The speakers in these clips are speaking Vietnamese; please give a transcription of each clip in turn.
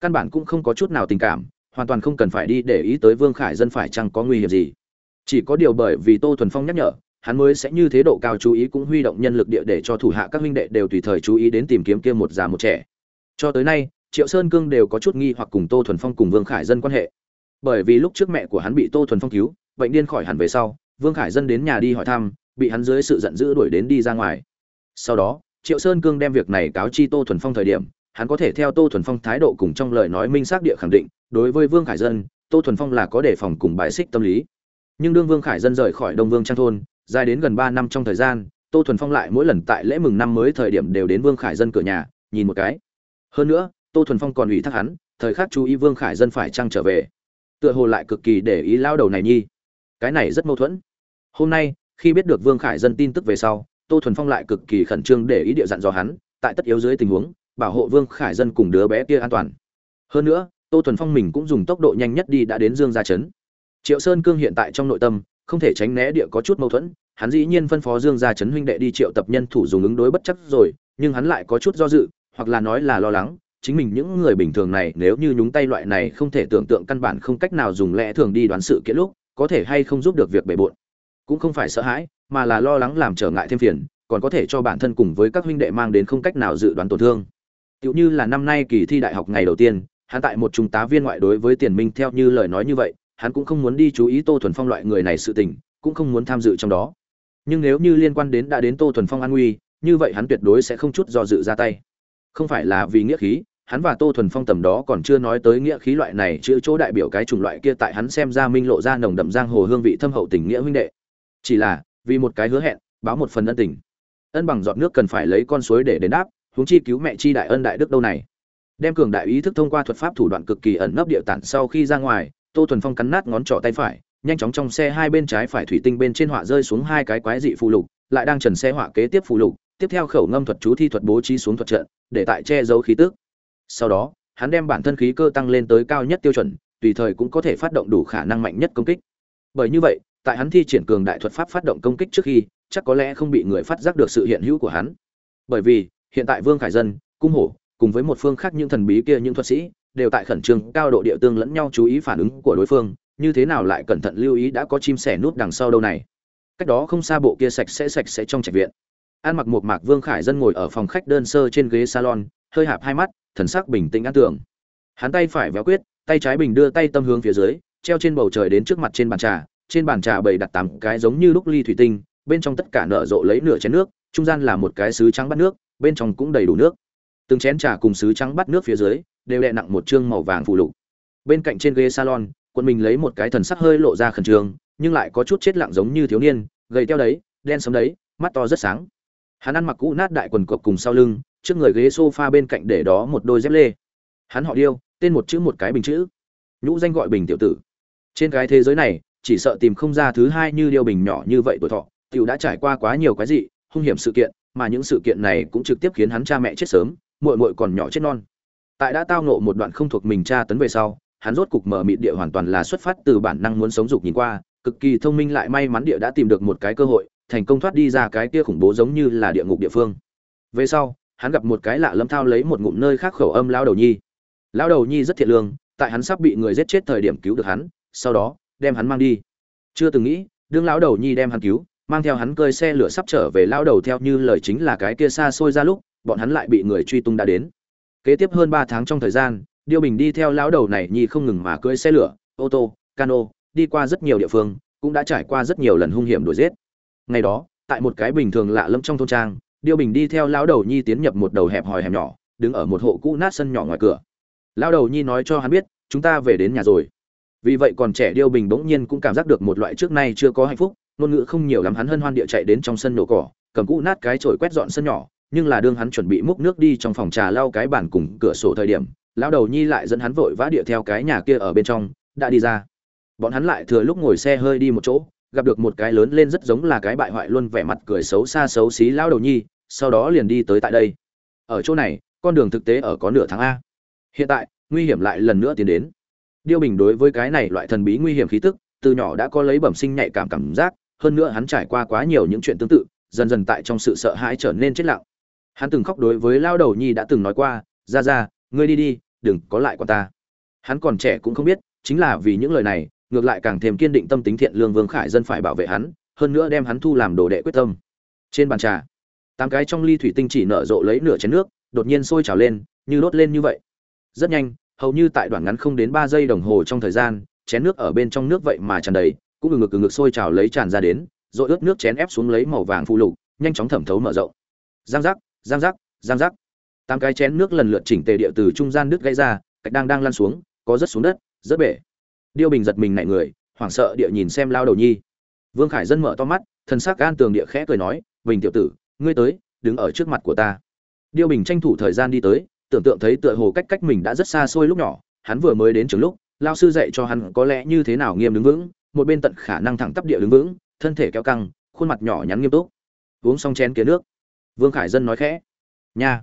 căn bản cũng không có chút nào tình cảm, hoàn toàn không cần phải đi để ý tới vương khải dân phải chăng có nguy hiểm gì. Chỉ có điều bởi vì tô thuần phong nhắc nhở, hắn mới sẽ như thế độ cao chú ý cũng huy động nhân lực địa để cho thủ hạ các huynh đệ đều tùy thời chú ý đến tìm kiếm kia một già một trẻ. Cho tới nay, triệu sơn cương đều có chút nghi hoặc cùng tô thuần phong cùng vương khải dân quan hệ. Bởi vì lúc trước mẹ của hắn bị tô thuần phong cứu, bệnh điên khỏi hẳn về sau, vương khải dân đến nhà đi hỏi thăm, bị hắn dưới sự giận dữ đuổi đến đi ra ngoài. Sau đó, triệu sơn cương đem việc này cáo chi tô thuần phong thời điểm hắn có thể theo tô thuần phong thái độ cùng trong lời nói minh xác địa khẳng định, đối với vương khải dân, tô thuần phong là có đề phòng cùng bài xích tâm lý. Nhưng đương vương khải dân rời khỏi đông vương trang thôn, dài đến gần ba năm trong thời gian, tô thuần phong lại mỗi lần tại lễ mừng năm mới thời điểm đều đến vương khải dân cửa nhà, nhìn một cái. Hơn nữa, tô thuần phong còn ủy thác hắn, thời khắc chú ý vương khải dân phải trăng trở về. Tựa hồ lại cực kỳ để ý lao đầu này nhi. Cái này rất mâu thuẫn. Hôm nay, khi biết được vương khải dân tin tức về sau, tô thuần phong lại cực kỳ khẩn trương để ý địa dặn dò hắn, tại tất yếu dưới tình huống bảo hộ vương khải dân cùng đứa bé kia an toàn. Hơn nữa, tô thuần phong mình cũng dùng tốc độ nhanh nhất đi đã đến dương gia trấn. Triệu sơn cương hiện tại trong nội tâm, không thể tránh né địa có chút mâu thuẫn, hắn dĩ nhiên phân phó dương gia trấn huynh đệ đi triệu tập nhân thủ dùng ứng đối bất chấp rồi, nhưng hắn lại có chút do dự, hoặc là nói là lo lắng, chính mình những người bình thường này nếu như nhúng tay loại này không thể tưởng tượng căn bản không cách nào dùng lẽ thường đi đoán sự kiện lúc, có thể hay không giúp được việc bề bộn. Cũng không phải sợ hãi, mà là lo lắng làm trở ngại thêm phiền, còn có thể cho bản thân cùng với các huynh đệ mang đến không cách nào dự đoán tổn thương tựu như là năm nay kỳ thi đại học ngày đầu tiên, hắn tại một trung tá viên ngoại đối với tiền minh theo như lời nói như vậy, hắn cũng không muốn đi chú ý tô thuần phong loại người này sự tình, cũng không muốn tham dự trong đó. Nhưng nếu như liên quan đến đã đến tô thuần phong an nguy, như vậy hắn tuyệt đối sẽ không chút do dự ra tay. Không phải là vì nghĩa khí, hắn và tô thuần phong tầm đó còn chưa nói tới nghĩa khí loại này, chữ chỗ đại biểu cái chủng loại kia tại hắn xem ra minh lộ ra nồng đậm giang hồ hương vị thâm hậu tình nghĩa huynh đệ. Chỉ là, vì một cái hứa hẹn, báo một phần ân tình. Ân bằng giọt nước cần phải lấy con suối để đền đáp huống chi cứu mẹ chi đại ân đại đức đâu này? Đem cường đại ý thức thông qua thuật pháp thủ đoạn cực kỳ ẩn nấp địa tản sau khi ra ngoài, tô thuần phong cắn nát ngón trỏ tay phải, nhanh chóng trong xe hai bên trái phải thủy tinh bên trên họa rơi xuống hai cái quái dị phù lục, lại đang trần xe họa kế tiếp phù lục, tiếp theo khẩu ngâm thuật chú thi thuật bố trí xuống thuật trận, để tại che giấu khí tức. Sau đó, hắn đem bản thân khí cơ tăng lên tới cao nhất tiêu chuẩn, tùy thời cũng có thể phát động đủ khả năng mạnh nhất công kích. Bởi như vậy, tại hắn thi triển cường đại thuật pháp phát động công kích trước khi, chắc có lẽ không bị người phát giác được sự hiện hữu của hắn. Bởi vì hiện tại vương khải dân, cung hổ, cùng với một phương khác những thần bí kia, những thuật sĩ, đều tại khẩn trương, cao độ địa tương lẫn nhau chú ý phản ứng của đối phương, như thế nào lại cẩn thận lưu ý đã có chim sẻ nút đằng sau đâu này. Cách đó không xa bộ kia sạch sẽ sạch sẽ trong trạch viện. An mặc một mạc vương khải dân ngồi ở phòng khách đơn sơ trên ghế salon, hơi hạp hai mắt, thần sắc bình tĩnh an tưởng hắn tay phải véo quyết, tay trái bình đưa tay tâm hướng phía dưới, treo trên bầu trời đến trước mặt trên bàn trà, trên bàn trà bày đặt tám cái giống như lúc ly thủy tinh, bên trong tất cả nở rộ lấy nửa chén nước, trung gian là một cái sứ trắng bắt nước bên trong cũng đầy đủ nước. Từng chén trà cùng sứ trắng bắt nước phía dưới, đều đè nặng một chương màu vàng phụ lục. Bên cạnh trên ghế salon quân mình lấy một cái thần sắc hơi lộ ra khẩn trương, nhưng lại có chút chết lặng giống như thiếu niên, gầy teo đấy, đen sấm đấy, mắt to rất sáng. Hắn ăn mặc cũ nát đại quần cộc cùng sau lưng, trước người ghế sofa bên cạnh để đó một đôi dép lê. Hắn họ điêu, tên một chữ một cái bình chữ. Nhũ danh gọi bình tiểu tử. Trên cái thế giới này, chỉ sợ tìm không ra thứ hai như điêu bình nhỏ như vậy tuổi thọ, tiểu đã trải qua quá nhiều cái gì hung hiểm sự kiện mà những sự kiện này cũng trực tiếp khiến hắn cha mẹ chết sớm, muội muội còn nhỏ chết non. Tại đã tao nộ một đoạn không thuộc mình cha tấn về sau, hắn rốt cục mở mịt địa hoàn toàn là xuất phát từ bản năng muốn sống dục nhìn qua, cực kỳ thông minh lại may mắn địa đã tìm được một cái cơ hội, thành công thoát đi ra cái kia khủng bố giống như là địa ngục địa phương. Về sau, hắn gặp một cái lạ lâm thao lấy một ngụm nơi khác khẩu âm lao đầu nhi. Lao đầu nhi rất thiện lương, tại hắn sắp bị người giết chết thời điểm cứu được hắn, sau đó, đem hắn mang đi. Chưa từng nghĩ, đương lão đầu nhi đem hắn cứu mang theo hắn cơi xe lửa sắp trở về lao đầu theo như lời chính là cái kia xa xôi ra lúc, bọn hắn lại bị người truy tung đã đến. Kế tiếp hơn ba tháng trong thời gian, điêu bình đi theo lão đầu này nhi không ngừng mà cưỡi xe lửa, ô tô, cano, đi qua rất nhiều địa phương, cũng đã trải qua rất nhiều lần hung hiểm đuổi giết. Ngày đó, tại một cái bình thường lạ lẫm trong thôn trang, điêu bình đi theo lão đầu nhi tiến nhập một đầu hẹp hòi hẻm nhỏ, đứng ở một hộ cũ nát sân nhỏ ngoài cửa. Lão đầu nhi nói cho hắn biết, chúng ta về đến nhà rồi. Vì vậy còn trẻ điêu bình bỗng nhiên cũng cảm giác được một loại trước nay chưa có hạnh phúc ngôn ngữ không nhiều lắm, hắn hân hoan địa chạy đến trong sân nổ cỏ, cầm cũ nát cái chổi quét dọn sân nhỏ, nhưng là đương hắn chuẩn bị múc nước đi trong phòng trà lau cái bàn cùng cửa sổ thời điểm, lão đầu nhi lại dẫn hắn vội vã địa theo cái nhà kia ở bên trong, đã đi ra. Bọn hắn lại thừa lúc ngồi xe hơi đi một chỗ, gặp được một cái lớn lên rất giống là cái bại hoại luôn vẻ mặt cười xấu xa xấu xí lão đầu nhi, sau đó liền đi tới tại đây. Ở chỗ này, con đường thực tế ở có nửa tháng a. Hiện tại, nguy hiểm lại lần nữa tiến đến. Điêu bình đối với cái này loại thần bí nguy hiểm khí tức, từ nhỏ đã có lấy bẩm sinh nhạy cảm cảm giác hơn nữa hắn trải qua quá nhiều những chuyện tương tự, dần dần tại trong sự sợ hãi trở nên chết lặng. Hắn từng khóc đối với lao đầu nhi đã từng nói qua, ra ra, ngươi đi đi, đừng có lại con ta. Hắn còn trẻ cũng không biết, chính là vì những lời này, ngược lại càng thêm kiên định tâm tính thiện lương vương khải dân phải bảo vệ hắn, hơn nữa đem hắn thu làm đồ đệ quyết tâm. Trên bàn trà, tám cái trong ly thủy tinh chỉ nở rộ lấy nửa chén nước, đột nhiên sôi trào lên, như đốt lên như vậy. Rất nhanh, hầu như tại đoạn ngắn không đến ba giây đồng hồ trong thời gian, chén nước ở bên trong nước vậy mà tràn đầy cũng ngực ngực sôi trào lấy tràn ra đến, rồi ướt nước chén ép xuống lấy màu vàng phụ lục, nhanh chóng thẩm thấu mở rộng. Giang giác giang giác giang giác. Tám cái chén nước lần lượt chỉnh tề địa từ trung gian nước gãy ra cách đang đang lăn xuống, có rất xuống đất, rất bể. Điêu bình giật mình nảy người, hoảng sợ địa nhìn xem lao đầu nhi. Vương khải dân mở to mắt thân xác gan tường địa khẽ cười nói, bình tiểu tử, ngươi tới, đứng ở trước mặt của ta. Điêu bình tranh thủ thời gian đi tới, tưởng tượng thấy tựa hồ cách cách mình đã rất xa xôi lúc nhỏ, hắn vừa mới đến trường lúc lao sư dạy cho hắn có lẽ như thế nào nghiêm đứng vững một bên tận khả năng thẳng tắp địa đứng vững, thân thể kéo căng, khuôn mặt nhỏ nhắn nghiêm túc. Uống xong chén kia nước. Vương khải dân nói khẽ. Nha.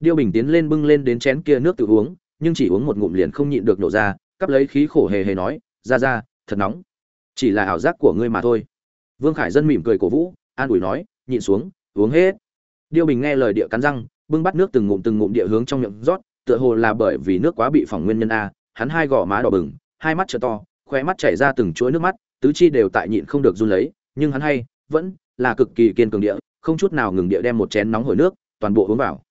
Điêu bình tiến lên bưng lên đến chén kia nước tự uống, nhưng chỉ uống một ngụm liền không nhịn được nổ ra, cắp lấy khí khổ hề hề nói, ra ra, thật nóng. Chỉ là ảo giác của ngươi mà thôi. Vương khải dân mỉm cười cổ vũ, an ủi nói, nhịn xuống, uống hết. Điêu bình nghe lời địa cắn răng, bưng bắt nước từng ngụm từng ngụm địa hướng trong miệng rót, tựa hồ là bởi vì nước quá bị phỏng nguyên nhân a, hắn hai gò má đỏ bừng, hai mắt trợ to khóe mắt chảy ra từng chuỗi nước mắt, tứ chi đều tại nhịn không được run lấy, nhưng hắn hay, vẫn là cực kỳ kiên cường địa, không chút nào ngừng địa đem một chén nóng hổi nước, toàn bộ uống vào.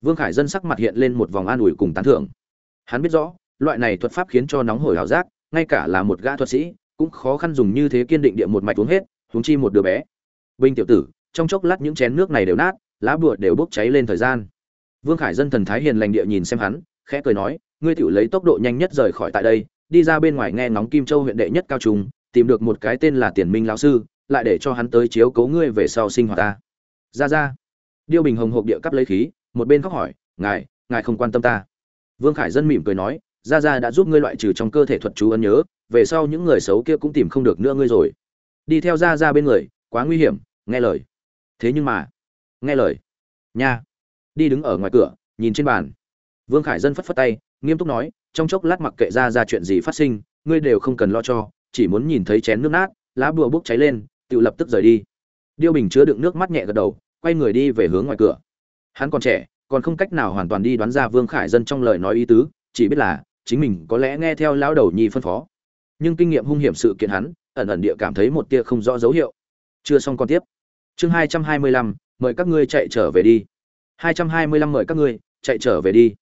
Vương khải dân sắc mặt hiện lên một vòng an ủi cùng tán thưởng. Hắn biết rõ, loại này thuật pháp khiến cho nóng hổi hào giác, ngay cả là một gã thuật sĩ, cũng khó khăn dùng như thế kiên định địa một mạch uống hết, huống chi một đứa bé. Bình tiểu tử, trong chốc lát những chén nước này đều nát, lá bùa đều bốc cháy lên thời gian. Vương khải dân thần thái hiền lành địa nhìn xem hắn, khẽ cười nói, ngươi tiểu lấy tốc độ nhanh nhất rời khỏi tại đây đi ra bên ngoài nghe ngóng kim châu huyện đệ nhất cao trung, tìm được một cái tên là tiền minh lão sư, lại để cho hắn tới chiếu cố ngươi về sau sinh hoạt ta. Ra ra. Điêu bình hồng hộc địa cấp lấy khí, một bên khóc hỏi, ngài ngài không quan tâm ta. Vương khải dân mỉm cười nói, ra ra đã giúp ngươi loại trừ trong cơ thể thuật chú ấn nhớ, về sau những người xấu kia cũng tìm không được nữa ngươi rồi. Đi theo ra ra bên người, quá nguy hiểm, nghe lời. Thế nhưng mà, nghe lời. Nha. Đi đứng ở ngoài cửa, nhìn trên bàn. Vương khải dân phất phất tay, nghiêm túc nói trong chốc lát mặc kệ ra ra chuyện gì phát sinh, ngươi đều không cần lo cho, chỉ muốn nhìn thấy chén nước nát, lá bùa bốc cháy lên, tự lập tức rời đi. Điêu bình chứa đựng nước mắt nhẹ gật đầu, quay người đi về hướng ngoài cửa. Hắn còn trẻ, còn không cách nào hoàn toàn đi đoán ra vương khải dân trong lời nói ý tứ, chỉ biết là, chính mình có lẽ nghe theo lão đầu nhi phân phó. Nhưng kinh nghiệm hung hiểm sự kiện hắn, ẩn ẩn địa cảm thấy một tia không rõ dấu hiệu. Chưa xong còn tiếp. Chương hai trăm hai mươi lăm, mời các ngươi chạy trở về đi. Hai trăm hai mươi lăm mời các ngươi, chạy trở về đi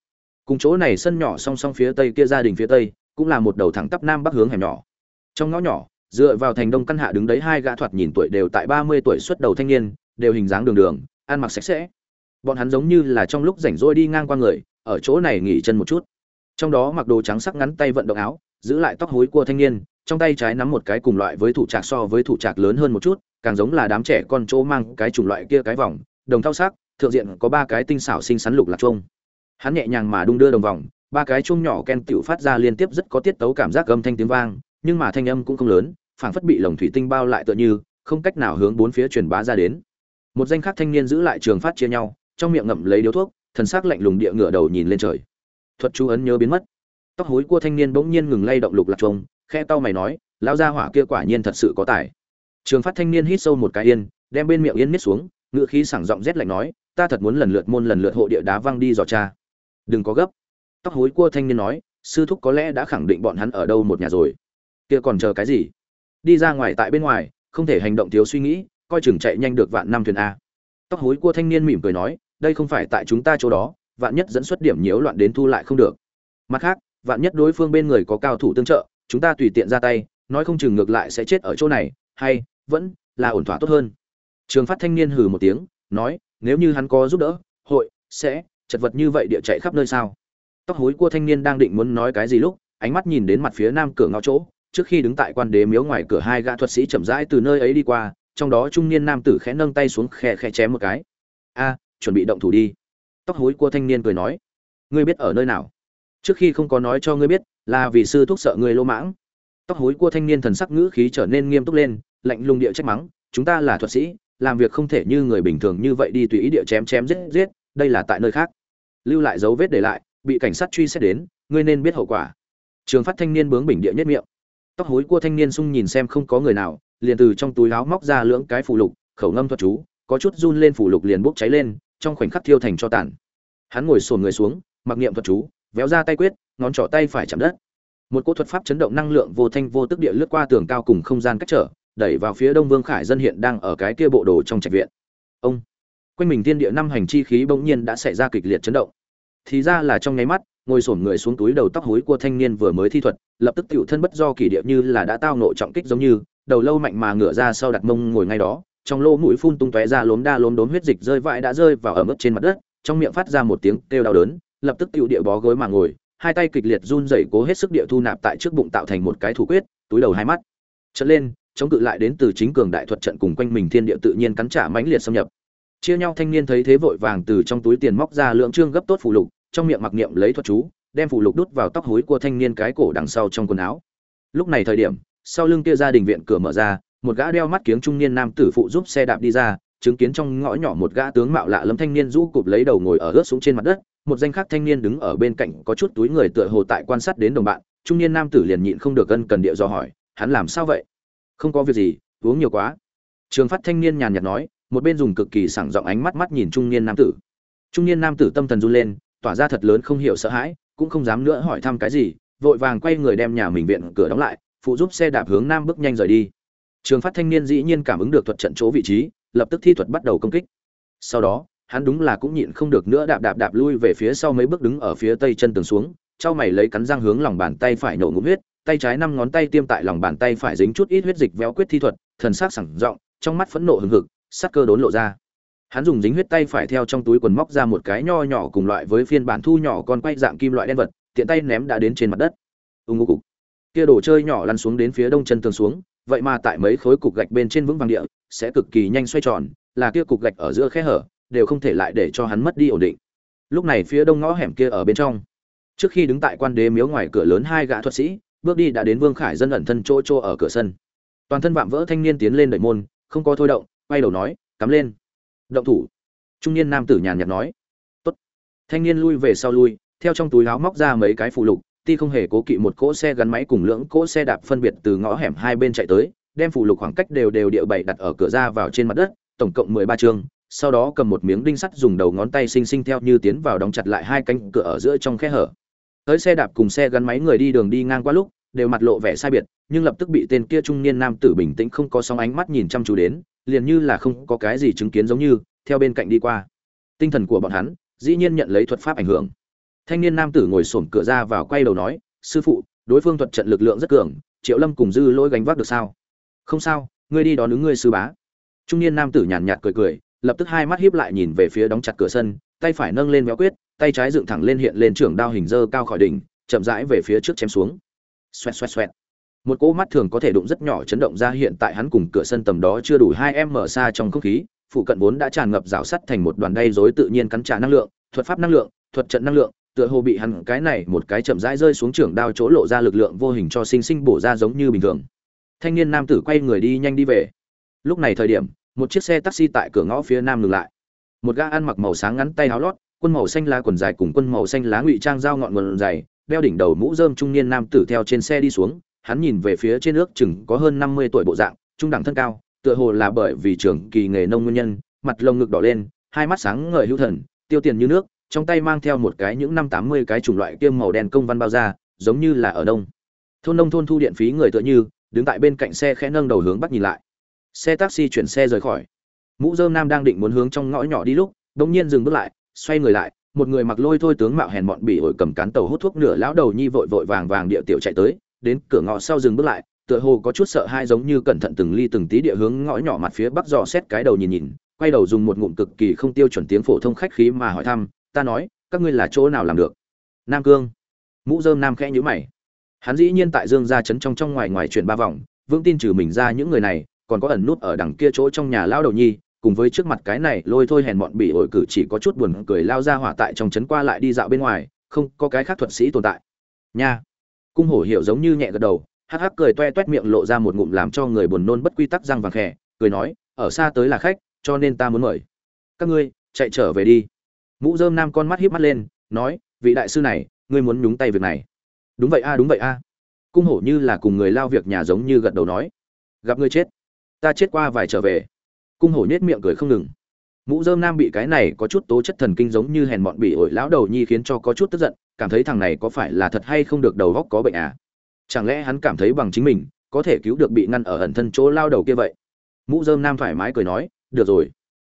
cùng chỗ này sân nhỏ song song phía tây kia gia đình phía tây, cũng là một đầu thẳng tắp nam bắc hướng hẻm nhỏ. Trong ngõ nhỏ, dựa vào thành đông căn hạ đứng đấy hai gã thoạt nhìn tuổi đều tại ba mươi tuổi xuất đầu thanh niên, đều hình dáng đường đường, ăn mặc sạch sẽ. Bọn hắn giống như là trong lúc rảnh rỗi đi ngang qua người, ở chỗ này nghỉ chân một chút. Trong đó mặc đồ trắng sắc ngắn tay vận động áo, giữ lại tóc hối của thanh niên, trong tay trái nắm một cái cùng loại với thủ trạc so với thủ trạc lớn hơn một chút, càng giống là đám trẻ con chỗ mang cái chủng loại kia cái vòng, đồng thao sắc, thượng diện có ba cái tinh xảo xinh xắn lục lạc trông hắn nhẹ nhàng mà đung đưa đồng vòng, ba cái chuông nhỏ ken tựu phát ra liên tiếp rất có tiết tấu cảm giác âm thanh tiếng vang, nhưng mà thanh âm cũng không lớn, phảng phất bị lồng thủy tinh bao lại tựa như, không cách nào hướng bốn phía truyền bá ra đến. Một danh khác thanh niên giữ lại trường phát chia nhau, trong miệng ngậm lấy điếu thuốc, thần sắc lạnh lùng địa ngửa đầu nhìn lên trời. Thuật chú ấn nhớ biến mất. Tóc hối của thanh niên bỗng nhiên ngừng lay động lục lạc trông khe tao mày nói, lão gia hỏa kia quả nhiên thật sự có tài. Trường phát thanh niên hít sâu một cái yên, đem bên miệng yên miết xuống ngựa khí sảng giọng rét lạnh nói, ta thật muốn lần lượt môn lần lượt hộ địa đá văng đi dò cha đừng có gấp. Tóc hối cua thanh niên nói, sư thúc có lẽ đã khẳng định bọn hắn ở đâu một nhà rồi. Kia còn chờ cái gì? Đi ra ngoài tại bên ngoài, không thể hành động thiếu suy nghĩ, coi chừng chạy nhanh được vạn năm thuyền a. Tóc hối cua thanh niên mỉm cười nói, đây không phải tại chúng ta chỗ đó, vạn nhất dẫn xuất điểm nhiễu loạn đến thu lại không được. Mặt khác, vạn nhất đối phương bên người có cao thủ tương trợ, chúng ta tùy tiện ra tay, nói không chừng ngược lại sẽ chết ở chỗ này, hay vẫn là ổn thỏa tốt hơn. Trường phát thanh niên hừ một tiếng, nói, nếu như hắn có giúp đỡ, hội sẽ chật vật như vậy địa chạy khắp nơi sao? Tóc hối cua thanh niên đang định muốn nói cái gì lúc, ánh mắt nhìn đến mặt phía nam cửa ngõ chỗ, trước khi đứng tại quan đế miếu ngoài cửa hai gã thuật sĩ chậm rãi từ nơi ấy đi qua, trong đó trung niên nam tử khẽ nâng tay xuống khe khe chém một cái. A, chuẩn bị động thủ đi. Tóc hối cua thanh niên cười nói. Ngươi biết ở nơi nào? Trước khi không có nói cho ngươi biết, là vì sư thúc sợ ngươi lô mãng. Tóc hối cua thanh niên thần sắc ngữ khí trở nên nghiêm túc lên, lạnh lùng địa trách mắng. Chúng ta là thuật sĩ, làm việc không thể như người bình thường như vậy đi tùy ý địa chém chém giết giết, đây là tại nơi khác lưu lại dấu vết để lại, bị cảnh sát truy xét đến, ngươi nên biết hậu quả. Trường phát thanh niên bướng bình địa nhất miệng. Tóc hối cua thanh niên sung nhìn xem không có người nào, liền từ trong túi áo móc ra lưỡng cái phù lục, khẩu ngâm thuật chú, có chút run lên phù lục liền bốc cháy lên, trong khoảnh khắc thiêu thành cho tàn. Hắn ngồi sồn người xuống, mặc niệm thuật chú, véo ra tay quyết, ngón trỏ tay phải chạm đất. Một cỗ thuật pháp chấn động năng lượng vô thanh vô tức địa lướt qua tường cao cùng không gian cách trở, đẩy vào phía đông vương khải dân hiện đang ở cái kia bộ đồ trong trạch viện. Ông, quanh mình thiên địa năm hành chi khí bỗng nhiên đã xảy ra kịch liệt chấn động thì ra là trong nháy mắt, ngồi sổm người xuống túi đầu tóc hối của thanh niên vừa mới thi thuật, lập tức tiểu thân bất do kỳ địa như là đã tao nộ trọng kích giống như, đầu lâu mạnh mà ngửa ra sau đặt mông ngồi ngay đó, trong lỗ mũi phun tung tóe ra lốm đa lốm đốm huyết dịch rơi vãi đã rơi vào ở mức trên mặt đất, trong miệng phát ra một tiếng kêu đau đớn, lập tức tiểu địa bó gối mà ngồi, hai tay kịch liệt run rẩy cố hết sức địa thu nạp tại trước bụng tạo thành một cái thủ quyết, túi đầu hai mắt. Trở lên, chống cự lại đến từ chính cường đại thuật trận cùng quanh mình thiên địa tự nhiên cắn trả mãnh liệt xâm nhập. Chia nhau thanh niên thấy thế vội vàng từ trong túi tiền móc ra lượng trương gấp tốt phù lục trong miệng mặc niệm lấy thuật chú, đem phù lục đút vào tóc hối của thanh niên cái cổ đằng sau trong quần áo. Lúc này thời điểm, sau lưng kia gia đình viện cửa mở ra, một gã đeo mắt kiếng trung niên nam tử phụ giúp xe đạp đi ra, chứng kiến trong ngõ nhỏ một gã tướng mạo lạ lẫm thanh niên rũ cụp lấy đầu ngồi ở ướt xuống trên mặt đất, một danh khác thanh niên đứng ở bên cạnh có chút túi người tựa hồ tại quan sát đến đồng bạn, trung niên nam tử liền nhịn không được ân cần địa do hỏi, hắn làm sao vậy? Không có việc gì, uống nhiều quá. Trường phát thanh niên nhàn nhạt nói, một bên dùng cực kỳ sảng giọng ánh mắt mắt nhìn trung niên nam tử. Trung niên nam tử tâm thần run lên tỏa ra thật lớn không hiểu sợ hãi, cũng không dám nữa hỏi thăm cái gì, vội vàng quay người đem nhà mình viện cửa đóng lại, phụ giúp xe đạp hướng nam bước nhanh rời đi. Trường phát thanh niên dĩ nhiên cảm ứng được thuật trận chỗ vị trí, lập tức thi thuật bắt đầu công kích. Sau đó, hắn đúng là cũng nhịn không được nữa đạp đạp đạp lui về phía sau mấy bước đứng ở phía tây chân tường xuống, trao mày lấy cắn răng hướng lòng bàn tay phải nổ ngụm huyết, tay trái năm ngón tay tiêm tại lòng bàn tay phải dính chút ít huyết dịch véo quyết thi thuật, thần sắc sẳng giọng trong mắt phẫn nộ hừng hực, sắc cơ đốn lộ ra hắn dùng dính huyết tay phải theo trong túi quần móc ra một cái nho nhỏ cùng loại với phiên bản thu nhỏ con quay dạng kim loại đen vật, tiện tay ném đã đến trên mặt đất. Ưng ngô cục. Kia đồ chơi nhỏ lăn xuống đến phía đông chân tường xuống, vậy mà tại mấy khối cục gạch bên trên vững vàng địa, sẽ cực kỳ nhanh xoay tròn, là kia cục gạch ở giữa khe hở, đều không thể lại để cho hắn mất đi ổn định. Lúc này phía đông ngõ hẻm kia ở bên trong. Trước khi đứng tại quan đế miếu ngoài cửa lớn hai gã thuật sĩ, bước đi đã đến vương khải dân ẩn thân chỗ chỗ ở cửa sân. Toàn thân vạm vỡ thanh niên tiến lên đẩy môn, không có thôi động, quay đầu nói, cắm lên động thủ. Trung niên nam tử nhàn nhạt nói, tốt. Thanh niên lui về sau lui, theo trong túi áo móc ra mấy cái phụ lục, ti không hề cố kỵ một cỗ xe gắn máy cùng lưỡng cỗ xe đạp phân biệt từ ngõ hẻm hai bên chạy tới, đem phụ lục khoảng cách đều đều địa bày đặt ở cửa ra vào trên mặt đất, tổng cộng mười ba chương sau đó cầm một miếng đinh sắt dùng đầu ngón tay xinh xinh theo như tiến vào đóng chặt lại hai cánh cửa ở giữa trong khe hở. Tới xe đạp cùng xe gắn máy người đi đường đi ngang qua lúc, đều mặt lộ vẻ sai biệt, nhưng lập tức bị tên kia trung niên nam tử bình tĩnh không có sóng ánh mắt nhìn chăm chú đến liền như là không có cái gì chứng kiến giống như, theo bên cạnh đi qua. Tinh thần của bọn hắn, dĩ nhiên nhận lấy thuật pháp ảnh hưởng. Thanh niên nam tử ngồi xổm cửa ra vào quay đầu nói, sư phụ, đối phương thuật trận lực lượng rất cường, triệu lâm cùng dư lỗi gánh vác được sao? Không sao, ngươi đi đón ứng ngươi sư bá. Trung niên nam tử nhàn nhạt cười cười, lập tức hai mắt hiếp lại nhìn về phía đóng chặt cửa sân, tay phải nâng lên véo quyết, tay trái dựng thẳng lên hiện lên trưởng đao hình dơ cao khỏi đỉnh, chậm rãi về phía trước chém xuống. Xoẹt xoẹt xoẹt một cỗ mắt thường có thể đụng rất nhỏ chấn động ra hiện tại hắn cùng cửa sân tầm đó chưa đủ hai em mở xa trong không khí, phụ cận vốn đã tràn ngập rào sắt thành một đoàn đay rối tự nhiên cắn trả năng lượng, thuật pháp năng lượng, thuật trận năng lượng, tựa hồ bị hắn cái này một cái chậm rãi rơi xuống trưởng đao chỗ lộ ra lực lượng vô hình cho sinh sinh bổ ra giống như bình thường. Thanh niên nam tử quay người đi nhanh đi về. Lúc này thời điểm, một chiếc xe taxi tại cửa ngõ phía nam ngừng lại. Một gã ăn mặc màu sáng ngắn tay áo lót, quân màu xanh lá quần dài cùng quân màu xanh lá ngụy trang dao ngọn quần dài đeo đỉnh đầu mũ rơm trung niên nam tử theo trên xe đi xuống hắn nhìn về phía trên nước chừng có hơn năm mươi tuổi bộ dạng, trung đẳng thân cao, tựa hồ là bởi vì trưởng kỳ nghề nông nguyên nhân, mặt lông ngực đỏ lên, hai mắt sáng ngời hữu thần, tiêu tiền như nước, trong tay mang theo một cái những năm tám mươi cái chủng loại kiêm màu đen công văn bao da, giống như là ở đông thôn nông thôn thu điện phí người tựa như, đứng tại bên cạnh xe khẽ nâng đầu hướng bắt nhìn lại. Xe taxi chuyển xe rời khỏi. Mũ dơm nam đang định muốn hướng trong ngõ nhỏ đi lúc đột nhiên dừng bước lại, xoay người lại, một người mặc lôi thôi tướng mạo hèn mọn bị ổi cầm cán tàu hút thuốc nửa lão đầu nhi vội vội vàng vàng địa tiểu chạy tới đến cửa ngõ sau dừng bước lại, tựa hồ có chút sợ hai giống như cẩn thận từng ly từng tí địa hướng ngõ nhỏ mặt phía bắc dò xét cái đầu nhìn nhìn, quay đầu dùng một ngụm cực kỳ không tiêu chuẩn tiếng phổ thông khách khí mà hỏi thăm, ta nói, các ngươi là chỗ nào làm được? Nam cương. Mũ dơm nam khẽ nhữ mày. Hắn dĩ nhiên tại dương gia chấn trong trong ngoài ngoài chuyển ba vòng, vững tin trừ mình ra những người này, còn có ẩn nút ở đằng kia chỗ trong nhà lao đầu nhi, cùng với trước mặt cái này lôi thôi hèn mọn bị ổi cử chỉ có chút buồn cười lao ra hỏa tại trong chấn qua lại đi dạo bên ngoài, không có cái khác thuật sĩ tồn tại. Nha cung hổ hiểu giống như nhẹ gật đầu, hắc hắc cười toe toét miệng lộ ra một ngụm làm cho người buồn nôn bất quy tắc răng vàng khẽ cười nói, ở xa tới là khách, cho nên ta muốn mời. Các ngươi, chạy trở về đi. Mũ dơm nam con mắt híp mắt lên, nói, vị đại sư này, ngươi muốn nhúng tay việc này. Đúng vậy a, đúng vậy a. Cung hổ như là cùng người lao việc nhà giống như gật đầu nói, gặp ngươi chết, ta chết qua vài trở về. Cung hổ nhếch miệng cười không ngừng. Mũ dơm nam bị cái này có chút tố chất thần kinh giống như hèn mọn bị ổi lão đầu nhi khiến cho có chút tức giận cảm thấy thằng này có phải là thật hay không được đầu góc có bệnh à? Chẳng lẽ hắn cảm thấy bằng chính mình, có thể cứu được bị ngăn ở ẩn thân chỗ lao đầu kia vậy? Mũ dơm nam thoải mái cười nói, được rồi.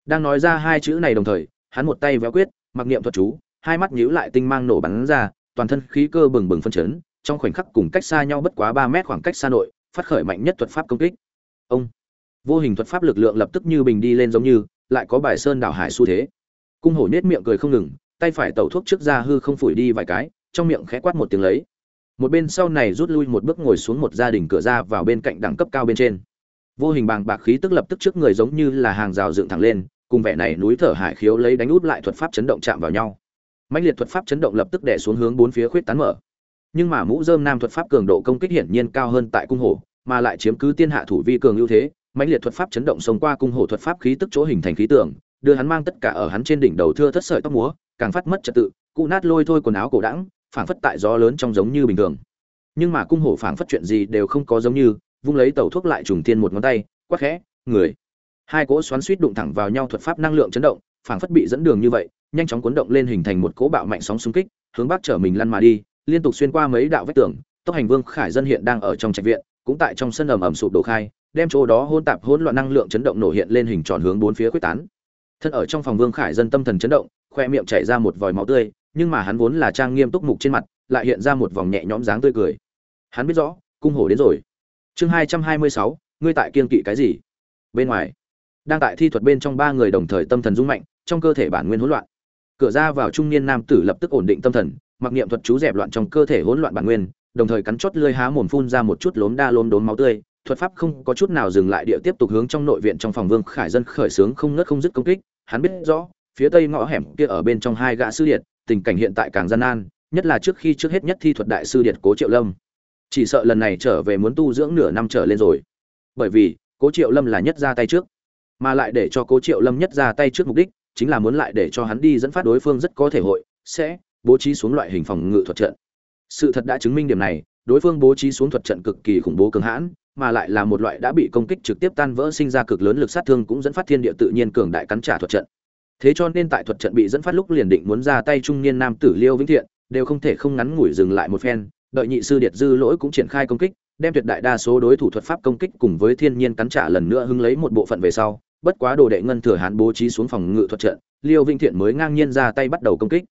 Đang nói ra hai chữ này đồng thời, hắn một tay véo quyết, mặc niệm thuật chú, hai mắt nhíu lại tinh mang nổ bắn ra, toàn thân khí cơ bừng bừng phân chấn, trong khoảnh khắc cùng cách xa nhau bất quá ba mét khoảng cách xa nội, phát khởi mạnh nhất thuật pháp công kích. Ông! Vô hình thuật pháp lực lượng lập tức như bình đi lên giống như, lại có bài sơn đảo hải xu thế. Cung hổ nết miệng cười không ngừng tay phải tẩu thuốc trước ra hư không phủi đi vài cái, trong miệng khẽ quát một tiếng lấy. Một bên sau này rút lui một bước ngồi xuống một gia đình cửa ra vào bên cạnh đẳng cấp cao bên trên. Vô hình bàng bạc khí tức lập tức trước người giống như là hàng rào dựng thẳng lên, cùng vẻ này núi thở hải khiếu lấy đánh út lại thuật pháp chấn động chạm vào nhau. Mạnh liệt thuật pháp chấn động lập tức đè xuống hướng bốn phía khuyết tán mở. Nhưng mà mũ dơm nam thuật pháp cường độ công kích hiển nhiên cao hơn tại cung hổ, mà lại chiếm cứ tiên hạ thủ vi cường ưu thế mạnh liệt thuật pháp chấn động xông qua cung hổ thuật pháp khí tức chỗ hình thành khí tượng đưa hắn mang tất cả ở hắn trên đỉnh đầu thưa thất sợi tóc múa, càng phát mất trật tự, cụ nát lôi thôi quần áo cổ đẳng phảng phất tại gió lớn trong giống như bình thường. Nhưng mà cung hổ phảng phất chuyện gì đều không có giống như, vung lấy tẩu thuốc lại trùng tiên một ngón tay, quắc khẽ, người. Hai cỗ xoắn suýt đụng thẳng vào nhau thuật pháp năng lượng chấn động, phảng phất bị dẫn đường như vậy, nhanh chóng cuốn động lên hình thành một cỗ bạo mạnh sóng xung kích, hướng bắc trở mình lăn mà đi, liên tục xuyên qua mấy đạo vách tường, tốc hành vương khải dân hiện đang ở trong trạch viện, cũng tại trong sân ầm ầm sụp đổ khai, đem chỗ đó hôn tạp hỗn loạn năng lượng chấn động nổ hiện lên hình tròn hướng bốn phía quyết tán thân ở trong phòng vương khải dân tâm thần chấn động, khoe miệng chảy ra một vòi máu tươi, nhưng mà hắn vốn là trang nghiêm túc mục trên mặt, lại hiện ra một vòng nhẹ nhõm dáng tươi cười. Hắn biết rõ, cung hổ đến rồi. Chương hai trăm hai mươi sáu, ngươi tại kiên kỵ cái gì? Bên ngoài, đang tại thi thuật bên trong ba người đồng thời tâm thần rung mạnh, trong cơ thể bản nguyên hỗn loạn. Cửa ra vào trung niên nam tử lập tức ổn định tâm thần, mặc niệm thuật chú dẹp loạn trong cơ thể hỗn loạn bản nguyên, đồng thời cắn chốt lưỡi há mồm phun ra một chút lốm đa lốm đốm máu tươi. Thuật pháp không có chút nào dừng lại, địa tiếp tục hướng trong nội viện trong phòng vương khải dân khởi sướng không ngớt không dứt công kích hắn biết rõ, phía tây ngõ hẻm kia ở bên trong hai gã sư điện tình cảnh hiện tại càng gian nan, nhất là trước khi trước hết nhất thi thuật đại sư điện cố triệu lâm. Chỉ sợ lần này trở về muốn tu dưỡng nửa năm trở lên rồi. Bởi vì, cố triệu lâm là nhất ra tay trước. Mà lại để cho cố triệu lâm nhất ra tay trước mục đích, chính là muốn lại để cho hắn đi dẫn phát đối phương rất có thể hội, sẽ bố trí xuống loại hình phòng ngự thuật trận. Sự thật đã chứng minh điểm này, đối phương bố trí xuống thuật trận cực kỳ khủng bố cường hãn mà lại là một loại đã bị công kích trực tiếp tan vỡ sinh ra cực lớn lực sát thương cũng dẫn phát thiên địa tự nhiên cường đại cắn trả thuật trận. Thế cho nên tại thuật trận bị dẫn phát lúc liền định muốn ra tay trung niên nam tử liêu vĩnh thiện, đều không thể không ngắn ngủi dừng lại một phen, đợi nhị sư điệt dư lỗi cũng triển khai công kích, đem tuyệt đại đa số đối thủ thuật pháp công kích cùng với thiên nhiên cắn trả lần nữa hưng lấy một bộ phận về sau, bất quá đồ đệ ngân thừa hán bố trí xuống phòng ngự thuật trận, liêu vĩnh thiện mới ngang nhiên ra tay bắt đầu công kích.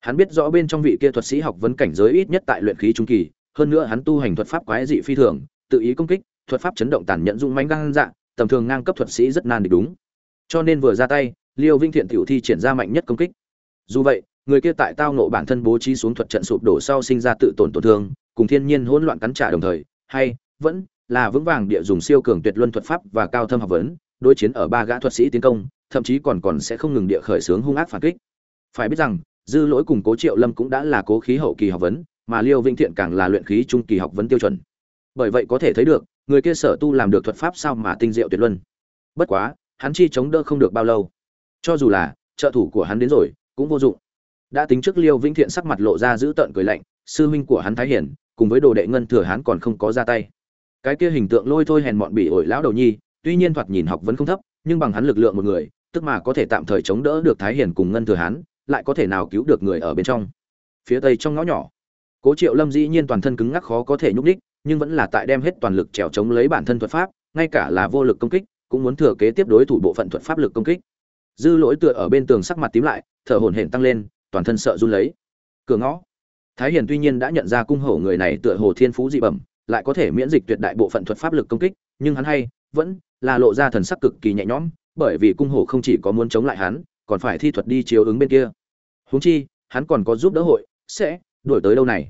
Hắn biết rõ bên trong vị kia thuật sĩ học vấn cảnh giới ít nhất tại luyện khí trung kỳ, hơn nữa hắn tu hành thuật pháp quái dị phi thường, tự ý công kích thuật pháp chấn động tàn nhẫn dung mãnh gan dạ tầm thường ngang cấp thuật sĩ rất nan địch đúng. Cho nên vừa ra tay, liêu vinh thiện tiểu thi triển ra mạnh nhất công kích. Dù vậy, người kia tại tao nộ bản thân bố trí xuống thuật trận sụp đổ sau sinh ra tự tổn tổn thương, cùng thiên nhiên hỗn loạn cắn trả đồng thời, hay, vẫn là vững vàng địa dùng siêu cường tuyệt luân thuật pháp và cao thâm học vấn, đối chiến ở ba gã thuật sĩ tiến công, thậm chí còn còn sẽ không ngừng địa khởi sướng hung ác phản kích. Phải biết rằng, dư lỗi cùng cố triệu lâm cũng đã là cố khí hậu kỳ học vấn, mà liêu vinh thiện càng là luyện khí trung kỳ học vấn tiêu chuẩn. Bởi vậy có thể thấy được người kia sở tu làm được thuật pháp sao mà tinh diệu tuyệt luân. Bất quá, hắn chi chống đỡ không được bao lâu. Cho dù là, trợ thủ của hắn đến rồi, cũng vô dụng. Đã tính trước liêu vĩnh thiện sắc mặt lộ ra giữ tợn cười lạnh, sư huynh của hắn thái hiển, cùng với đồ đệ ngân thừa hắn còn không có ra tay. Cái kia hình tượng lôi thôi hèn mọn bị ổi lão đầu nhi, tuy nhiên thoạt nhìn học vẫn không thấp, nhưng bằng hắn lực lượng một người, tức mà có thể tạm thời chống đỡ được thái hiển cùng ngân thừa hắn, lại có thể nào cứu được người ở bên trong. Phía tây trong ngõ nhỏ, cố triệu lâm dĩ nhiên toàn thân cứng ngắc khó có thể nhúc đích nhưng vẫn là tại đem hết toàn lực trèo chống lấy bản thân thuật pháp, ngay cả là vô lực công kích, cũng muốn thừa kế tiếp đối thủ bộ phận thuật pháp lực công kích. Dư lỗi tựa ở bên tường sắc mặt tím lại, thở hổn hển tăng lên, toàn thân sợ run lấy. Cửa ngõ. Thái hiền tuy nhiên đã nhận ra cung hổ người này tựa hồ thiên phú dị bẩm, lại có thể miễn dịch tuyệt đại bộ phận thuật pháp lực công kích, nhưng hắn hay vẫn là lộ ra thần sắc cực kỳ nhẹ nhõm, bởi vì cung hổ không chỉ có muốn chống lại hắn, còn phải thi thuật đi chiếu ứng bên kia. Huống chi, hắn còn có giúp đỡ hội, sẽ đuổi tới đâu này?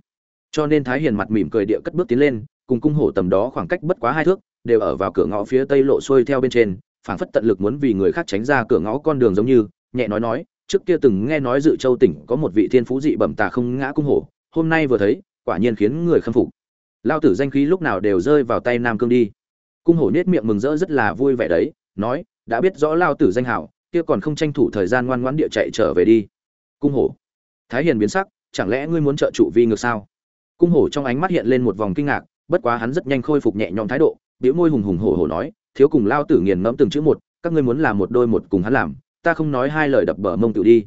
Cho nên thái hiền mặt mỉm cười địa cất bước tiến lên, cùng cung hổ tầm đó khoảng cách bất quá hai thước, đều ở vào cửa ngõ phía tây lộ xuôi theo bên trên, phảng phất tận lực muốn vì người khác tránh ra cửa ngõ con đường giống như, nhẹ nói nói, trước kia từng nghe nói dự châu tỉnh có một vị thiên phú dị bẩm tà không ngã cung hổ, hôm nay vừa thấy, quả nhiên khiến người khâm phục. Lao tử danh khí lúc nào đều rơi vào tay nam cương đi. Cung hổ nết miệng mừng rỡ rất là vui vẻ đấy, nói, đã biết rõ lao tử danh hảo, kia còn không tranh thủ thời gian ngoan ngoãn địa chạy trở về đi. Cung hổ, thái hiền biến sắc, chẳng lẽ ngươi muốn trợ trụ vi ngược sao? Cung hổ trong ánh mắt hiện lên một vòng kinh ngạc, bất quá hắn rất nhanh khôi phục nhẹ nhõm thái độ biểu môi hùng hùng hổ hổ nói, thiếu cùng lao tử nghiền ngẫm từng chữ một, các ngươi muốn làm một đôi một cùng hắn làm, ta không nói hai lời đập bờ mông tự đi.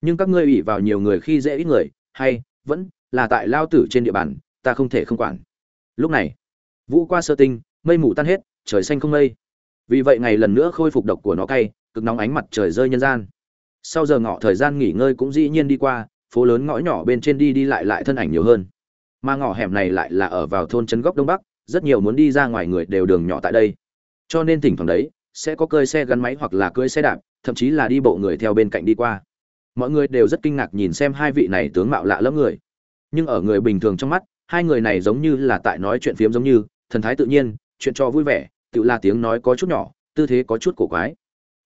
Nhưng các ngươi ủy vào nhiều người khi dễ ít người, hay, vẫn là tại lao tử trên địa bàn, ta không thể không quản. Lúc này, vũ qua sơ tinh, mây mù tan hết, trời xanh không mây. Vì vậy ngày lần nữa khôi phục độc của nó cay, cực nóng ánh mặt trời rơi nhân gian. Sau giờ ngọ thời gian nghỉ ngơi cũng dĩ nhiên đi qua, phố lớn ngõ nhỏ bên trên đi đi lại lại thân ảnh nhiều hơn mà ngõ hẻm này lại là ở vào thôn trấn góc đông bắc, rất nhiều muốn đi ra ngoài người đều đường nhỏ tại đây. Cho nên thỉnh thoảng đấy, sẽ có cơi xe gắn máy hoặc là cơi xe đạp, thậm chí là đi bộ người theo bên cạnh đi qua. Mọi người đều rất kinh ngạc nhìn xem hai vị này tướng mạo lạ lẫm người. Nhưng ở người bình thường trong mắt, hai người này giống như là tại nói chuyện phiếm giống như, thần thái tự nhiên, chuyện cho vui vẻ tự là tiếng nói có chút nhỏ, tư thế có chút cổ quái.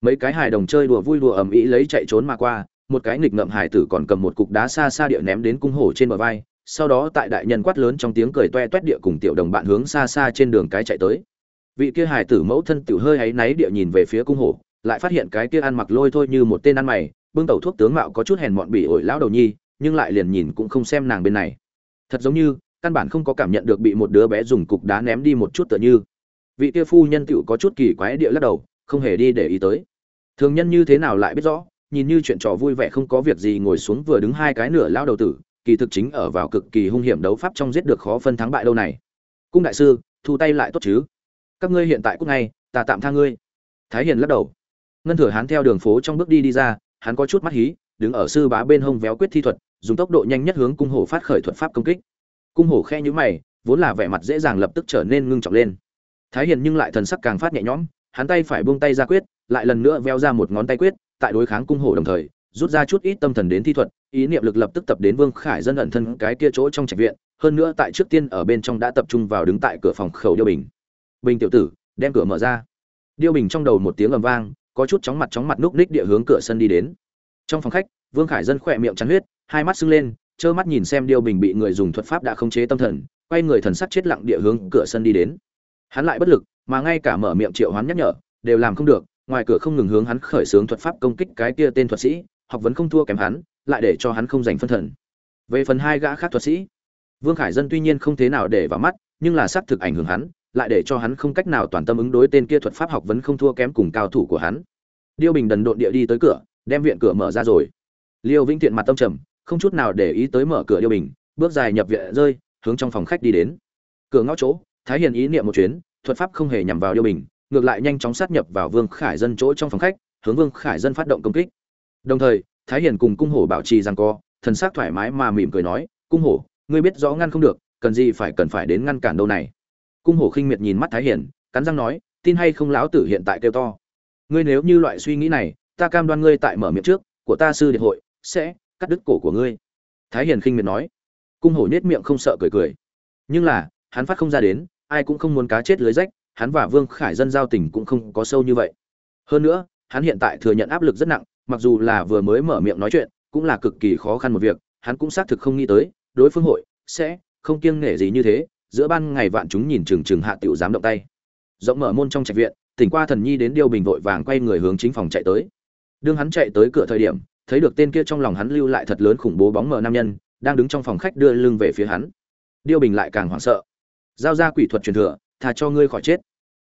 Mấy cái hài đồng chơi đùa vui đùa ầm ĩ lấy chạy trốn mà qua, một cái nghịch ngợm hải tử còn cầm một cục đá xa xa địa ném đến cung hổ trên bờ vai sau đó tại đại nhân quát lớn trong tiếng cười toe toét địa cùng tiểu đồng bạn hướng xa xa trên đường cái chạy tới. Vị kia hài tử mẫu thân tiểu hơi áy náy địa nhìn về phía cung hổ, lại phát hiện cái kia ăn mặc lôi thôi như một tên ăn mày, bưng tẩu thuốc tướng mạo có chút hèn mọn bỉ ổi lão đầu nhi, nhưng lại liền nhìn cũng không xem nàng bên này. Thật giống như, căn bản không có cảm nhận được bị một đứa bé dùng cục đá ném đi một chút tựa như. Vị kia phu nhân tiểu có chút kỳ quái địa lắc đầu, không hề đi để ý tới. Thường nhân như thế nào lại biết rõ, nhìn như chuyện trò vui vẻ không có việc gì ngồi xuống vừa đứng hai cái nửa lao đầu tử kỳ thực chính ở vào cực kỳ hung hiểm đấu pháp trong giết được khó phân thắng bại đâu này. Cung đại sư, thu tay lại tốt chứ? Các ngươi hiện tại cúc ngay, ta tạm tha ngươi. Thái hiền lắc đầu. Ngân thừa hán theo đường phố trong bước đi đi ra, hắn có chút mắt hí, đứng ở sư bá bên hông véo quyết thi thuật, dùng tốc độ nhanh nhất hướng cung hổ phát khởi thuật pháp công kích. Cung hổ khe nhữ mày, vốn là vẻ mặt dễ dàng lập tức trở nên ngưng trọng lên. Thái hiền nhưng lại thần sắc càng phát nhẹ nhõm, hắn tay phải buông tay ra quyết, lại lần nữa veo ra một ngón tay quyết, tại đối kháng cung hổ đồng thời rút ra chút ít tâm thần đến thi thuật, ý niệm lực lập tức tập đến vương khải dân ẩn thân cái kia chỗ trong trạch viện, hơn nữa tại trước tiên ở bên trong đã tập trung vào đứng tại cửa phòng khẩu điêu bình. Bình tiểu tử, đem cửa mở ra. Điêu bình trong đầu một tiếng ầm vang, có chút chóng mặt chóng mặt núp ních địa hướng cửa sân đi đến. Trong phòng khách, vương khải dân khỏe miệng chắn huyết, hai mắt sưng lên, trơ mắt nhìn xem điêu bình bị người dùng thuật pháp đã khống chế tâm thần, quay người thần sắc chết lặng địa hướng cửa sân đi đến. Hắn lại bất lực, mà ngay cả mở miệng triệu hoán nhắc nhở, đều làm không được, ngoài cửa không ngừng hướng hắn khởi xướng thuật pháp công kích cái kia tên thuật sĩ học vấn không thua kém hắn, lại để cho hắn không giành phân thần. Về phần hai gã khác thuật sĩ, vương khải dân tuy nhiên không thế nào để vào mắt, nhưng là xác thực ảnh hưởng hắn, lại để cho hắn không cách nào toàn tâm ứng đối tên kia thuật pháp học vấn không thua kém cùng cao thủ của hắn. Điêu bình đần độn địa đi tới cửa, đem viện cửa mở ra rồi. Liêu vĩnh thiện mặt tâm trầm, không chút nào để ý tới mở cửa điêu bình, bước dài nhập viện rơi, hướng trong phòng khách đi đến. Cửa ngõ chỗ, thái hiền ý niệm một chuyến, thuật pháp không hề nhằm vào điêu bình, ngược lại nhanh chóng sát nhập vào vương khải dân chỗ trong phòng khách, hướng vương khải dân phát động công kích đồng thời, thái hiền cùng cung hổ bảo trì rằng co, thần sắc thoải mái mà mỉm cười nói, cung hổ, ngươi biết rõ ngăn không được, cần gì phải cần phải đến ngăn cản đâu này? Cung hổ khinh miệt nhìn mắt thái hiền, cắn răng nói, tin hay không lão tử hiện tại kêu to? Ngươi nếu như loại suy nghĩ này, ta cam đoan ngươi tại mở miệng trước, của ta sư điện hội sẽ cắt đứt cổ của ngươi. Thái hiền khinh miệt nói. Cung hổ nhếch miệng không sợ cười cười. Nhưng là, hắn phát không ra đến, ai cũng không muốn cá chết lưới rách, hắn và vương khải dân giao tình cũng không có sâu như vậy. Hơn nữa, hắn hiện tại thừa nhận áp lực rất nặng mặc dù là vừa mới mở miệng nói chuyện, cũng là cực kỳ khó khăn một việc, hắn cũng xác thực không nghĩ tới, đối phương hội sẽ không kiêng nể gì như thế, giữa ban ngày vạn chúng nhìn chừng chừng hạ tiểu dám động tay. Rộng mở môn trong trạch viện, tỉnh qua thần nhi đến điêu bình vội vàng quay người hướng chính phòng chạy tới. Đương hắn chạy tới cửa thời điểm, thấy được tên kia trong lòng hắn lưu lại thật lớn khủng bố bóng mờ nam nhân, đang đứng trong phòng khách đưa lưng về phía hắn. Điêu bình lại càng hoảng sợ. Giao ra quỷ thuật truyền thừa thà cho ngươi khỏi chết.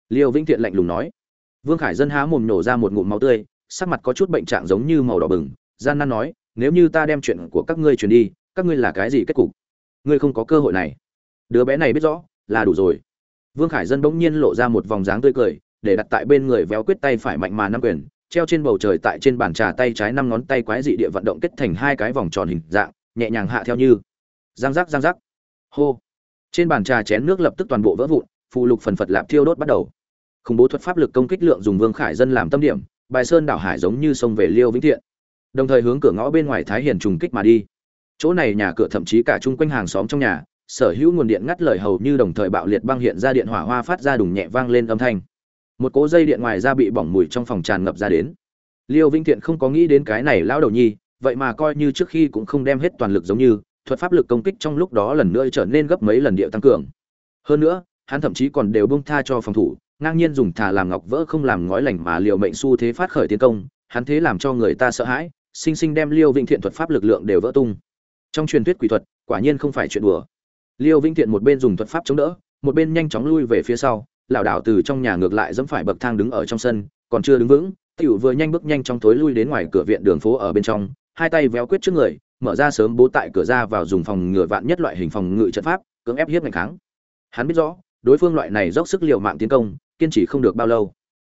Liêu vĩnh thiện lạnh lùng nói. Vương khải dân há mồm nổ ra một ngụm máu tươi sắc mặt có chút bệnh trạng giống như màu đỏ bừng, gian nan nói, nếu như ta đem chuyện của các ngươi truyền đi, các ngươi là cái gì kết cục? Ngươi không có cơ hội này. Đứa bé này biết rõ, là đủ rồi. Vương khải dân bỗng nhiên lộ ra một vòng dáng tươi cười, để đặt tại bên người véo quyết tay phải mạnh mà năm quyền, treo trên bầu trời tại trên bàn trà tay trái năm ngón tay quái dị địa vận động kết thành hai cái vòng tròn hình dạng, nhẹ nhàng hạ theo như. Giang giác giang giác. Hô. Trên bàn trà chén nước lập tức toàn bộ vỡ vụn Phụ lục phần phật lạp thiêu đốt bắt đầu. Khủng bố thuật pháp lực công kích lượng dùng vương khải dân làm tâm điểm bài sơn đảo hải giống như sông về liêu vĩnh thiện. Đồng thời hướng cửa ngõ bên ngoài thái hiền trùng kích mà đi. Chỗ này nhà cửa thậm chí cả chung quanh hàng xóm trong nhà, sở hữu nguồn điện ngắt lời hầu như đồng thời bạo liệt băng hiện ra điện hỏa hoa phát ra đùng nhẹ vang lên âm thanh. Một cỗ dây điện ngoài ra bị bỏng mùi trong phòng tràn ngập ra đến. Liêu vĩnh thiện không có nghĩ đến cái này lão đầu nhi, vậy mà coi như trước khi cũng không đem hết toàn lực giống như, thuật pháp lực công kích trong lúc đó lần nữa trở nên gấp mấy lần điệu tăng cường. Hơn nữa, hắn thậm chí còn đều bông tha cho phòng thủ ngang nhiên dùng thà làm ngọc vỡ không làm ngói lành mà liều mệnh xu thế phát khởi tiến công, hắn thế làm cho người ta sợ hãi, sinh sinh đem liêu vĩnh thiện thuật pháp lực lượng đều vỡ tung. Trong truyền thuyết quỷ thuật, quả nhiên không phải chuyện đùa. Liêu vĩnh thiện một bên dùng thuật pháp chống đỡ, một bên nhanh chóng lui về phía sau, lảo đảo từ trong nhà ngược lại dẫm phải bậc thang đứng ở trong sân, còn chưa đứng vững, tiểu vừa nhanh bước nhanh trong tối lui đến ngoài cửa viện đường phố ở bên trong, hai tay véo quyết trước người, mở ra sớm bố tại cửa ra vào dùng phòng ngừa vạn nhất loại hình phòng ngự trận pháp, cưỡng ép hiếp ngày kháng. Hắn biết rõ, đối phương loại này dốc sức liều mạng tiến công kiên trì không được bao lâu.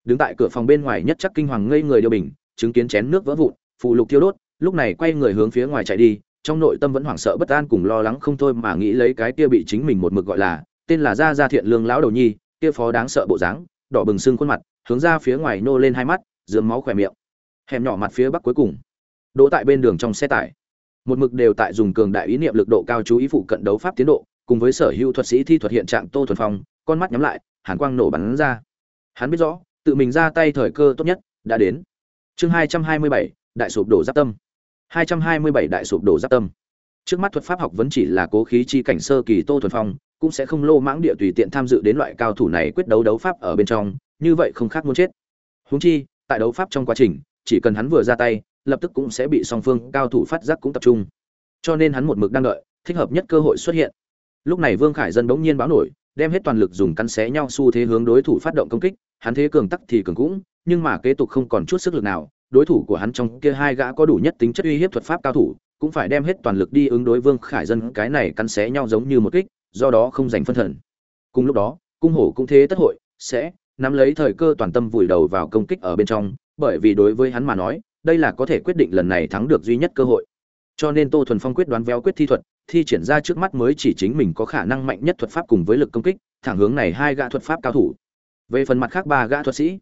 Đứng tại cửa phòng bên ngoài nhất chắc kinh hoàng ngây người điều bình, chứng kiến chén nước vỡ vụn phụ lục thiêu đốt, lúc này quay người hướng phía ngoài chạy đi, trong nội tâm vẫn hoảng sợ bất an cùng lo lắng không thôi mà nghĩ lấy cái kia bị chính mình một mực gọi là, tên là gia gia thiện lương lão đầu nhi, kia phó đáng sợ bộ dáng, đỏ bừng sưng khuôn mặt, hướng ra phía ngoài nô lên hai mắt dướng máu khỏe miệng. Hẻm nhỏ mặt phía bắc cuối cùng. Đỗ tại bên đường trong xe tải. Một mực đều tại dùng cường đại ý niệm lực độ cao chú ý phụ cận đấu pháp tiến độ, cùng với sở hữu thuật sĩ thi thuật hiện trạng tô thuần phong, con mắt nhắm lại hàn quang nổ bắn ra. Hắn biết rõ, tự mình ra tay thời cơ tốt nhất đã đến. Chương hai trăm hai mươi bảy, đại sụp đổ giáp tâm. hai trăm hai mươi bảy, đại sụp đổ giáp tâm. Trước mắt thuật pháp học vẫn chỉ là cố khí chi cảnh sơ kỳ tô thuần phong, cũng sẽ không lô mãng địa tùy tiện tham dự đến loại cao thủ này quyết đấu đấu pháp ở bên trong, như vậy không khác muốn chết. Huống chi, tại đấu pháp trong quá trình, chỉ cần hắn vừa ra tay, lập tức cũng sẽ bị song phương cao thủ phát giác cũng tập trung. Cho nên hắn một mực đang đợi, thích hợp nhất cơ hội xuất hiện. Lúc này vương khải dân bỗng nhiên báo nổi đem hết toàn lực dùng cắn xé nhau xu thế hướng đối thủ phát động công kích, hắn thế cường tắc thì cường cũng, nhưng mà kế tục không còn chút sức lực nào, đối thủ của hắn trong kia hai gã có đủ nhất tính chất uy hiếp thuật pháp cao thủ, cũng phải đem hết toàn lực đi ứng đối vương khải dân, cái này cắn xé nhau giống như một kích, do đó không giành phân thần. Cùng lúc đó, cung hổ cũng thế tất hội, sẽ nắm lấy thời cơ toàn tâm vùi đầu vào công kích ở bên trong, bởi vì đối với hắn mà nói, đây là có thể quyết định lần này thắng được duy nhất cơ hội cho nên tô thuần phong quyết đoán véo quyết thi thuật, thi triển ra trước mắt mới chỉ chính mình có khả năng mạnh nhất thuật pháp cùng với lực công kích, thẳng hướng này hai gã thuật pháp cao thủ. Về phần mặt khác ba gã thuật sĩ,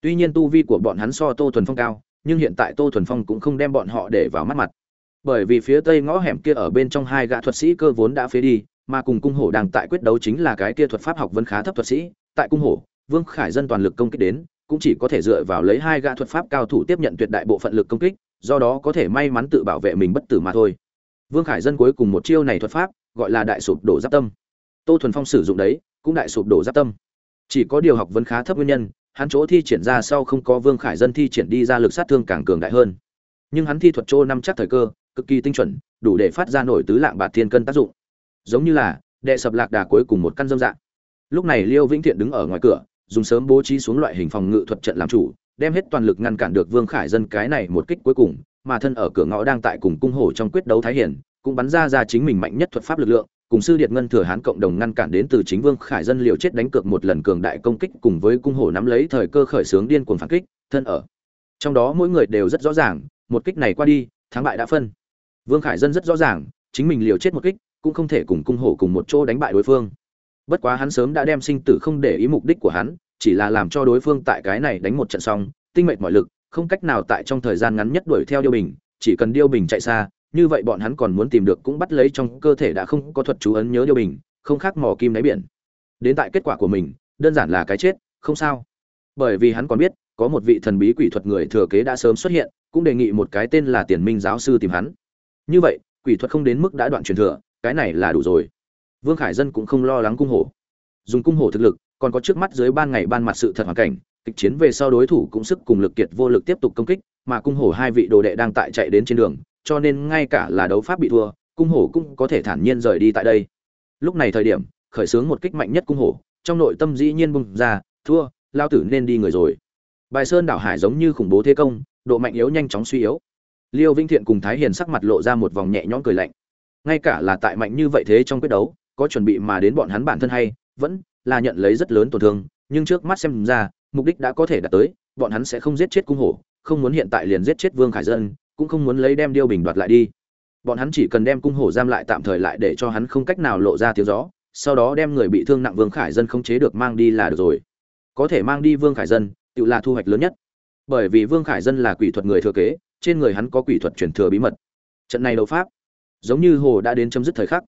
tuy nhiên tu vi của bọn hắn so tô thuần phong cao, nhưng hiện tại tô thuần phong cũng không đem bọn họ để vào mắt mặt. Bởi vì phía tây ngõ hẻm kia ở bên trong hai gã thuật sĩ cơ vốn đã phế đi, mà cùng cung hổ đang tại quyết đấu chính là cái kia thuật pháp học vân khá thấp thuật sĩ, tại cung hổ, vương khải dân toàn lực công kích đến, cũng chỉ có thể dựa vào lấy hai gã thuật pháp cao thủ tiếp nhận tuyệt đại bộ phận lực công kích do đó có thể may mắn tự bảo vệ mình bất tử mà thôi. Vương khải dân cuối cùng một chiêu này thuật pháp, gọi là đại sụp đổ giáp tâm. Tô thuần phong sử dụng đấy, cũng đại sụp đổ giáp tâm. Chỉ có điều học vấn khá thấp nguyên nhân, hắn chỗ thi triển ra sau không có vương khải dân thi triển đi ra lực sát thương càng cường đại hơn. Nhưng hắn thi thuật chỗ năm chắc thời cơ, cực kỳ tinh chuẩn, đủ để phát ra nổi tứ lạng bạt thiên cân tác dụng. Giống như là, đệ sập lạc đà cuối cùng một căn dâm dạng. Lúc này liêu vĩnh thiện đứng ở ngoài cửa, dùng sớm bố trí xuống loại hình phòng ngự thuật trận làm chủ đem hết toàn lực ngăn cản được vương khải dân cái này một kích cuối cùng, mà thân ở cửa ngõ đang tại cùng cung hổ trong quyết đấu thái hiển cũng bắn ra ra chính mình mạnh nhất thuật pháp lực lượng, cùng sư điệt ngân thừa hán cộng đồng ngăn cản đến từ chính vương khải dân liều chết đánh cược một lần cường đại công kích cùng với cung hổ nắm lấy thời cơ khởi sướng điên cuồng phản kích, thân ở. Trong đó mỗi người đều rất rõ ràng, một kích này qua đi, thắng bại đã phân. Vương khải dân rất rõ ràng, chính mình liều chết một kích, cũng không thể cùng cung hổ cùng một chỗ đánh bại đối phương. Bất quá hắn sớm đã đem sinh tử không để ý mục đích của hắn chỉ là làm cho đối phương tại cái này đánh một trận xong, tinh mệnh mọi lực, không cách nào tại trong thời gian ngắn nhất đuổi theo điêu bình, chỉ cần điêu bình chạy xa, như vậy bọn hắn còn muốn tìm được cũng bắt lấy trong cơ thể đã không có thuật chú ấn nhớ điêu bình, không khác mò kim đáy biển. Đến tại kết quả của mình, đơn giản là cái chết, không sao. Bởi vì hắn còn biết, có một vị thần bí quỷ thuật người thừa kế đã sớm xuất hiện, cũng đề nghị một cái tên là tiền minh giáo sư tìm hắn. Như vậy, quỷ thuật không đến mức đã đoạn truyền thừa, cái này là đủ rồi. Vương khải dân cũng không lo lắng cung hổ. Dùng cung hổ thực lực còn có trước mắt dưới ban ngày ban mặt sự thật hoàn cảnh, kịch chiến về sau đối thủ cũng sức cùng lực kiệt vô lực tiếp tục công kích, mà cung hổ hai vị đồ đệ đang tại chạy đến trên đường, cho nên ngay cả là đấu pháp bị thua, cung hổ cũng có thể thản nhiên rời đi tại đây. Lúc này thời điểm, khởi xướng một kích mạnh nhất cung hổ, trong nội tâm dĩ nhiên bung ra, thua, lao tử nên đi người rồi. Bài sơn đảo hải giống như khủng bố thế công, độ mạnh yếu nhanh chóng suy yếu. Liêu vinh thiện cùng thái hiền sắc mặt lộ ra một vòng nhẹ nhõm cười lạnh. Ngay cả là tại mạnh như vậy thế trong quyết đấu, có chuẩn bị mà đến bọn hắn bản thân hay, vẫn là nhận lấy rất lớn tổn thương, nhưng trước mắt xem ra, mục đích đã có thể đạt tới, bọn hắn sẽ không giết chết cung hổ, không muốn hiện tại liền giết chết vương khải dân, cũng không muốn lấy đem điêu bình đoạt lại đi. Bọn hắn chỉ cần đem cung hổ giam lại tạm thời lại để cho hắn không cách nào lộ ra tiếng gió, sau đó đem người bị thương nặng vương khải dân không chế được mang đi là được rồi. Có thể mang đi vương khải dân, tự là thu hoạch lớn nhất. Bởi vì vương khải dân là quỷ thuật người thừa kế, trên người hắn có quỷ thuật truyền thừa bí mật. Trận này đấu pháp, giống như hồ đã đến chấm dứt thời khắc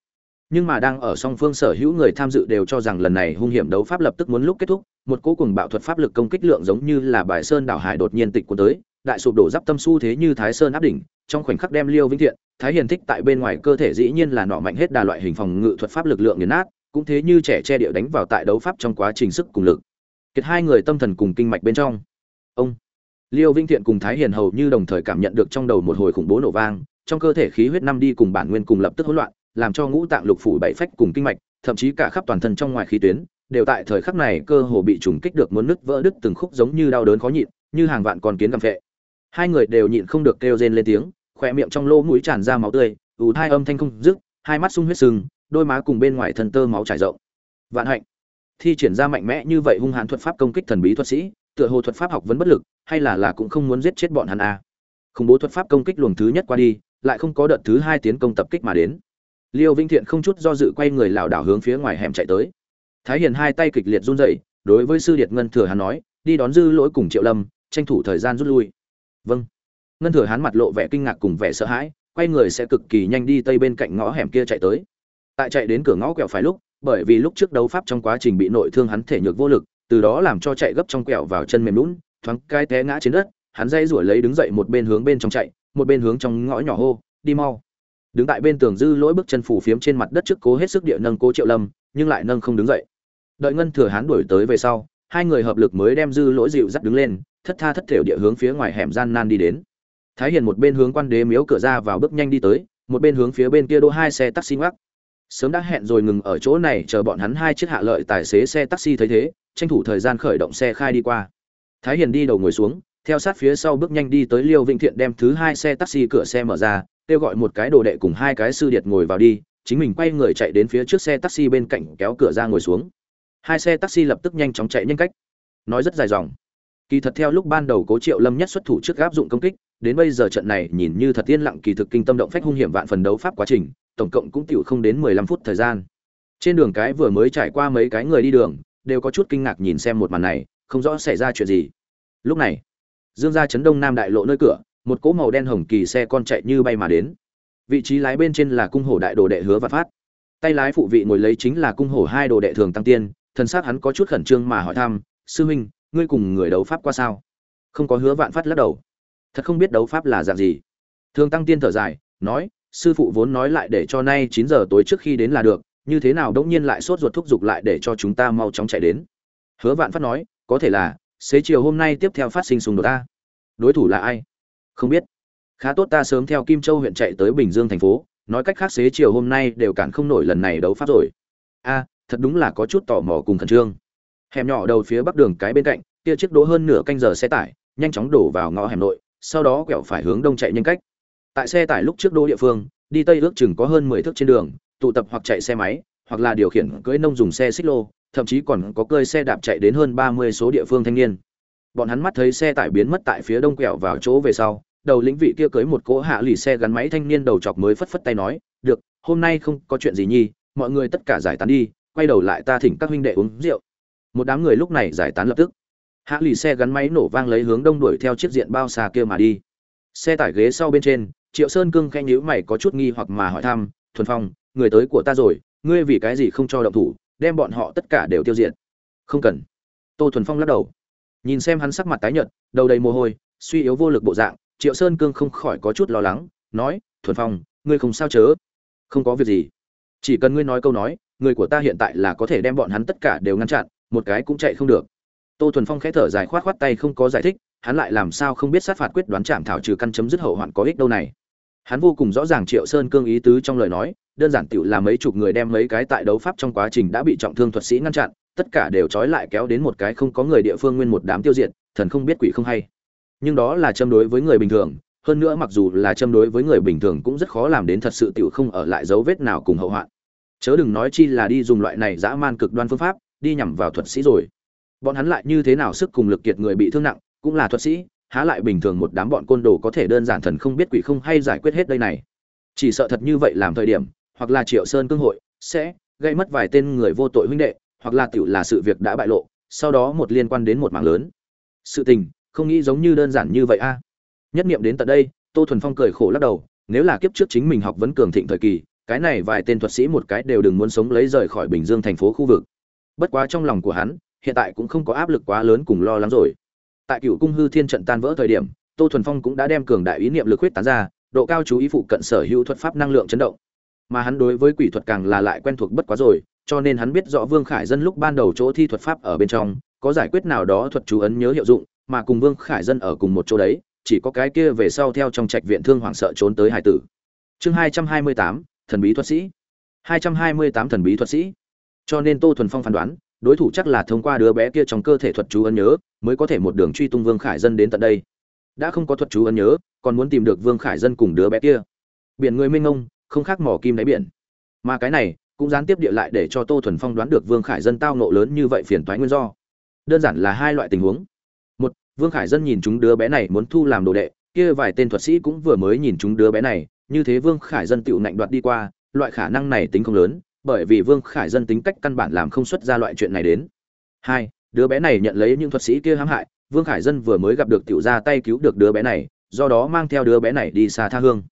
nhưng mà đang ở song phương sở hữu người tham dự đều cho rằng lần này hung hiểm đấu pháp lập tức muốn lúc kết thúc, một cỗ cùng bạo thuật pháp lực công kích lượng giống như là bài sơn đảo hải đột nhiên tịch cuốn tới, đại sụp đổ giáp tâm su thế như thái sơn áp đỉnh, trong khoảnh khắc đem liêu vĩnh thiện, thái hiền thích tại bên ngoài cơ thể dĩ nhiên là nọ mạnh hết đà loại hình phòng ngự thuật pháp lực lượng nghiền nát, cũng thế như trẻ che địa đánh vào tại đấu pháp trong quá trình sức cùng lực. Kiệt hai người tâm thần cùng kinh mạch bên trong. Ông liêu vĩnh thiện cùng thái hiền hầu như đồng thời cảm nhận được trong đầu một hồi khủng bố nổ vang, trong cơ thể khí huyết năm đi cùng bản nguyên cùng lập tức hỗn loạn làm cho ngũ tạng lục phủ bảy phách cùng kinh mạch, thậm chí cả khắp toàn thân trong ngoài khí tuyến, đều tại thời khắc này cơ hồ bị trùng kích được muốn nứt vỡ đứt từng khúc giống như đau đớn khó nhịn, như hàng vạn con kiến gầm phệ. Hai người đều nhịn không được kêu rên lên tiếng khoe miệng trong lỗ mũi tràn ra máu tươi, ù hai âm thanh không dứt, hai mắt sung huyết sưng đôi má cùng bên ngoài thân tơ máu trải rộng. Vạn hạnh. Thi triển ra mạnh mẽ như vậy hung hãn thuật pháp công kích thần bí thuật sĩ, tựa hồ thuật pháp học vẫn bất lực, hay là là cũng không muốn giết chết bọn hắn a à. khủng bố thuật pháp công kích luồng thứ nhất qua đi, lại không có đợt thứ hai tiến công tập kích mà đến liêu vĩnh thiện không chút do dự quay người lảo đảo hướng phía ngoài hẻm chạy tới. Thái hiền hai tay kịch liệt run rẩy, đối với sư điệt ngân thừa hắn nói, đi đón dư lỗi cùng triệu lâm, tranh thủ thời gian rút lui. Vâng. Ngân thừa hắn mặt lộ vẻ kinh ngạc cùng vẻ sợ hãi, quay người sẽ cực kỳ nhanh đi tây bên cạnh ngõ hẻm kia chạy tới. Tại chạy đến cửa ngõ quẹo phải lúc, bởi vì lúc trước đấu pháp trong quá trình bị nội thương hắn thể nhược vô lực, từ đó làm cho chạy gấp trong quẹo vào chân mềm lún, thoáng cai té ngã trên đất, hắn dây rủi lấy đứng dậy một bên hướng bên trong chạy, một bên hướng trong ngõ nhỏ hô, đi mau đứng tại bên tường dư lỗi bước chân phủ phiếm trên mặt đất trước cố hết sức địa nâng cố triệu lâm, nhưng lại nâng không đứng dậy. Đợi ngân thừa hán đuổi tới về sau, hai người hợp lực mới đem dư lỗi dịu dắt đứng lên, thất tha thất thểu địa hướng phía ngoài hẻm gian nan đi đến. Thái hiền một bên hướng quan đế miếu cửa ra vào bước nhanh đi tới, một bên hướng phía bên kia đỗ hai xe taxi ngoắc. Sớm đã hẹn rồi ngừng ở chỗ này, chờ bọn hắn hai chiếc hạ lợi tài xế xe taxi thấy thế, tranh thủ thời gian khởi động xe khai đi qua. Thái hiền đi đầu ngồi xuống, theo sát phía sau bước nhanh đi tới liêu vĩnh thiện đem thứ hai xe taxi cửa xe mở ra kêu gọi một cái đồ đệ cùng hai cái sư điệt ngồi vào đi, chính mình quay người chạy đến phía trước xe taxi bên cạnh kéo cửa ra ngồi xuống. Hai xe taxi lập tức nhanh chóng chạy nhanh cách. Nói rất dài dòng. Kỳ thật theo lúc ban đầu cố triệu lâm nhất xuất thủ trước áp dụng công kích, đến bây giờ trận này nhìn như thật yên lặng kỳ thực kinh tâm động phách hung hiểm vạn phần đấu pháp quá trình, tổng cộng cũng tiểu không đến mười lăm phút thời gian. Trên đường cái vừa mới trải qua mấy cái người đi đường, đều có chút kinh ngạc nhìn xem một màn này, không rõ xảy ra chuyện gì. Lúc này, dương gia chấn đông nam đại lộ nơi cửa một cỗ màu đen hồng kỳ xe con chạy như bay mà đến. Vị trí lái bên trên là cung hổ đại đồ đệ hứa và phát. Tay lái phụ vị ngồi lấy chính là cung hổ hai đồ đệ thường tăng tiên, thần xác hắn có chút khẩn trương mà hỏi thăm, sư huynh, ngươi cùng người đấu pháp qua sao? Không có hứa vạn phát lắc đầu. Thật không biết đấu pháp là dạng gì. Thường tăng tiên thở dài, nói, sư phụ vốn nói lại để cho nay chín giờ tối trước khi đến là được, như thế nào đống nhiên lại sốt ruột thúc giục lại để cho chúng ta mau chóng chạy đến? Hứa vạn phát nói, có thể là, xế chiều hôm nay tiếp theo phát sinh xung đột ta. Đối thủ là ai? Không biết. Khá tốt ta sớm theo kim châu huyện chạy tới bình dương thành phố, nói cách khác xế chiều hôm nay đều cản không nổi lần này đấu pháp rồi. A, thật đúng là có chút tò mò cùng khẩn trương. Hẻm nhỏ đầu phía bắc đường cái bên cạnh, kia chiếc đỗ hơn nửa canh giờ xe tải, nhanh chóng đổ vào ngõ hẻm nội, sau đó quẹo phải hướng đông chạy nhanh cách. Tại xe tải lúc trước đỗ địa phương, đi tây ước chừng có hơn mười thước trên đường, tụ tập hoặc chạy xe máy, hoặc là điều khiển cưỡi nông dùng xe xích lô, thậm chí còn có cơi xe đạp chạy đến hơn ba mươi số địa phương thanh niên bọn hắn mắt thấy xe tải biến mất tại phía đông quẹo vào chỗ về sau, đầu lĩnh vị kia cưới một cỗ hạ lì xe gắn máy thanh niên đầu chọc mới phất phất tay nói, được, hôm nay không có chuyện gì nhi, mọi người tất cả giải tán đi, quay đầu lại ta thỉnh các huynh đệ uống rượu. Một đám người lúc này giải tán lập tức. Hạ lì xe gắn máy nổ vang lấy hướng đông đuổi theo chiếc diện bao xà kia mà đi. Xe tải ghế sau bên trên, triệu sơn cương khen nhữ mày có chút nghi hoặc mà hỏi thăm, thuần phong, người tới của ta rồi, ngươi vì cái gì không cho động thủ, đem bọn họ tất cả đều tiêu diệt? Không cần. Tô thuần phong lắc đầu nhìn xem hắn sắc mặt tái nhợt, đầu đầy mồ hôi, suy yếu vô lực bộ dạng, triệu sơn cương không khỏi có chút lo lắng, nói, thuần phong, ngươi không sao chớ? Không có việc gì. Chỉ cần ngươi nói câu nói, người của ta hiện tại là có thể đem bọn hắn tất cả đều ngăn chặn, một cái cũng chạy không được. Tô thuần phong khẽ thở dài khoát khoát tay không có giải thích, hắn lại làm sao không biết sát phạt quyết đoán chạm thảo trừ căn chấm dứt hậu hoạn có ích đâu này. Hắn vô cùng rõ ràng triệu sơn cương ý tứ trong lời nói, đơn giản tựu là mấy chục người đem mấy cái tại đấu pháp trong quá trình đã bị trọng thương thuật sĩ ngăn chặn tất cả đều trói lại kéo đến một cái không có người địa phương nguyên một đám tiêu diệt, thần không biết quỷ không hay. Nhưng đó là châm đối với người bình thường, hơn nữa mặc dù là châm đối với người bình thường cũng rất khó làm đến thật sự tiểu không ở lại dấu vết nào cùng hậu hoạn. Chớ đừng nói chi là đi dùng loại này dã man cực đoan phương pháp, đi nhằm vào thuật sĩ rồi. Bọn hắn lại như thế nào sức cùng lực kiệt người bị thương nặng, cũng là thuật sĩ, há lại bình thường một đám bọn côn đồ có thể đơn giản thần không biết quỷ không hay giải quyết hết đây này. Chỉ sợ thật như vậy làm thời điểm, hoặc là triệu sơn cương hội, sẽ gây mất vài tên người vô tội huynh đệ hoặc là tiểu là sự việc đã bại lộ, sau đó một liên quan đến một mảng lớn. Sự tình, không nghĩ giống như đơn giản như vậy a. Nhất niệm đến tận đây, tô thuần phong cười khổ lắc đầu, nếu là kiếp trước chính mình học vấn cường thịnh thời kỳ, cái này vài tên thuật sĩ một cái đều đừng muốn sống lấy rời khỏi bình dương thành phố khu vực. Bất quá trong lòng của hắn, hiện tại cũng không có áp lực quá lớn cùng lo lắng rồi. Tại cựu cung hư thiên trận tan vỡ thời điểm, tô thuần phong cũng đã đem cường đại ý niệm lực huyết tán ra, độ cao chú ý phụ cận sở hữu thuật pháp năng lượng chấn động. Mà hắn đối với quỷ thuật càng là lại quen thuộc bất quá rồi cho nên hắn biết rõ vương khải dân lúc ban đầu chỗ thi thuật pháp ở bên trong, có giải quyết nào đó thuật chú ấn nhớ hiệu dụng, mà cùng vương khải dân ở cùng một chỗ đấy, chỉ có cái kia về sau theo trong trạch viện thương hoảng sợ trốn tới hải tử. Chương hai trăm hai mươi tám, thần bí thuật sĩ. hai trăm hai mươi tám, thần bí thuật sĩ. Cho nên tô thuần phong phán đoán, đối thủ chắc là thông qua đứa bé kia trong cơ thể thuật chú ấn nhớ, mới có thể một đường truy tung vương khải dân đến tận đây. Đã không có thuật chú ấn nhớ, còn muốn tìm được vương khải dân cùng đứa bé kia. Biển người mênh ngông không khác mỏ kim đáy biển. Mà cái này cũng gián tiếp địa lại để cho tô thuần phong đoán được vương khải dân tao nộ lớn như vậy phiền toái nguyên do. Đơn giản là hai loại tình huống. Một, vương khải dân nhìn chúng đứa bé này muốn thu làm đồ đệ, kia vài tên thuật sĩ cũng vừa mới nhìn chúng đứa bé này, như thế vương khải dân tựu nạnh đoạt đi qua, loại khả năng này tính không lớn, bởi vì vương khải dân tính cách căn bản làm không xuất ra loại chuyện này đến. Hai, đứa bé này nhận lấy những thuật sĩ kia hãm hại, vương khải dân vừa mới gặp được tiểu ra tay cứu được đứa bé này, do đó mang theo đứa bé này đi xa tha hương.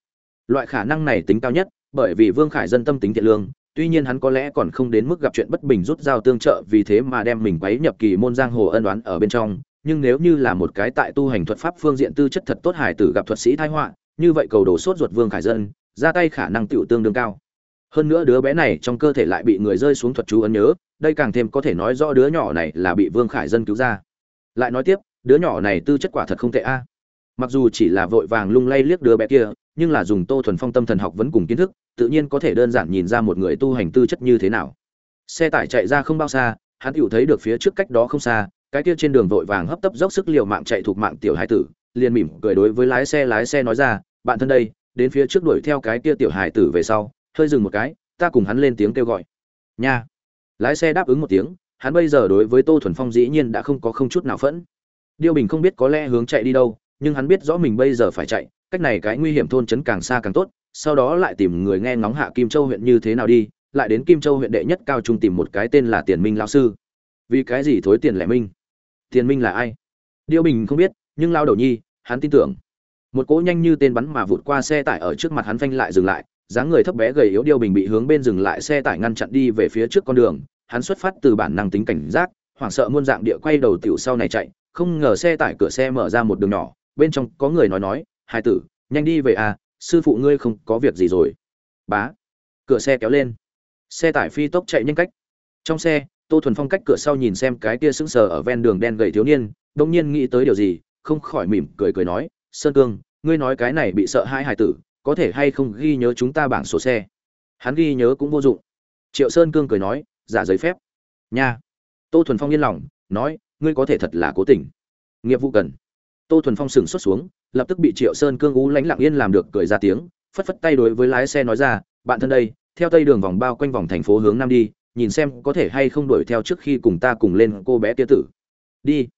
Loại khả năng này tính cao nhất, bởi vì vương khải dân tâm tính thiện lương tuy nhiên hắn có lẽ còn không đến mức gặp chuyện bất bình rút dao tương trợ vì thế mà đem mình quấy nhập kỳ môn giang hồ ân đoán ở bên trong. Nhưng nếu như là một cái tại tu hành thuật pháp phương diện tư chất thật tốt hải tử gặp thuật sĩ thái họa, như vậy cầu đồ sốt ruột vương khải dân, ra tay khả năng tiểu tương đương cao. Hơn nữa đứa bé này trong cơ thể lại bị người rơi xuống thuật chú ấn nhớ, đây càng thêm có thể nói rõ đứa nhỏ này là bị vương khải dân cứu ra. Lại nói tiếp, đứa nhỏ này tư chất quả thật không tệ a mặc dù chỉ là vội vàng lung lay liếc đứa bé kia, nhưng là dùng tô thuần phong tâm thần học vẫn cùng kiến thức, tự nhiên có thể đơn giản nhìn ra một người tu hành tư chất như thế nào. Xe tải chạy ra không bao xa, hắn tựu thấy được phía trước cách đó không xa, cái kia trên đường vội vàng hấp tấp dốc sức liều mạng chạy thuộc mạng tiểu hải tử, liền mỉm cười đối với lái xe lái xe nói ra, bạn thân đây, đến phía trước đuổi theo cái kia tiểu hải tử về sau, hơi dừng một cái, ta cùng hắn lên tiếng kêu gọi. Nha. Lái xe đáp ứng một tiếng, hắn bây giờ đối với tô thuần phong dĩ nhiên đã không có không chút nào phẫn. Điêu bình không biết có lẽ hướng chạy đi đâu nhưng hắn biết rõ mình bây giờ phải chạy, cách này cái nguy hiểm thôn trấn càng xa càng tốt, sau đó lại tìm người nghe ngóng hạ kim châu huyện như thế nào đi, lại đến kim châu huyện đệ nhất cao trung tìm một cái tên là tiền minh lão sư. Vì cái gì thối tiền lẻ minh? Tiền minh là ai? Điêu bình không biết, nhưng lao đầu nhi, hắn tin tưởng. Một cỗ nhanh như tên bắn mà vụt qua xe tải ở trước mặt hắn phanh lại dừng lại, dáng người thấp bé gầy yếu điêu bình bị hướng bên dừng lại xe tải ngăn chặn đi về phía trước con đường, hắn xuất phát từ bản năng tính cảnh giác, hoảng sợ muôn dạng địa quay đầu tiểu sau này chạy, không ngờ xe tải cửa xe mở ra một đường nhỏ bên trong có người nói nói hai tử, nhanh đi về à sư phụ ngươi không có việc gì rồi. Bá, cửa xe kéo lên. Xe tải phi tốc chạy nhanh cách. Trong xe, tô thuần phong cách cửa sau nhìn xem cái kia sững sờ ở ven đường đen gầy thiếu niên đông nhiên nghĩ tới điều gì, không khỏi mỉm cười cười nói, sơn cương, ngươi nói cái này bị sợ hai hải tử, có thể hay không ghi nhớ chúng ta bảng số xe? Hắn ghi nhớ cũng vô dụng. Triệu sơn cương cười nói, giả giấy phép. Nha. Tô thuần phong yên lòng, nói, ngươi có thể thật là cố tình. Nghiệp vụ cần tô thuần phong sừng xuất xuống, lập tức bị triệu sơn cương ú lánh lặng yên làm được cười ra tiếng, phất phất tay đối với lái xe nói ra, bạn thân đây, theo tây đường vòng bao quanh vòng thành phố hướng nam đi, nhìn xem có thể hay không đuổi theo trước khi cùng ta cùng lên cô bé tia tử. Đi.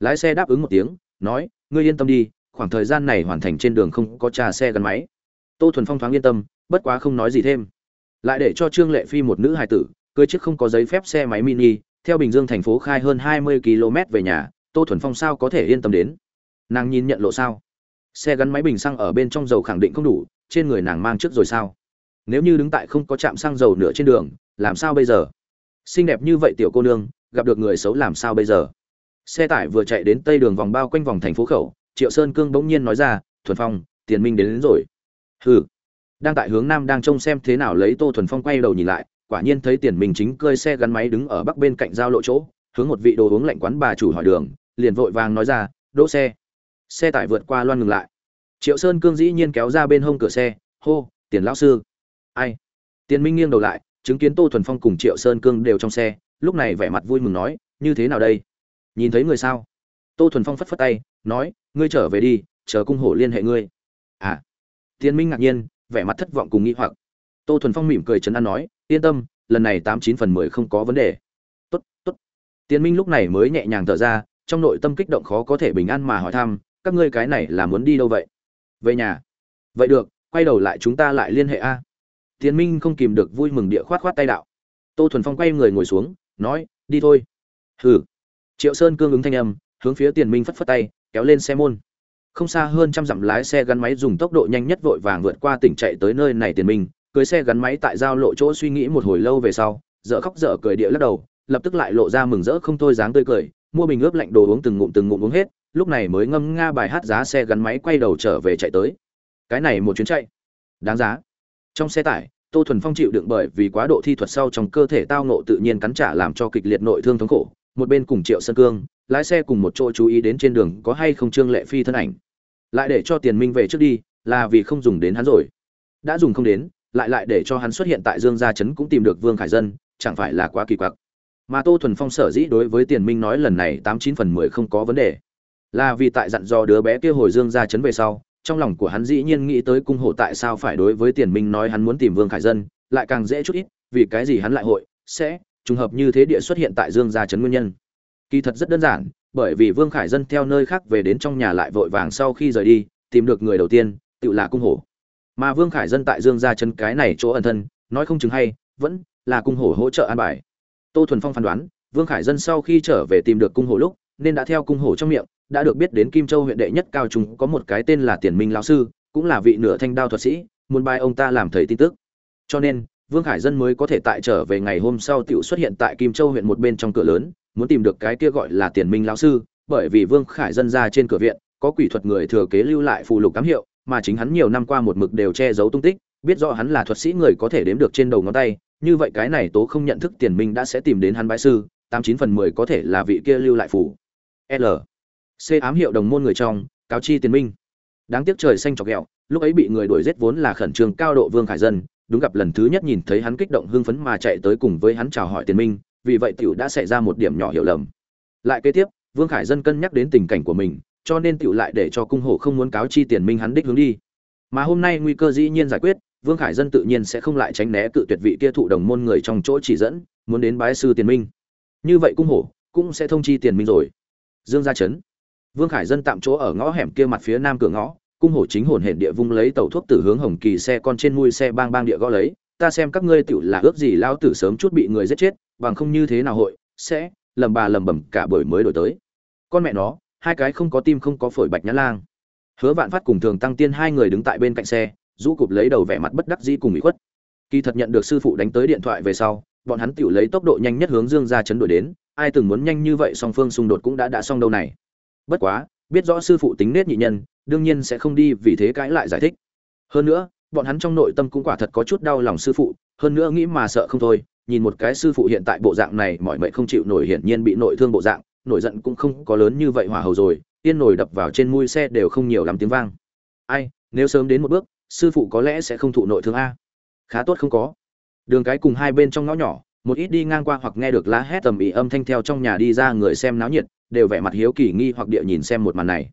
Lái xe đáp ứng một tiếng, nói, ngươi yên tâm đi, khoảng thời gian này hoàn thành trên đường không có trà xe gắn máy. Tô thuần phong thoáng yên tâm, bất quá không nói gì thêm. Lại để cho trương lệ phi một nữ hài tử, cưới chiếc không có giấy phép xe máy mini, theo bình dương thành phố khai hơn hai mươi km về nhà, tô thuần phong sao có thể yên tâm đến? Nàng nhìn nhận lộ sao? Xe gắn máy bình xăng ở bên trong dầu khẳng định không đủ trên người nàng mang trước rồi sao? Nếu như đứng tại không có trạm xăng dầu nữa trên đường làm sao bây giờ? Xinh đẹp như vậy tiểu cô nương gặp được người xấu làm sao bây giờ? Xe tải vừa chạy đến tây đường vòng bao quanh vòng thành phố khẩu triệu sơn cương bỗng nhiên nói ra thuần phong tiền minh đến, đến rồi. Hừ. Đang tại hướng nam đang trông xem thế nào lấy tô thuần phong quay đầu nhìn lại quả nhiên thấy tiền minh chính cơi xe gắn máy đứng ở bắc bên cạnh giao lộ chỗ hướng một vị đồ uống lạnh quán bà chủ hỏi đường liền vội vàng nói ra đỗ xe xe tải vượt qua loan ngừng lại. Triệu sơn cương dĩ nhiên kéo ra bên hông cửa xe, hô, tiền lão sư. Ai? Tiền minh nghiêng đầu lại, chứng kiến tô thuần phong cùng triệu sơn cương đều trong xe, lúc này vẻ mặt vui mừng nói, như thế nào đây? Nhìn thấy người sao? Tô thuần phong phất phất tay, nói, ngươi trở về đi, chờ cung hổ liên hệ ngươi. À. Tiền minh ngạc nhiên, vẻ mặt thất vọng cùng nghĩ hoặc. Tô thuần phong mỉm cười chấn an nói, yên tâm, lần này tám chín phần mười không có vấn đề. Tốt tốt. Tiền minh lúc này mới nhẹ nhàng thở ra, trong nội tâm kích động khó có thể bình an mà hỏi thăm các ngươi cái này là muốn đi đâu vậy? Về nhà. Vậy được, quay đầu lại chúng ta lại liên hệ a. Tiến minh không kìm được vui mừng địa khoát khoát tay đạo. Tô thuần phong quay người ngồi xuống, nói, đi thôi. Hừ. Triệu sơn cương ứng thanh âm, hướng phía tiền minh phất phất tay, kéo lên xe môn. Không xa hơn trăm dặm lái xe gắn máy dùng tốc độ nhanh nhất vội vàng vượt qua tỉnh chạy tới nơi này tiền minh, cưới xe gắn máy tại giao lộ chỗ suy nghĩ một hồi lâu về sau, dở khóc dở cười địa lắc đầu, lập tức lại lộ ra mừng rỡ không thôi dáng tươi cười, mua bình ướp lạnh đồ uống từng ngụm từng ngụm uống hết lúc này mới ngâm nga bài hát giá xe gắn máy quay đầu trở về chạy tới. Cái này một chuyến chạy. Đáng giá. Trong xe tải, tô thuần phong chịu đựng bởi vì quá độ thi thuật sau trong cơ thể tao nộ tự nhiên cắn trả làm cho kịch liệt nội thương thống khổ, một bên cùng triệu sơn cương, lái xe cùng một chỗ chú ý đến trên đường có hay không trương lệ phi thân ảnh. Lại để cho tiền minh về trước đi, là vì không dùng đến hắn rồi. Đã dùng không đến, lại lại để cho hắn xuất hiện tại dương gia trấn cũng tìm được vương khải dân, chẳng phải là quá kỳ quặc. Mà tô thuần phong sở dĩ đối với tiền minh nói lần này tám chín phần mười không có vấn đề là vì tại dặn dò đứa bé kia hồi dương ra chấn về sau, trong lòng của hắn dĩ nhiên nghĩ tới cung hổ tại sao phải đối với tiền minh nói hắn muốn tìm vương khải dân, lại càng dễ chút ít, vì cái gì hắn lại hội, sẽ, trùng hợp như thế địa xuất hiện tại dương gia chấn nguyên nhân. Kỳ thật rất đơn giản, bởi vì vương khải dân theo nơi khác về đến trong nhà lại vội vàng sau khi rời đi, tìm được người đầu tiên, tự là cung hổ. Mà vương khải dân tại dương gia chấn cái này chỗ ẩn thân, nói không chừng hay, vẫn là cung hổ hỗ trợ an bài. Tô thuần phong phán đoán, vương khải dân sau khi trở về tìm được cung hổ lúc, nên đã theo cung hổ trong miệng đã được biết đến kim châu huyện đệ nhất cao trung có một cái tên là tiền minh lão sư, cũng là vị nửa thanh đao thuật sĩ, muốn bài ông ta làm thầy tin tức. Cho nên, vương khải dân mới có thể tại trở về ngày hôm sau Tiểu xuất hiện tại kim châu huyện một bên trong cửa lớn, muốn tìm được cái kia gọi là tiền minh lão sư, bởi vì vương khải dân ra trên cửa viện, có quỷ thuật người thừa kế lưu lại phù lục cám hiệu, mà chính hắn nhiều năm qua một mực đều che giấu tung tích, biết rõ hắn là thuật sĩ người có thể đếm được trên đầu ngón tay, như vậy cái này tố không nhận thức tiền minh đã sẽ tìm đến hắn bái sư, tám chín phần mười có thể là vị kia lưu lại phù. L c ám hiệu đồng môn người trong, cáo chi tiền minh. Đáng tiếc trời xanh chọc ghẹo, lúc ấy bị người đuổi giết vốn là khẩn trương cao độ vương khải dân, đúng gặp lần thứ nhất nhìn thấy hắn kích động hưng phấn mà chạy tới cùng với hắn chào hỏi tiền minh, vì vậy tiểu đã xảy ra một điểm nhỏ hiểu lầm. Lại kế tiếp, vương khải dân cân nhắc đến tình cảnh của mình, cho nên tiểu lại để cho cung hổ không muốn cáo chi tiền minh hắn đích hướng đi. Mà hôm nay nguy cơ dĩ nhiên giải quyết, vương khải dân tự nhiên sẽ không lại tránh né cự tuyệt vị kia thụ đồng môn người trong chỗ chỉ dẫn, muốn đến bái sư tiền minh. Như vậy cung hổ cũng sẽ thông chi tiền minh rồi. Dương gia chấn vương khải dân tạm chỗ ở ngõ hẻm kia mặt phía nam cửa ngõ, cung hổ chính hồn hển địa vung lấy tàu thuốc từ hướng hồng kỳ xe con trên mui xe bang bang địa gõ lấy, ta xem các ngươi tiểu là ước gì lao tử sớm chút bị người giết chết, bằng không như thế nào hội, sẽ lầm bà lầm bầm cả buổi mới đổi tới. Con mẹ nó, hai cái không có tim không có phổi bạch nhã lang. Hứa vạn phát cùng thường tăng tiên hai người đứng tại bên cạnh xe, rũ cụp lấy đầu vẻ mặt bất đắc dĩ cùng ủy khuất. Kỳ thật nhận được sư phụ đánh tới điện thoại về sau, bọn hắn tiểu lấy tốc độ nhanh nhất hướng dương gia chấn đuổi đến, ai từng muốn nhanh như vậy song phương xung đột cũng đã đã xong đâu này bất quá, biết rõ sư phụ tính nết nhị nhân, đương nhiên sẽ không đi vì thế cãi lại giải thích. Hơn nữa, bọn hắn trong nội tâm cũng quả thật có chút đau lòng sư phụ, hơn nữa nghĩ mà sợ không thôi, nhìn một cái sư phụ hiện tại bộ dạng này, mọi mệnh không chịu nổi hiển nhiên bị nội thương bộ dạng, nổi giận cũng không có lớn như vậy hỏa hầu rồi tiên nổi đập vào trên mui xe đều không nhiều làm tiếng vang. Ai, nếu sớm đến một bước, sư phụ có lẽ sẽ không thụ nội thương a. Khá tốt không có. Đường cái cùng hai bên trong ngõ nhỏ một ít đi ngang qua hoặc nghe được lá hét tầm ĩ âm thanh theo trong nhà đi ra người xem náo nhiệt, đều vẻ mặt hiếu kỳ nghi hoặc địa nhìn xem một màn này.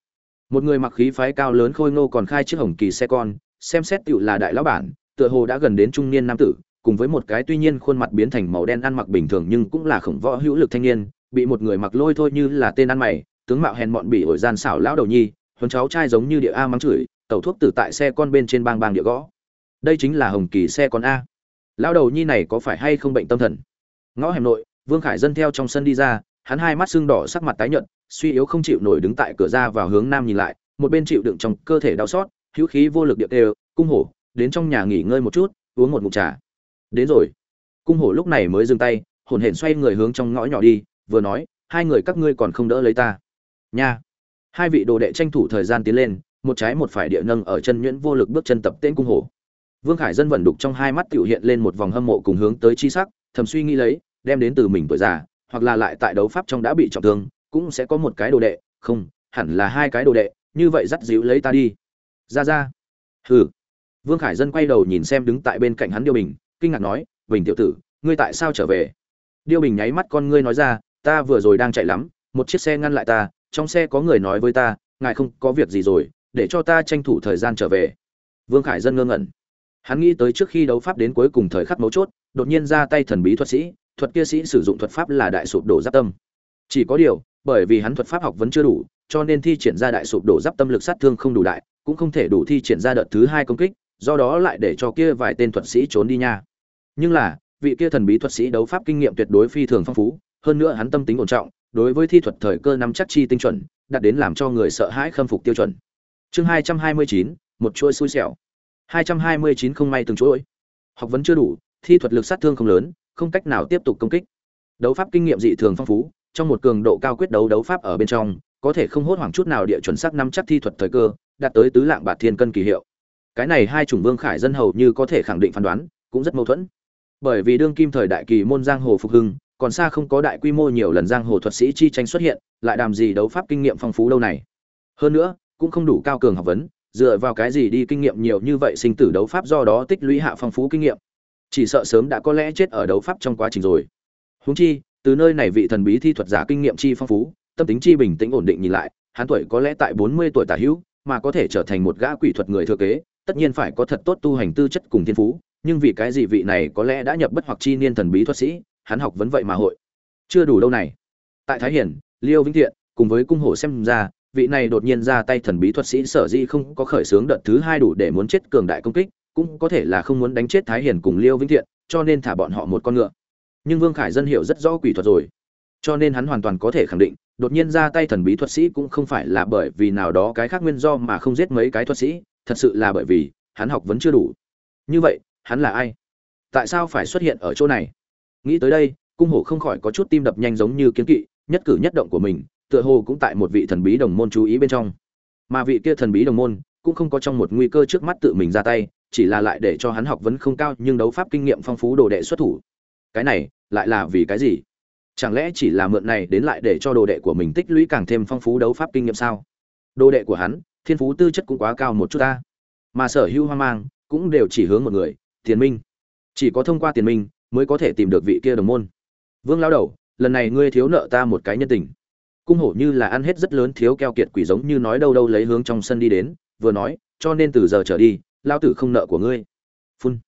Một người mặc khí phái cao lớn khôi ngô còn khai chiếc hồng kỳ xe con, xem xét tựu là đại lão bản, tựa hồ đã gần đến trung niên nam tử, cùng với một cái tuy nhiên khuôn mặt biến thành màu đen ăn mặc bình thường nhưng cũng là khổng võ hữu lực thanh niên, bị một người mặc lôi thôi như là tên ăn mày, tướng mạo hèn mọn bị ổi gian xảo lão đầu nhi, huấn cháu trai giống như địa a mắng chửi, tẩu thuốc tử tại xe con bên trên bang bang địa gõ. Đây chính là hồng kỳ xe con a lão đầu nhi này có phải hay không bệnh tâm thần? Ngõ hẻm nội, vương khải dân theo trong sân đi ra, hắn hai mắt sưng đỏ sắc mặt tái nhợt, suy yếu không chịu nổi đứng tại cửa ra vào hướng nam nhìn lại, một bên chịu đựng trong cơ thể đau xót, hữu khí vô lực điệp đều cung hổ, đến trong nhà nghỉ ngơi một chút, uống một ngụm trà. Đến rồi. Cung hổ lúc này mới dừng tay hồn hển xoay người hướng trong ngõ nhỏ đi, vừa nói, hai người các ngươi còn không đỡ lấy ta. Nha. Hai vị đồ đệ tranh thủ thời gian tiến lên, một trái một phải địa nâng ở chân nhuyễn vô lực bước chân tập tên cung hổ vương khải dân vận đục trong hai mắt tiểu hiện lên một vòng hâm mộ cùng hướng tới chi sắc, thầm suy nghĩ lấy, đem đến từ mình tuổi già, hoặc là lại tại đấu pháp trong đã bị trọng thương, cũng sẽ có một cái đồ đệ. Không, hẳn là hai cái đồ đệ, như vậy dắt dịu lấy ta đi. Ra ra. Hừ. Vương khải dân quay đầu nhìn xem đứng tại bên cạnh hắn điêu bình, kinh ngạc nói, bình tiểu tử, ngươi tại sao trở về? Điêu bình nháy mắt con ngươi nói ra, ta vừa rồi đang chạy lắm, một chiếc xe ngăn lại ta, trong xe có người nói với ta, ngài không có việc gì rồi, để cho ta tranh thủ thời gian trở về. Vương khải dân ngơ ngẩn hắn nghĩ tới trước khi đấu pháp đến cuối cùng thời khắc mấu chốt, đột nhiên ra tay thần bí thuật sĩ, thuật kia sĩ sử dụng thuật pháp là đại sụp đổ giáp tâm. Chỉ có điều, bởi vì hắn thuật pháp học vẫn chưa đủ, cho nên thi triển ra đại sụp đổ giáp tâm lực sát thương không đủ đại, cũng không thể đủ thi triển ra đợt thứ hai công kích, do đó lại để cho kia vài tên thuật sĩ trốn đi nha. Nhưng là, vị kia thần bí thuật sĩ đấu pháp kinh nghiệm tuyệt đối phi thường phong phú, hơn nữa hắn tâm tính ổn trọng, đối với thi thuật thời cơ nắm chắc chi tinh chuẩn, đạt đến làm cho người sợ hãi khâm phục tiêu chuẩn. Chương hai trăm hai mươi chín, một chuỗi xui xẻo hai trăm hai mươi chín không may từng chuỗi. Học vấn chưa đủ, thi thuật lực sát thương không lớn, không cách nào tiếp tục công kích. Đấu pháp kinh nghiệm dị thường phong phú, trong một cường độ cao quyết đấu đấu pháp ở bên trong, có thể không hốt hoảng chút nào địa chuẩn xác nắm chắc thi thuật thời cơ, đạt tới tứ lạng bạt thiên cân kỳ hiệu. Cái này hai chủng vương khải dân hầu như có thể khẳng định phán đoán, cũng rất mâu thuẫn. Bởi vì đương kim thời đại kỳ môn giang hồ phục hưng, còn xa không có đại quy mô nhiều lần giang hồ thuật sĩ chi tranh xuất hiện, lại đàm gì đấu pháp kinh nghiệm phong phú đâu này. Hơn nữa, cũng không đủ cao cường học vấn dựa vào cái gì đi kinh nghiệm nhiều như vậy sinh tử đấu pháp do đó tích lũy hạ phong phú kinh nghiệm? Chỉ sợ sớm đã có lẽ chết ở đấu pháp trong quá trình rồi. Huống chi, từ nơi này vị thần bí thi thuật giả kinh nghiệm chi phong phú, tâm tính chi bình tĩnh ổn định nhìn lại, hắn tuổi có lẽ tại bốn mươi tuổi tả hữu, mà có thể trở thành một gã quỷ thuật người thừa kế, tất nhiên phải có thật tốt tu hành tư chất cùng thiên phú, nhưng vì cái gì vị này có lẽ đã nhập bất hoặc chi niên thần bí thuật sĩ, hắn học vấn vậy mà hội. Chưa đủ đâu này. Tại thái hiển, liêu vĩnh thiện, cùng với cung hổ xem ra vị này đột nhiên ra tay thần bí thuật sĩ sở di không có khởi xướng đợt thứ hai đủ để muốn chết cường đại công kích, cũng có thể là không muốn đánh chết thái Hiền cùng liêu vĩnh thiện, cho nên thả bọn họ một con ngựa. Nhưng vương khải dân hiểu rất rõ quỷ thuật rồi. Cho nên hắn hoàn toàn có thể khẳng định, đột nhiên ra tay thần bí thuật sĩ cũng không phải là bởi vì nào đó cái khác nguyên do mà không giết mấy cái thuật sĩ, thật sự là bởi vì hắn học vẫn chưa đủ. Như vậy, hắn là ai? Tại sao phải xuất hiện ở chỗ này? Nghĩ tới đây, cung hổ không khỏi có chút tim đập nhanh giống như kiến kỵ, nhất cử nhất động của mình tựa hồ cũng tại một vị thần bí đồng môn chú ý bên trong. Mà vị kia thần bí đồng môn cũng không có trong một nguy cơ trước mắt tự mình ra tay, chỉ là lại để cho hắn học vấn không cao nhưng đấu pháp kinh nghiệm phong phú đồ đệ xuất thủ. Cái này lại là vì cái gì? Chẳng lẽ chỉ là mượn này đến lại để cho đồ đệ của mình tích lũy càng thêm phong phú đấu pháp kinh nghiệm sao? Đồ đệ của hắn, thiên phú tư chất cũng quá cao một chút ta. Mà sở hữu hoang mang cũng đều chỉ hướng một người, tiền minh. Chỉ có thông qua tiền minh mới có thể tìm được vị kia đồng môn. Vương lao đầu, lần này ngươi thiếu nợ ta một cái nhân tình cung hổ như là ăn hết rất lớn thiếu keo kiệt quỷ giống như nói đâu đâu lấy hướng trong sân đi đến, vừa nói, cho nên từ giờ trở đi, lao tử không nợ của ngươi. Phun.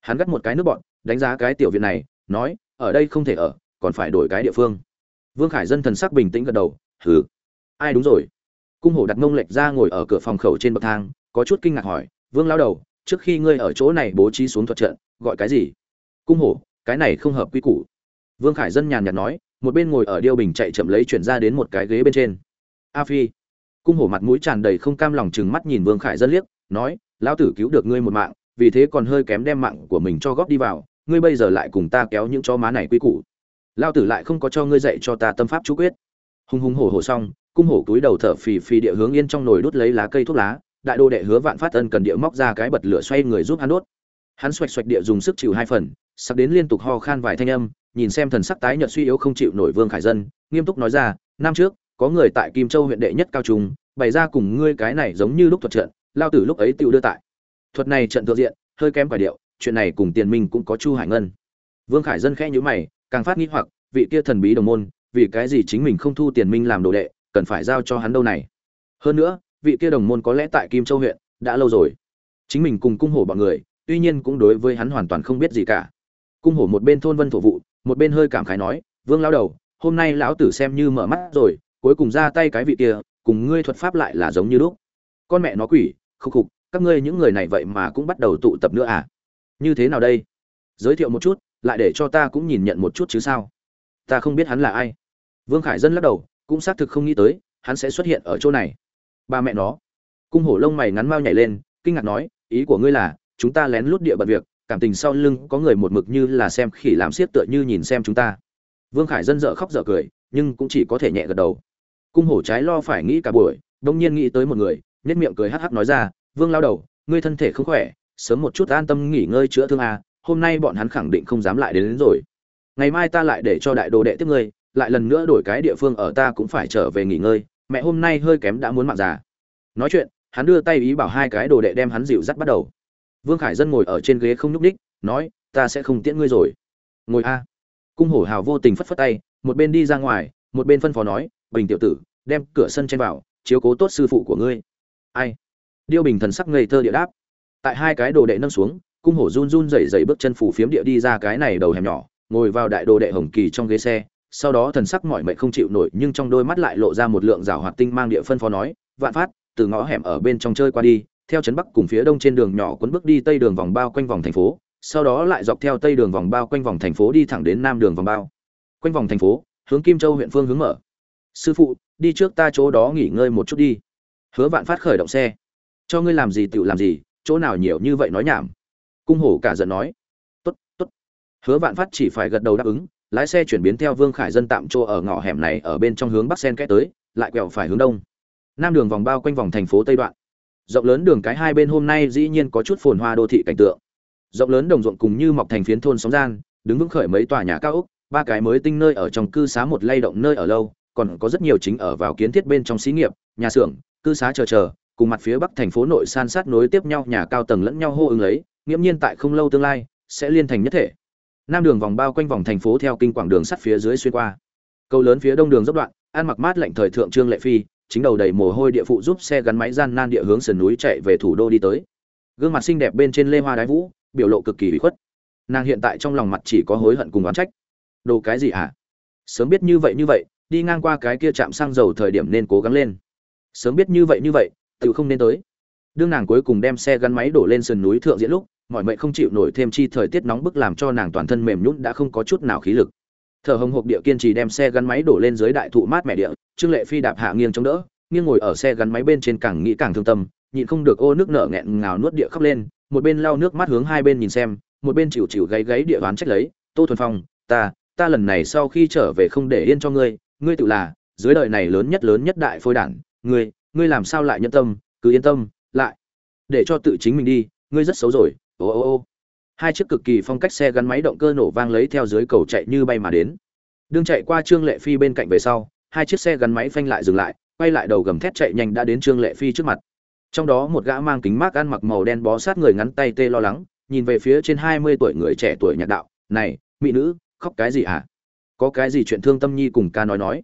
Hắn gắt một cái nước bọn, đánh giá cái tiểu viện này, nói, ở đây không thể ở, còn phải đổi cái địa phương. Vương khải dân thần sắc bình tĩnh gật đầu, hừ. Ai đúng rồi? Cung hổ đặt mông lệch ra ngồi ở cửa phòng khẩu trên bậc thang, có chút kinh ngạc hỏi, vương lao đầu, trước khi ngươi ở chỗ này bố trí xuống thuật trận, gọi cái gì? Cung hổ, cái này không hợp quy củ. Vương khải dân nhàn nhạt nói một bên ngồi ở điêu bình chạy chậm lấy chuyển ra đến một cái ghế bên trên. A phi. Cung hổ mặt mũi tràn đầy không cam lòng chừng mắt nhìn vương khải dân liếc, nói, lão tử cứu được ngươi một mạng, vì thế còn hơi kém đem mạng của mình cho góp đi vào, ngươi bây giờ lại cùng ta kéo những chó má này quy củ. Lao tử lại không có cho ngươi dạy cho ta tâm pháp chú quyết. Hùng hùng hổ hổ xong, cung hổ túi đầu thở phì phì địa hướng yên trong nồi đốt lấy lá cây thuốc lá, đại đô đệ hứa vạn phát ân cần địa móc ra cái bật lửa xoay người giúp hắn đốt. Hắn xoạch xoạch địa dùng sức chịu hai phần, sắp đến liên tục ho khan vài thanh âm nhìn xem thần sắc tái nhợt suy yếu không chịu nổi vương khải dân, nghiêm túc nói ra, năm trước, có người tại kim châu huyện đệ nhất cao trung, bày ra cùng ngươi cái này giống như lúc thuật trận, lao tử lúc ấy tự đưa tại. Thuật này trận thượng diện, hơi kém quả điệu, chuyện này cùng tiền minh cũng có chu hải ngân. Vương khải dân khẽ nhíu mày, càng phát nghĩ hoặc, vị kia thần bí đồng môn, vì cái gì chính mình không thu tiền minh làm đồ đệ, cần phải giao cho hắn đâu này? Hơn nữa, vị kia đồng môn có lẽ tại kim châu huyện, đã lâu rồi. Chính mình cùng cung hổ bọn người, tuy nhiên cũng đối với hắn hoàn toàn không biết gì cả. Cung hổ một bên thôn vân thổ vụ một bên hơi cảm khái nói, vương lão đầu, hôm nay lão tử xem như mở mắt rồi, cuối cùng ra tay cái vị kia, cùng ngươi thuật pháp lại là giống như lúc. Con mẹ nó quỷ khúc khục, các ngươi những người này vậy mà cũng bắt đầu tụ tập nữa à? Như thế nào đây? Giới thiệu một chút, lại để cho ta cũng nhìn nhận một chút chứ sao? Ta không biết hắn là ai. Vương khải dân lắc đầu, cũng xác thực không nghĩ tới, hắn sẽ xuất hiện ở chỗ này. Ba mẹ nó. Cung hổ lông mày ngắn mau nhảy lên, kinh ngạc nói, ý của ngươi là, chúng ta lén lút địa bận việc cảm tình sau lưng có người một mực như là xem khỉ làm xiết tựa như nhìn xem chúng ta. Vương khải dân dở khóc dở cười nhưng cũng chỉ có thể nhẹ gật đầu. Cung hổ trái lo phải nghĩ cả buổi đông nhiên nghĩ tới một người nhất miệng cười hắc hắc nói ra vương lao đầu ngươi thân thể không khỏe sớm một chút an tâm nghỉ ngơi chữa thương à, hôm nay bọn hắn khẳng định không dám lại đến, đến rồi. Ngày mai ta lại để cho đại đồ đệ tiếp ngươi lại lần nữa đổi cái địa phương ở ta cũng phải trở về nghỉ ngơi mẹ hôm nay hơi kém đã muốn mạng già. Nói chuyện hắn đưa tay ý bảo hai cái đồ đệ đem hắn dịu dắt bắt đầu vương khải dân ngồi ở trên ghế không nhúc ních nói, ta sẽ không tiễn ngươi rồi. Ngồi a. Cung hổ hào vô tình phất phất tay, một bên đi ra ngoài, một bên phân phó nói, bình tiểu tử, đem cửa sân chen vào, chiếu cố tốt sư phụ của ngươi. Ai? Điêu bình thần sắc ngây thơ địa đáp. Tại hai cái đồ đệ nâng xuống, cung hổ run run rẩy rẩy bước chân phủ phiếm địa đi ra cái này đầu hẻm nhỏ, ngồi vào đại đồ đệ hồng kỳ trong ghế xe, sau đó thần sắc mỏi mệt không chịu nổi, nhưng trong đôi mắt lại lộ ra một lượng rào hoạt tinh mang địa phân phó nói, vạn phát, từ ngõ hẻm ở bên trong chơi qua đi theo trấn bắc cùng phía đông trên đường nhỏ cuốn bước đi tây đường vòng bao quanh vòng thành phố, sau đó lại dọc theo tây đường vòng bao quanh vòng thành phố đi thẳng đến nam đường vòng bao. Quanh vòng thành phố, hướng kim châu huyện phương hướng mở. Sư phụ, đi trước ta chỗ đó nghỉ ngơi một chút đi. Hứa vạn phát khởi động xe. Cho ngươi làm gì tự làm gì, chỗ nào nhiều như vậy nói nhảm. Cung hổ cả giận nói. Tốt tốt. Hứa vạn phát chỉ phải gật đầu đáp ứng, lái xe chuyển biến theo vương khải dân tạm chỗ ở ngõ hẻm này ở bên trong hướng bắc sen kẽ tới, lại quẹo phải hướng đông. Nam đường vòng bao quanh vòng thành phố tây đoạn rộng lớn đường cái hai bên hôm nay dĩ nhiên có chút phồn hoa đô thị cảnh tượng. Rộng lớn đồng ruộng cùng như mọc thành phiến thôn sóng gian, đứng vững khởi mấy tòa nhà cao ốc, ba cái mới tinh nơi ở trong cư xá một lay động nơi ở lâu, còn có rất nhiều chính ở vào kiến thiết bên trong xí nghiệp, nhà xưởng, cư xá chờ chờ, cùng mặt phía bắc thành phố nội san sát nối tiếp nhau nhà cao tầng lẫn nhau hô ứng lấy, nghiễm nhiên tại không lâu tương lai, sẽ liên thành nhất thể. Nam đường vòng bao quanh vòng thành phố theo kinh quảng đường sắt phía dưới xuyên qua. Cầu lớn phía đông đường dốc đoạn, ăn mặc mát lạnh thời thượng trương lệ phi chính đầu đầy mồ hôi địa phụ giúp xe gắn máy gian nan địa hướng sườn núi chạy về thủ đô đi tới. Gương mặt xinh đẹp bên trên lê hoa đái vũ, biểu lộ cực kỳ hủy khuất. Nàng hiện tại trong lòng mặt chỉ có hối hận cùng oán trách. Đồ cái gì hả? Sớm biết như vậy như vậy, đi ngang qua cái kia chạm xăng dầu thời điểm nên cố gắng lên. Sớm biết như vậy như vậy, tự không nên tới. Đương nàng cuối cùng đem xe gắn máy đổ lên sườn núi thượng diễn lúc, mọi mệnh không chịu nổi thêm chi thời tiết nóng bức làm cho nàng toàn thân mềm nhũn đã không có chút nào khí lực thở hồng hộc địa kiên trì đem xe gắn máy đổ lên dưới đại thụ mát mẻ địa, trương lệ phi đạp hạ nghiêng chống đỡ, nghiêng ngồi ở xe gắn máy bên trên càng nghĩ càng thương tâm, nhịn không được ô nước nở nghẹn ngào nuốt địa khóc lên, một bên lau nước mắt hướng hai bên nhìn xem, một bên chịu chịu gáy gáy địa đoán trách lấy, tô thuần phong, ta ta lần này sau khi trở về không để yên cho ngươi ngươi tự là, dưới đời này lớn nhất lớn nhất đại phôi đản, ngươi ngươi làm sao lại nhân tâm, cứ yên tâm, lại, để cho tự chính mình đi, ngươi rất xấu rồi, ô ô ô hai chiếc cực kỳ phong cách xe gắn máy động cơ nổ vang lấy theo dưới cầu chạy như bay mà đến. Đương chạy qua trương lệ phi bên cạnh về sau, hai chiếc xe gắn máy phanh lại dừng lại, quay lại đầu gầm thét chạy nhanh đã đến trương lệ phi trước mặt. Trong đó một gã mang kính mát ăn mặc màu đen bó sát người ngắn tay tê lo lắng, nhìn về phía trên hai mươi tuổi người trẻ tuổi nhạc đạo, này, mỹ nữ, khóc cái gì hả? Có cái gì chuyện thương tâm nhi cùng ca nói nói?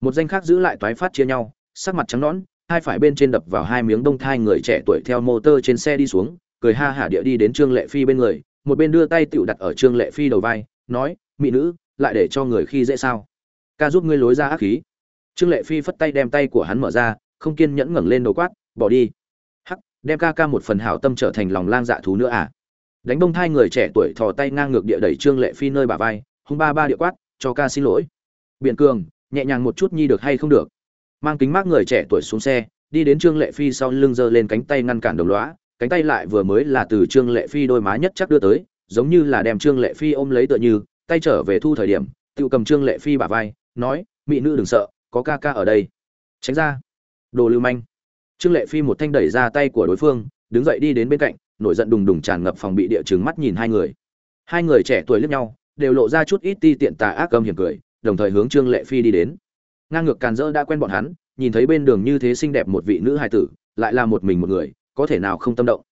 Một danh khác giữ lại toái phát chia nhau, sắc mặt trắng nõn, hai phải bên trên đập vào hai miếng đông thai người trẻ tuổi theo motor trên xe đi xuống, cười ha hả địa đi đến trương lệ phi bên người một bên đưa tay tựu đặt ở trương lệ phi đầu vai, nói, mỹ nữ, lại để cho người khi dễ sao? Ca giúp ngươi lối ra ác khí. Trương lệ phi phất tay đem tay của hắn mở ra, không kiên nhẫn ngẩng lên đầu quát, bỏ đi. Hắc, đem ca ca một phần hảo tâm trở thành lòng lang dạ thú nữa à? Đánh bông thai người trẻ tuổi thò tay ngang ngược địa đẩy trương lệ phi nơi bà vai, hung ba ba địa quát, cho ca xin lỗi. Biện cường, nhẹ nhàng một chút nhi được hay không được? Mang kính mát người trẻ tuổi xuống xe, đi đến trương lệ phi sau lưng giơ lên cánh tay ngăn cản đồng lõa cánh tay lại vừa mới là từ trương lệ phi đôi má nhất chắc đưa tới, giống như là đem trương lệ phi ôm lấy tựa như, tay trở về thu thời điểm, tự cầm trương lệ phi bả vai, nói, mỹ nữ đừng sợ, có ca ca ở đây. Tránh ra. Đồ lưu manh. Trương lệ phi một thanh đẩy ra tay của đối phương, đứng dậy đi đến bên cạnh, nổi giận đùng đùng tràn ngập phòng bị địa chứng mắt nhìn hai người. Hai người trẻ tuổi liếc nhau, đều lộ ra chút ít ti tiện tà ác âm hiểm cười, đồng thời hướng trương lệ phi đi đến. Ngang ngược càn rỡ đã quen bọn hắn, nhìn thấy bên đường như thế xinh đẹp một vị nữ hài tử, lại là một mình một người có thể nào không tâm động.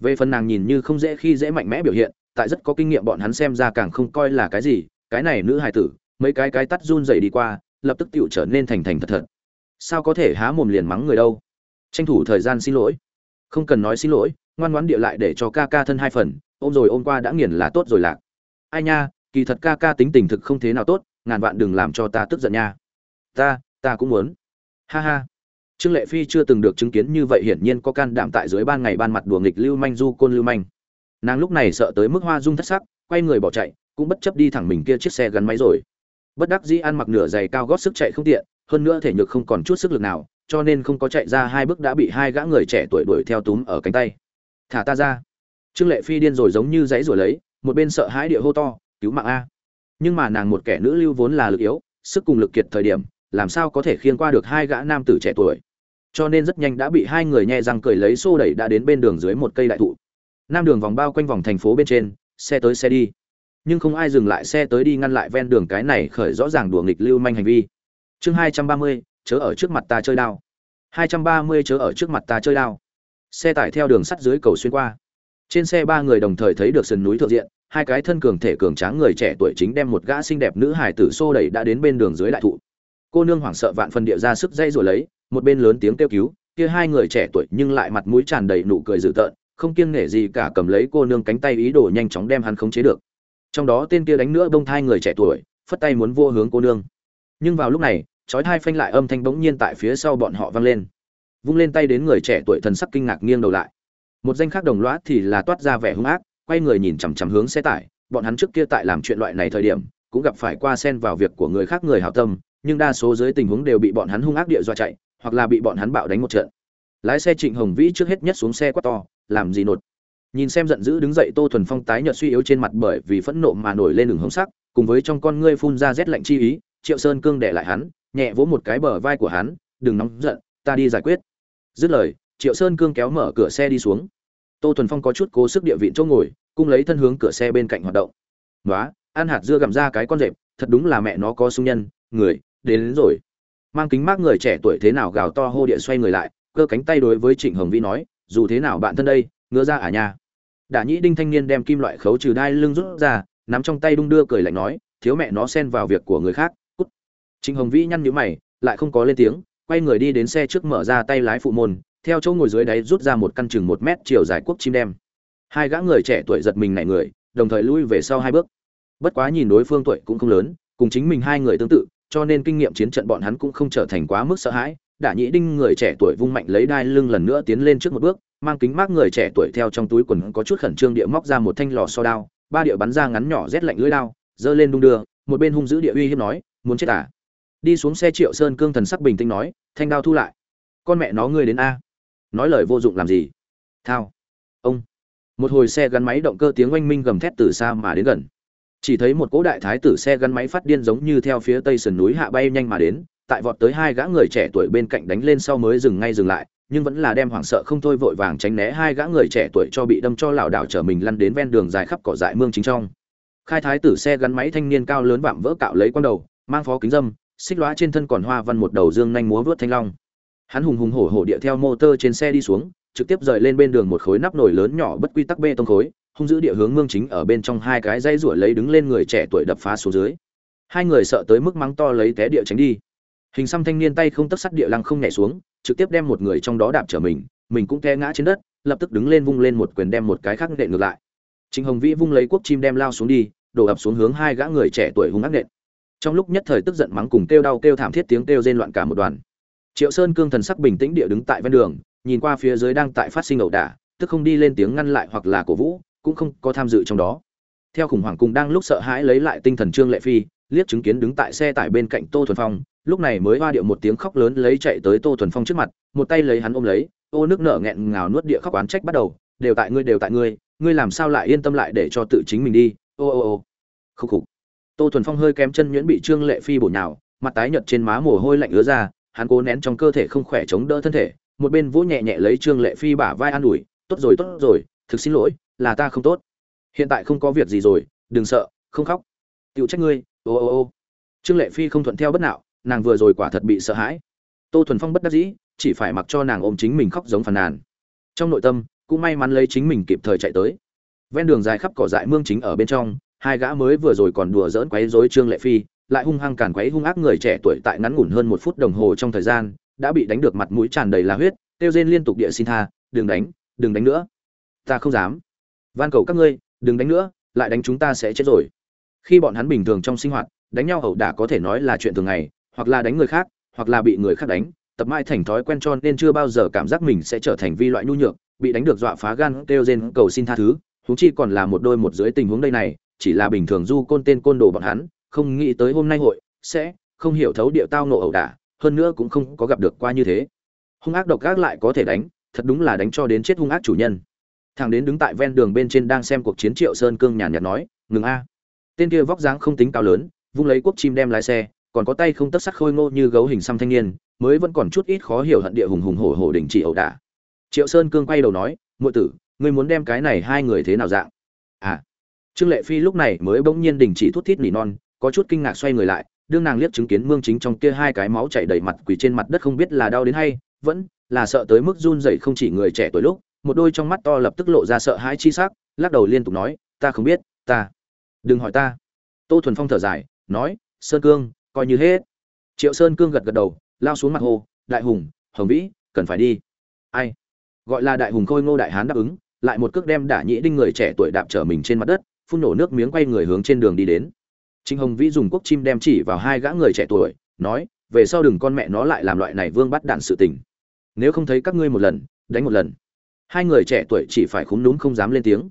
Về phần nàng nhìn như không dễ khi dễ mạnh mẽ biểu hiện, tại rất có kinh nghiệm bọn hắn xem ra càng không coi là cái gì, cái này nữ hài tử, mấy cái cái tắt run rẩy đi qua, lập tức tựu trở nên thành thành thật thật. Sao có thể há mồm liền mắng người đâu? Tranh thủ thời gian xin lỗi. Không cần nói xin lỗi, ngoan ngoãn địa lại để cho ca ca thân hai phần, ôm rồi ôm qua đã nghiền là tốt rồi lạc. Ai nha, kỳ thật ca ca tính tình thực không thế nào tốt, ngàn vạn đừng làm cho ta tức giận nha. Ta ta cũng muốn. Ha ha trương lệ phi chưa từng được chứng kiến như vậy hiển nhiên có can đảm tại dưới ban ngày ban mặt đùa nghịch lưu manh du côn lưu manh. Nàng lúc này sợ tới mức hoa dung thất sắc, quay người bỏ chạy, cũng bất chấp đi thẳng mình kia chiếc xe gắn máy rồi. Bất đắc dĩ ăn mặc nửa giày cao gót sức chạy không tiện, hơn nữa thể nhược không còn chút sức lực nào, cho nên không có chạy ra hai bước đã bị hai gã người trẻ tuổi đuổi theo túm ở cánh tay. Thả ta ra. Trương lệ phi điên rồi giống như giấy rồi lấy, một bên sợ hãi địa hô to, cứu mạng a. Nhưng mà nàng một kẻ nữ lưu vốn là lực yếu, sức cùng lực kiệt thời điểm làm sao có thể khiêng qua được hai gã nam tử trẻ tuổi? Cho nên rất nhanh đã bị hai người nhẹ răng cười lấy xô đẩy đã đến bên đường dưới một cây đại thụ. Nam đường vòng bao quanh vòng thành phố bên trên, xe tới xe đi. Nhưng không ai dừng lại, xe tới đi ngăn lại ven đường cái này khởi rõ ràng đùa nghịch lưu manh hành vi. Chương hai trăm ba mươi, chớ ở trước mặt ta chơi đao. hai trăm ba mươi, chớ ở trước mặt ta chơi đao. Xe tải theo đường sắt dưới cầu xuyên qua. Trên xe ba người đồng thời thấy được sườn núi thượng diện, hai cái thân cường thể cường tráng người trẻ tuổi chính đem một gã xinh đẹp nữ hài tử xô đẩy đã đến bên đường dưới đại thụ cô nương hoảng sợ vạn phần địa ra sức dây rồi lấy, một bên lớn tiếng kêu cứu, kia hai người trẻ tuổi nhưng lại mặt mũi tràn đầy nụ cười dữ tợn, không kiêng nể gì cả cầm lấy cô nương cánh tay ý đồ nhanh chóng đem hắn khống chế được. Trong đó tên kia đánh nữa bông thai người trẻ tuổi, phất tay muốn vô hướng cô nương. Nhưng vào lúc này, chói thai phanh lại âm thanh bỗng nhiên tại phía sau bọn họ vang lên. Vung lên tay đến người trẻ tuổi thần sắc kinh ngạc nghiêng đầu lại. Một danh khác đồng loạt thì là toát ra vẻ hung ác, quay người nhìn chằm chằm hướng xe tải, bọn hắn trước kia tại làm chuyện loại này thời điểm, cũng gặp phải qua xen vào việc của người khác người hảo tâm nhưng đa số dưới tình huống đều bị bọn hắn hung ác địa dọa chạy hoặc là bị bọn hắn bạo đánh một trận. Lái xe trịnh hồng vĩ trước hết nhất xuống xe quá to làm gì nột? Nhìn xem giận dữ đứng dậy tô thuần phong tái nhợt suy yếu trên mặt bởi vì phẫn nộ mà nổi lên đường hồng sắc cùng với trong con ngươi phun ra rét lạnh chi ý triệu sơn cương để lại hắn nhẹ vỗ một cái bờ vai của hắn đừng nóng giận ta đi giải quyết. Dứt lời triệu sơn cương kéo mở cửa xe đi xuống. Tô thuần phong có chút cố sức địa vị chỗ ngồi cung lấy thân hướng cửa xe bên cạnh hoạt động. "Nóa, ăn hạt dưa gặm ra cái con rệp thật đúng là mẹ nó có sung nhân người đến, đến rồi. Mang kính mát người trẻ tuổi thế nào gào to hô địa xoay người lại cơ cánh tay đối với trịnh hồng vĩ nói dù thế nào bạn thân đây ngứa ra à nha. Đả nhĩ đinh thanh niên đem kim loại khấu trừ đai lưng rút ra nắm trong tay đung đưa cười lạnh nói thiếu mẹ nó xen vào việc của người khác. Cút. Trịnh hồng vĩ nhăn nhíu mày lại không có lên tiếng quay người đi đến xe trước mở ra tay lái phụ môn theo chỗ ngồi dưới đáy rút ra một căn chừng một mét chiều dài quốc chim đem. Hai gã người trẻ tuổi giật mình nảy người đồng thời lui về sau hai bước. Bất quá nhìn đối phương tuổi cũng không lớn cùng chính mình hai người tương tự cho nên kinh nghiệm chiến trận bọn hắn cũng không trở thành quá mức sợ hãi. Đả nhĩ đinh người trẻ tuổi vung mạnh lấy đai lưng lần nữa tiến lên trước một bước, mang kính mát người trẻ tuổi theo trong túi quần có chút khẩn trương địa móc ra một thanh lò so đao, ba địa bắn ra ngắn nhỏ rét lạnh lưỡi đao, giơ lên đung đưa, một bên hung dữ địa uy hiếp nói, muốn chết à? Đi xuống xe triệu sơn cương thần sắc bình tĩnh nói, thanh đao thu lại. Con mẹ nó ngươi đến a. Nói lời vô dụng làm gì? Thao. Ông. Một hồi xe gắn máy động cơ tiếng oanh minh gầm thét từ xa mà đến gần chỉ thấy một cỗ đại thái tử xe gắn máy phát điên giống như theo phía tây sườn núi hạ bay nhanh mà đến, tại vọt tới hai gã người trẻ tuổi bên cạnh đánh lên sau mới dừng ngay dừng lại, nhưng vẫn là đem hoảng sợ không thôi vội vàng tránh né hai gã người trẻ tuổi cho bị đâm cho lảo đảo trở mình lăn đến ven đường dài khắp cỏ dại mương chính trong. Khai thái tử xe gắn máy thanh niên cao lớn vạm vỡ cạo lấy con đầu, mang phó kính dâm, xích lóa trên thân còn hoa văn một đầu dương nhanh múa vớt thanh long. Hắn hùng hùng hổ hổ địa theo motor trên xe đi xuống, trực tiếp rời lên bên đường một khối nắp nổi lớn nhỏ bất quy tắc bê tông khối hung giữ địa hướng mương chính ở bên trong hai cái dây ruổi lấy đứng lên người trẻ tuổi đập phá xuống dưới hai người sợ tới mức mắng to lấy té địa tránh đi hình xăm thanh niên tay không tấc sắt địa lăng không nhảy xuống trực tiếp đem một người trong đó đạp trở mình mình cũng té ngã trên đất lập tức đứng lên vung lên một quyền đem một cái khác nện ngược lại chính Hồng Vĩ vung lấy quốc chim đem lao xuống đi, đổ ập xuống hướng hai gã người trẻ tuổi hung ác nện. Trong lúc nhất thời tức giận mắng cùng kêu đau kêu thảm thiết tiếng kêu rên loạn cả một đoàn. Triệu Sơn cương thần sắc bình tĩnh địa đứng tại ven đường, nhìn qua phía dưới đang tại phát sinh ẩu đả, tức không đi lên tiếng ngăn lại hoặc là cổ vũ, cũng không có tham dự trong đó. Theo khủng hoảng cùng đang lúc sợ hãi lấy lại tinh thần Trương Lệ Phi, liếc chứng kiến đứng tại xe tải bên cạnh Tô Thuần Phong, lúc này mới hoa điệu một tiếng khóc lớn lấy chạy tới Tô Thuần Phong trước mặt, một tay lấy hắn ôm lấy, ô nước nở nghẹn ngào nuốt địa khóc oán trách bắt đầu, đều tại ngươi đều tại ngươi, ngươi làm sao lại yên tâm lại để cho tự chính mình đi ô ô ô khúc khục tô thuần phong hơi kém chân nhuyễn bị trương lệ phi bổ nhào mặt tái nhợt trên má mồ hôi lạnh ứa ra hắn cố nén trong cơ thể không khỏe chống đỡ thân thể một bên vỗ nhẹ nhẹ lấy trương lệ phi bả vai an ủi tốt rồi tốt rồi thực xin lỗi là ta không tốt. Hiện tại không có việc gì rồi, đừng sợ, không khóc. Tựu trách ngươi, ô ô ô. Trương lệ phi không thuận theo bất nào nàng vừa rồi quả thật bị sợ hãi. Tô thuần phong bất đắc dĩ, chỉ phải mặc cho nàng ôm chính mình khóc giống phàn nàn. Trong nội tâm, cũng may mắn lấy chính mình kịp thời chạy tới. Ven đường dài khắp cỏ dại mương chính ở bên trong, hai gã mới vừa rồi còn đùa giỡn quấy rối trương lệ phi, lại hung hăng cản quấy hung ác người trẻ tuổi tại ngắn ngủn hơn một phút đồng hồ trong thời gian, đã bị đánh được mặt mũi tràn đầy là huyết tiêu rên liên tục địa xin tha, đừng đánh đừng đánh nữa. Ta không dám van cầu các ngươi, đừng đánh nữa, lại đánh chúng ta sẽ chết rồi. Khi bọn hắn bình thường trong sinh hoạt, đánh nhau hậu đả có thể nói là chuyện thường ngày, hoặc là đánh người khác, hoặc là bị người khác đánh, tập mãi thành thói quen cho nên chưa bao giờ cảm giác mình sẽ trở thành vi loại nhu nhược, bị đánh được dọa phá gan, kêu rên, cầu xin tha thứ. Huống chi còn là một đôi một dưới tình huống đây này, chỉ là bình thường du côn tên côn đồ bọn hắn, không nghĩ tới hôm nay hội sẽ không hiểu thấu địa tao nộ ẩu đả, hơn nữa cũng không có gặp được qua như thế. Hung ác độc ác lại có thể đánh, thật đúng là đánh cho đến chết hung ác chủ nhân thằng đến đứng tại ven đường bên trên đang xem cuộc chiến triệu sơn cương nhàn nhạt nói, ngừng a. Tên kia vóc dáng không tính cao lớn, vung lấy quốc chim đem lái xe, còn có tay không tất sắc khôi ngô như gấu hình xăm thanh niên, mới vẫn còn chút ít khó hiểu hận địa hùng hùng hổ hổ đình chỉ ẩu đả. Triệu sơn cương quay đầu nói, muội tử, ngươi muốn đem cái này hai người thế nào dạng? À. Trương lệ phi lúc này mới bỗng nhiên đình chỉ thút thít nỉ non, có chút kinh ngạc xoay người lại, đương nàng liếc chứng kiến mương chính trong kia hai cái máu chảy đầy mặt quỳ trên mặt đất không biết là đau đến hay vẫn là sợ tới mức run rẩy không chỉ người trẻ tuổi lúc một đôi trong mắt to lập tức lộ ra sợ hãi chi sắc, lắc đầu liên tục nói, ta không biết, ta, đừng hỏi ta. Tô thuần phong thở dài, nói, sơn cương, coi như hết. Triệu sơn cương gật gật đầu, lao xuống mặt hồ, đại hùng, hồng vĩ, cần phải đi. Ai? Gọi là đại hùng khôi ngô đại hán đáp ứng, lại một cước đem đả nhĩ đinh người trẻ tuổi đạp trở mình trên mặt đất, phun nổ nước miếng quay người hướng trên đường đi đến. Trịnh hồng vĩ dùng quốc chim đem chỉ vào hai gã người trẻ tuổi, nói, về sau đừng con mẹ nó lại làm loại này vương bắt đạn sự tình. Nếu không thấy các ngươi một lần, đánh một lần hai người trẻ tuổi chỉ phải khúm núm không dám lên tiếng.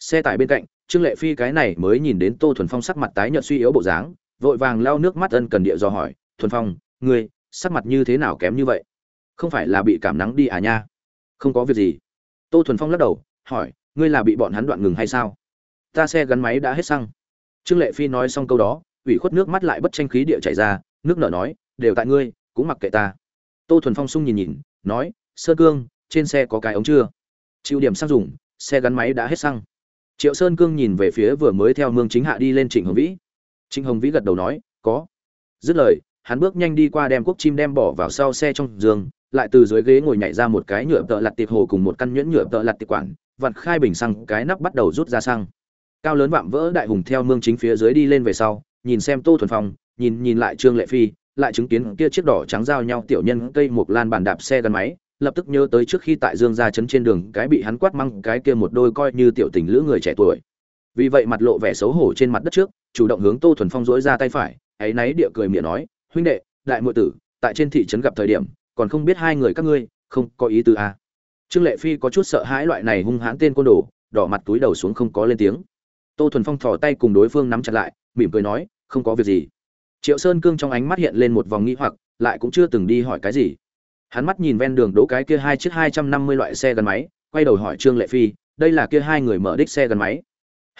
Xe tải bên cạnh, trương lệ phi cái này mới nhìn đến tô thuần phong sắc mặt tái nhợt suy yếu bộ dáng, vội vàng lao nước mắt ân cần địa do hỏi, thuần phong, ngươi, sắc mặt như thế nào kém như vậy? Không phải là bị cảm nắng đi à nha? Không có việc gì. Tô thuần phong lắc đầu, hỏi, ngươi là bị bọn hắn đoạn ngừng hay sao? Ta xe gắn máy đã hết xăng. Trương lệ phi nói xong câu đó, ủy khuất nước mắt lại bất tranh khí địa chảy ra, nước nở nói, đều tại ngươi, cũng mặc kệ ta. Tô thuần phong sung nhìn nhìn, nói, sơn cương trên xe có cái ống chưa? Chịu điểm xăng dùng, xe gắn máy đã hết xăng. Triệu sơn cương nhìn về phía vừa mới theo mương chính hạ đi lên trịnh hồng vĩ. Trịnh hồng vĩ gật đầu nói, có. Dứt lời, hắn bước nhanh đi qua đem quốc chim đem bỏ vào sau xe trong giường, lại từ dưới ghế ngồi nhảy ra một cái nhựa tợ lặt tiệp hồ cùng một căn nhuyễn nhựa tợ lặt tiệp quản, vặn khai bình xăng, cái nắp bắt đầu rút ra xăng. Cao lớn vạm vỡ đại hùng theo mương chính phía dưới đi lên về sau, nhìn xem tô thuần phong, nhìn nhìn lại trương lệ phi, lại chứng kiến kia chiếc đỏ trắng giao nhau tiểu nhân cây một lan bàn đạp xe gắn máy lập tức nhớ tới trước khi tại dương gia trấn trên đường, cái bị hắn quát măng cái kia một đôi coi như tiểu tình lữ người trẻ tuổi. Vì vậy mặt lộ vẻ xấu hổ trên mặt đất trước, chủ động hướng tô thuần phong dỗi ra tay phải, ấy náy địa cười miệng nói, huynh đệ, đại muội tử, tại trên thị trấn gặp thời điểm, còn không biết hai người các ngươi, không có ý tứ à. trương lệ phi có chút sợ hãi loại này hung hãn tên côn đồ, đỏ mặt túi đầu xuống không có lên tiếng. Tô thuần phong thò tay cùng đối phương nắm chặt lại, mỉm cười nói, không có việc gì. Triệu sơn cương trong ánh mắt hiện lên một vòng nghi hoặc, lại cũng chưa từng đi hỏi cái gì hắn mắt nhìn ven đường đỗ cái kia hai chiếc hai trăm năm mươi loại xe gắn máy, quay đầu hỏi trương lệ phi, đây là kia hai người mở đích xe gắn máy?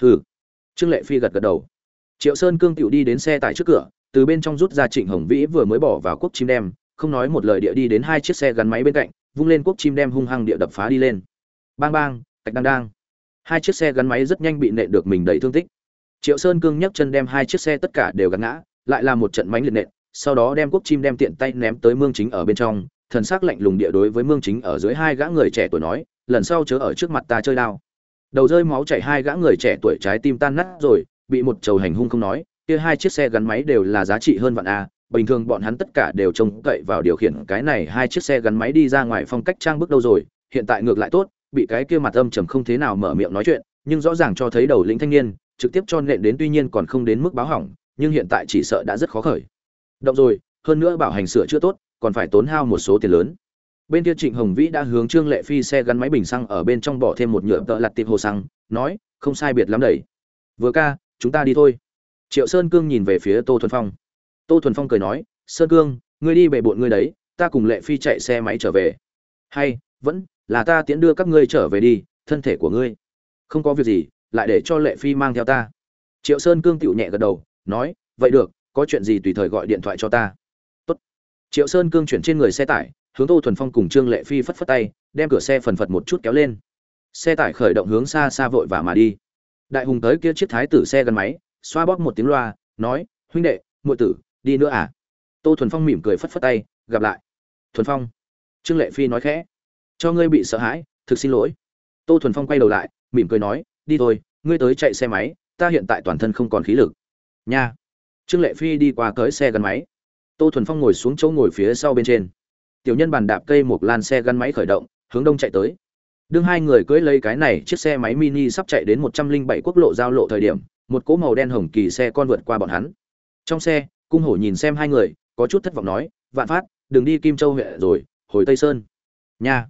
Hừ. Trương lệ phi gật gật đầu. Triệu sơn cương tựu đi đến xe tại trước cửa, từ bên trong rút ra trịnh hồng vĩ vừa mới bỏ vào quốc chim đem không nói một lời địa đi đến hai chiếc xe gắn máy bên cạnh, vung lên quốc chim đem hung hăng địa đập phá đi lên. Bang bang, tạch đang đang. Hai chiếc xe gắn máy rất nhanh bị nện được mình đầy thương tích. Triệu sơn cương nhấc chân đem hai chiếc xe tất cả đều gắn ngã, lại là một trận mánh liệt nện, sau đó đem quốc chim đem tiện tay ném tới mương chính ở bên trong thần sắc lạnh lùng địa đối với mương chính ở dưới hai gã người trẻ tuổi nói, lần sau chớ ở trước mặt ta chơi đao. Đầu rơi máu chảy hai gã người trẻ tuổi trái tim tan nát rồi, bị một trầu hành hung không nói, kia hai chiếc xe gắn máy đều là giá trị hơn vạn a, bình thường bọn hắn tất cả đều trông cậy vào điều khiển cái này hai chiếc xe gắn máy đi ra ngoài phong cách trang bước đâu rồi, hiện tại ngược lại tốt. Bị cái kia mặt âm trầm không thế nào mở miệng nói chuyện, nhưng rõ ràng cho thấy đầu lĩnh thanh niên, trực tiếp cho nện đến tuy nhiên còn không đến mức báo hỏng, nhưng hiện tại chỉ sợ đã rất khó khởi. Động rồi, hơn nữa bảo hành sửa chữa tốt còn phải tốn hao một số tiền lớn. Bên kia trịnh hồng vĩ đã hướng trương lệ phi xe gắn máy bình xăng ở bên trong bỏ thêm một nhựa tợ lặt tiệp hồ xăng, nói, không sai biệt lắm đẩy vừa ca, chúng ta đi thôi. Triệu sơn cương nhìn về phía tô thuần phong. Tô thuần phong cười nói, sơn cương, ngươi đi bề bộn ngươi đấy, ta cùng lệ phi chạy xe máy trở về. Hay, vẫn là ta tiễn đưa các ngươi trở về đi, thân thể của ngươi. Không có việc gì, lại để cho lệ phi mang theo ta. Triệu sơn cương tựu nhẹ gật đầu, nói, vậy được, có chuyện gì tùy thời gọi điện thoại cho ta triệu sơn cương chuyển trên người xe tải, hướng tô thuần phong cùng trương lệ phi phất phất tay, đem cửa xe phần phật một chút kéo lên. Xe tải khởi động hướng xa xa vội vã mà đi. Đại hùng tới kia chiếc thái tử xe gắn máy, xoa bóp một tiếng loa, nói, huynh đệ, muội tử, đi nữa à? Tô thuần phong mỉm cười phất phất tay, gặp lại. Thuần phong. Trương lệ phi nói khẽ. Cho ngươi bị sợ hãi, thực xin lỗi. Tô thuần phong quay đầu lại, mỉm cười nói, đi thôi, ngươi tới chạy xe máy, ta hiện tại toàn thân không còn khí lực. Nha. Trương lệ phi đi qua tới xe gắn máy tô thuần phong ngồi xuống chỗ ngồi phía sau bên trên. Tiểu nhân bàn đạp cây một lan xe gắn máy khởi động, hướng đông chạy tới. Đương hai người cưỡi lấy cái này chiếc xe máy mini sắp chạy đến một trăm linh bảy quốc lộ giao lộ thời điểm, một cỗ màu đen hồng kỳ xe con vượt qua bọn hắn. Trong xe, cung hổ nhìn xem hai người, có chút thất vọng nói, vạn phát, đừng đi kim châu huyện rồi, hồi tây sơn. Nha.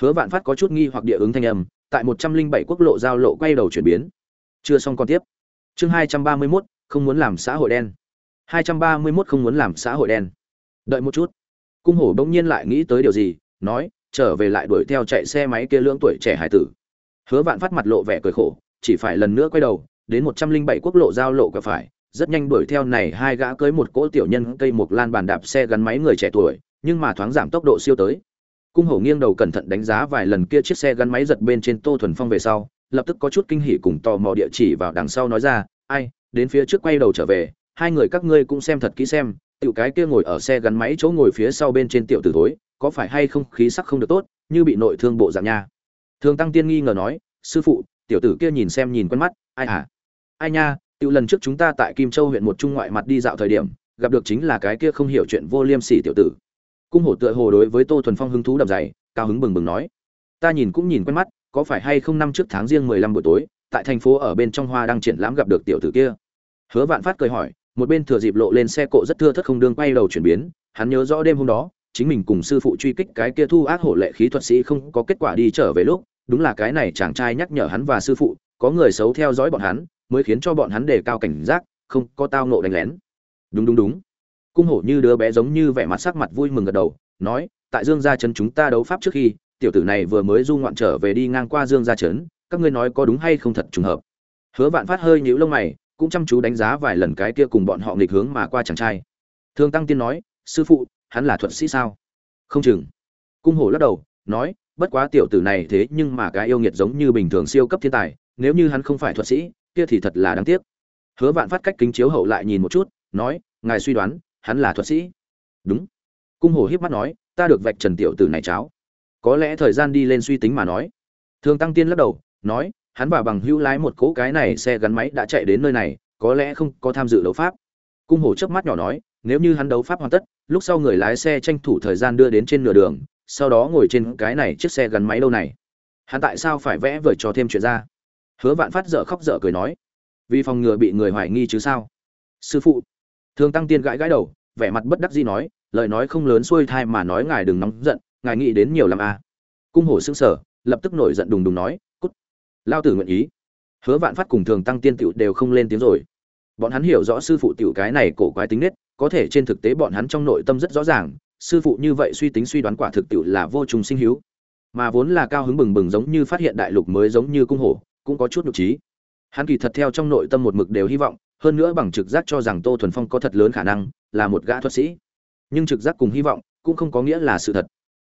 Hứa vạn phát có chút nghi hoặc địa ứng thanh âm, tại một trăm linh bảy quốc lộ giao lộ quay đầu chuyển biến. Chưa xong còn tiếp. Chương hai trăm ba mươi mốt, không muốn làm xã hội đen hai trăm ba mươi mốt không muốn làm xã hội đen. Đợi một chút. Cung hổ bỗng nhiên lại nghĩ tới điều gì, nói, trở về lại đuổi theo chạy xe máy kia lưỡng tuổi trẻ hải tử. Hứa vạn phát mặt lộ vẻ cười khổ, chỉ phải lần nữa quay đầu, đến một trăm linh bảy quốc lộ giao lộ cả phải, rất nhanh đuổi theo này hai gã cưới một cỗ tiểu nhân cây một lan bàn đạp xe gắn máy người trẻ tuổi, nhưng mà thoáng giảm tốc độ siêu tới. Cung hổ nghiêng đầu cẩn thận đánh giá vài lần kia chiếc xe gắn máy giật bên trên tô thuần phong về sau, lập tức có chút kinh hỉ cùng tò mò địa chỉ vào đằng sau nói ra, ai, đến phía trước quay đầu trở về hai người các ngươi cũng xem thật kỹ xem, tiểu cái kia ngồi ở xe gắn máy chỗ ngồi phía sau bên trên tiểu tử thối, có phải hay không khí sắc không được tốt, như bị nội thương bộ dạng nha. Thường tăng tiên nghi ngờ nói, sư phụ, tiểu tử kia nhìn xem nhìn quen mắt, ai hả ai nha, tiểu lần trước chúng ta tại kim châu huyện một trung ngoại mặt đi dạo thời điểm, gặp được chính là cái kia không hiểu chuyện vô liêm sỉ tiểu tử. Cung hổ tựa hồ đối với tô thuần phong hứng thú đậm dày, cao hứng bừng bừng nói, ta nhìn cũng nhìn quen mắt, có phải hay không năm trước tháng riêng mười lăm buổi tối, tại thành phố ở bên trong hoa đang triển lãm gặp được tiểu tử kia? Hứa vạn phát cười hỏi một bên thừa dịp lộ lên xe cộ rất thưa thất không đương quay đầu chuyển biến, hắn nhớ rõ đêm hôm đó, chính mình cùng sư phụ truy kích cái kia thu ác hổ lệ khí thuật sĩ không có kết quả đi trở về lúc, đúng là cái này chàng trai nhắc nhở hắn và sư phụ, có người xấu theo dõi bọn hắn, mới khiến cho bọn hắn đề cao cảnh giác, không có tao nộ đánh lén. Đúng đúng đúng. Cung hổ như đứa bé giống như vẻ mặt sắc mặt vui mừng gật đầu, nói, tại dương gia trấn chúng ta đấu pháp trước khi, tiểu tử này vừa mới du ngoạn trở về đi ngang qua dương gia trấn, các ngươi nói có đúng hay không thật trùng hợp? Hứa vạn phát hơi nhíu lông mày cũng chăm chú đánh giá vài lần cái kia cùng bọn họ nghịch hướng mà qua chàng trai. Thương tăng tiên nói, sư phụ, hắn là thuật sĩ sao? Không chừng. Cung hổ lắc đầu, nói, bất quá tiểu tử này thế nhưng mà cái yêu nghiệt giống như bình thường siêu cấp thiên tài, nếu như hắn không phải thuật sĩ, kia thì thật là đáng tiếc. Hứa vạn phát cách kính chiếu hậu lại nhìn một chút, nói, ngài suy đoán, hắn là thuật sĩ? Đúng. Cung hổ hiếp mắt nói, ta được vạch trần tiểu tử này cháo. Có lẽ thời gian đi lên suy tính mà nói. Thường tăng tiên lắc đầu, nói hắn và bằng hữu lái một cỗ cái này xe gắn máy đã chạy đến nơi này, có lẽ không có tham dự đấu pháp. Cung hổ chớp mắt nhỏ nói, nếu như hắn đấu pháp hoàn tất, lúc sau người lái xe tranh thủ thời gian đưa đến trên nửa đường, sau đó ngồi trên cái này chiếc xe gắn máy lâu này. Hắn tại sao phải vẽ vời cho thêm chuyện ra? Hứa vạn phát dở khóc dở cười nói, vì phòng ngừa bị người hoài nghi chứ sao? Sư phụ thường tăng tiên gãi gãi đầu, vẻ mặt bất đắc dĩ nói, lời nói không lớn xuôi thai mà nói ngài đừng nóng giận, ngài nghĩ đến nhiều làm à. cung hổ sững sở lập tức nổi giận đùng đùng nói lao tử nguyện ý. Hứa vạn phát cùng thường tăng tiên tiểu đều không lên tiếng rồi. Bọn hắn hiểu rõ sư phụ tiểu cái này cổ quái tính nết, có thể trên thực tế bọn hắn trong nội tâm rất rõ ràng, sư phụ như vậy suy tính suy đoán quả thực tiểu là vô trùng sinh hiếu mà vốn là cao hứng bừng bừng giống như phát hiện đại lục mới giống như cung hổ, cũng có chút nhục trí. Hắn kỳ thật theo trong nội tâm một mực đều hy vọng, hơn nữa bằng trực giác cho rằng tô thuần phong có thật lớn khả năng là một gã thuật sĩ. Nhưng trực giác cùng hy vọng cũng không có nghĩa là sự thật.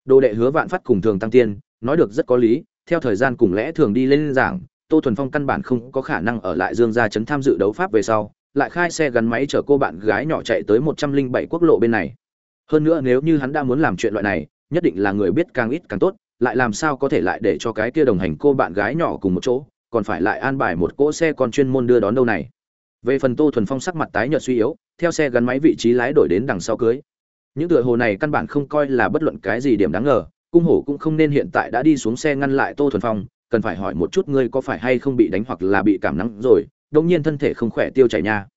Đồ đệ hứa vạn phát cùng thường tăng tiên nói được rất có lý theo thời gian cùng lẽ thường đi lên giảng, tô thuần phong căn bản không có khả năng ở lại dương gia chấn tham dự đấu pháp về sau, lại khai xe gắn máy chở cô bạn gái nhỏ chạy tới một trăm linh bảy quốc lộ bên này. Hơn nữa nếu như hắn đã muốn làm chuyện loại này, nhất định là người biết càng ít càng tốt, lại làm sao có thể lại để cho cái kia đồng hành cô bạn gái nhỏ cùng một chỗ, còn phải lại an bài một cỗ xe còn chuyên môn đưa đón đâu này. Về phần tô thuần phong sắc mặt tái nhợt suy yếu, theo xe gắn máy vị trí lái đổi đến đằng sau cưới. Những tựa hồ này căn bản không coi là bất luận cái gì điểm đáng ngờ cung hổ cũng không nên hiện tại đã đi xuống xe ngăn lại tô thuần phong, cần phải hỏi một chút ngươi có phải hay không bị đánh hoặc là bị cảm nắng rồi đông nhiên thân thể không khỏe tiêu chảy nha.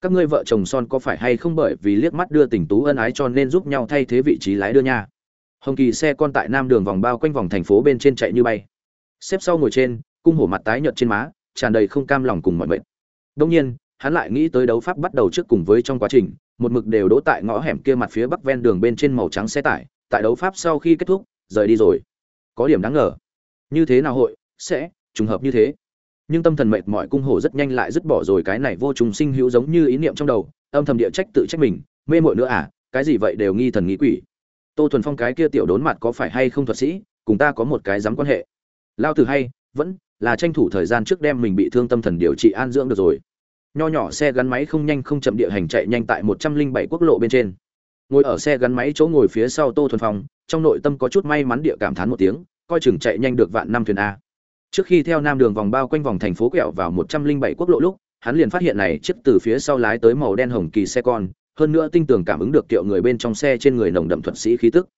Các ngươi vợ chồng son có phải hay không bởi vì liếc mắt đưa tình tú ân ái cho nên giúp nhau thay thế vị trí lái đưa nha. Hồng kỳ xe con tại nam đường vòng bao quanh vòng thành phố bên trên chạy như bay. Xếp sau ngồi trên, cung hổ mặt tái nhợt trên má, tràn đầy không cam lòng cùng mọi mệnh đông nhiên, hắn lại nghĩ tới đấu pháp bắt đầu trước cùng với trong quá trình, một mực đều đỗ tại ngõ hẻm kia mặt phía bắc ven đường bên trên màu trắng xe tải. Tại đấu pháp sau khi kết thúc rời đi rồi. Có điểm đáng ngờ. Như thế nào hội, sẽ, trùng hợp như thế. Nhưng tâm thần mệt mỏi cung hổ rất nhanh lại dứt bỏ rồi cái này vô trùng sinh hữu giống như ý niệm trong đầu, âm thầm địa trách tự trách mình, mê mội nữa à cái gì vậy đều nghi thần nghĩ quỷ. Tô thuần phong cái kia tiểu đốn mặt có phải hay không thuật sĩ, cùng ta có một cái dám quan hệ. Lao tử hay, vẫn là tranh thủ thời gian trước đem mình bị thương tâm thần điều trị an dưỡng được rồi. Nho nhỏ xe gắn máy không nhanh không chậm địa hành chạy nhanh tại một trăm linh bảy quốc lộ bên trên ngồi ở xe gắn máy chỗ ngồi phía sau tô thuần phong, trong nội tâm có chút may mắn địa cảm thán một tiếng, coi chừng chạy nhanh được vạn năm thuyền a. Trước khi theo nam đường vòng bao quanh vòng thành phố quẹo vào một trăm linh bảy quốc lộ lúc, hắn liền phát hiện này chiếc từ phía sau lái tới màu đen hồng kỳ xe con, hơn nữa tinh tường cảm ứng được kiệu người bên trong xe trên người nồng đậm thuật sĩ khí tức.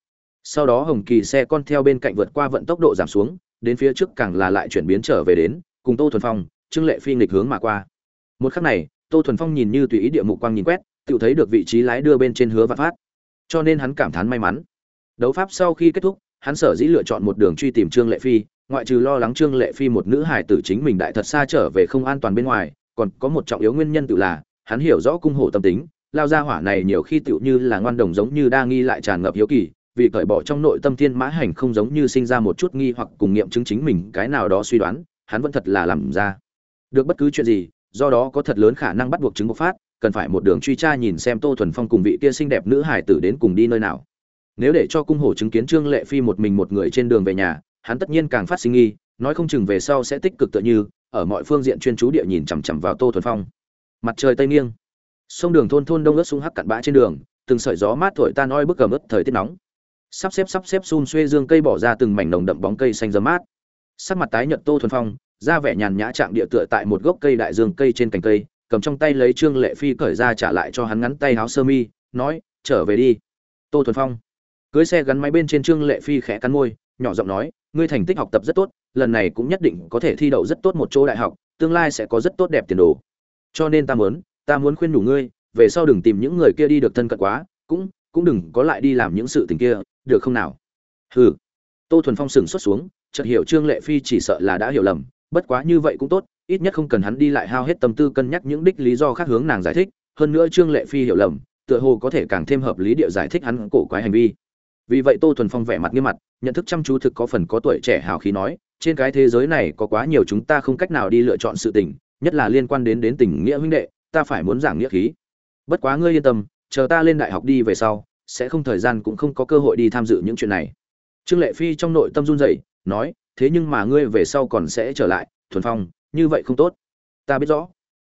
Sau đó hồng kỳ xe con theo bên cạnh vượt qua vận tốc độ giảm xuống, đến phía trước càng là lại chuyển biến trở về đến, cùng tô thuần phong, trương lệ phi nghịch hướng mà qua. Một khắc này, tô thuần phong nhìn như tùy ý địa mục quang nhìn quét, tự thấy được vị trí lái đưa bên trên hứa vạn phát cho nên hắn cảm thán may mắn. Đấu pháp sau khi kết thúc, hắn sở dĩ lựa chọn một đường truy tìm trương lệ phi, ngoại trừ lo lắng trương lệ phi một nữ hải tử chính mình đại thật xa trở về không an toàn bên ngoài, còn có một trọng yếu nguyên nhân tự là, hắn hiểu rõ cung hổ tâm tính, lao ra hỏa này nhiều khi tựu như là ngoan đồng giống như đa nghi lại tràn ngập hiếu kỳ, vì cởi bỏ trong nội tâm thiên mã hành không giống như sinh ra một chút nghi hoặc cùng nghiệm chứng chính mình, cái nào đó suy đoán, hắn vẫn thật là làm ra. Được bất cứ chuyện gì, do đó có thật lớn khả năng bắt buộc chứng bộc phát cần phải một đường truy tra nhìn xem tô thuần phong cùng vị kia xinh đẹp nữ hải tử đến cùng đi nơi nào. Nếu để cho cung hổ chứng kiến trương lệ phi một mình một người trên đường về nhà, hắn tất nhiên càng phát sinh nghi, nói không chừng về sau sẽ tích cực tựa như, ở mọi phương diện chuyên chú địa nhìn chằm chằm vào tô thuần phong. Mặt trời tây nghiêng. Sông đường thôn thôn đông ướt sung hắc cặn bã trên đường, từng sợi gió mát thổi tan oi bức cầm ướt thời tiết nóng. Sắp xếp sắp xếp xun xuê dương cây bỏ ra từng mảnh nồng đậm bóng cây xanh dơ mát. Sắc mặt tái nhợt tô thuần phong ra vẻ nhàn nhã trạng địa tựa tại một gốc cây đại dương cây trên cành cây cầm trong tay lấy trương lệ phi cởi ra trả lại cho hắn ngắn tay áo sơ mi, nói, trở về đi. Tô thuần phong cưới xe gắn máy bên trên trương lệ phi khẽ cắn môi, nhỏ giọng nói, ngươi thành tích học tập rất tốt, lần này cũng nhất định có thể thi đậu rất tốt một chỗ đại học, tương lai sẽ có rất tốt đẹp tiền đồ. Cho nên ta muốn ta muốn khuyên nhủ ngươi, về sau đừng tìm những người kia đi được thân cận quá, cũng cũng đừng có lại đi làm những sự tình kia, được không nào? Hừ. Tô thuần phong sừng xuất xuống, chợt hiểu trương lệ phi chỉ sợ là đã hiểu lầm, bất quá như vậy cũng tốt ít nhất không cần hắn đi lại hao hết tâm tư cân nhắc những đích lý do khác hướng nàng giải thích, hơn nữa trương lệ phi hiểu lầm, tựa hồ có thể càng thêm hợp lý địa giải thích hắn cổ quái hành vi. Vì vậy tô thuần phong vẻ mặt nghiêm mặt, nhận thức chăm chú thực có phần có tuổi trẻ hào khí nói, trên cái thế giới này có quá nhiều chúng ta không cách nào đi lựa chọn sự tình, nhất là liên quan đến đến tình nghĩa huynh đệ, ta phải muốn giảng nghĩa khí. Bất quá ngươi yên tâm, chờ ta lên đại học đi về sau, sẽ không thời gian cũng không có cơ hội đi tham dự những chuyện này. Trương lệ phi trong nội tâm run rẩy, nói, thế nhưng mà ngươi về sau còn sẽ trở lại, thuần phong như vậy không tốt. Ta biết rõ.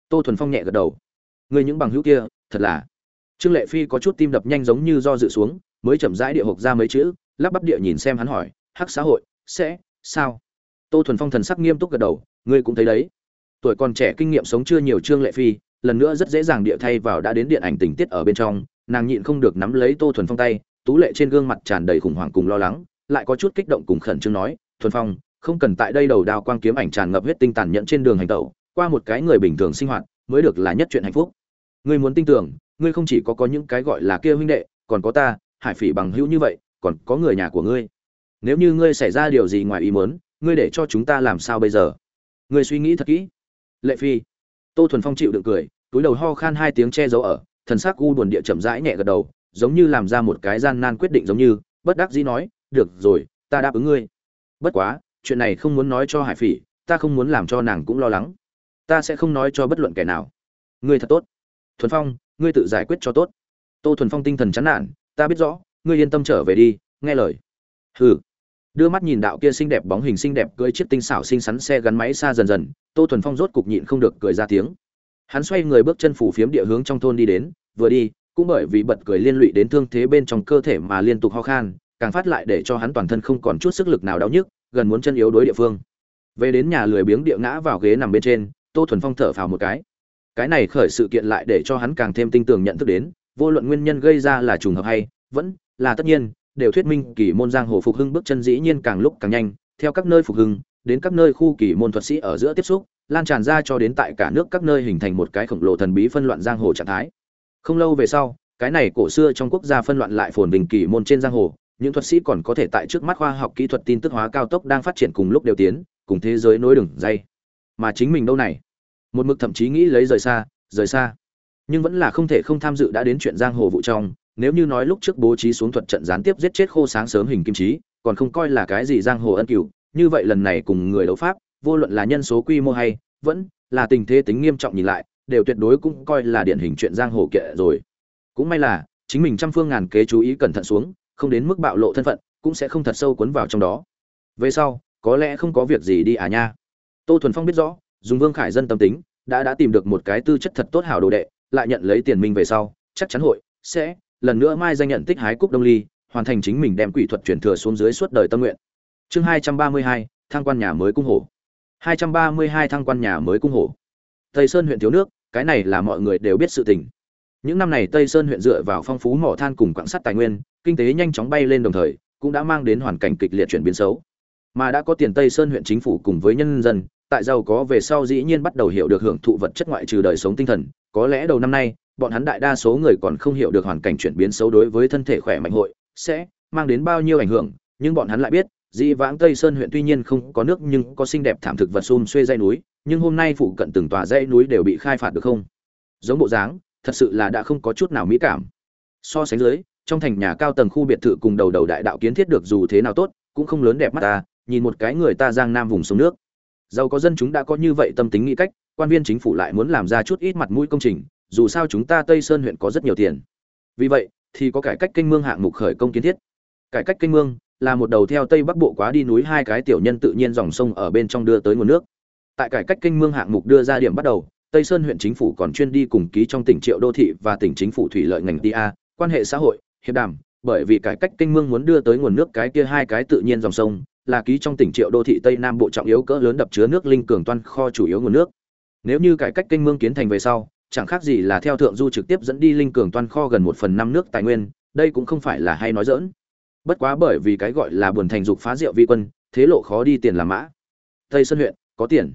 Tô thuần phong nhẹ gật đầu. Ngươi những bằng hữu kia, thật là. Trương lệ phi có chút tim đập nhanh giống như do dự xuống, mới chậm rãi địa hộp ra mấy chữ, lắp bắp địa nhìn xem hắn hỏi, hắc xã hội, sẽ, sao? Tô thuần phong thần sắc nghiêm túc gật đầu, ngươi cũng thấy đấy. Tuổi còn trẻ kinh nghiệm sống chưa nhiều trương lệ phi, lần nữa rất dễ dàng địa thay vào đã đến điện ảnh tình tiết ở bên trong. Nàng nhịn không được nắm lấy tô thuần phong tay, tú lệ trên gương mặt tràn đầy khủng hoảng cùng lo lắng, lại có chút kích động cùng khẩn trương nói, thuần phong không cần tại đây đầu đao quang kiếm ảnh tràn ngập huyết tinh tàn nhẫn trên đường hành tẩu, qua một cái người bình thường sinh hoạt mới được là nhất chuyện hạnh phúc. Ngươi muốn tin tưởng, ngươi không chỉ có có những cái gọi là kia huynh đệ, còn có ta, hải phỉ bằng hữu như vậy, còn có người nhà của ngươi. Nếu như ngươi xảy ra điều gì ngoài ý muốn, ngươi để cho chúng ta làm sao bây giờ? Ngươi suy nghĩ thật kỹ. Lệ phi. Tô thuần phong chịu đựng cười, túi đầu ho khan hai tiếng che giấu ở, thần sắc u buồn địa chậm rãi nhẹ gật đầu, giống như làm ra một cái gian nan quyết định giống như, bất đắc dĩ nói, được rồi, ta đáp ứng ngươi. Bất quá chuyện này không muốn nói cho hải phỉ, ta không muốn làm cho nàng cũng lo lắng. Ta sẽ không nói cho bất luận kẻ nào. Ngươi thật tốt. Thuần phong, ngươi tự giải quyết cho tốt. Tô thuần phong tinh thần chán nản, ta biết rõ, ngươi yên tâm trở về đi, nghe lời. Hừ. Đưa mắt nhìn đạo kia xinh đẹp bóng hình xinh đẹp cưỡi chiếc tinh xảo xinh xắn xe gắn máy xa dần dần, tô thuần phong rốt cục nhịn không được cười ra tiếng. Hắn xoay người bước chân phủ phiếm địa hướng trong thôn đi đến, vừa đi, cũng bởi vì bật cười liên lụy đến thương thế bên trong cơ thể mà liên tục ho khan, càng phát lại để cho hắn toàn thân không còn chút sức lực nào đau nhức gần muốn chân yếu đối địa phương. Về đến nhà lười biếng địa ngã vào ghế nằm bên trên, tô thuần phong thở phào một cái. Cái này khởi sự kiện lại để cho hắn càng thêm tinh tường nhận thức đến, vô luận nguyên nhân gây ra là trùng hợp hay vẫn là tất nhiên, đều thuyết minh kỳ môn giang hồ phục hưng bước chân dĩ nhiên càng lúc càng nhanh, theo các nơi phục hưng, đến các nơi khu kỳ môn thuật sĩ ở giữa tiếp xúc, lan tràn ra cho đến tại cả nước các nơi hình thành một cái khổng lồ thần bí phân loạn giang hồ trạng thái. Không lâu về sau, cái này cổ xưa trong quốc gia phân loạn lại phồn bình kỳ môn trên giang hồ những thuật sĩ còn có thể tại trước mắt khoa học kỹ thuật tin tức hóa cao tốc đang phát triển cùng lúc đều tiến, cùng thế giới nối đường dây. Mà chính mình đâu này? Một mực thậm chí nghĩ lấy rời xa rời xa. Nhưng vẫn là không thể không tham dự đã đến chuyện giang hồ vụ trong, nếu như nói lúc trước bố trí xuống thuật trận gián tiếp giết chết khô sáng sớm hình kim trí, còn không coi là cái gì giang hồ ân cửu, như vậy lần này cùng người đấu pháp, vô luận là nhân số quy mô hay, vẫn là tình thế tính nghiêm trọng nhìn lại, đều tuyệt đối cũng coi là điển hình chuyện giang hồ kệ rồi. Cũng may là, chính mình trăm phương ngàn kế chú ý cẩn thận xuống không đến mức bạo lộ thân phận, cũng sẽ không thật sâu cuốn vào trong đó. Về sau, có lẽ không có việc gì đi à nha. Tô thuần phong biết rõ, dùng vương khải dân tâm tính, đã đã tìm được một cái tư chất thật tốt hảo đồ đệ, lại nhận lấy tiền minh về sau, chắc chắn hội sẽ lần nữa mai danh nhận tích hái cúc đông ly, hoàn thành chính mình đem quỷ thuật chuyển thừa xuống dưới suốt đời tâm nguyện. Chương hai trăm ba mươi hai thang quan nhà mới cung hổ hai trăm ba mươi hai thang quan nhà mới cung hổ tây sơn huyện thiếu nước, cái này là mọi người đều biết sự tình những năm này tây sơn huyện dựa vào phong phú mỏ than cùng quặng sắt tài nguyên, kinh tế nhanh chóng bay lên đồng thời, cũng đã mang đến hoàn cảnh kịch liệt chuyển biến xấu. Mà đã có tiền tây sơn huyện chính phủ cùng với nhân dân, tại giàu có về sau dĩ nhiên bắt đầu hiểu được hưởng thụ vật chất ngoại trừ đời sống tinh thần. Có lẽ đầu năm nay, bọn hắn đại đa số người còn không hiểu được hoàn cảnh chuyển biến xấu đối với thân thể khỏe mạnh hội sẽ mang đến bao nhiêu ảnh hưởng, nhưng bọn hắn lại biết, dĩ vãng tây sơn huyện tuy nhiên không có nước nhưng có xinh đẹp thảm thực vật sum xuê dãy núi, nhưng hôm nay phụ cận từng tòa dãy núi đều bị khai phạt được không? Giống bộ dáng thật sự là đã không có chút nào mỹ cảm. So sánh dưới, trong thành nhà cao tầng khu biệt thự cùng đầu đầu đại đạo kiến thiết được dù thế nào tốt, cũng không lớn đẹp mắt ta, nhìn một cái người ta giang nam vùng sông nước. Giàu có dân chúng đã có như vậy tâm tính nghĩ cách, quan viên chính phủ lại muốn làm ra chút ít mặt mũi công trình, dù sao chúng ta tây sơn huyện có rất nhiều tiền. Vì vậy, thì có cải cách kênh mương hạng mục khởi công kiến thiết. Cải cách kênh mương là một đầu theo tây bắc bộ quá đi núi hai cái tiểu nhân tự nhiên dòng sông ở bên trong đưa tới nguồn nước. Tại cải cách kênh mương hạng mục đưa ra điểm bắt đầu tây sơn huyện chính phủ còn chuyên đi cùng ký trong tỉnh triệu đô thị và tỉnh chính phủ thủy lợi ngành TA quan hệ xã hội, hiệp đàm, bởi vì cải cách kênh mương muốn đưa tới nguồn nước cái kia hai cái tự nhiên dòng sông, là ký trong tỉnh triệu đô thị tây nam bộ trọng yếu cỡ lớn đập chứa nước linh cường toan kho chủ yếu nguồn nước. Nếu như cải cách kênh mương kiến thành về sau, chẳng khác gì là theo thượng du trực tiếp dẫn đi linh cường toan kho gần một phần năm nước tài nguyên, đây cũng không phải là hay nói dỡn bất quá bởi vì cái gọi là buồn thành dục phá rượu vi quân, thế lộ khó đi tiền là mã. Tây sơn huyện có tiền.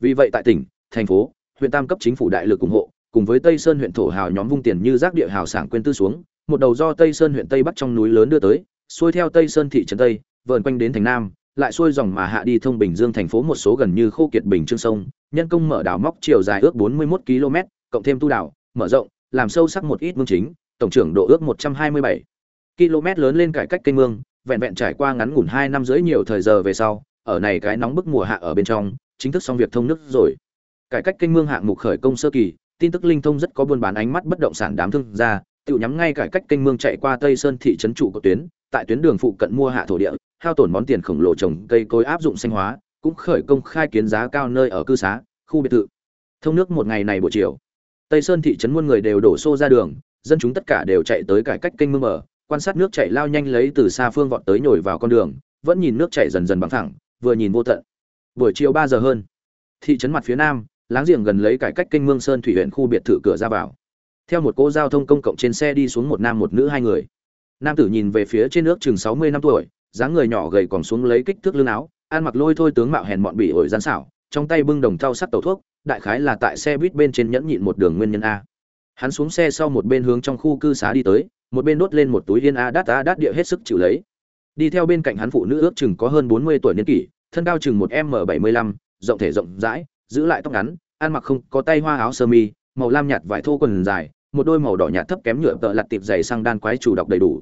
Vì vậy tại tỉnh, thành phố huyện tam cấp chính phủ đại lực ủng hộ, cùng với tây sơn huyện thổ hào nhóm vung tiền như rác địa hào sảng quên tư xuống, một đầu do tây sơn huyện tây bắc trong núi lớn đưa tới, xuôi theo tây sơn thị trấn tây, vờn quanh đến thành nam, lại xuôi dòng mà hạ đi thông bình dương thành phố một số gần như khô kiệt bình trương sông, nhân công mở đảo móc chiều dài ước 41 km, cộng thêm tu đảo, mở rộng, làm sâu sắc một ít mương chính, tổng trưởng độ ước 127 km lớn lên cải cách kênh mương, vẹn vẹn trải qua ngắn ngủn hai năm rưỡi nhiều thời giờ về sau, ở này cái nóng bức mùa hạ ở bên trong, chính thức xong việc thông nước rồi cải cách kênh mương hạng mục khởi công sơ kỳ, tin tức linh thông rất có buôn bán ánh mắt bất động sản đám thương gia tự nhắm ngay cải cách kênh mương chạy qua tây sơn thị trấn trụ của tuyến, tại tuyến đường phụ cận mua hạ thổ địa, hao tổn món tiền khổng lồ trồng cây cối áp dụng sinh hóa, cũng khởi công khai kiến giá cao nơi ở cư xá, khu biệt thự. Thông nước một ngày này buổi chiều, tây sơn thị trấn muôn người đều đổ xô ra đường, dân chúng tất cả đều chạy tới cải cách kênh mương mở, quan sát nước chảy lao nhanh lấy từ xa phương vọt tới nhồi vào con đường, vẫn nhìn nước chảy dần dần bằng thẳng, vừa nhìn vô tận. Buổi chiều ba giờ hơn, thị trấn mặt phía nam láng giềng gần lấy cải cách kênh mương sơn thủy huyện khu biệt thự cửa ra vào. Theo một cô giao thông công cộng trên xe đi xuống một nam một nữ hai người. Nam tử nhìn về phía trên nước chừng sáu mươi năm tuổi, dáng người nhỏ gầy còn xuống lấy kích thước lưng áo, ăn mặc lôi thôi tướng mạo hèn mọn bị ổi gian xảo, trong tay bưng đồng thau sắt tẩu thuốc, đại khái là tại xe buýt bên trên nhẫn nhịn một đường nguyên nhân a. Hắn xuống xe sau một bên hướng trong khu cư xá đi tới, một bên đốt lên một túi yên a đát a đát địa hết sức chịu lấy. Đi theo bên cạnh hắn phụ nữ ước chừng có hơn bốn mươi tuổi niên kỷ, thân cao chừng một m bảy mươi lăm, rộng thể rộng rãi giữ lại tóc ngắn, ăn mặc không có tay hoa áo sơ mi, màu lam nhạt vải thô quần dài, một đôi màu đỏ nhạt thấp kém nhựa tợ lặt tiệp dày sang đan quái chủ đọc đầy đủ.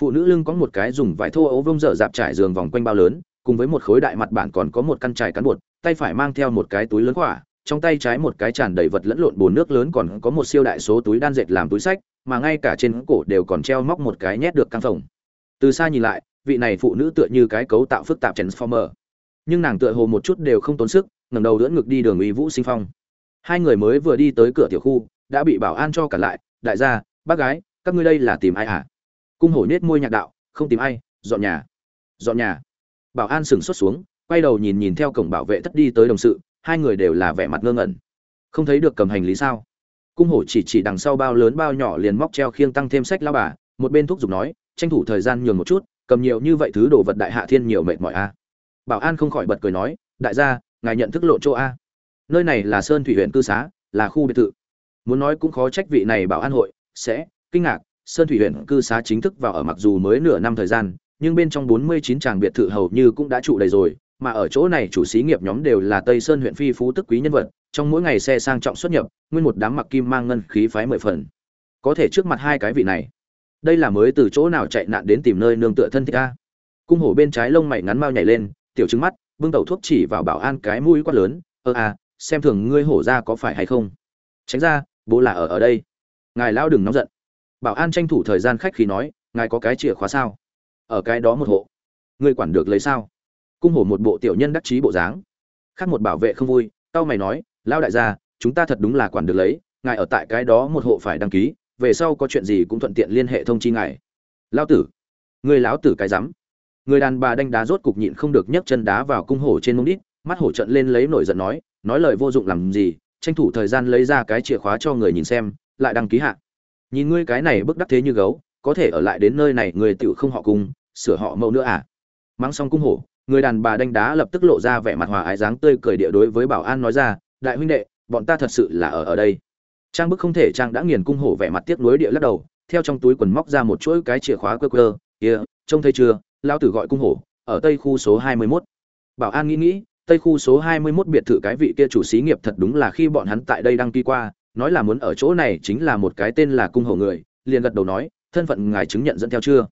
Phụ nữ lưng có một cái dùng vải thô ấu vông dở dạp trải giường vòng quanh bao lớn, cùng với một khối đại mặt bản còn có một căn trải cán bột, tay phải mang theo một cái túi lớn khỏa, trong tay trái một cái tràn đầy vật lẫn lộn bồn nước lớn còn có một siêu đại số túi đan dệt làm túi sách, mà ngay cả trên cổ đều còn treo móc một cái nhét được căng phòng từ xa nhìn lại, vị này phụ nữ tựa như cái cấu tạo phức tạp transformer. Nhưng nàng tựa hồ một chút đều không tốn sức ngẩng đầu đỡ ngực đi đường uy vũ sinh phong. Hai người mới vừa đi tới cửa tiểu khu, đã bị bảo an cho cả lại. Đại gia, bác gái, các ngươi đây là tìm ai hả? Cung hổ nết môi nhạc đạo, không tìm ai, dọn nhà. Dọn nhà. Bảo an sừng xuất xuống, quay đầu nhìn nhìn theo cổng bảo vệ thất đi tới đồng sự, hai người đều là vẻ mặt ngơ ngẩn. Không thấy được cầm hành lý sao? Cung hổ chỉ chỉ đằng sau bao lớn bao nhỏ liền móc treo khiêng tăng thêm sách lao bà, một bên thuốc giục nói, tranh thủ thời gian nhường một chút, cầm nhiều như vậy thứ đồ vật đại hạ thiên nhiều mệt mỏi a bảo an không khỏi bật cười nói, đại gia ngài nhận thức lộ chỗ a. Nơi này là sơn thủy huyện cư xá, là khu biệt thự. Muốn nói cũng khó trách vị này bảo an hội, sẽ, kinh ngạc, sơn thủy huyện cư xá chính thức vào ở mặc dù mới nửa năm thời gian, nhưng bên trong 49 tràng biệt thự hầu như cũng đã trụ đầy rồi, mà ở chỗ này chủ xí nghiệp nhóm đều là tây sơn huyện phi phú tức quý nhân vật, trong mỗi ngày xe sang trọng xuất nhập, nguyên một đám mặc kim mang ngân khí phái mười phần. Có thể trước mặt hai cái vị này. Đây là mới từ chỗ nào chạy nạn đến tìm nơi nương tựa thân thích a. Cung hổ bên trái lông mày ngắn mau nhảy lên, tiểu trứng mắt bưng tẩu thuốc chỉ vào bảo an cái mũi quát lớn, ơ à xem thường ngươi hổ ra có phải hay không? Tránh ra, bố là ở ở đây. Ngài lao đừng nóng giận. Bảo an tranh thủ thời gian khách khi nói, ngài có cái chìa khóa sao? Ở cái đó một hộ. Ngươi quản được lấy sao? Cung hổ một bộ tiểu nhân đắc chí bộ dáng. Khác một bảo vệ không vui, tao mày nói lao đại gia, chúng ta thật đúng là quản được lấy, ngài ở tại cái đó một hộ phải đăng ký, về sau có chuyện gì cũng thuận tiện liên hệ thông chi ngài. Lao tử người lão tử cái rắm người đàn bà đánh đá rốt cục nhịn không được nhấc chân đá vào cung hổ trên mông đít, mắt hổ trận lên lấy nổi giận nói nói lời vô dụng làm gì, tranh thủ thời gian lấy ra cái chìa khóa cho người nhìn xem, lại đăng ký hạ. Nhìn ngươi cái này bức đắc thế như gấu, có thể ở lại đến nơi này người tựu không họ cùng, sửa họ mẫu nữa à? Mang xong cung hổ, người đàn bà đánh đá lập tức lộ ra vẻ mặt hòa ái dáng tươi cười địa đối với bảo an nói ra, đại huynh đệ, bọn ta thật sự là ở ở đây. Trang bức không thể trang đã nghiền cung hổ vẻ mặt tiếc nuối địa lắc đầu, theo trong túi quần móc ra một chuỗi cái chìa khóa cơ cơ kia, trông thấy chưa? Lao tử gọi cung hổ ở tây khu số hai mươi 21. bảo an nghĩ nghĩ tây khu số hai mươi 21 biệt thự cái vị kia chủ xí nghiệp thật đúng là khi bọn hắn tại đây đăng ký qua nói là muốn ở chỗ này chính là một cái tên là cung hổ người liền gật đầu nói thân phận ngài chứng nhận dẫn theo chưa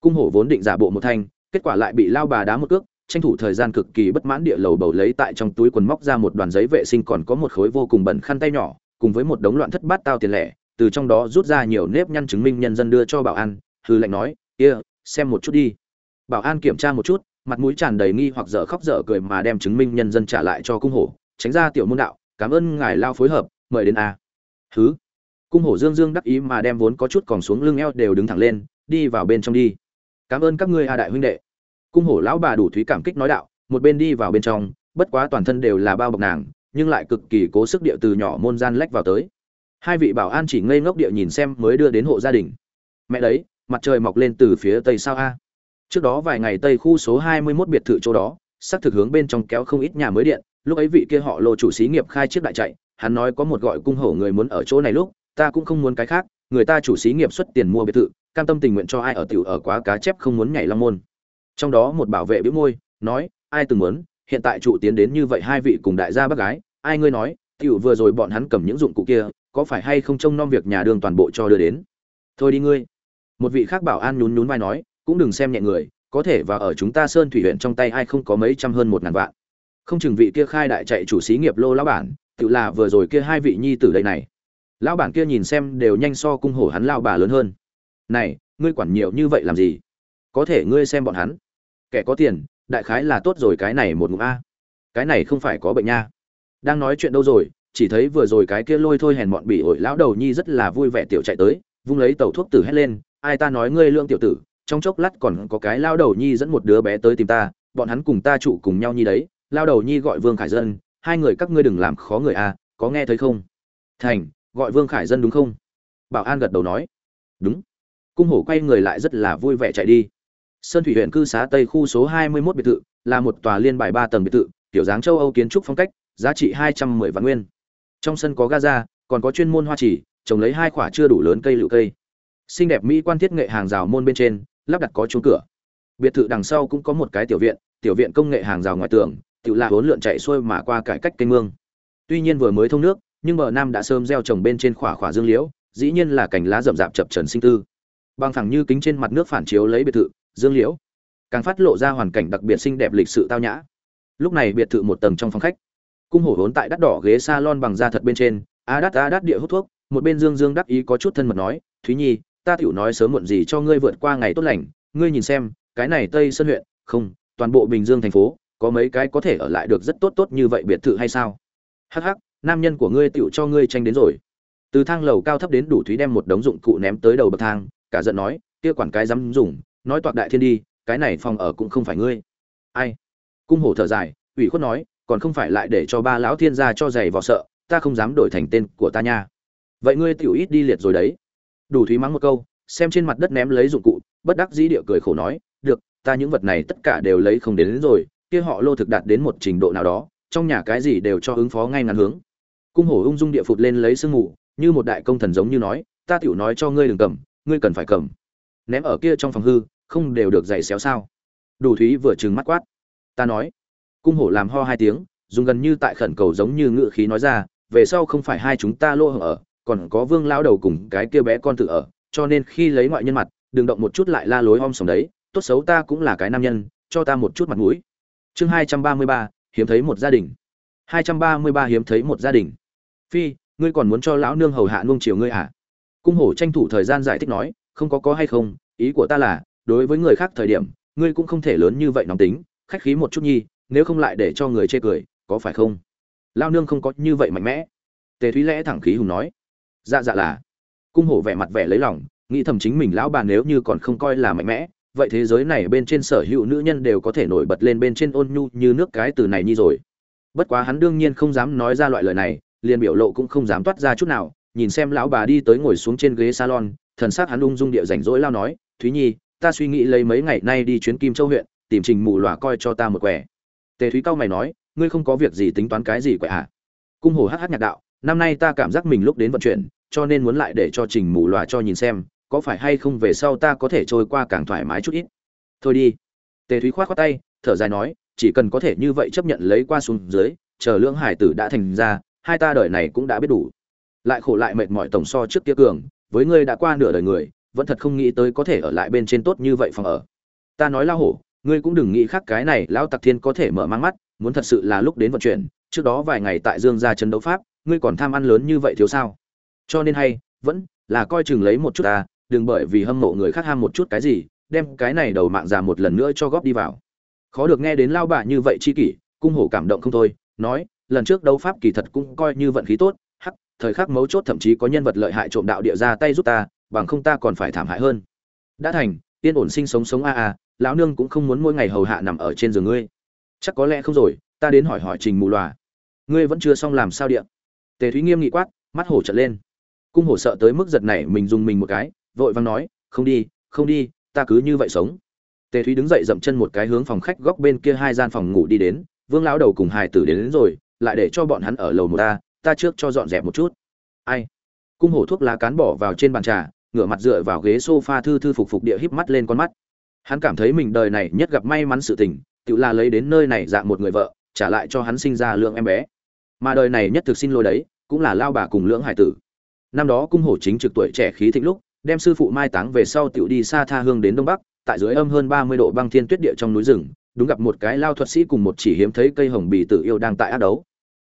cung hổ vốn định giả bộ một thanh kết quả lại bị lao bà đá một cước tranh thủ thời gian cực kỳ bất mãn địa lầu bầu lấy tại trong túi quần móc ra một đoàn giấy vệ sinh còn có một khối vô cùng bẩn khăn tay nhỏ cùng với một đống loạn thất bát tao tiền lẻ từ trong đó rút ra nhiều nếp nhăn chứng minh nhân dân đưa cho bảo an hư lệnh nói kia、yeah, xem một chút đi bảo an kiểm tra một chút, mặt mũi tràn đầy nghi hoặc dở khóc dở cười mà đem chứng minh nhân dân trả lại cho cung hổ, tránh ra tiểu môn đạo, cảm ơn ngài lao phối hợp, mời đến a. Thứ cung hổ dương dương đắc ý mà đem vốn có chút còn xuống lưng eo đều đứng thẳng lên, đi vào bên trong đi. Cảm ơn các ngươi a đại huynh đệ. Cung hổ lão bà đủ thúy cảm kích nói đạo, một bên đi vào bên trong, bất quá toàn thân đều là bao bọc nàng, nhưng lại cực kỳ cố sức địa từ nhỏ môn gian lách vào tới. Hai vị bảo an chỉ ngây ngốc địa nhìn xem mới đưa đến hộ gia đình. Mẹ đấy, mặt trời mọc lên từ phía tây sao a? Trước đó vài ngày tây khu số 21 biệt thự chỗ đó, xác thực hướng bên trong kéo không ít nhà mới điện. Lúc ấy vị kia họ lô chủ xí nghiệp khai chiếc đại chạy hắn nói có một gọi cung hổ người muốn ở chỗ này lúc, ta cũng không muốn cái khác, người ta chủ xí nghiệp xuất tiền mua biệt thự, cam tâm tình nguyện cho ai ở tiểu ở quá cá chép không muốn nhảy long môn. Trong đó một bảo vệ bĩu môi, nói, ai từng muốn, hiện tại trụ tiến đến như vậy hai vị cùng đại gia bác gái, ai ngươi nói, tiểu vừa rồi bọn hắn cầm những dụng cụ kia, có phải hay không trông nom việc nhà đường toàn bộ cho đưa đến? Thôi đi ngươi. Một vị khác bảo an nhún nhún vai nói cũng đừng xem nhẹ người, có thể và ở chúng ta sơn thủy huyện trong tay ai không có mấy trăm hơn một ngàn vạn. Không chừng vị kia khai đại chạy chủ xí nghiệp lô lão bản, tự là vừa rồi kia hai vị nhi tử đây này. Lão bản kia nhìn xem đều nhanh so cung hổ hắn lao bà lớn hơn. Này, ngươi quản nhiều như vậy làm gì? Có thể ngươi xem bọn hắn. Kẻ có tiền, đại khái là tốt rồi cái này một ngụm a. Cái này không phải có bệnh nha. Đang nói chuyện đâu rồi, chỉ thấy vừa rồi cái kia lôi thôi hèn mọn bị ổi lão đầu nhi rất là vui vẻ tiểu chạy tới, vung lấy tàu thuốc tử hét lên, ai ta nói ngươi lương tiểu tử trong chốc lát còn có cái lao đầu nhi dẫn một đứa bé tới tìm ta, bọn hắn cùng ta trụ cùng nhau nhi đấy, lao đầu nhi gọi vương khải dân, hai người các ngươi đừng làm khó người a có nghe thấy không? Thành, gọi vương khải dân đúng không? Bảo an gật đầu nói. Đúng. Cung hổ quay người lại rất là vui vẻ chạy đi. Sơn thủy huyện cư xá tây khu số 21 biệt thự, là một tòa liên bài ba tầng biệt thự, kiểu dáng châu âu kiến trúc phong cách, giá trị 210 vạn nguyên. Trong sân có gaza, còn có chuyên môn hoa chỉ, trồng lấy hai quả chưa đủ lớn cây lựu cây. Xinh đẹp mỹ quan thiết nghệ hàng rào môn bên trên lắp đặt có chuông cửa. Biệt thự đằng sau cũng có một cái tiểu viện tiểu viện công nghệ hàng rào ngoài tường tự là vốn lượn chạy xuôi mà qua cải cách kênh mương. Tuy nhiên vừa mới thông nước, nhưng bờ nam đã sớm gieo trồng bên trên khỏa khỏa dương liễu, dĩ nhiên là cành lá rậm rạp chập trần sinh tư. Bằng thẳng như kính trên mặt nước phản chiếu lấy biệt thự, dương liễu, càng phát lộ ra hoàn cảnh đặc biệt xinh đẹp lịch sự tao nhã. Lúc này biệt thự một tầng trong phòng khách, cung hổ vốn tại đắt đỏ ghế salon bằng da thật bên trên, a đắt a đắt địa hút thuốc, một bên dương dương đắc ý có chút thân mật nói, thúy nhi ta tiểu nói sớm muộn gì cho ngươi vượt qua ngày tốt lành, ngươi nhìn xem, cái này tây sơn huyện, không, toàn bộ bình dương thành phố, có mấy cái có thể ở lại được rất tốt tốt như vậy biệt thự hay sao? Hắc hắc, nam nhân của ngươi tiểu cho ngươi tranh đến rồi. Từ thang lầu cao thấp đến đủ thúy đem một đống dụng cụ ném tới đầu bậc thang, cả giận nói, kia quản cái dám dùng, nói toạc đại thiên đi, cái này phòng ở cũng không phải ngươi. Ai? Cung hổ thở dài, ủy khuất nói, còn không phải lại để cho ba lão thiên gia cho giày vò sợ, ta không dám đổi thành tên của ta nha. Vậy ngươi tiểu ít đi liệt rồi đấy đủ thúy mắng một câu xem trên mặt đất ném lấy dụng cụ bất đắc dĩ địa cười khổ nói được ta những vật này tất cả đều lấy không đến, đến rồi kia họ lô thực đạt đến một trình độ nào đó trong nhà cái gì đều cho ứng phó ngay ngắn hướng. Cung hổ ung dung địa phụt lên lấy sương mù, như một đại công thần giống như nói ta tiểu nói cho ngươi đừng cầm ngươi cần phải cầm. Ném ở kia trong phòng hư không đều được giày xéo sao? Đủ thúy vừa trừng mắt quát. Ta nói. Cung hổ làm ho hai tiếng dùng gần như tại khẩn cầu giống như ngự khí nói ra về sau không phải hai chúng ta lô hở ở còn có vương lão đầu cùng cái kia bé con tự ở, cho nên khi lấy ngoại nhân mặt, đừng động một chút lại la lối om sòm đấy, tốt xấu ta cũng là cái nam nhân, cho ta một chút mặt mũi. Chương hai trăm ba mươi ba, hiếm thấy một gia đình. hai trăm ba mươi ba, hiếm thấy một gia đình. Phi, ngươi còn muốn cho lão nương hầu hạ nuông chiều ngươi à? Cung hổ tranh thủ thời gian giải thích nói, không có có hay không, ý của ta là, đối với người khác thời điểm, ngươi cũng không thể lớn như vậy nóng tính, khách khí một chút nhi, nếu không lại để cho người chê cười, có phải không? Lao nương không có như vậy mạnh mẽ. Tề thúy lẽ thẳng khí hùng nói dạ dạ là. Cung hổ vẻ mặt vẻ lấy lòng, nghĩ thầm chính mình lão bà nếu như còn không coi là mạnh mẽ, vậy thế giới này bên trên sở hữu nữ nhân đều có thể nổi bật lên bên trên ôn nhu như nước cái từ này nhi rồi. Bất quá hắn đương nhiên không dám nói ra loại lời này, liền biểu lộ cũng không dám toát ra chút nào, nhìn xem lão bà đi tới ngồi xuống trên ghế salon, thần sắc hắn ung dung địa rảnh rỗi lao nói, thúy nhi, ta suy nghĩ lấy mấy ngày nay đi chuyến kim châu huyện, tìm trình mù lòa coi cho ta một quẻ. Tề thúy cao mày nói, ngươi không có việc gì tính toán cái gì quẻ à? Cung hồ hh nhạc đạo năm nay ta cảm giác mình lúc đến vận chuyển, cho nên muốn lại để cho trình mù loà cho nhìn xem, có phải hay không về sau ta có thể trôi qua càng thoải mái chút ít. Thôi đi. Tề thúy khoát khoát tay, thở dài nói, chỉ cần có thể như vậy chấp nhận lấy qua xuống dưới, chờ lưỡng hải tử đã thành ra, hai ta đời này cũng đã biết đủ. Lại khổ lại mệt mỏi tổng so trước kia cường, với ngươi đã qua nửa đời người, vẫn thật không nghĩ tới có thể ở lại bên trên tốt như vậy phòng ở. Ta nói lao hổ, ngươi cũng đừng nghĩ khác cái này, lão tặc thiên có thể mở mang mắt, muốn thật sự là lúc đến vận chuyển, trước đó vài ngày tại dương gia chân đấu pháp ngươi còn tham ăn lớn như vậy thiếu sao? Cho nên hay, vẫn là coi chừng lấy một chút ta, đừng bởi vì hâm mộ người khác ham một chút cái gì, đem cái này đầu mạng già một lần nữa cho góp đi vào. Khó được nghe đến lao bà như vậy chi kỷ, cung hổ cảm động không thôi, nói, lần trước đấu pháp kỳ thật cũng coi như vận khí tốt, hắc, thời khắc mấu chốt thậm chí có nhân vật lợi hại trộm đạo địa ra tay giúp ta, bằng không ta còn phải thảm hại hơn. Đã thành tiên ổn sinh sống sống a a, lão nương cũng không muốn mỗi ngày hầu hạ nằm ở trên giường ngươi. Chắc có lẽ không rồi, ta đến hỏi hỏi trình mù loà. Ngươi vẫn chưa xong làm sao điện tề thúy nghiêm nghị quát mắt hổ trợn lên. Cung hổ sợ tới mức giật này mình dùng mình một cái vội vàng nói không đi không đi ta cứ như vậy sống. Tề thúy đứng dậy dậm chân một cái hướng phòng khách góc bên kia hai gian phòng ngủ đi đến vương lão đầu cùng hài tử đến, đến rồi lại để cho bọn hắn ở lầu một ta ta trước cho dọn dẹp một chút. Ai? Cung hổ thuốc lá cán bỏ vào trên bàn trà ngửa mặt dựa vào ghế sofa thư thư phục phục địa híp mắt lên con mắt. Hắn cảm thấy mình đời này nhất gặp may mắn sự tình tự là lấy đến nơi này dạng một người vợ trả lại cho hắn sinh ra lượng em bé mà đời này nhất thực xin lỗi đấy, cũng là lao bà cùng lưỡng hải tử. Năm đó cung hổ chính trực tuổi trẻ khí thịnh lúc, đem sư phụ mai táng về sau tiểu đi xa tha hương đến đông bắc, tại dưới âm hơn ba mươi độ băng thiên tuyết địa trong núi rừng, đúng gặp một cái lao thuật sĩ cùng một chỉ hiếm thấy cây hồng bì tử yêu đang tại ác đấu.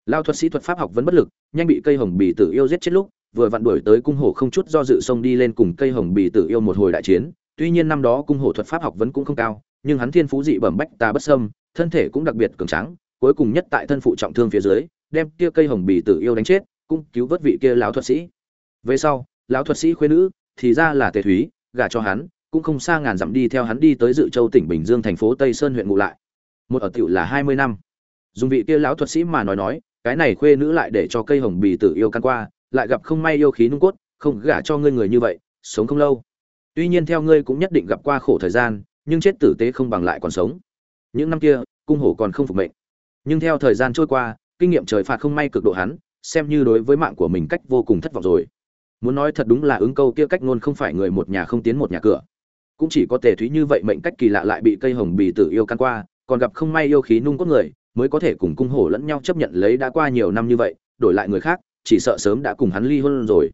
Lao thuật sĩ thuật pháp học vẫn bất lực, nhanh bị cây hồng bì tử yêu giết chết lúc, vừa vặn đuổi tới cung hổ không chút do dự xông đi lên cùng cây hồng bì tử yêu một hồi đại chiến. Tuy nhiên năm đó cung hổ thuật pháp học vẫn cũng không cao, nhưng hắn thiên phú dị bẩm bách ta bất sâm thân thể cũng đặc biệt cường tráng, cuối cùng nhất tại thân phụ trọng thương phía dưới đem kia cây hồng bì tử yêu đánh chết, cũng cứu vớt vị kia lão thuật sĩ. Về sau, lão thuật sĩ khuyên nữ, thì ra là tề thúy, gả cho hắn, cũng không xa ngàn dặm đi theo hắn đi tới dự châu tỉnh bình dương thành phố tây sơn huyện ngụ lại. Một ở tiểu là hai mươi năm. Dùng vị kia lão thuật sĩ mà nói nói, cái này khuê nữ lại để cho cây hồng bì tử yêu căn qua, lại gặp không may yêu khí nung cốt, không gả cho ngươi người như vậy, sống không lâu. Tuy nhiên theo ngươi cũng nhất định gặp qua khổ thời gian, nhưng chết tử tế không bằng lại còn sống. Những năm kia, cung hổ còn không phục mệnh. Nhưng theo thời gian trôi qua kinh nghiệm trời phạt không may cực độ hắn, xem như đối với mạng của mình cách vô cùng thất vọng rồi. Muốn nói thật đúng là ứng câu kia cách ngôn không phải người một nhà không tiến một nhà cửa. Cũng chỉ có tề thúy như vậy mệnh cách kỳ lạ lại bị cây hồng bì tử yêu căn qua, còn gặp không may yêu khí nung cốt người, mới có thể cùng cung hổ lẫn nhau chấp nhận lấy đã qua nhiều năm như vậy, đổi lại người khác, chỉ sợ sớm đã cùng hắn ly hôn rồi.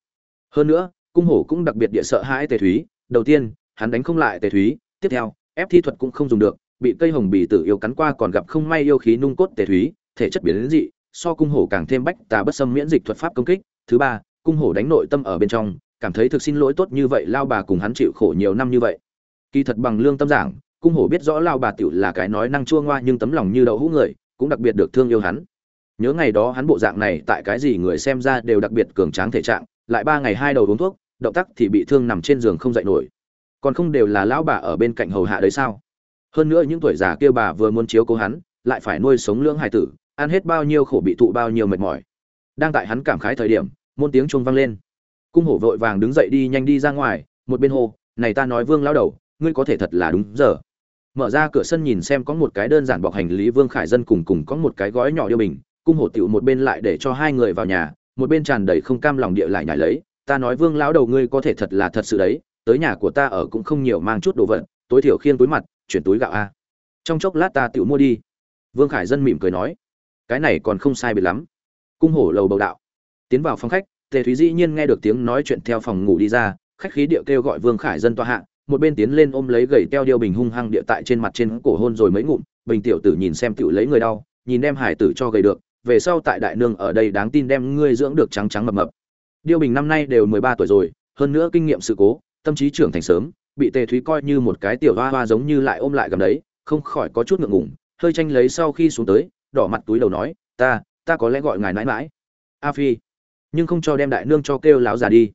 Hơn nữa, cung hổ cũng đặc biệt địa sợ hãi tề thúy. Đầu tiên, hắn đánh không lại tề thúy. Tiếp theo, ép thi thuật cũng không dùng được, bị cây hồng bì tử yêu cắn qua còn gặp không may yêu khí nung cốt tề thúy, thể chất biến dị so cung hổ càng thêm bách tà bất xâm miễn dịch thuật pháp công kích. Thứ ba, cung hổ đánh nội tâm ở bên trong, cảm thấy thực xin lỗi tốt như vậy, lao bà cùng hắn chịu khổ nhiều năm như vậy. Kỳ thật bằng lương tâm giảng, cung hổ biết rõ lao bà tiểu là cái nói năng chua ngoa nhưng tấm lòng như đậu hũ người, cũng đặc biệt được thương yêu hắn. Nhớ ngày đó hắn bộ dạng này, tại cái gì người xem ra đều đặc biệt cường tráng thể trạng, lại ba ngày hai đầu uống thuốc, động tác thì bị thương nằm trên giường không dậy nổi. Còn không đều là lão bà ở bên cạnh hầu hạ đấy sao? Hơn nữa những tuổi già kia bà vừa muốn chiếu cố hắn, lại phải nuôi sống lưỡng hài tử ăn hết bao nhiêu khổ bị thụ bao nhiêu mệt mỏi. Đang tại hắn cảm khái thời điểm, môn tiếng chuông vang lên. Cung hổ vội vàng đứng dậy đi nhanh đi ra ngoài, một bên hồ này ta nói vương lao đầu, ngươi có thể thật là đúng giờ. Mở ra cửa sân nhìn xem có một cái đơn giản bọc hành lý vương khải dân cùng cùng có một cái gói nhỏ điêu bình. Cung hổ tiểu một bên lại để cho hai người vào nhà, một bên tràn đầy không cam lòng địa lại nhảy lấy, ta nói vương lão đầu ngươi có thể thật là thật sự đấy, tới nhà của ta ở cũng không nhiều mang chút đồ vật, tối thiểu khiên túi mặt, chuyển túi gạo a. Trong chốc lát ta tiểu mua đi. Vương khải dân mỉm cười nói cái này còn không sai biệt lắm. Cung hổ lầu bầu đạo. Tiến vào phòng khách, tề thúy dĩ nhiên nghe được tiếng nói chuyện theo phòng ngủ đi ra, khách khí điệu kêu gọi vương khải dân toa hạ, một bên tiến lên ôm lấy gầy teo điêu bình hung hăng địa tại trên mặt trên cổ hôn rồi mấy ngụm, bình tiểu tử nhìn xem tiểu lấy người đau, nhìn đem hải tử cho gầy được, về sau tại đại nương ở đây đáng tin đem ngươi dưỡng được trắng trắng mập mập. Điêu bình năm nay đều mười ba tuổi rồi, hơn nữa kinh nghiệm sự cố, tâm trí trưởng thành sớm, bị tề thúy coi như một cái tiểu hoa hoa giống như lại ôm lại gần đấy, không khỏi có chút ngượng ngùng, hơi tranh lấy sau khi xuống tới đỏ mặt túi đầu nói, ta ta có lẽ gọi ngài mãi mãi a phi, nhưng không cho đem đại nương cho kêu lão già đi.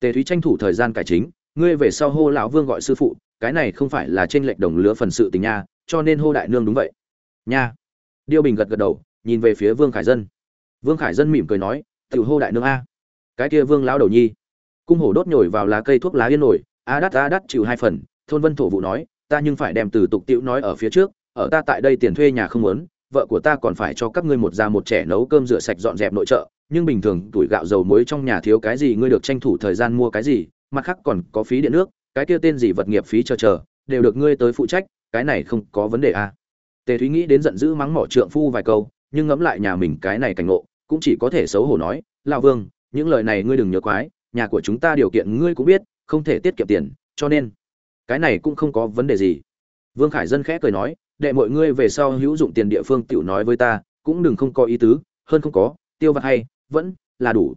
Tề thúy tranh thủ thời gian cải chính, ngươi về sau hô lão vương gọi sư phụ, cái này không phải là trên lệch đồng lứa phần sự tình nha, cho nên hô đại nương đúng vậy. Nha. Điêu bình gật gật đầu, nhìn về phía vương khải dân. Vương khải dân mỉm cười nói tự hô đại nương a. Cái kia vương lão đầu nhi. Cung hổ đốt nhồi vào lá cây thuốc lá yên nổi, a đắt a đắt, chịu hai phần. Thôn vân thổ vụ nói, ta nhưng phải đem từ tục tiễu nói ở phía trước, ở ta tại đây tiền thuê nhà không muốn vợ của ta còn phải cho các ngươi một già một trẻ nấu cơm rửa sạch dọn dẹp nội trợ, nhưng bình thường tuổi gạo dầu muối trong nhà thiếu cái gì ngươi được tranh thủ thời gian mua cái gì, mặt khác còn có phí điện nước, cái kia tên gì vật nghiệp phí chờ chờ, đều được ngươi tới phụ trách, cái này không có vấn đề à. tề thúy nghĩ đến giận dữ mắng mỏ trượng phu vài câu, nhưng ngẫm lại nhà mình cái này cảnh ngộ, cũng chỉ có thể xấu hổ nói lao vương, những lời này ngươi đừng nhớ quái, nhà của chúng ta điều kiện ngươi cũng biết, không thể tiết kiệm tiền, cho nên cái này cũng không có vấn đề gì vương khải dân khẽ cười nói đệ mọi ngươi về sau hữu dụng tiền địa phương tiểu nói với ta, cũng đừng không có ý tứ, hơn không có, tiêu vặt hay, vẫn là đủ.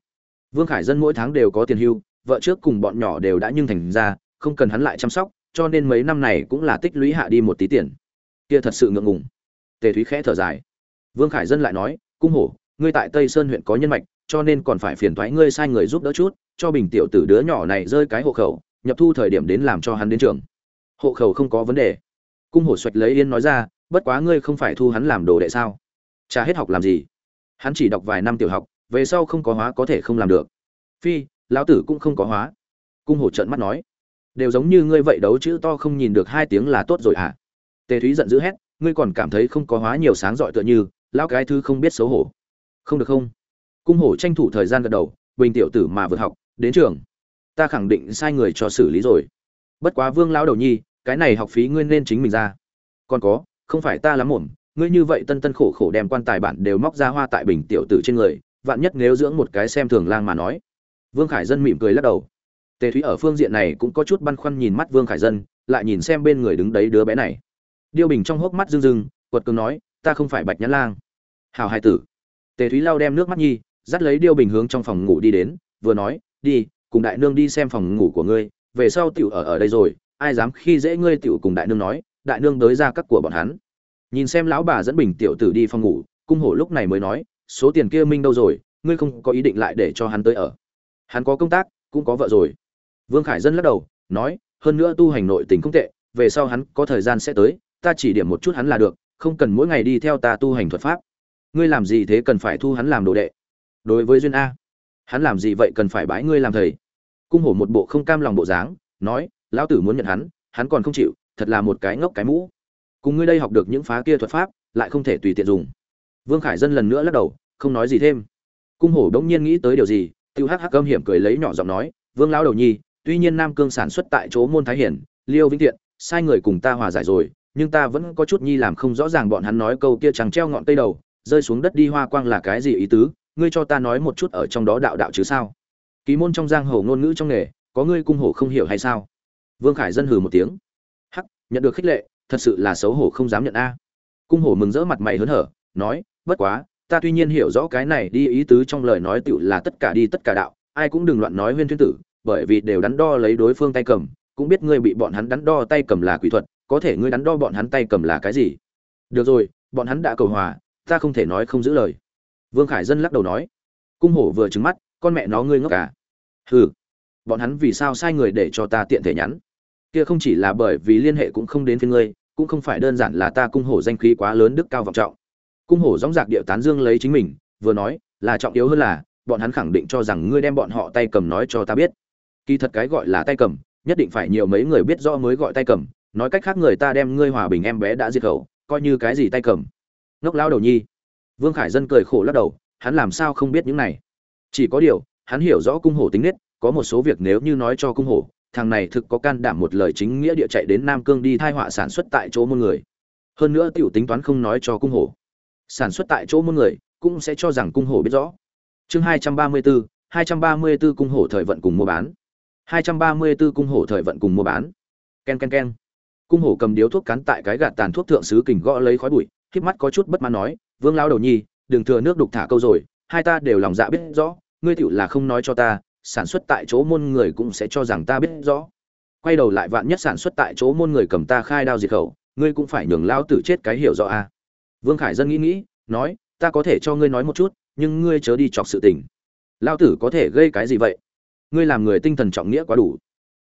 Vương khải dân mỗi tháng đều có tiền hưu, vợ trước cùng bọn nhỏ đều đã nhưng thành ra, không cần hắn lại chăm sóc, cho nên mấy năm này cũng là tích lũy hạ đi một tí tiền. Kia thật sự ngượng ngùng. Tề thúy khẽ thở dài. Vương khải dân lại nói, cung hổ, ngươi tại tây sơn huyện có nhân mạch, cho nên còn phải phiền thoái ngươi sai người giúp đỡ chút, cho bình tiểu tử đứa nhỏ này rơi cái hộ khẩu, nhập thu thời điểm đến làm cho hắn đến trường. Hộ khẩu không có vấn đề cung hổ xoạch lấy yên nói ra, bất quá ngươi không phải thu hắn làm đồ đệ sao? Cha hết học làm gì. Hắn chỉ đọc vài năm tiểu học, về sau không có hóa có thể không làm được. Phi, lão tử cũng không có hóa. Cung hổ trợn mắt nói, đều giống như ngươi vậy đấu chữ to không nhìn được hai tiếng là tốt rồi hả? À? tề thúy giận dữ hét, ngươi còn cảm thấy không có hóa nhiều sáng giỏi tựa như, lão cái thứ không biết xấu hổ. Không được không. Cung hổ tranh thủ thời gian gật đầu, bình tiểu tử mà vượt học, đến trường. Ta khẳng định sai người cho xử lý rồi. Bất quá vương lão đầu nhi cái này học phí ngươi nên chính mình ra. Còn có, không phải ta lắm mồm, ngươi như vậy tân tân khổ khổ đem quan tài bản đều móc ra hoa tại bình tiểu tử trên người, vạn nhất nếu dưỡng một cái xem thường lang mà nói. Vương khải dân mỉm cười lắc đầu. Tề thúy ở phương diện này cũng có chút băn khoăn nhìn mắt vương khải dân, lại nhìn xem bên người đứng đấy đứa bé này. Điêu bình trong hốc mắt rưng rưng, quật cường nói, ta không phải bạch nhãn lang. Hào hai tử. Tề thúy lau đem nước mắt nhi, dắt lấy điêu bình hướng trong phòng ngủ đi đến, vừa nói, đi, cùng đại nương đi xem phòng ngủ của ngươi, về sau tiểu ở ở đây rồi ai dám khi dễ ngươi tiểu cùng đại nương nói, đại nương tới ra các của bọn hắn. Nhìn xem lão bà dẫn bình tiểu tử đi phòng ngủ, cung hổ lúc này mới nói, số tiền kia minh đâu rồi, ngươi không có ý định lại để cho hắn tới ở. Hắn có công tác, cũng có vợ rồi. Vương khải dân lắc đầu, nói, hơn nữa tu hành nội tình không tệ, về sau hắn có thời gian sẽ tới, ta chỉ điểm một chút hắn là được, không cần mỗi ngày đi theo ta tu hành thuật pháp. Ngươi làm gì thế cần phải thu hắn làm đồ đệ? Đối với duyên a. Hắn làm gì vậy cần phải bái ngươi làm thầy? Cung hổ một bộ không cam lòng bộ dáng, nói lão tử muốn nhận hắn hắn còn không chịu, thật là một cái ngốc cái mũ. Cùng ngươi đây học được những phá kia thuật pháp, lại không thể tùy tiện dùng. Vương khải dân lần nữa lắc đầu, không nói gì thêm. Cung hổ đống nhiên nghĩ tới điều gì, tiêu hắc hắc âm hiểm cười lấy nhỏ giọng nói, vương lão đầu nhi, tuy nhiên nam cương sản xuất tại chỗ môn thái hiển, liêu vĩnh tiện sai người cùng ta hòa giải rồi, nhưng ta vẫn có chút nhi làm không rõ ràng bọn hắn nói câu kia chẳng treo ngọn cây đầu, rơi xuống đất đi hoa quang là cái gì ý tứ, ngươi cho ta nói một chút ở trong đó đạo đạo chứ sao? Ký môn trong giang hồ ngôn ngữ trong nghề, có ngươi cung hổ không hiểu hay sao? Vương khải dân hừ một tiếng. Hắc, nhận được khích lệ, thật sự là xấu hổ không dám nhận a. Cung hổ mừng rỡ mặt mày hớn hở, nói, bất quá, ta tuy nhiên hiểu rõ cái này đi ý tứ trong lời nói tựu là tất cả đi tất cả đạo, ai cũng đừng loạn nói huyên thuyên tử, bởi vì đều đắn đo lấy đối phương tay cầm, cũng biết ngươi bị bọn hắn đắn đo tay cầm là quỷ thuật, có thể ngươi đắn đo bọn hắn tay cầm là cái gì? Được rồi, bọn hắn đã cầu hòa, ta không thể nói không giữ lời. Vương khải dân lắc đầu nói. Cung hổ vừa trứng mắt, con mẹ nó ngươi ngốc cả hừ, bọn hắn vì sao sai người để cho ta tiện thể nhắn? Kia không chỉ là bởi vì liên hệ cũng không đến với ngươi, cũng không phải đơn giản là ta cung hổ danh khí quá lớn đức cao vọng trọng. Cung hổ dõng dạc điệu tán dương lấy chính mình, vừa nói, là trọng yếu hơn là, bọn hắn khẳng định cho rằng ngươi đem bọn họ tay cầm nói cho ta biết. Kỳ thật cái gọi là tay cầm, nhất định phải nhiều mấy người biết rõ mới gọi tay cầm, nói cách khác người ta đem ngươi hòa bình em bé đã diệt khẩu, coi như cái gì tay cầm. Ngốc lao đầu nhi. Vương khải dân cười khổ lắc đầu, hắn làm sao không biết những này? Chỉ có điều, hắn hiểu rõ cung hổ tính nết, có một số việc nếu như nói cho cung hổ thằng này thực có can đảm một lời chính nghĩa địa chạy đến nam cương đi thai họa sản xuất tại chỗ môn người. Hơn nữa tiểu tính toán không nói cho cung hổ. Sản xuất tại chỗ môn người, cũng sẽ cho rằng cung hổ biết rõ. Chương hai trăm ba mươi bốn hai trăm ba mươi bốn cung hổ thời vận cùng mua bán. hai trăm ba mươi bốn cung hổ thời vận cùng mua bán. Ken ken ken. Cung hổ cầm điếu thuốc cắn tại cái gạt tàn thuốc thượng sứ kình gõ lấy khói bụi, híp mắt có chút bất mãn nói, vương lao đầu nhi, đừng thừa nước đục thả câu rồi, hai ta đều lòng dạ biết rõ, ngươi tựu là không nói cho ta sản xuất tại chỗ môn người cũng sẽ cho rằng ta biết rõ. Quay đầu lại vạn nhất sản xuất tại chỗ môn người cầm ta khai đao diệt khẩu, ngươi cũng phải nhường lao tử chết cái hiểu rõ a vương khải dân nghĩ nghĩ, nói, ta có thể cho ngươi nói một chút, nhưng ngươi chớ đi chọc sự tình. Lao tử có thể gây cái gì vậy? Ngươi làm người tinh thần trọng nghĩa quá đủ.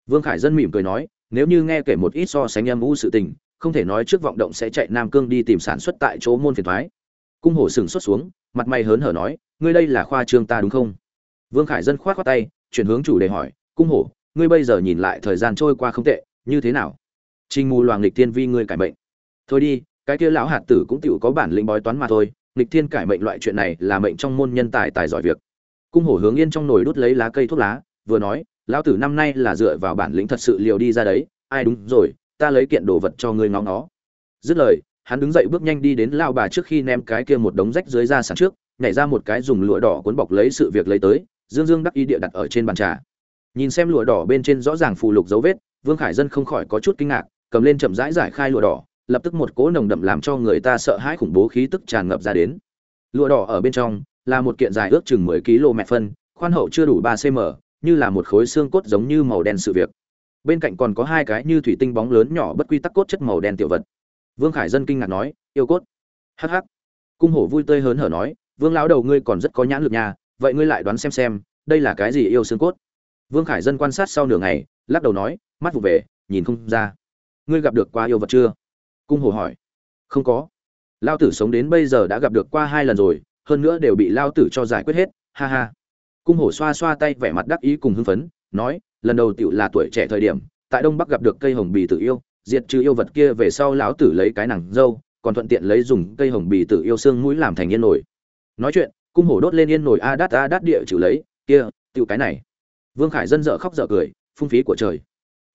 Vương khải dân mỉm cười nói, nếu như nghe kể một ít so sánh âm u sự tình, không thể nói trước vọng động sẽ chạy nam cương đi tìm sản xuất tại chỗ môn phiền thoái. Cung hổ sừng xuất xuống, mặt mày hớn hở nói, ngươi đây là khoa trương ta đúng không? Vương khải dân khoát khoát tay, chuyển hướng chủ đề hỏi, cung hổ, ngươi bây giờ nhìn lại thời gian trôi qua không tệ, như thế nào? Trình mù loàng lịch thiên vi ngươi cải mệnh. Thôi đi, cái kia lão hạt tử cũng tiểu có bản lĩnh bói toán mà thôi lịch thiên cải mệnh loại chuyện này là mệnh trong môn nhân tài tài giỏi việc. Cung hổ hướng yên trong nồi đút lấy lá cây thuốc lá, vừa nói, lão tử năm nay là dựa vào bản lĩnh thật sự liều đi ra đấy, ai đúng rồi, ta lấy kiện đồ vật cho ngươi ngóng nó. Dứt lời, hắn đứng dậy bước nhanh đi đến lao bà trước khi ném cái kia một đống rách dưới ra sàn trước, nhảy ra một cái dùng lụa đỏ cuốn bọc lấy sự việc lấy tới dương dương đắc ý địa đặt ở trên bàn trà. Nhìn xem lụa đỏ bên trên rõ ràng phù lục dấu vết, vương khải dân không khỏi có chút kinh ngạc, cầm lên chậm rãi giải khai lụa đỏ, lập tức một cỗ nồng đậm làm cho người ta sợ hãi khủng bố khí tức tràn ngập ra đến. Lụa đỏ ở bên trong, là một kiện dài ước chừng mười km phân, khoan hậu chưa đủ ba cm như là một khối xương cốt giống như màu đen sự việc. Bên cạnh còn có hai cái như thủy tinh bóng lớn nhỏ bất quy tắc cốt chất màu đen tiểu vật. Vương khải dân kinh ngạc nói, yêu cốt. Hh cung hổ vui tươi hớn hở nói, vương lão đầu ngươi còn rất có nhãn lực nhà vậy ngươi lại đoán xem xem, đây là cái gì yêu xương cốt? Vương khải dân quan sát sau nửa ngày, lắc đầu nói, mắt vụ về, nhìn không ra. Ngươi gặp được qua yêu vật chưa? Cung hồ hỏi. Không có. Lao tử sống đến bây giờ đã gặp được qua hai lần rồi, hơn nữa đều bị lao tử cho giải quyết hết, ha ha. Cung hổ xoa xoa tay vẻ mặt đắc ý cùng hưng phấn, nói, lần đầu tựu là tuổi trẻ thời điểm, tại đông bắc gặp được cây hồng bì tử yêu, diệt trừ yêu vật kia về sau lão tử lấy cái nàng dâu, còn thuận tiện lấy dùng cây hồng bì tử yêu xương mũi làm thành yên nổi. Nói chuyện cung hổ đốt lên yên nổi a đát a đát địa chịu lấy, kia tựu cái này. Vương khải dân dở khóc dở cười, phung phí của trời.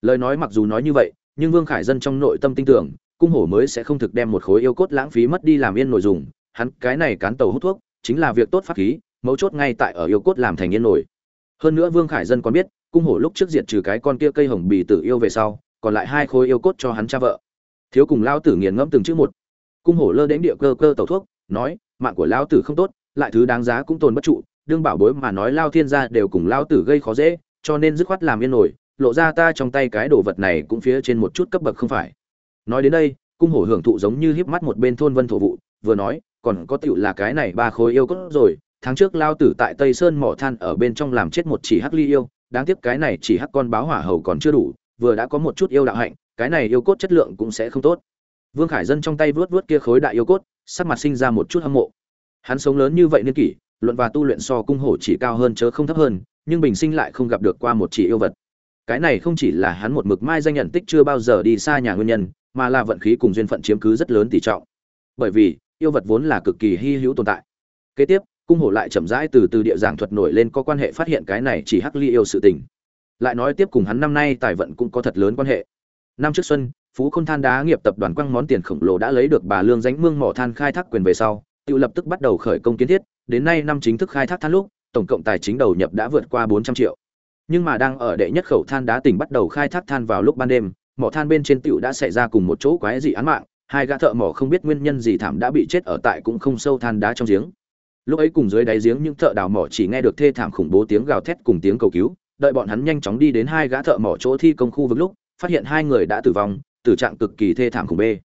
Lời nói mặc dù nói như vậy, nhưng vương khải dân trong nội tâm tin tưởng, cung hổ mới sẽ không thực đem một khối yêu cốt lãng phí mất đi làm yên nổi dùng, hắn cái này cán tàu hút thuốc, chính là việc tốt pháp khí, mấu chốt ngay tại ở yêu cốt làm thành yên nổi. Hơn nữa vương khải dân còn biết, cung hổ lúc trước diệt trừ cái con kia cây hồng bì tử yêu về sau, còn lại hai khối yêu cốt cho hắn cha vợ. Thiếu cùng lao tử nghiền ngẫm từng chữ một. Cung hổ lơ đến địa cơ cơ tàu thuốc, nói, mạng của lao tử không tốt lại thứ đáng giá cũng tồn bất trụ, đương bảo bối mà nói lao thiên gia đều cùng lao tử gây khó dễ, cho nên dứt khoát làm yên nổi, lộ ra ta trong tay cái đồ vật này cũng phía trên một chút cấp bậc không phải. Nói đến đây, cung hổ hưởng thụ giống như híp mắt một bên thôn vân thổ vụ, vừa nói, còn có tựu là cái này ba khối yêu cốt rồi, tháng trước lao tử tại tây sơn mỏ than ở bên trong làm chết một chỉ hắc ly yêu, đáng tiếc cái này chỉ hắc con báo hỏa hầu còn chưa đủ, vừa đã có một chút yêu đạo hạnh, cái này yêu cốt chất lượng cũng sẽ không tốt. Vương khải dân trong tay vớt vớt kia khối đại yêu cốt, sắc mặt sinh ra một chút hâm mộ hắn sống lớn như vậy niên kỷ, luận và tu luyện so cung hổ chỉ cao hơn chớ không thấp hơn, nhưng bình sinh lại không gặp được qua một chỉ yêu vật. Cái này không chỉ là hắn một mực mai danh nhận tích chưa bao giờ đi xa nhà nguyên nhân, mà là vận khí cùng duyên phận chiếm cứ rất lớn tỷ trọng. Bởi vì, yêu vật vốn là cực kỳ hy hữu tồn tại. Kế tiếp, cung hổ lại chậm rãi từ từ địa giảng thuật nổi lên có quan hệ phát hiện cái này chỉ hắc ly yêu sự tình. Lại nói tiếp cùng hắn năm nay tài vận cũng có thật lớn quan hệ. Năm trước xuân, phú khôn than đá nghiệp tập đoàn quăng món tiền khổng lồ đã lấy được bà lương dánh mương mỏ than khai thác quyền về sau tự lập tức bắt đầu khởi công kiến thiết, đến nay năm chính thức khai thác than lúc, tổng cộng tài chính đầu nhập đã vượt qua bốn trăm triệu. Nhưng mà đang ở đệ nhất khẩu than đá tỉnh bắt đầu khai thác than vào lúc ban đêm, mỏ than bên trên tựu đã xảy ra cùng một chỗ quái dị án mạng, hai gã thợ mỏ không biết nguyên nhân gì thảm đã bị chết ở tại cũng không sâu than đá trong giếng. Lúc ấy cùng dưới đáy giếng những thợ đào mỏ chỉ nghe được thê thảm khủng bố tiếng gào thét cùng tiếng cầu cứu, đợi bọn hắn nhanh chóng đi đến hai gã thợ mỏ chỗ thi công khu vực lúc, phát hiện hai người đã tử vong, tử trạng cực kỳ thê thảm khủng bê.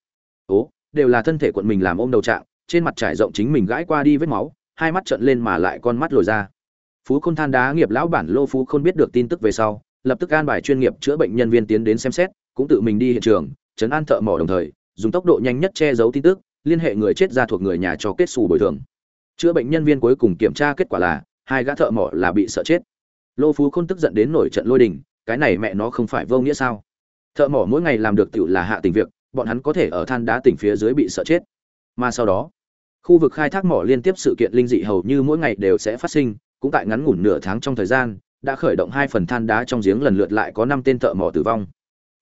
Ố, đều là thân thể quận mình làm ôm đầu trạng trên mặt trải rộng chính mình gãi qua đi vết máu, hai mắt trợn lên mà lại con mắt lồi ra. Phú khôn than đá nghiệp lão bản lô phú khôn biết được tin tức về sau, lập tức an bài chuyên nghiệp chữa bệnh nhân viên tiến đến xem xét, cũng tự mình đi hiện trường, chấn an thợ mỏ đồng thời, dùng tốc độ nhanh nhất che giấu tin tức, liên hệ người chết ra thuộc người nhà cho kết xù bồi thường. Chữa bệnh nhân viên cuối cùng kiểm tra kết quả là, hai gã thợ mỏ là bị sợ chết. Lô phú khôn tức giận đến nổi trận lôi đình, cái này mẹ nó không phải vô nghĩa sao? Thợ mỏ mỗi ngày làm được tựu là hạ tình việc, bọn hắn có thể ở than đá tỉnh phía dưới bị sợ chết. Mà sau đó khu vực khai thác mỏ liên tiếp sự kiện linh dị hầu như mỗi ngày đều sẽ phát sinh, cũng tại ngắn ngủn nửa tháng trong thời gian, đã khởi động hai phần than đá trong giếng lần lượt lại có năm tên thợ mỏ tử vong.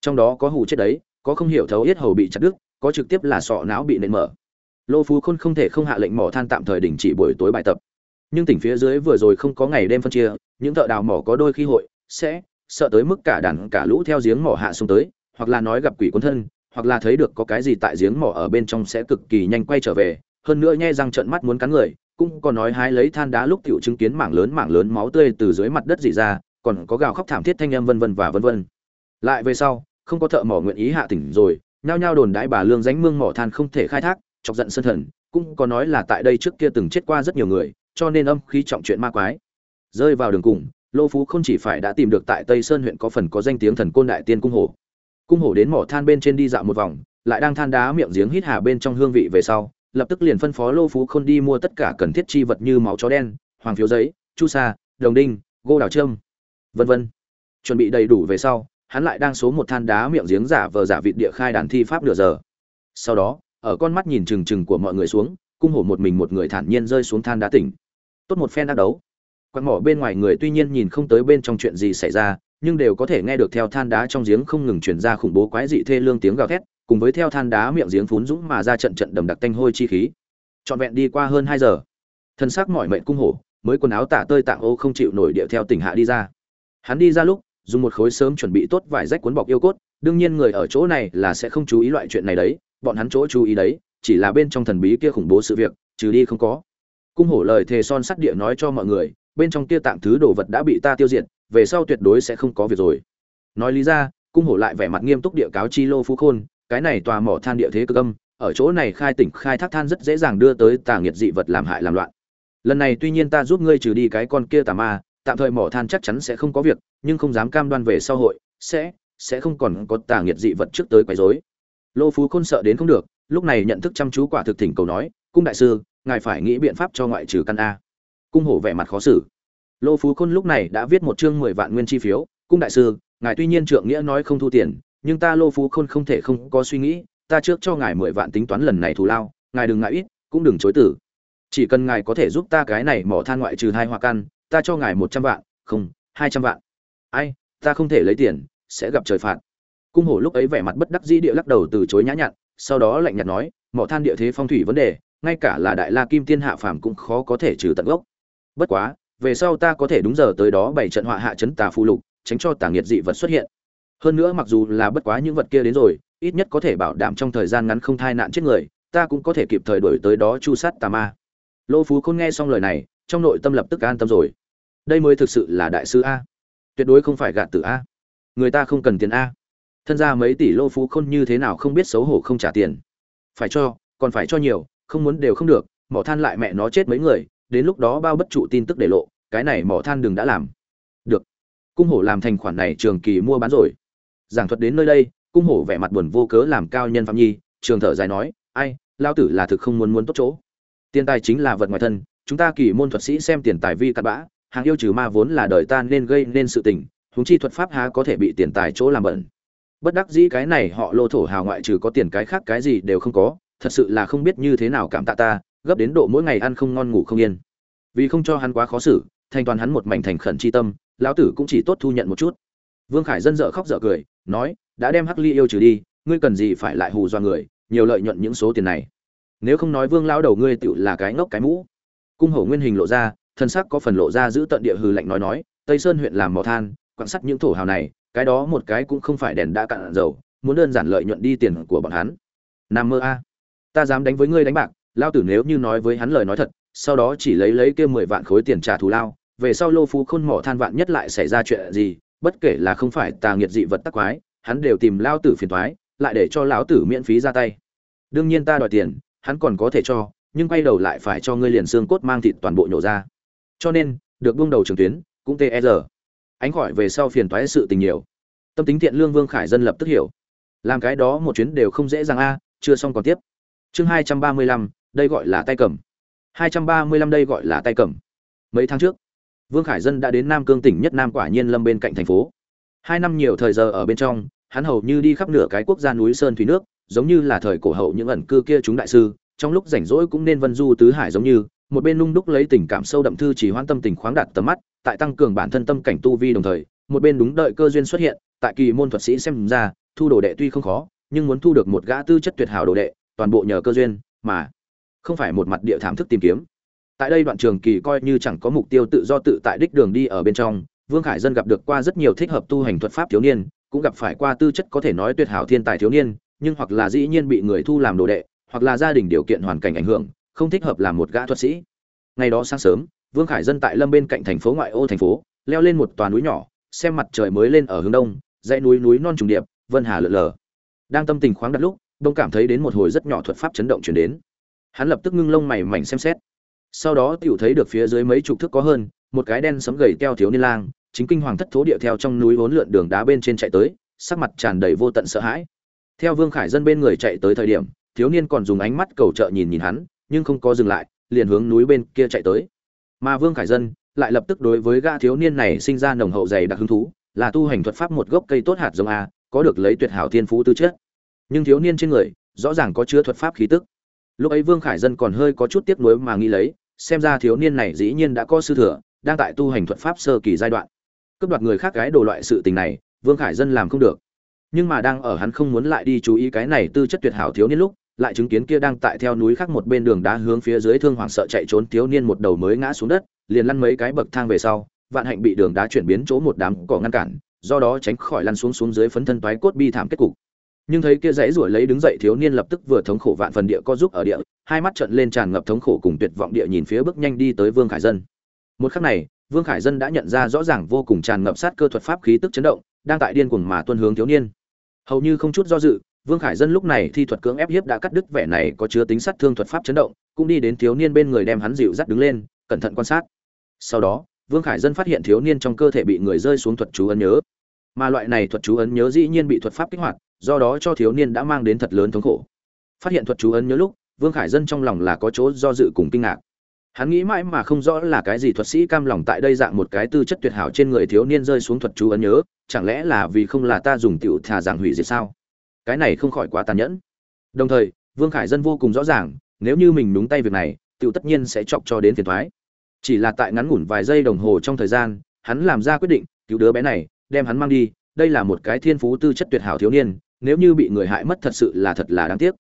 Trong đó có hù chết đấy, có không hiểu thấu yết hầu bị chặt đứt, có trực tiếp là sọ não bị nện mở. Lô phú khôn không thể không hạ lệnh mỏ than tạm thời đình chỉ buổi tối bài tập. Nhưng tỉnh phía dưới vừa rồi không có ngày đêm phân chia, những thợ đào mỏ có đôi khi hội, sẽ, sợ tới mức cả đàn cả lũ theo giếng mỏ hạ xuống tới, hoặc là nói gặp quỷ quân thân, hoặc là thấy được có cái gì tại giếng mỏ ở bên trong sẽ cực kỳ nhanh quay trở về hơn nữa nhe răng trợn mắt muốn cắn người, cũng còn nói hái lấy than đá lúc tiểu chứng kiến mảng lớn mảng lớn máu tươi từ dưới mặt đất dỉ ra, còn có gào khóc thảm thiết thanh âm vân vân và vân vân. Lại về sau, không có thợ mỏ nguyện ý hạ tỉnh rồi, nhao nhao đồn đãi bà lương dánh mương mỏ than không thể khai thác, chọc giận sân thần, cũng có nói là tại đây trước kia từng chết qua rất nhiều người, cho nên âm khí trọng chuyện ma quái. Rơi vào đường cùng, lô phú không chỉ phải đã tìm được tại tây sơn huyện có phần có danh tiếng thần côn đại tiên cung hổ. Cung hổ đến mỏ than bên trên đi dạo một vòng, lại đang than đá miệng giếng hít hà bên trong hương vị về sau lập tức liền phân phó lô phú khôn đi mua tất cả cần thiết chi vật như máu chó đen, hoàng phiếu giấy, chu sa, đồng đinh, gô đào trâm vân vân. Chuẩn bị đầy đủ về sau, hắn lại đang số một than đá miệng giếng giả vờ giả vịt địa khai đàn thi pháp nửa giờ. Sau đó, ở con mắt nhìn chừng chừng của mọi người xuống, cung hổ một mình một người thản nhiên rơi xuống than đá tỉnh. Tốt một phen đã đấu. Quạt mỏ bên ngoài người tuy nhiên nhìn không tới bên trong chuyện gì xảy ra, nhưng đều có thể nghe được theo than đá trong giếng không ngừng truyền ra khủng bố quái dị thê lương tiếng gào thét cùng với theo than đá miệng giếng phún dũng mà ra trận trận đầm đặc tanh hôi chi khí. Trọn vẹn đi qua hơn hai giờ, thân xác mỏi mệnh cung hổ, mới quần áo tả tơi tạng ô không chịu nổi địa theo tỉnh hạ đi ra. Hắn đi ra lúc, dùng một khối sớm chuẩn bị tốt vải rách cuốn bọc yêu cốt, đương nhiên người ở chỗ này là sẽ không chú ý loại chuyện này đấy, bọn hắn chỗ chú ý đấy, chỉ là bên trong thần bí kia khủng bố sự việc, trừ đi không có. Cung hổ lời thề son sắt địa nói cho mọi người, bên trong kia tạm thứ đồ vật đã bị ta tiêu diệt, về sau tuyệt đối sẽ không có việc rồi. Nói lý ra, cung hổ lại vẻ mặt nghiêm túc địa cáo chi lô phú khôn cái này tòa mỏ than địa thế cực âm, ở chỗ này khai tỉnh khai thác than rất dễ dàng đưa tới tà nghiệt dị vật làm hại làm loạn. Lần này tuy nhiên ta giúp ngươi trừ đi cái con kia tà ma, tạm thời mỏ than chắc chắn sẽ không có việc, nhưng không dám cam đoan về sau hội, sẽ sẽ không còn có tà nghiệt dị vật trước tới quấy rối. Lô phú khôn sợ đến không được, lúc này nhận thức chăm chú quả thực thỉnh cầu nói, cung đại sư, ngài phải nghĩ biện pháp cho ngoại trừ căn a. Cung hổ vẻ mặt khó xử. Lô phú khôn lúc này đã viết một chương mười vạn nguyên chi phiếu, cung đại sư, ngài tuy nhiên trượng nghĩa nói không thu tiền nhưng ta lô phú khôn không thể không có suy nghĩ, ta trước cho ngài mười vạn tính toán lần này thù lao, ngài đừng ngại ít, cũng đừng chối tử chỉ cần ngài có thể giúp ta cái này mỏ than ngoại trừ hai hoa căn, ta cho ngài một trăm vạn, không, hai trăm vạn. Ai, ta không thể lấy tiền, sẽ gặp trời phạt. Cung hổ lúc ấy vẻ mặt bất đắc dĩ địa lắc đầu từ chối nhã nhặn, sau đó lạnh nhạt nói, mỏ than địa thế phong thủy vấn đề, ngay cả là đại la kim tiên hạ phàm cũng khó có thể trừ tận gốc. Bất quá, về sau ta có thể đúng giờ tới đó bảy trận họa hạ chấn tà phù lục, tránh cho tà nghiệt dị vật xuất hiện hơn nữa mặc dù là bất quá những vật kia đến rồi, ít nhất có thể bảo đảm trong thời gian ngắn không thai nạn chết người, ta cũng có thể kịp thời đổi tới đó chu sát tà ma. Lô phú khôn nghe xong lời này, trong nội tâm lập tức an tâm rồi. Đây mới thực sự là đại sư a. Tuyệt đối không phải gạt tử a. Người ta không cần tiền a. Thân ra mấy tỷ lô phú khôn như thế nào không biết xấu hổ không trả tiền. Phải cho, còn phải cho nhiều, không muốn đều không được, mỏ than lại mẹ nó chết mấy người, đến lúc đó bao bất trụ tin tức để lộ, cái này mỏ than đừng đã làm. Được. Cung hổ làm thành khoản này trường kỳ mua bán rồi giảng thuật đến nơi đây, cung hổ vẻ mặt buồn vô cớ làm cao nhân phạm nhi, trường thở dài nói, ai lao tử là thực không muốn muốn tốt chỗ. Tiền tài chính là vật ngoài thân, chúng ta kỳ môn thuật sĩ xem tiền tài vi cặn bã, hàng yêu trừ ma vốn là đời ta nên gây nên sự tình, huống chi thuật pháp há có thể bị tiền tài chỗ làm bẩn. Bất đắc dĩ cái này họ lô thổ hào ngoại trừ có tiền cái khác cái gì đều không có, thật sự là không biết như thế nào cảm tạ ta, gấp đến độ mỗi ngày ăn không ngon ngủ không yên. Vì không cho hắn quá khó xử, thành toàn hắn một mảnh thành khẩn chi tâm, lão tử cũng chỉ tốt thu nhận một chút vương khải dân dở khóc dở cười, nói, đã đem hắc ly yêu trừ đi, ngươi cần gì phải lại hù dọa người, nhiều lợi nhuận những số tiền này. Nếu không nói vương lão đầu ngươi tựu là cái ngốc cái mũ. Cung hổ nguyên hình lộ ra, thân sắc có phần lộ ra giữ tận địa hư lạnh nói nói, tây sơn huyện làm mỏ than quặng sắt những thổ hào này, cái đó một cái cũng không phải đèn đã cạn dầu, muốn đơn giản lợi nhuận đi tiền của bọn hắn. Nam mơ a, ta dám đánh với ngươi đánh bạc lao tử nếu như nói với hắn lời nói thật, sau đó chỉ lấy lấy kia mười vạn khối tiền trả thù lao, về sau lô phú khôn mỏ than vạn nhất lại xảy ra chuyện gì bất kể là không phải tà nghiệt dị vật tắc quái hắn đều tìm Lão tử phiền toái, lại để cho lão tử miễn phí ra tay. Đương nhiên ta đòi tiền hắn còn có thể cho nhưng quay đầu lại phải cho ngươi liền xương cốt mang thịt toàn bộ nhổ ra. Cho nên được buông đầu trường tuyến cũng tr e ánh khỏi về sau phiền toái sự tình nhiều. Tâm tính thiện lương vương khải dân lập tức hiểu. Làm cái đó một chuyến đều không dễ dàng a chưa xong còn tiếp. Chương hai trăm ba mươi lăm đây gọi là tay cầm. Hai trăm ba mươi lăm đây gọi là tay cầm. Mấy tháng trước vương khải dân đã đến nam cương tỉnh nhất nam quả nhiên lâm bên cạnh thành phố. Hai năm nhiều thời giờ ở bên trong, hắn hầu như đi khắp nửa cái quốc gia núi sơn thủy nước, giống như là thời cổ hậu những ẩn cư kia chúng đại sư, trong lúc rảnh rỗi cũng nên vân du tứ hải giống như, một bên nung đúc lấy tình cảm sâu đậm thư chỉ hoan tâm tình khoáng đạt tầm mắt, tại tăng cường bản thân tâm cảnh tu vi đồng thời, một bên đúng đợi cơ duyên xuất hiện, tại kỳ môn thuật sĩ xem ra, thu đồ đệ tuy không khó, nhưng muốn thu được một gã tư chất tuyệt hảo đồ đệ, toàn bộ nhờ cơ duyên, mà không phải một mặt địa thảm thức tìm kiếm tại đây đoạn trường kỳ coi như chẳng có mục tiêu tự do tự tại đích đường đi ở bên trong, vương khải dân gặp được qua rất nhiều thích hợp tu hành thuật pháp thiếu niên, cũng gặp phải qua tư chất có thể nói tuyệt hảo thiên tài thiếu niên, nhưng hoặc là dĩ nhiên bị người thu làm đồ đệ, hoặc là gia đình điều kiện hoàn cảnh ảnh hưởng, không thích hợp làm một gã thuật sĩ. Ngày đó sáng sớm, vương khải dân tại lâm bên cạnh thành phố ngoại ô thành phố, leo lên một tòa núi nhỏ, xem mặt trời mới lên ở hướng đông, dãy núi núi non trùng điệp, vân hà lượn lờ. Đang tâm tình khoáng đặt lúc, đông cảm thấy đến một hồi rất nhỏ thuật pháp chấn động chuyển đến. Hắn lập tức ngưng lông mày mảnh xem xét sau đó tiểu thấy được phía dưới mấy chục thước có hơn, một cái đen sấm gầy teo thiếu niên lang, chính kinh hoàng thất thố địa theo trong núi vốn lượn đường đá bên trên chạy tới, sắc mặt tràn đầy vô tận sợ hãi. Theo vương khải dân bên người chạy tới thời điểm, thiếu niên còn dùng ánh mắt cầu trợ nhìn nhìn hắn, nhưng không có dừng lại, liền hướng núi bên kia chạy tới. Mà vương khải dân lại lập tức đối với gã thiếu niên này sinh ra nồng hậu dày đặc hứng thú, là tu hành thuật pháp một gốc cây tốt hạt giống a, có được lấy tuyệt hảo thiên phú tư chất. Nhưng thiếu niên trên người rõ ràng có chứa thuật pháp khí tức lúc ấy vương khải dân còn hơi có chút tiếc nuối mà nghĩ lấy, xem ra thiếu niên này dĩ nhiên đã có sư thừa, đang tại tu hành thuật pháp sơ kỳ giai đoạn. Cướp đoạt người khác gái đồ loại sự tình này, vương khải dân làm không được. Nhưng mà đang ở hắn không muốn lại đi chú ý cái này tư chất tuyệt hảo thiếu niên lúc, lại chứng kiến kia đang tại theo núi khác một bên đường đá hướng phía dưới thương hoàng sợ chạy trốn thiếu niên một đầu mới ngã xuống đất, liền lăn mấy cái bậc thang về sau, vạn hạnh bị đường đá chuyển biến chỗ một đám cỏ ngăn cản, do đó tránh khỏi lăn xuống xuống dưới phấn thân toái cốt bi thảm kết cục nhưng thấy kia dãy ruổi lấy đứng dậy thiếu niên lập tức vừa thống khổ vạn phần địa co giúp ở địa, hai mắt trợn lên tràn ngập thống khổ cùng tuyệt vọng địa nhìn phía bước nhanh đi tới vương khải dân. Một khắc này, vương khải dân đã nhận ra rõ ràng vô cùng tràn ngập sát cơ thuật pháp khí tức chấn động, đang tại điên cuồng mà tuân hướng thiếu niên. Hầu như không chút do dự, vương khải dân lúc này thi thuật cưỡng ép hiếp đã cắt đứt vẻ này có chứa tính sát thương thuật pháp chấn động, cũng đi đến thiếu niên bên người đem hắn dịu dắt đứng lên, cẩn thận quan sát. Sau đó, vương khải dân phát hiện thiếu niên trong cơ thể bị người rơi xuống thuật chú ấn nhớ mà loại này thuật chú ấn nhớ dĩ nhiên bị thuật pháp kích hoạt, do đó cho thiếu niên đã mang đến thật lớn thống khổ. Phát hiện thuật chú ấn nhớ lúc, vương khải dân trong lòng là có chỗ do dự cùng kinh ngạc. Hắn nghĩ mãi mà không rõ là cái gì thuật sĩ cam lòng tại đây dạng một cái tư chất tuyệt hảo trên người thiếu niên rơi xuống thuật chú ấn nhớ, chẳng lẽ là vì không là ta dùng tiểu thà giảng hủy diệt sao? Cái này không khỏi quá tàn nhẫn. Đồng thời, vương khải dân vô cùng rõ ràng, nếu như mình đúng tay việc này, tiểu tất nhiên sẽ chọc cho đến phiền thoái chỉ là tại ngắn ngủn vài giây đồng hồ trong thời gian, hắn làm ra quyết định, cứu đứa bé này đem hắn mang đi, đây là một cái thiên phú tư chất tuyệt hảo thiếu niên, nếu như bị người hại mất thật sự là thật là đáng tiếc.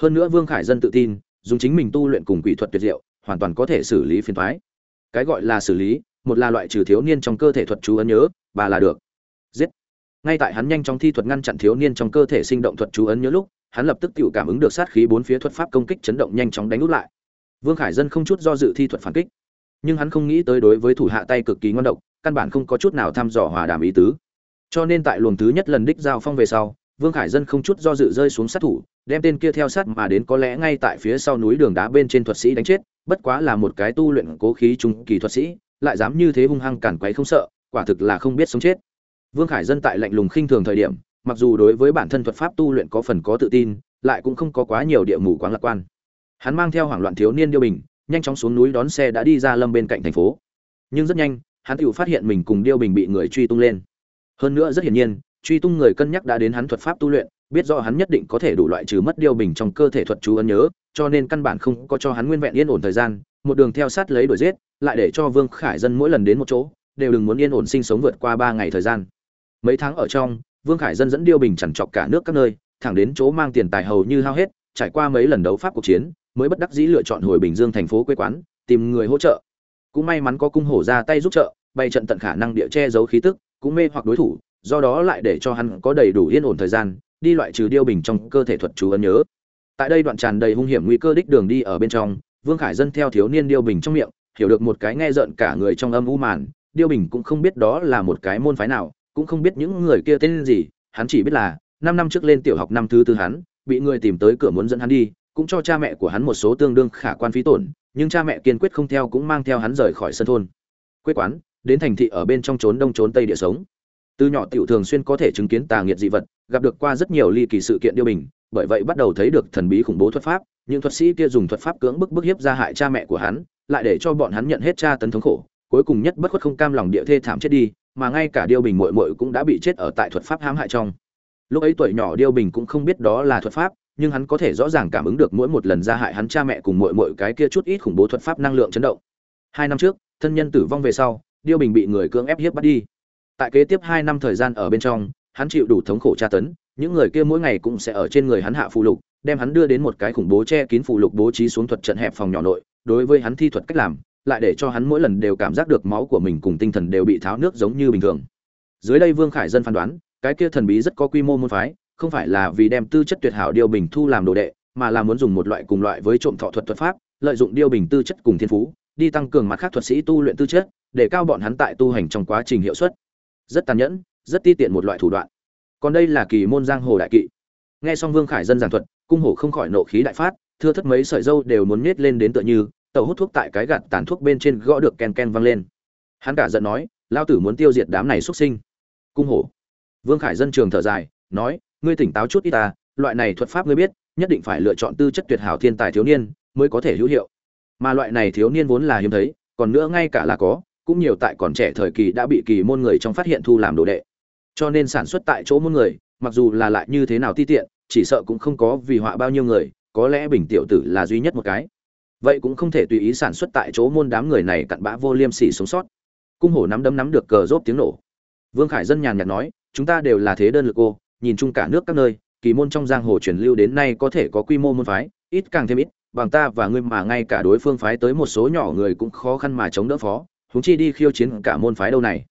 Hơn nữa vương khải dân tự tin, dùng chính mình tu luyện cùng quỷ thuật tuyệt diệu, hoàn toàn có thể xử lý phiền thoái cái gọi là xử lý, một là loại trừ thiếu niên trong cơ thể thuật chú ấn nhớ và là được. Giết. Ngay tại hắn nhanh chóng thi thuật ngăn chặn thiếu niên trong cơ thể sinh động thuật chú ấn nhớ lúc, hắn lập tức tự cảm ứng được sát khí bốn phía thuật pháp công kích chấn động nhanh chóng đánh úp lại. Vương khải dân không chút do dự thi thuật phản kích. Nhưng hắn không nghĩ tới đối với thủ hạ tay cực kỳ ngon độc căn bản không có chút nào thăm dò hòa đàm ý tứ. Cho nên tại luồng thứ nhất lần đích giao phong về sau, vương khải dân không chút do dự rơi xuống sát thủ, đem tên kia theo sát mà đến có lẽ ngay tại phía sau núi đường đá bên trên thuật sĩ đánh chết, bất quá là một cái tu luyện cố khí trung kỳ thuật sĩ, lại dám như thế hung hăng cản quấy không sợ, quả thực là không biết sống chết. Vương khải dân tại lạnh lùng khinh thường thời điểm, mặc dù đối với bản thân thuật pháp tu luyện có phần có tự tin, lại cũng không có quá nhiều địa mù quáng lạc quan. Hắn mang theo hoảng loạn thiếu niên điêu bình, nhanh chóng xuống núi đón xe đã đi ra lâm bên cạnh thành phố. Nhưng rất nhanh hắn tự phát hiện mình cùng điêu bình bị người truy tung lên. Hơn nữa rất hiển nhiên, truy tung người cân nhắc đã đến hắn thuật pháp tu luyện, biết rõ hắn nhất định có thể đủ loại trừ mất điêu bình trong cơ thể thuật chú ấn nhớ, cho nên căn bản không có cho hắn nguyên vẹn yên ổn thời gian, một đường theo sát lấy đuổi giết, lại để cho vương khải dân mỗi lần đến một chỗ, đều đừng muốn yên ổn sinh sống vượt qua ba ngày thời gian. Mấy tháng ở trong, vương khải dân dẫn điêu bình chằn chọc cả nước các nơi, thẳng đến chỗ mang tiền tài hầu như hao hết, trải qua mấy lần đấu pháp cuộc chiến, mới bất đắc dĩ lựa chọn hồi bình dương thành phố quê quán, tìm người hỗ trợ cũng may mắn có cung hổ ra tay giúp trợ bày trận tận khả năng địa che giấu khí tức, cũng mê hoặc đối thủ, do đó lại để cho hắn có đầy đủ yên ổn thời gian, đi loại trừ điêu bình trong cơ thể thuật chú ấn nhớ. Tại đây đoạn tràn đầy hung hiểm nguy cơ đích đường đi ở bên trong, vương khải dân theo thiếu niên điêu bình trong miệng, hiểu được một cái nghe rợn cả người trong âm u màn, điêu bình cũng không biết đó là một cái môn phái nào, cũng không biết những người kia tên gì, hắn chỉ biết là, năm năm trước lên tiểu học năm thứ tư hắn, bị người tìm tới cửa muốn dẫn hắn đi, cũng cho cha mẹ của hắn một số tương đương khả quan phí tổn nhưng cha mẹ kiên quyết không theo cũng mang theo hắn rời khỏi sân thôn. Quê quán, đến thành thị ở bên trong trốn đông trốn tây địa sống. Từ nhỏ tiểu thường xuyên có thể chứng kiến tà nghiệt dị vật, gặp được qua rất nhiều ly kỳ sự kiện điêu bình, bởi vậy bắt đầu thấy được thần bí khủng bố thuật pháp, những thuật sĩ kia dùng thuật pháp cưỡng bức bức hiếp ra hại cha mẹ của hắn, lại để cho bọn hắn nhận hết tra tấn thống khổ, cuối cùng nhất bất khuất không cam lòng địa thê thảm chết đi, mà ngay cả điêu bình muội muội cũng đã bị chết ở tại thuật pháp hãm hại trong. Lúc ấy tuổi nhỏ điêu bình cũng không biết đó là thuật pháp nhưng hắn có thể rõ ràng cảm ứng được mỗi một lần ra hại hắn cha mẹ cùng mọi mọi cái kia chút ít khủng bố thuật pháp năng lượng chấn động. Hai năm trước, thân nhân tử vong về sau, điêu bình bị người cưỡng ép hiếp bắt đi. Tại kế tiếp hai năm thời gian ở bên trong, hắn chịu đủ thống khổ tra tấn, những người kia mỗi ngày cũng sẽ ở trên người hắn hạ phù lục, đem hắn đưa đến một cái khủng bố che kín phù lục bố trí xuống thuật trận hẹp phòng nhỏ nội, đối với hắn thi thuật cách làm, lại để cho hắn mỗi lần đều cảm giác được máu của mình cùng tinh thần đều bị tháo nước giống như bình thường. Dưới đây vương khải dân phán đoán, cái kia thần bí rất có quy mô môn phái không phải là vì đem tư chất tuyệt hảo điêu bình thu làm đồ đệ, mà là muốn dùng một loại cùng loại với trộm thọ thuật thuật pháp, lợi dụng điêu bình tư chất cùng thiên phú, đi tăng cường mặt khác thuật sĩ tu luyện tư chất, để cao bọn hắn tại tu hành trong quá trình hiệu suất. Rất tàn nhẫn, rất ti tiện một loại thủ đoạn. Còn đây là kỳ môn giang hồ đại kỵ. Nghe xong vương khải dân giảng thuật, cung hổ không khỏi nộ khí đại phát, thưa thất mấy sợi dâu đều muốn nhét lên đến tựa như, tàu hút thuốc tại cái gạt tàn thuốc bên trên gõ được ken ken văng lên. Hắn cả giận nói lao tử muốn tiêu diệt đám này xuất sinh. Cung hổ. Vương khải dân trường thở dài, nói ngươi tỉnh táo chút ít ta, loại này thuật pháp ngươi biết, nhất định phải lựa chọn tư chất tuyệt hảo thiên tài thiếu niên mới có thể hữu hiệu. Mà loại này thiếu niên vốn là hiếm thấy, còn nữa ngay cả là có, cũng nhiều tại còn trẻ thời kỳ đã bị kỳ môn người trong phát hiện thu làm đồ đệ. Cho nên sản xuất tại chỗ môn người, mặc dù là lại như thế nào ti tiện, chỉ sợ cũng không có vì họa bao nhiêu người, có lẽ bình tiểu tử là duy nhất một cái. Vậy cũng không thể tùy ý sản xuất tại chỗ môn đám người này cặn bã vô liêm sỉ sống sót. Cung hổ nắm đấm nắm được cờ rốt tiếng nổ. Vương khải dân nhàn nhạt nói, chúng ta đều là thế đơn lực cô nhìn chung cả nước các nơi, kỳ môn trong giang hồ truyền lưu đến nay có thể có quy mô môn phái, ít càng thêm ít, bằng ta và ngươi mà ngay cả đối phương phái tới một số nhỏ người cũng khó khăn mà chống đỡ phó, huống chi đi khiêu chiến cả môn phái đâu này.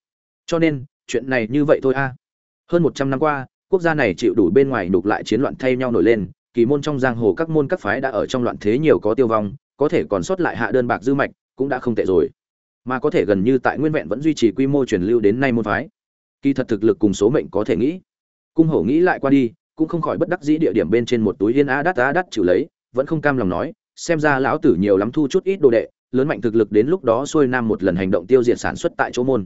Cho nên, chuyện này như vậy thôi a. Hơn một trăm năm qua, quốc gia này chịu đủ bên ngoài nục lại chiến loạn thay nhau nổi lên, kỳ môn trong giang hồ các môn các phái đã ở trong loạn thế nhiều có tiêu vong, có thể còn sót lại hạ đơn bạc dư mạch, cũng đã không tệ rồi. Mà có thể gần như tại nguyên vẹn vẫn duy trì quy mô truyền lưu đến nay môn phái. Kỳ thật thực lực cùng số mệnh có thể nghĩ cung hổ nghĩ lại qua đi, cũng không khỏi bất đắc dĩ địa điểm bên trên một túi yên a đắt a đắt chịu lấy, vẫn không cam lòng nói, xem ra lão tử nhiều lắm thu chút ít đồ đệ, lớn mạnh thực lực đến lúc đó xuôi nam một lần hành động tiêu diệt sản xuất tại chỗ môn.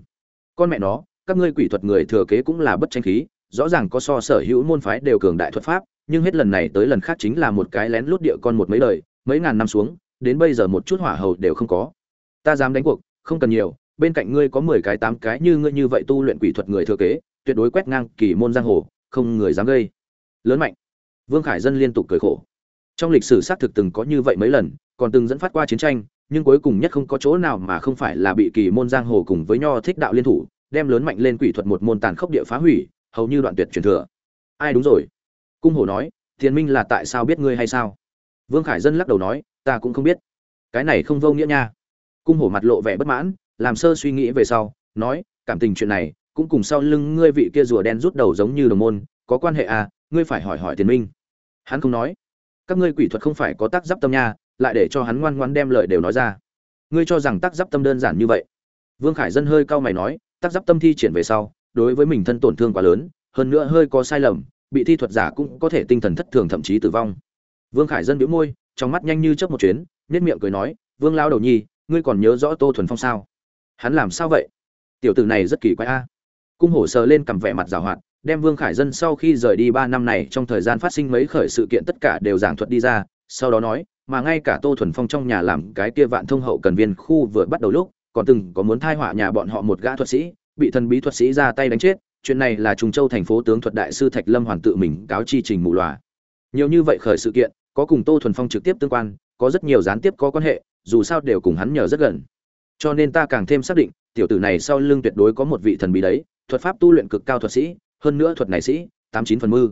Con mẹ nó, các ngươi quỷ thuật người thừa kế cũng là bất tranh khí, rõ ràng có so sở hữu môn phái đều cường đại thuật pháp, nhưng hết lần này tới lần khác chính là một cái lén lút địa con một mấy đời, mấy ngàn năm xuống, đến bây giờ một chút hỏa hầu đều không có. Ta dám đánh cuộc, không cần nhiều, bên cạnh ngươi có mười cái tám cái như ngươi như vậy tu luyện quỷ thuật người thừa kế, tuyệt đối quét ngang kỳ môn giang hồ không người dám gây. Lớn mạnh. Vương khải dân liên tục cười khổ. Trong lịch sử xác thực từng có như vậy mấy lần, còn từng dẫn phát qua chiến tranh, nhưng cuối cùng nhất không có chỗ nào mà không phải là bị kỳ môn giang hồ cùng với nho thích đạo liên thủ, đem lớn mạnh lên quỷ thuật một môn tàn khốc địa phá hủy, hầu như đoạn tuyệt truyền thừa. Ai đúng rồi? Cung hổ nói tiền minh là tại sao biết ngươi hay sao? Vương khải dân lắc đầu nói, ta cũng không biết. Cái này không vô nghĩa nha. Cung hổ mặt lộ vẻ bất mãn, làm sơ suy nghĩ về sau, nói, cảm tình chuyện này cũng cùng sau lưng ngươi vị kia rùa đen rút đầu giống như đồng môn, có quan hệ à ngươi phải hỏi hỏi tiền minh. Hắn không nói. Các ngươi quỷ thuật không phải có tác giáp tâm nha, lại để cho hắn ngoan ngoan đem lời đều nói ra. Ngươi cho rằng tác giáp tâm đơn giản như vậy? Vương khải dân hơi cau mày nói, tác giáp tâm thi triển về sau, đối với mình thân tổn thương quá lớn, hơn nữa hơi có sai lầm, bị thi thuật giả cũng có thể tinh thần thất thường thậm chí tử vong. Vương khải dân bĩu môi, trong mắt nhanh như chớp một chuyến nết miệng cười nói, vương lao đầu nhi, ngươi còn nhớ rõ tô thuần phong sao? Hắn làm sao vậy? Tiểu tử này rất kỳ quái a cung hổ sờ lên cầm vẻ mặt giảo hoạt, đem vương khải dân sau khi rời đi ba năm này trong thời gian phát sinh mấy khởi sự kiện tất cả đều giảng thuật đi ra, sau đó nói, mà ngay cả tô thuần phong trong nhà làm cái kia vạn thông hậu cần viên khu vừa bắt đầu lúc, còn từng có muốn thai họa nhà bọn họ một gã thuật sĩ, bị thần bí thuật sĩ ra tay đánh chết, chuyện này là trùng châu thành phố tướng thuật đại sư thạch lâm hoàn tự mình cáo chi trình mù loà. Nhiều như vậy khởi sự kiện, có cùng tô thuần phong trực tiếp tương quan, có rất nhiều gián tiếp có quan hệ, dù sao đều cùng hắn nhờ rất gần. Cho nên ta càng thêm xác định tiểu tử này sau lưng tuyệt đối có một vị thần bí đấy, thuật pháp tu luyện cực cao thuật sĩ, hơn nữa thuật này sĩ, tám chín phần mư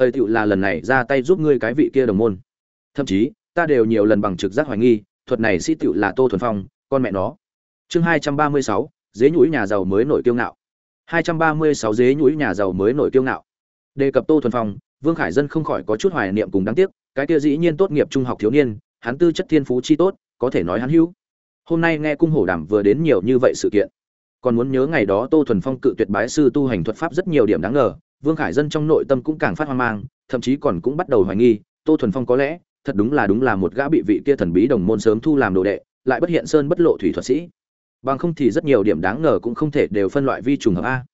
ơi tiểu là lần này ra tay giúp ngươi cái vị kia đồng môn. Thậm chí, ta đều nhiều lần bằng trực giác hoài nghi, thuật này sĩ tiểu là tô thuần phong, con mẹ nó. Chương hai trăm ba mươi sáu, dế nhũi nhà giàu mới nổi kiêu ngạo. Hai trăm ba mươi sáu dế nhũi nhà giàu mới nổi kiêu ngạo. Đề cập tô thuần phong, vương khải dân không khỏi có chút hoài niệm cùng đáng tiếc, cái kia dĩ nhiên tốt nghiệp trung học thiếu niên, hắn tư chất thiên phú chi tốt, có thể nói hắn hữu hôm nay nghe cung hổ đàm vừa đến nhiều như vậy sự kiện. Còn muốn nhớ ngày đó tô thuần phong cự tuyệt bái sư tu hành thuật pháp rất nhiều điểm đáng ngờ, vương khải dân trong nội tâm cũng càng phát hoang mang, thậm chí còn cũng bắt đầu hoài nghi, tô thuần phong có lẽ, thật đúng là đúng là một gã bị vị kia thần bí đồng môn sớm thu làm đồ đệ, lại bất hiện sơn bất lộ thủy thuật sĩ. Bằng không thì rất nhiều điểm đáng ngờ cũng không thể đều phân loại vi trùng hợp a.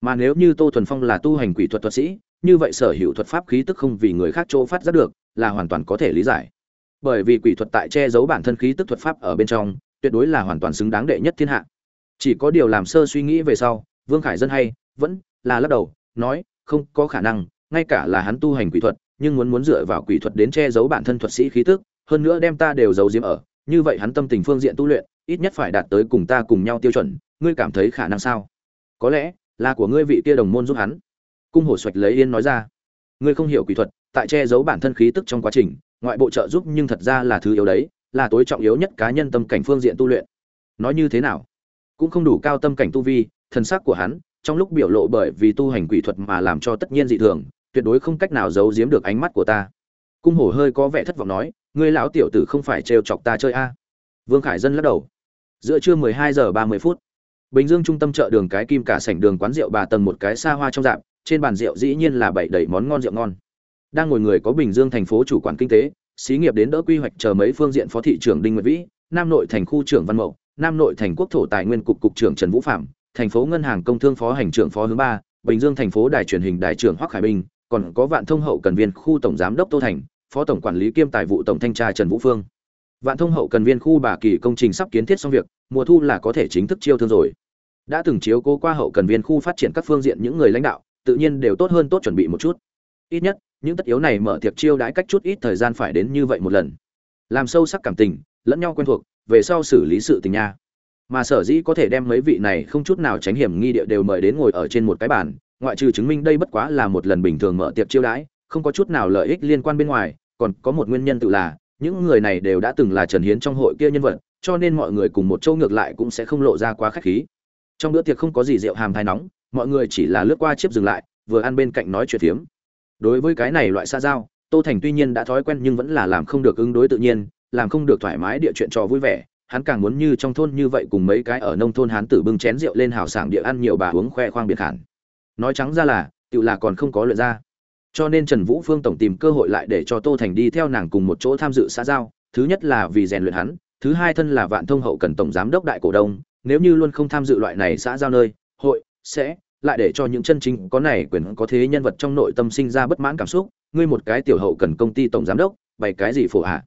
Mà nếu như tô thuần phong là tu hành quỷ thuật thuật sĩ, như vậy sở hữu thuật pháp khí tức không vì người khác chỗ phát giác được, là hoàn toàn có thể lý giải. Bởi vì quỷ thuật tại che giấu bản thân khí tức thuật pháp ở bên trong tuyệt đối là hoàn toàn xứng đáng đệ nhất thiên hạ. Chỉ có điều làm sơ suy nghĩ về sau, vương khải dân hay, vẫn là lắc đầu, nói, không có khả năng, ngay cả là hắn tu hành quỷ thuật, nhưng muốn muốn dựa vào quỷ thuật đến che giấu bản thân thuật sĩ khí tức, hơn nữa đem ta đều giấu diếm ở, như vậy hắn tâm tình phương diện tu luyện, ít nhất phải đạt tới cùng ta cùng nhau tiêu chuẩn, ngươi cảm thấy khả năng sao? Có lẽ, là của ngươi vị kia đồng môn giúp hắn. Cung hổ xoạch lấy yên nói ra, ngươi không hiểu quỷ thuật, tại che giấu bản thân khí tức trong quá trình, ngoại bộ trợ giúp nhưng thật ra là thứ yếu đấy là tối trọng yếu nhất cá nhân tâm cảnh phương diện tu luyện. Nói như thế nào? Cũng không đủ cao tâm cảnh tu vi, thần sắc của hắn, trong lúc biểu lộ bởi vì tu hành quỷ thuật mà làm cho tất nhiên dị thường, tuyệt đối không cách nào giấu giếm được ánh mắt của ta. Cung hổ hơi có vẻ thất vọng nói, ngươi lão tiểu tử không phải trêu chọc ta chơi a? Vương khải dân lắc đầu. Giữa trưa 12 giờ 30 phút, bình dương trung tâm chợ đường cái kim cả sảnh đường quán rượu bà tầng một cái xa hoa trong dạp, trên bàn rượu dĩ nhiên là bảy đầy món ngon rượu ngon. Đang ngồi người có bình dương thành phố chủ quản kinh tế xí nghiệp đến đỡ quy hoạch chờ mấy phương diện phó thị trưởng đinh nguyệt vĩ, nam nội thành khu trưởng văn mậu, nam nội thành quốc thổ tài nguyên cục cục trưởng trần vũ phạm, thành phố ngân hàng công thương phó hành trưởng phó hướng ba, bình dương thành phố đài truyền hình đài trưởng hoắc khải bình, còn có vạn thông hậu cần viên khu tổng giám đốc tô thành, phó tổng quản lý kiêm tài vụ tổng thanh tra trần vũ phương. Vạn thông hậu cần viên khu bà kỳ công trình sắp kiến thiết xong việc, mùa thu là có thể chính thức chiêu thương rồi. Đã từng chiếu cố qua hậu cần viên khu phát triển các phương diện những người lãnh đạo, tự nhiên đều tốt hơn tốt chuẩn bị một chút. Ít nhất những tất yếu này mở tiệc chiêu đãi cách chút ít thời gian phải đến như vậy một lần. Làm sâu sắc cảm tình, lẫn nhau quen thuộc, về sau xử lý sự tình nha. Mà sở dĩ có thể đem mấy vị này không chút nào tránh hiểm nghi địa đều mời đến ngồi ở trên một cái bàn, ngoại trừ chứng minh đây bất quá là một lần bình thường mở tiệc chiêu đãi, không có chút nào lợi ích liên quan bên ngoài, còn có một nguyên nhân tự là, những người này đều đã từng là trần hiến trong hội kia nhân vật, cho nên mọi người cùng một châu ngược lại cũng sẽ không lộ ra quá khách khí. Trong bữa tiệc không có gì rượu hàm thai nóng, mọi người chỉ là lướt qua chiếc dừng lại, vừa ăn bên cạnh nói chuyện phiếm đối với cái này loại xa giao, tô thành tuy nhiên đã thói quen nhưng vẫn là làm không được ứng đối tự nhiên, làm không được thoải mái địa chuyện trò vui vẻ. Hắn càng muốn như trong thôn như vậy cùng mấy cái ở nông thôn hắn tử bưng chén rượu lên hào sảng địa ăn nhiều bà uống khoe khoang biệt khản. Nói trắng ra là, tự là còn không có luyện ra. Cho nên trần vũ phương tổng tìm cơ hội lại để cho tô thành đi theo nàng cùng một chỗ tham dự xã giao. Thứ nhất là vì rèn luyện hắn, thứ hai thân là vạn thông hậu cần tổng giám đốc đại cổ đông. Nếu như luôn không tham dự loại này xã giao nơi, hội, sẽ lại để cho những chân chính có này quyền có thế nhân vật trong nội tâm sinh ra bất mãn cảm xúc, ngươi một cái tiểu hậu cần công ty tổng giám đốc, bày cái gì phổ hạ?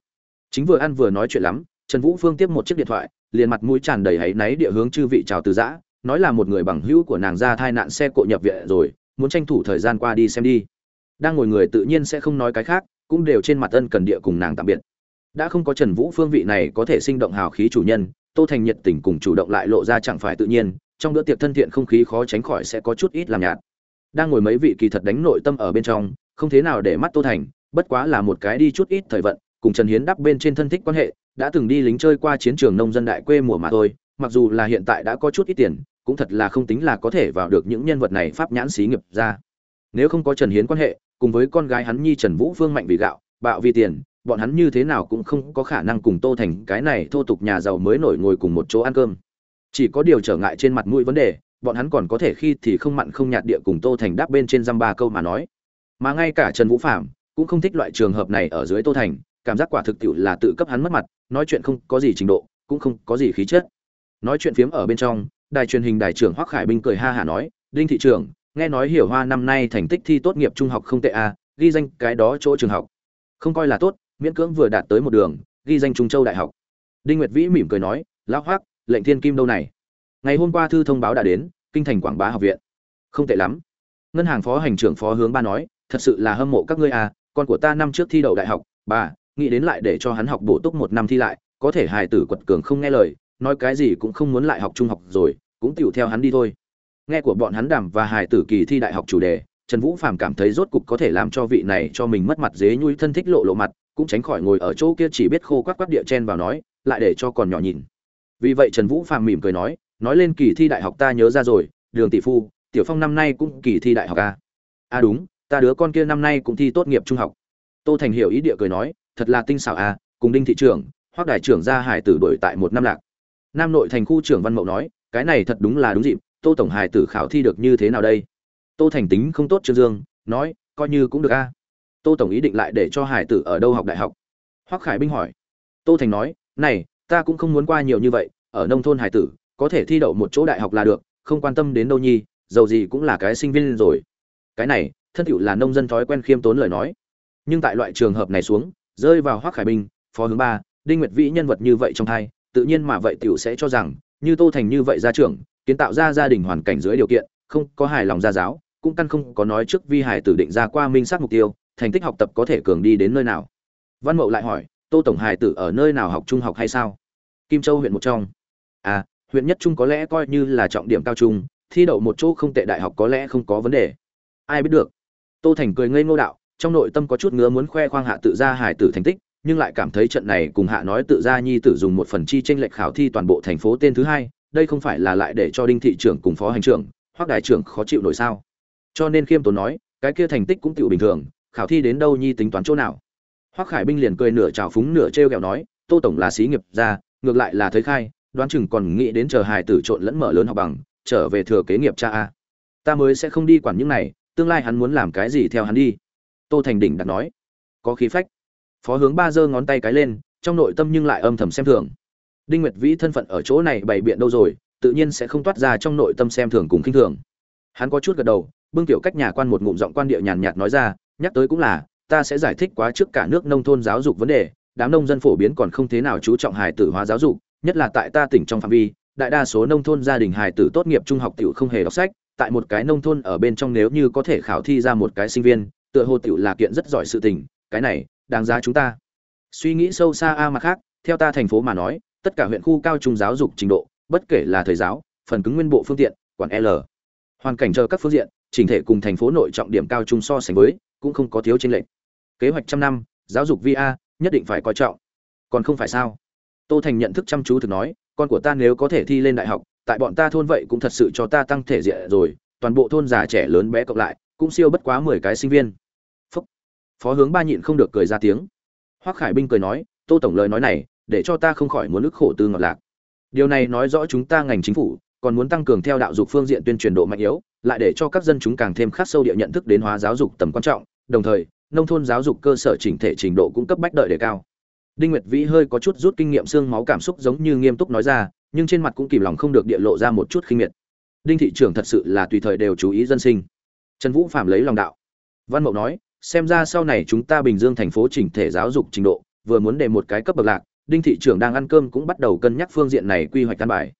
Chính vừa ăn vừa nói chuyện lắm, trần vũ phương tiếp một chiếc điện thoại, liền mặt mũi tràn đầy háy náy địa hướng chư vị chào từ giã, nói là một người bằng hữu của nàng ra thai nạn xe cộ nhập viện rồi, muốn tranh thủ thời gian qua đi xem đi. Đang ngồi người tự nhiên sẽ không nói cái khác, cũng đều trên mặt ân cần địa cùng nàng tạm biệt. Đã không có trần vũ phương vị này có thể sinh động hào khí chủ nhân, tô thành nhiệt tình cùng chủ động lại lộ ra chẳng phải tự nhiên trong bữa tiệc thân thiện không khí khó tránh khỏi sẽ có chút ít làm nhạt. Đang ngồi mấy vị kỳ thật đánh nội tâm ở bên trong, không thế nào để mắt tô thành, bất quá là một cái đi chút ít thời vận, cùng trần hiến đắp bên trên thân thích quan hệ, đã từng đi lính chơi qua chiến trường nông dân đại quê mùa mà thôi, mặc dù là hiện tại đã có chút ít tiền, cũng thật là không tính là có thể vào được những nhân vật này pháp nhãn xí nghiệp ra. Nếu không có trần hiến quan hệ, cùng với con gái hắn nhi trần vũ phương mạnh vì gạo, bạo vì tiền, bọn hắn như thế nào cũng không có khả năng cùng tô thành cái này thô tục nhà giàu mới nổi ngồi cùng một chỗ ăn cơm chỉ có điều trở ngại trên mặt mũi vấn đề bọn hắn còn có thể khi thì không mặn không nhạt địa cùng tô thành đáp bên trên dăm ba câu mà nói. Mà ngay cả trần vũ phạm cũng không thích loại trường hợp này ở dưới tô thành cảm giác quả thực tiệu là tự cấp hắn mất mặt nói chuyện không có gì trình độ cũng không có gì khí chất. Nói chuyện phiếm ở bên trong đài truyền hình đài trưởng hoắc khải binh cười ha hả nói đinh thị trưởng nghe nói hiểu hoa năm nay thành tích thi tốt nghiệp trung học không tệ à, ghi danh cái đó chỗ trường học. Không coi là tốt miễn cưỡng vừa đạt tới một đường ghi danh trung châu đại học. Đinh nguyệt vĩ mỉm cười nói lão hoắc lệnh thiên kim đâu này? Ngày hôm qua thư thông báo đã đến, kinh thành quảng bá học viện. Không tệ lắm. Ngân hàng phó hành trưởng phó hướng ba nói, thật sự là hâm mộ các ngươi à con của ta năm trước thi đậu đại học, bà, nghĩ đến lại để cho hắn học bổ túc một năm thi lại, có thể hài tử quật cường không nghe lời, nói cái gì cũng không muốn lại học trung học rồi, cũng tựu theo hắn đi thôi. Nghe của bọn hắn đàm và hài tử kỳ thi đại học chủ đề, trần vũ phàm cảm thấy rốt cục có thể làm cho vị này cho mình mất mặt dế nhui thân thích lộ lộ mặt, cũng tránh khỏi ngồi ở chỗ kia chỉ biết khô quắc quắc địa chen vào nói, lại để cho còn nhỏ nhìn vì vậy trần vũ phàm mỉm cười nói nói lên kỳ thi đại học ta nhớ ra rồi, đường tỷ phu, tiểu phong năm nay cũng kỳ thi đại học à? à đúng, ta đứa con kia năm nay cũng thi tốt nghiệp trung học. Tô thành hiểu ý địa cười nói, thật là tinh xảo à cùng đinh thị trưởng hoặc đại trưởng gia hải tử đổi tại một năm lạc. Nam nội thành khu trưởng văn mậu nói, cái này thật đúng là đúng dịp, tô tổng hải tử khảo thi được như thế nào đây? Tô thành tính không tốt trương dương, nói, coi như cũng được a tô tổng ý định lại để cho hải tử ở đâu học đại học? Hoặc khải binh hỏi. Tô thành nói, này ta cũng không muốn qua nhiều như vậy, ở nông thôn hải tử, có thể thi đậu một chỗ đại học là được, không quan tâm đến đâu nhi dầu gì cũng là cái sinh viên rồi. Cái này, thân thiệu là nông dân thói quen khiêm tốn lời nói. Nhưng tại loại trường hợp này xuống, rơi vào hoác khải binh phó hướng ba, đinh nguyệt vĩ nhân vật như vậy trong thai tự nhiên mà vậy tiểu sẽ cho rằng, như tô thành như vậy ra trường kiến tạo ra gia đình hoàn cảnh dưới điều kiện, không có hài lòng gia giáo, cũng căn không có nói trước vi hải tử định ra qua minh sát mục tiêu, thành tích học tập có thể cường đi đến nơi nào. Văn mậu lại hỏi tô tổng hải tử ở nơi nào học trung học hay sao? Kim châu huyện một trong. À huyện nhất trung có lẽ coi như là trọng điểm cao trung, thi đậu một chỗ không tệ đại học có lẽ không có vấn đề. Ai biết được? Tô thành cười ngây ngô đạo, trong nội tâm có chút ngứa muốn khoe khoang hạ tự ra hải tử thành tích, nhưng lại cảm thấy trận này cùng hạ nói tự ra nhi tử dùng một phần chi tranh lệch khảo thi toàn bộ thành phố tên thứ hai, đây không phải là lại để cho đinh thị trưởng cùng phó hành trưởng, hoặc đại trưởng khó chịu nổi sao? Cho nên khiêm tốn nói, cái kia thành tích cũng tiểu bình thường, khảo thi đến đâu nhi tính toán chỗ nào? Hoắc khải binh liền cười nửa trào phúng nửa trêu ghẹo nói, tô tổng là xí nghiệp ra ngược lại là thấy khai, đoán chừng còn nghĩ đến chờ hài tử trộn lẫn mở lớn học bằng, trở về thừa kế nghiệp cha a. Ta mới sẽ không đi quản những này, tương lai hắn muốn làm cái gì theo hắn đi. Tô thành đỉnh đặt nói. Có khí phách. Phó hướng ba giơ ngón tay cái lên, trong nội tâm nhưng lại âm thầm xem thường. Đinh nguyệt vĩ thân phận ở chỗ này bày biện đâu rồi, tự nhiên sẽ không toát ra trong nội tâm xem thường cùng khinh thường. Hắn có chút gật đầu, bưng tiểu cách nhà quan một ngụm giọng quan địa nhàn nhạt nói ra, nhắc tới cũng là ta sẽ giải thích quá trước cả nước nông thôn giáo dục vấn đề, đám nông dân phổ biến còn không thế nào chú trọng hài tử hóa giáo dục, nhất là tại ta tỉnh trong phạm vi, đại đa số nông thôn gia đình hài tử tốt nghiệp trung học tiểu không hề đọc sách, tại một cái nông thôn ở bên trong nếu như có thể khảo thi ra một cái sinh viên, tựa hồ tiểu là kiện rất giỏi sự tình, cái này, đáng giá chúng ta. Suy nghĩ sâu xa a mặt khác, theo ta thành phố mà nói, tất cả huyện khu cao trung giáo dục trình độ, bất kể là thời giáo, phần cứng nguyên bộ phương tiện, quản l. Hoàn cảnh chờ các phương diện, chỉnh thể cùng thành phố nội trọng điểm cao trung so sánh với, cũng không có thiếu chênh lệch kế hoạch trăm năm, giáo dục vi a, nhất định phải coi trọng. Còn không phải sao? Tô thành nhận thức chăm chú thực nói, con của ta nếu có thể thi lên đại học, tại bọn ta thôn vậy cũng thật sự cho ta tăng thể diện rồi, toàn bộ thôn già trẻ lớn bé cộng lại, cũng siêu bất quá mười cái sinh viên. Phúc. phó hướng ba nhịn không được cười ra tiếng. Hoắc khải binh cười nói, tô tổng lời nói này, để cho ta không khỏi muốn ức khổ tư ngọt lạc. Điều này nói rõ chúng ta ngành chính phủ, còn muốn tăng cường theo đạo dục phương diện tuyên truyền độ mạnh yếu, lại để cho các dân chúng càng thêm khắc sâu địa nhận thức đến hóa giáo dục tầm quan trọng, đồng thời nông thôn giáo dục cơ sở chỉnh thể trình độ cũng cấp bách đợi đề cao. Đinh nguyệt vĩ hơi có chút rút kinh nghiệm xương máu cảm xúc giống như nghiêm túc nói ra, nhưng trên mặt cũng kìm lòng không được địa lộ ra một chút khinh miệt. Đinh thị trưởng thật sự là tùy thời đều chú ý dân sinh. Trần vũ phạm lấy lòng đạo. Văn mậu nói, xem ra sau này chúng ta bình dương thành phố chỉnh thể giáo dục trình độ, vừa muốn để một cái cấp bậc lạc, đinh thị trưởng đang ăn cơm cũng bắt đầu cân nhắc phương diện này quy hoạch căn bài.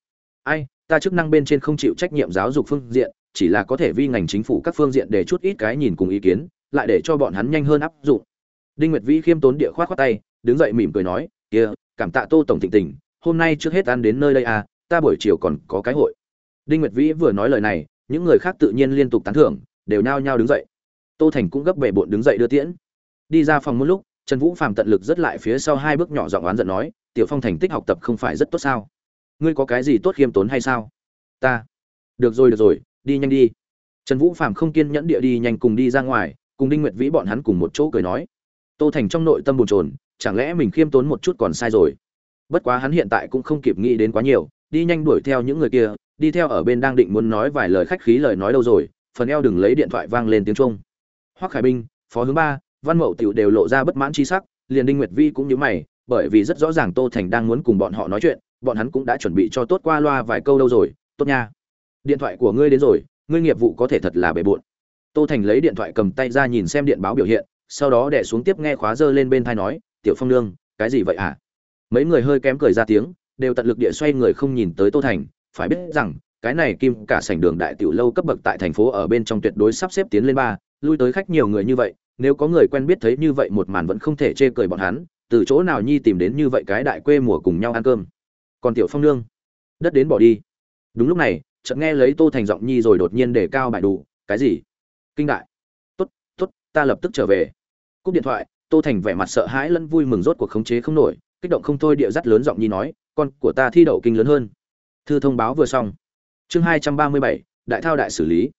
Ai, ta chức năng bên trên không chịu trách nhiệm giáo dục phương diện, chỉ là có thể vi ngành chính phủ các phương diện để chút ít cái nhìn cùng ý kiến lại để cho bọn hắn nhanh hơn áp dụng. Đinh nguyệt vĩ khiêm tốn địa khoát khoát tay, đứng dậy mỉm cười nói, kia, cảm tạ tô tổng thịnh tình, hôm nay trước hết ăn đến nơi đây à ta buổi chiều còn có cái hội. Đinh nguyệt vĩ vừa nói lời này, những người khác tự nhiên liên tục tán thưởng, đều nao nhao đứng dậy. Tô thành cũng gấp bể bộn đứng dậy đưa tiễn. Đi ra phòng một lúc, trần vũ phàm tận lực rất lại phía sau hai bước nhỏ giọng oán giận nói, tiểu phong thành tích học tập không phải rất tốt sao? Ngươi có cái gì tốt khiêm tốn hay sao? Ta. Được rồi được rồi, đi nhanh đi. Trần vũ phàm không kiên nhẫn địa đi nhanh cùng đi ra ngoài cùng đinh nguyệt vĩ bọn hắn cùng một chỗ cười nói, tô thành trong nội tâm bồn chồn, chẳng lẽ mình khiêm tốn một chút còn sai rồi? Bất quá hắn hiện tại cũng không kịp nghĩ đến quá nhiều, đi nhanh đuổi theo những người kia, đi theo ở bên đang định muốn nói vài lời khách khí lời nói đâu rồi, phần eo đừng lấy điện thoại vang lên tiếng trung hoắc khải binh phó hướng ba, văn mậu tiểu đều lộ ra bất mãn chi sắc, liền đinh nguyệt vi cũng như mày, bởi vì rất rõ ràng tô thành đang muốn cùng bọn họ nói chuyện, bọn hắn cũng đã chuẩn bị cho tốt qua loa vài câu đâu rồi, tốt nha, điện thoại của ngươi đến rồi, ngươi nghiệp vụ có thể thật là bề bộn tô thành lấy điện thoại cầm tay ra nhìn xem điện báo biểu hiện, sau đó đẻ xuống tiếp nghe khóa dơ lên bên thai nói, tiểu phong nương, cái gì vậy hả? Mấy người hơi kém cười ra tiếng, đều tận lực địa xoay người không nhìn tới tô thành, phải biết rằng, cái này kim cả sảnh đường đại tiểu lâu cấp bậc tại thành phố ở bên trong tuyệt đối sắp xếp tiến lên ba, lui tới khách nhiều người như vậy, nếu có người quen biết thấy như vậy một màn vẫn không thể chê cười bọn hắn, từ chỗ nào nhi tìm đến như vậy cái đại quê mùa cùng nhau ăn cơm. Còn tiểu phong nương, đất đến bỏ đi. Đúng lúc này, chợt nghe lấy tô thành giọng nhi rồi đột nhiên để cao bài đủ, cái gì? Kinh đại. Tốt tốt, ta lập tức trở về. Cúp điện thoại, tô thành vẻ mặt sợ hãi lẫn vui mừng rốt cuộc khống chế không nổi, kích động không thôi địa dắt lớn giọng nhi nói, con của ta thi đậu kinh lớn hơn. Thư thông báo vừa xong. Chương hai trăm ba mươi bảy, đại thao đại xử lý.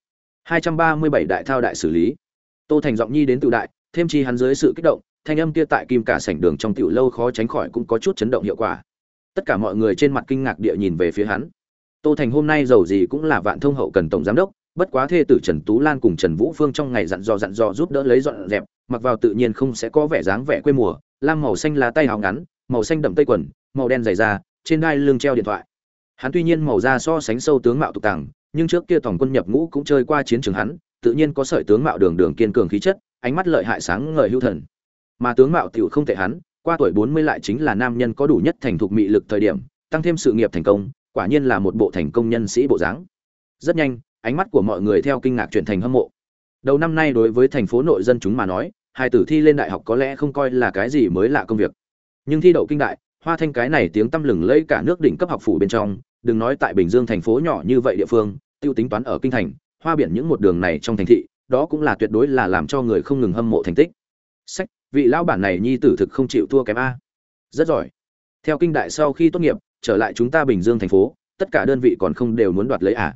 hai trăm ba mươi bảy, đại thao đại xử lý. Tô thành giọng nhi đến tự đại, thêm chi hắn dưới sự kích động, thanh âm kia tại kim cả sảnh đường trong tiểu lâu khó tránh khỏi cũng có chút chấn động hiệu quả. Tất cả mọi người trên mặt kinh ngạc địa nhìn về phía hắn. Tô thành hôm nay giàu gì cũng là vạn thông hậu cần tổng giám đốc bất quá thê tử trần tú lan cùng trần vũ phương trong ngày dặn dò dặn dò giúp đỡ lấy dọn dẹp, mặc vào tự nhiên không sẽ có vẻ dáng vẻ quê mùa, lam màu xanh lá tay áo ngắn, màu xanh đậm tây quần, màu đen dày da, trên đai lưng treo điện thoại. Hắn tuy nhiên màu da so sánh sâu tướng mạo tục tàng, nhưng trước kia tổng quân nhập ngũ cũng chơi qua chiến trường hắn, tự nhiên có sợi tướng mạo đường đường kiên cường khí chất, ánh mắt lợi hại sáng ngời hữu thần. Mà tướng mạo tiểu không tệ hắn, qua tuổi bốn mươi lại chính là nam nhân có đủ nhất thành thục mị lực thời điểm, tăng thêm sự nghiệp thành công, quả nhiên là một bộ thành công nhân sĩ bộ dáng. Rất nhanh ánh mắt của mọi người theo kinh ngạc chuyển thành hâm mộ. Đầu năm nay đối với thành phố nội dân chúng mà nói, hai tử thi lên đại học có lẽ không coi là cái gì mới lạ công việc. Nhưng thi đậu kinh đại, hoa thanh cái này tiếng tăm lừng lẫy cả nước đỉnh cấp học phủ bên trong, đừng nói tại bình dương thành phố nhỏ như vậy địa phương, tiêu tính toán ở kinh thành, hoa biển những một đường này trong thành thị, đó cũng là tuyệt đối là làm cho người không ngừng hâm mộ thành tích. Sách, vị lão bản này nhi tử thực không chịu thua kém a. Rất giỏi. Theo kinh đại sau khi tốt nghiệp, trở lại chúng ta bình dương thành phố, tất cả đơn vị còn không đều muốn đoạt lấy à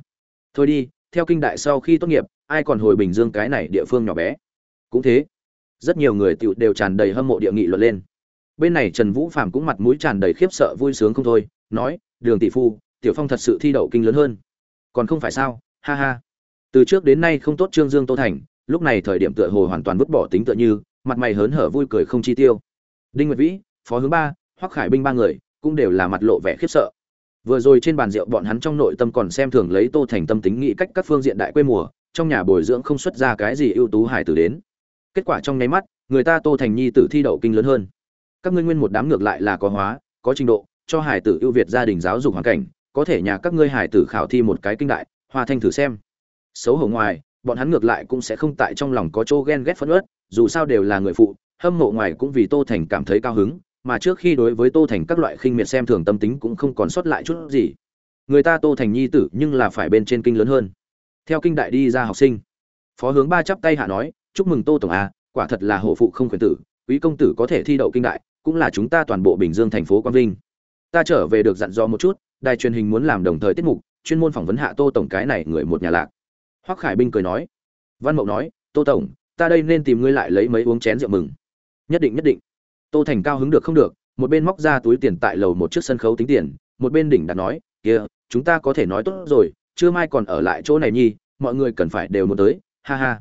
thôi đi, theo kinh đại sau khi tốt nghiệp, ai còn hồi bình dương cái này địa phương nhỏ bé? Cũng thế, rất nhiều người tựu đều tràn đầy hâm mộ địa nghị luận lên. Bên này trần vũ phạm cũng mặt mũi tràn đầy khiếp sợ vui sướng không thôi, nói, đường tỷ phu, tiểu phong thật sự thi đậu kinh lớn hơn. Còn không phải sao? Ha ha. Từ trước đến nay không tốt trương dương, tô thành, lúc này thời điểm tựa hồ hoàn toàn vứt bỏ tính tựa như, mặt mày hớn hở vui cười không chi tiêu. Đinh nguyệt vĩ, phó hướng ba, hoắc khải binh ba người cũng đều là mặt lộ vẻ khiếp sợ vừa rồi trên bàn rượu bọn hắn trong nội tâm còn xem thường lấy tô thành tâm tính nghĩ cách các phương diện đại quê mùa, trong nhà bồi dưỡng không xuất ra cái gì ưu tú hải tử đến. Kết quả trong nháy mắt, người ta tô thành nhi tử thi đậu kinh lớn hơn. Các ngươi nguyên một đám ngược lại là có hóa, có trình độ, cho hải tử ưu việt gia đình giáo dục hoàn cảnh, có thể nhà các ngươi hải tử khảo thi một cái kinh đại, hoa thanh thử xem. Xấu hổ ngoài, bọn hắn ngược lại cũng sẽ không tại trong lòng có chỗ ghen ghét phẫn uất, dù sao đều là người phụ, hâm mộ ngoài cũng vì tô thành cảm thấy cao hứng mà trước khi đối với tô thành các loại khinh miệt xem thường tâm tính cũng không còn sót lại chút gì. Người ta tô thành nhi tử nhưng là phải bên trên kinh lớn hơn. Theo kinh đại đi ra học sinh. Phó hướng ba chắp tay hạ nói, chúc mừng tô tổng a quả thật là hổ phụ không khuyển tử, quý công tử có thể thi đậu kinh đại, cũng là chúng ta toàn bộ bình dương thành phố quang vinh. Ta trở về được dặn dò một chút, đài truyền hình muốn làm đồng thời tiết mục, chuyên môn phỏng vấn hạ tô tổng cái này người một nhà lạc. Hoắc khải binh cười nói. Văn mậu nói, tô tổng, ta đây nên tìm ngươi lại lấy mấy uống chén rượu mừng. Nhất định nhất định tô thành cao hứng được không được, một bên móc ra túi tiền tại lầu một chiếc sân khấu tính tiền, một bên đỉnh đặt nói, kia, chúng ta có thể nói tốt rồi chưa mai còn ở lại chỗ này nhi mọi người cần phải đều muốn tới, ha ha.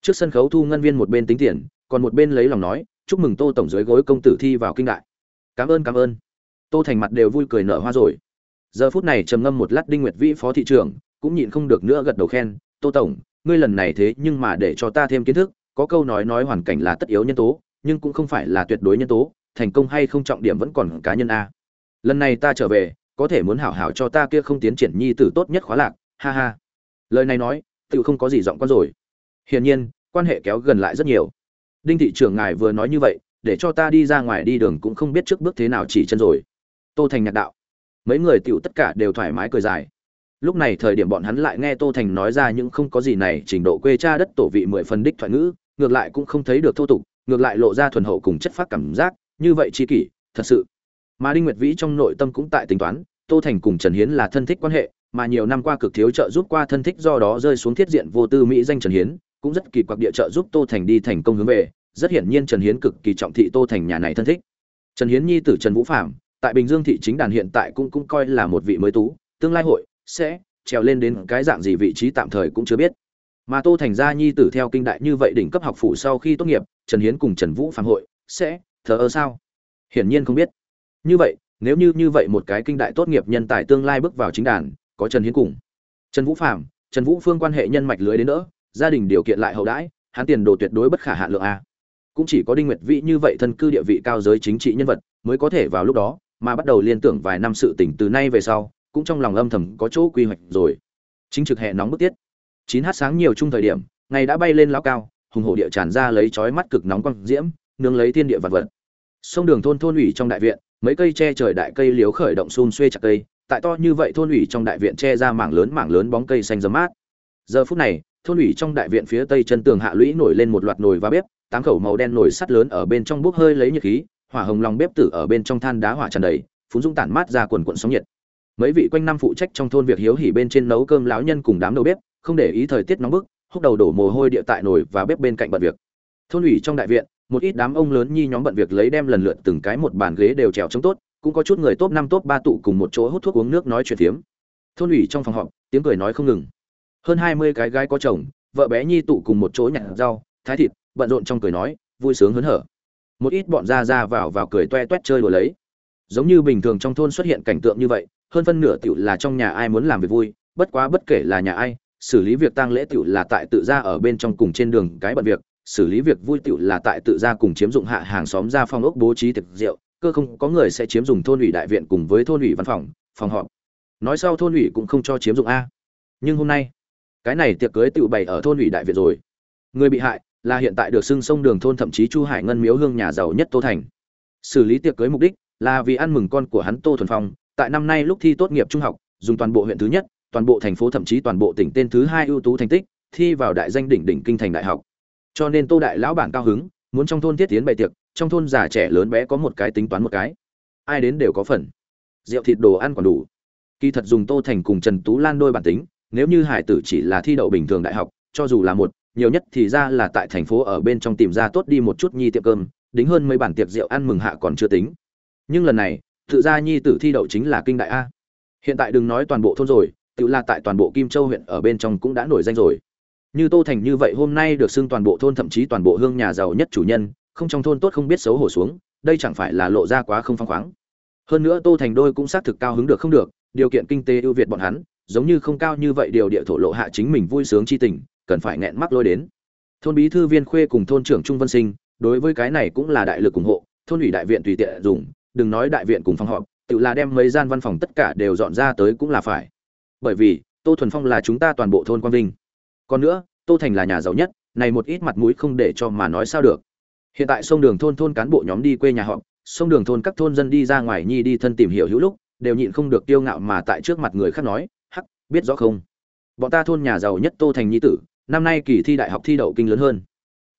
Trước sân khấu thu ngân viên một bên tính tiền, còn một bên lấy lòng nói, chúc mừng tô tổng dưới gối công tử thi vào kinh đại. Cảm ơn cảm ơn. Tô thành mặt đều vui cười nở hoa rồi. Giờ phút này trầm ngâm một lát đinh nguyệt vĩ phó thị trưởng, cũng nhịn không được nữa gật đầu khen, tô tổng, ngươi lần này thế nhưng mà để cho ta thêm kiến thức, có câu nói nói hoàn cảnh là tất yếu nhân tố nhưng cũng không phải là tuyệt đối nhân tố, thành công hay không trọng điểm vẫn còn cá nhân a. Lần này ta trở về, có thể muốn hảo hảo cho ta kia không tiến triển nhi tử tốt nhất khóa lạc, ha ha. Lời này nói, tự không có gì giọng con rồi. Hiển nhiên, quan hệ kéo gần lại rất nhiều. Đinh thị trưởng ngài vừa nói như vậy, để cho ta đi ra ngoài đi đường cũng không biết trước bước thế nào chỉ chân rồi. Tô thành nhạc đạo. Mấy người tựu tất cả đều thoải mái cười dài. Lúc này thời điểm bọn hắn lại nghe tô thành nói ra những không có gì này, trình độ quê cha đất tổ vị mười phần đích thoại ngữ, ngược lại cũng không thấy được thô tục ngược lại lộ ra thuần hậu cùng chất phát cảm giác, như vậy chi kỷ, thật sự. Mà đinh nguyệt vĩ trong nội tâm cũng tại tính toán, tô thành cùng trần hiến là thân thích quan hệ, mà nhiều năm qua cực thiếu trợ giúp qua thân thích do đó rơi xuống thiết diện vô tư mỹ danh trần hiến, cũng rất kỳ quặc địa trợ giúp tô thành đi thành công hướng về. Rất hiển nhiên trần hiến cực kỳ trọng thị tô thành nhà này thân thích. Trần hiến nhi tử trần vũ phạm tại bình dương thị chính đàn hiện tại cũng cũng coi là một vị mới tú, tương lai hội sẽ trèo lên đến cái dạng gì vị trí tạm thời cũng chưa biết mà tô thành gia nhi tử theo kinh đại như vậy đỉnh cấp học phủ sau khi tốt nghiệp, trần hiến cùng trần vũ phạm hội, sẽ, thờ ơ sao? Hiển nhiên không biết. Như vậy, nếu như như vậy một cái kinh đại tốt nghiệp nhân tài tương lai bước vào chính đàn, có trần hiến cùng. Trần vũ phạm trần vũ phương quan hệ nhân mạch lưới đến nữa gia đình điều kiện lại hậu đãi, hắn tiền đồ tuyệt đối bất khả hạ lượng a. Cũng chỉ có đinh nguyệt vĩ như vậy thân cư địa vị cao giới chính trị nhân vật, mới có thể vào lúc đó, mà bắt đầu liên tưởng vài năm sự tỉnh từ nay về sau, cũng trong lòng âm thầm có chỗ quy hoạch rồi. Chính trực hệ nóng bức tiết chín h sáng nhiều chung thời điểm, ngày đã bay lên lao cao, hùng hổ địa tràn ra lấy chói mắt cực nóng quang diễm nương lấy thiên địa vật vật. Sông đường thôn thôn ủy trong đại viện, mấy cây che trời đại cây liếu khởi động xun xuê chặt cây, tại to như vậy thôn ủy trong đại viện che ra mảng lớn mảng lớn bóng cây xanh rậm mát. Giờ phút này, thôn ủy trong đại viện phía tây chân tường hạ lũy nổi lên một loạt nồi và bếp, tám khẩu màu đen nồi sắt lớn ở bên trong bốc hơi lấy nhiệt khí, hỏa hồng lòng bếp tử ở bên trong than đá hỏa tràn đầy phun dung tản mát ra quần quần sóng nhiệt. Mấy vị quanh năm phụ trách trong thôn việc hiếu hỉ bên trên nấu cơm lão nhân cùng đám đầu bếp không để ý thời tiết nóng bức, húc đầu đổ mồ hôi địa tại nồi và bếp bên cạnh bận việc. Thôn ủy trong đại viện, một ít đám ông lớn nhi nhóm bận việc lấy đem lần lượt từng cái một bàn ghế đều trèo chống tốt, cũng có chút người top năm, top ba tụ cùng một chỗ hút thuốc uống nước nói chuyện phiếm. Thôn ủy trong phòng họp, tiếng cười nói không ngừng. Hơn hai mươi cái gái có chồng, vợ bé nhi tụ cùng một chỗ nhặt rau, thái thịt, bận rộn trong cười nói, vui sướng hớn hở. Một ít bọn ra ra vào vào cười toe toét chơi đùa lấy. Giống như bình thường trong thôn xuất hiện cảnh tượng như vậy, hơn phân nửa tiểu là trong nhà ai muốn làm việc vui, bất quá bất kể là nhà ai xử lý việc tang lễ tiểu là tại tự ra ở bên trong cùng trên đường cái bận việc, xử lý việc vui tiểu là tại tự ra cùng chiếm dụng hạ hàng xóm ra phong ốc bố trí thực rượu, cơ không có người sẽ chiếm dùng thôn ủy đại viện cùng với thôn ủy văn phòng phòng họp. Nói sau thôn ủy cũng không cho chiếm dụng a. Nhưng hôm nay, cái này tiệc cưới tiểu bày ở thôn ủy đại viện rồi. Người bị hại là hiện tại được xưng sông đường thôn thậm chí chu hải ngân miếu hương nhà giàu nhất tô thành. Xử lý tiệc cưới mục đích là vì ăn mừng con của hắn tô thuần phong, tại năm nay lúc thi tốt nghiệp trung học, dùng toàn bộ huyện thứ nhất toàn bộ thành phố thậm chí toàn bộ tỉnh tên thứ hai ưu tú thành tích, thi vào đại danh đỉnh đỉnh kinh thành đại học. Cho nên tô đại lão bản cao hứng, muốn trong thôn thiết tiến bày tiệc, trong thôn già trẻ lớn bé có một cái tính toán một cái. Ai đến đều có phần. Rượu thịt đồ ăn còn đủ. Kỳ thật dùng tô thành cùng trần tú lan đôi bản tính, nếu như hải tử chỉ là thi đậu bình thường đại học, cho dù là một, nhiều nhất thì ra là tại thành phố ở bên trong tìm ra tốt đi một chút nhi tiệm cơm, đính hơn mấy bản tiệc rượu ăn mừng hạ còn chưa tính. Nhưng lần này, tự ra nhi tử thi đậu chính là kinh đại a. Hiện tại đừng nói toàn bộ thôn rồi tự là tại toàn bộ kim châu huyện ở bên trong cũng đã nổi danh rồi. Như tô thành như vậy hôm nay được xưng toàn bộ thôn thậm chí toàn bộ hương nhà giàu nhất chủ nhân, không trong thôn tốt không biết xấu hổ xuống, đây chẳng phải là lộ ra quá không phăng khoáng. Hơn nữa tô thành đôi cũng xác thực cao hứng được không được, điều kiện kinh tế ưu việt bọn hắn, giống như không cao như vậy điều địa thổ lộ hạ chính mình vui sướng chi tình, cần phải nghẹn mắc lôi đến. Thôn bí thư viên khuê cùng thôn trưởng trung vân sinh, đối với cái này cũng là đại lực ủng hộ, thôn ủy đại viện tùy tiện dùng, đừng nói đại viện cùng phòng họp, tự là đem mấy gian văn phòng tất cả đều dọn ra tới cũng là phải bởi vì tô thuần phong là chúng ta toàn bộ thôn quang vinh còn nữa tô thành là nhà giàu nhất này một ít mặt mũi không để cho mà nói sao được hiện tại sông đường thôn thôn cán bộ nhóm đi quê nhà họ sông đường thôn các thôn dân đi ra ngoài nhi đi thân tìm hiểu hữu lúc đều nhịn không được tiêu ngạo mà tại trước mặt người khác nói hắc biết rõ không bọn ta thôn nhà giàu nhất tô thành nhi tử năm nay kỳ thi đại học thi đậu kinh lớn hơn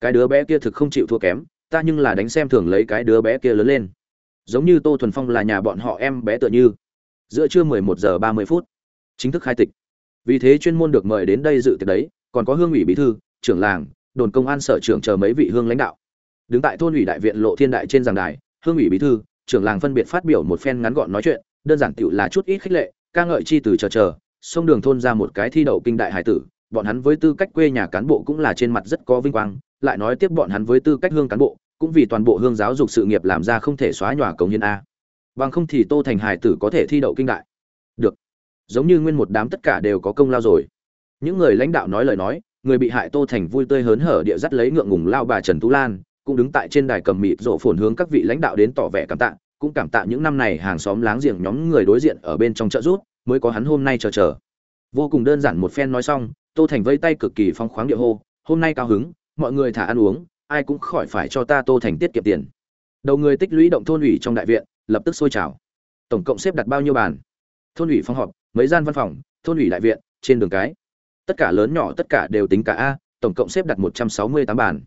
cái đứa bé kia thực không chịu thua kém ta nhưng là đánh xem thường lấy cái đứa bé kia lớn lên giống như tô thuần phong là nhà bọn họ em bé tựa như giữa trưa 11 giờ 30 phút chính thức khai tịch. Vì thế chuyên môn được mời đến đây dự tiệc đấy, còn có hương ủy bí thư, trưởng làng, đồn công an sở trưởng chờ mấy vị hương lãnh đạo. Đứng tại thôn ủy đại viện lộ thiên đại trên giảng đài, hương ủy bí thư, trưởng làng phân biệt phát biểu một phen ngắn gọn nói chuyện, đơn giản tựu là chút ít khích lệ, ca ngợi chi từ chờ chờ, sông đường thôn ra một cái thi đậu kinh đại hải tử, bọn hắn với tư cách quê nhà cán bộ cũng là trên mặt rất có vinh quang, lại nói tiếp bọn hắn với tư cách hương cán bộ, cũng vì toàn bộ hương giáo dục sự nghiệp làm ra không thể xóa nhòa cống hiến a. Bằng không thì tô thành hải tử có thể thi đậu kinh đại giống như nguyên một đám tất cả đều có công lao rồi. Những người lãnh đạo nói lời nói, người bị hại tô thành vui tươi hớn hở địa dắt lấy ngượng ngùng lao bà trần tú lan, cũng đứng tại trên đài cầm mịt rộ phồn hướng các vị lãnh đạo đến tỏ vẻ cảm tạ, cũng cảm tạ những năm này hàng xóm láng giềng nhóm người đối diện ở bên trong chợ rút mới có hắn hôm nay chờ chờ. Vô cùng đơn giản một phen nói xong, tô thành vây tay cực kỳ phong khoáng địa hô, hôm nay cao hứng, mọi người thả ăn uống, ai cũng khỏi phải cho ta tô thành tiết kiệm tiền. Đầu người tích lũy động thôn ủy trong đại viện, lập tức sôi trào. Tổng cộng xếp đặt bao nhiêu bàn? Thôn ủy phòng họp mấy gian văn phòng, thôn ủy đại viện, trên đường cái. Tất cả lớn nhỏ tất cả đều tính cả a, tổng cộng xếp đặt một trăm sáu mươi tám bàn.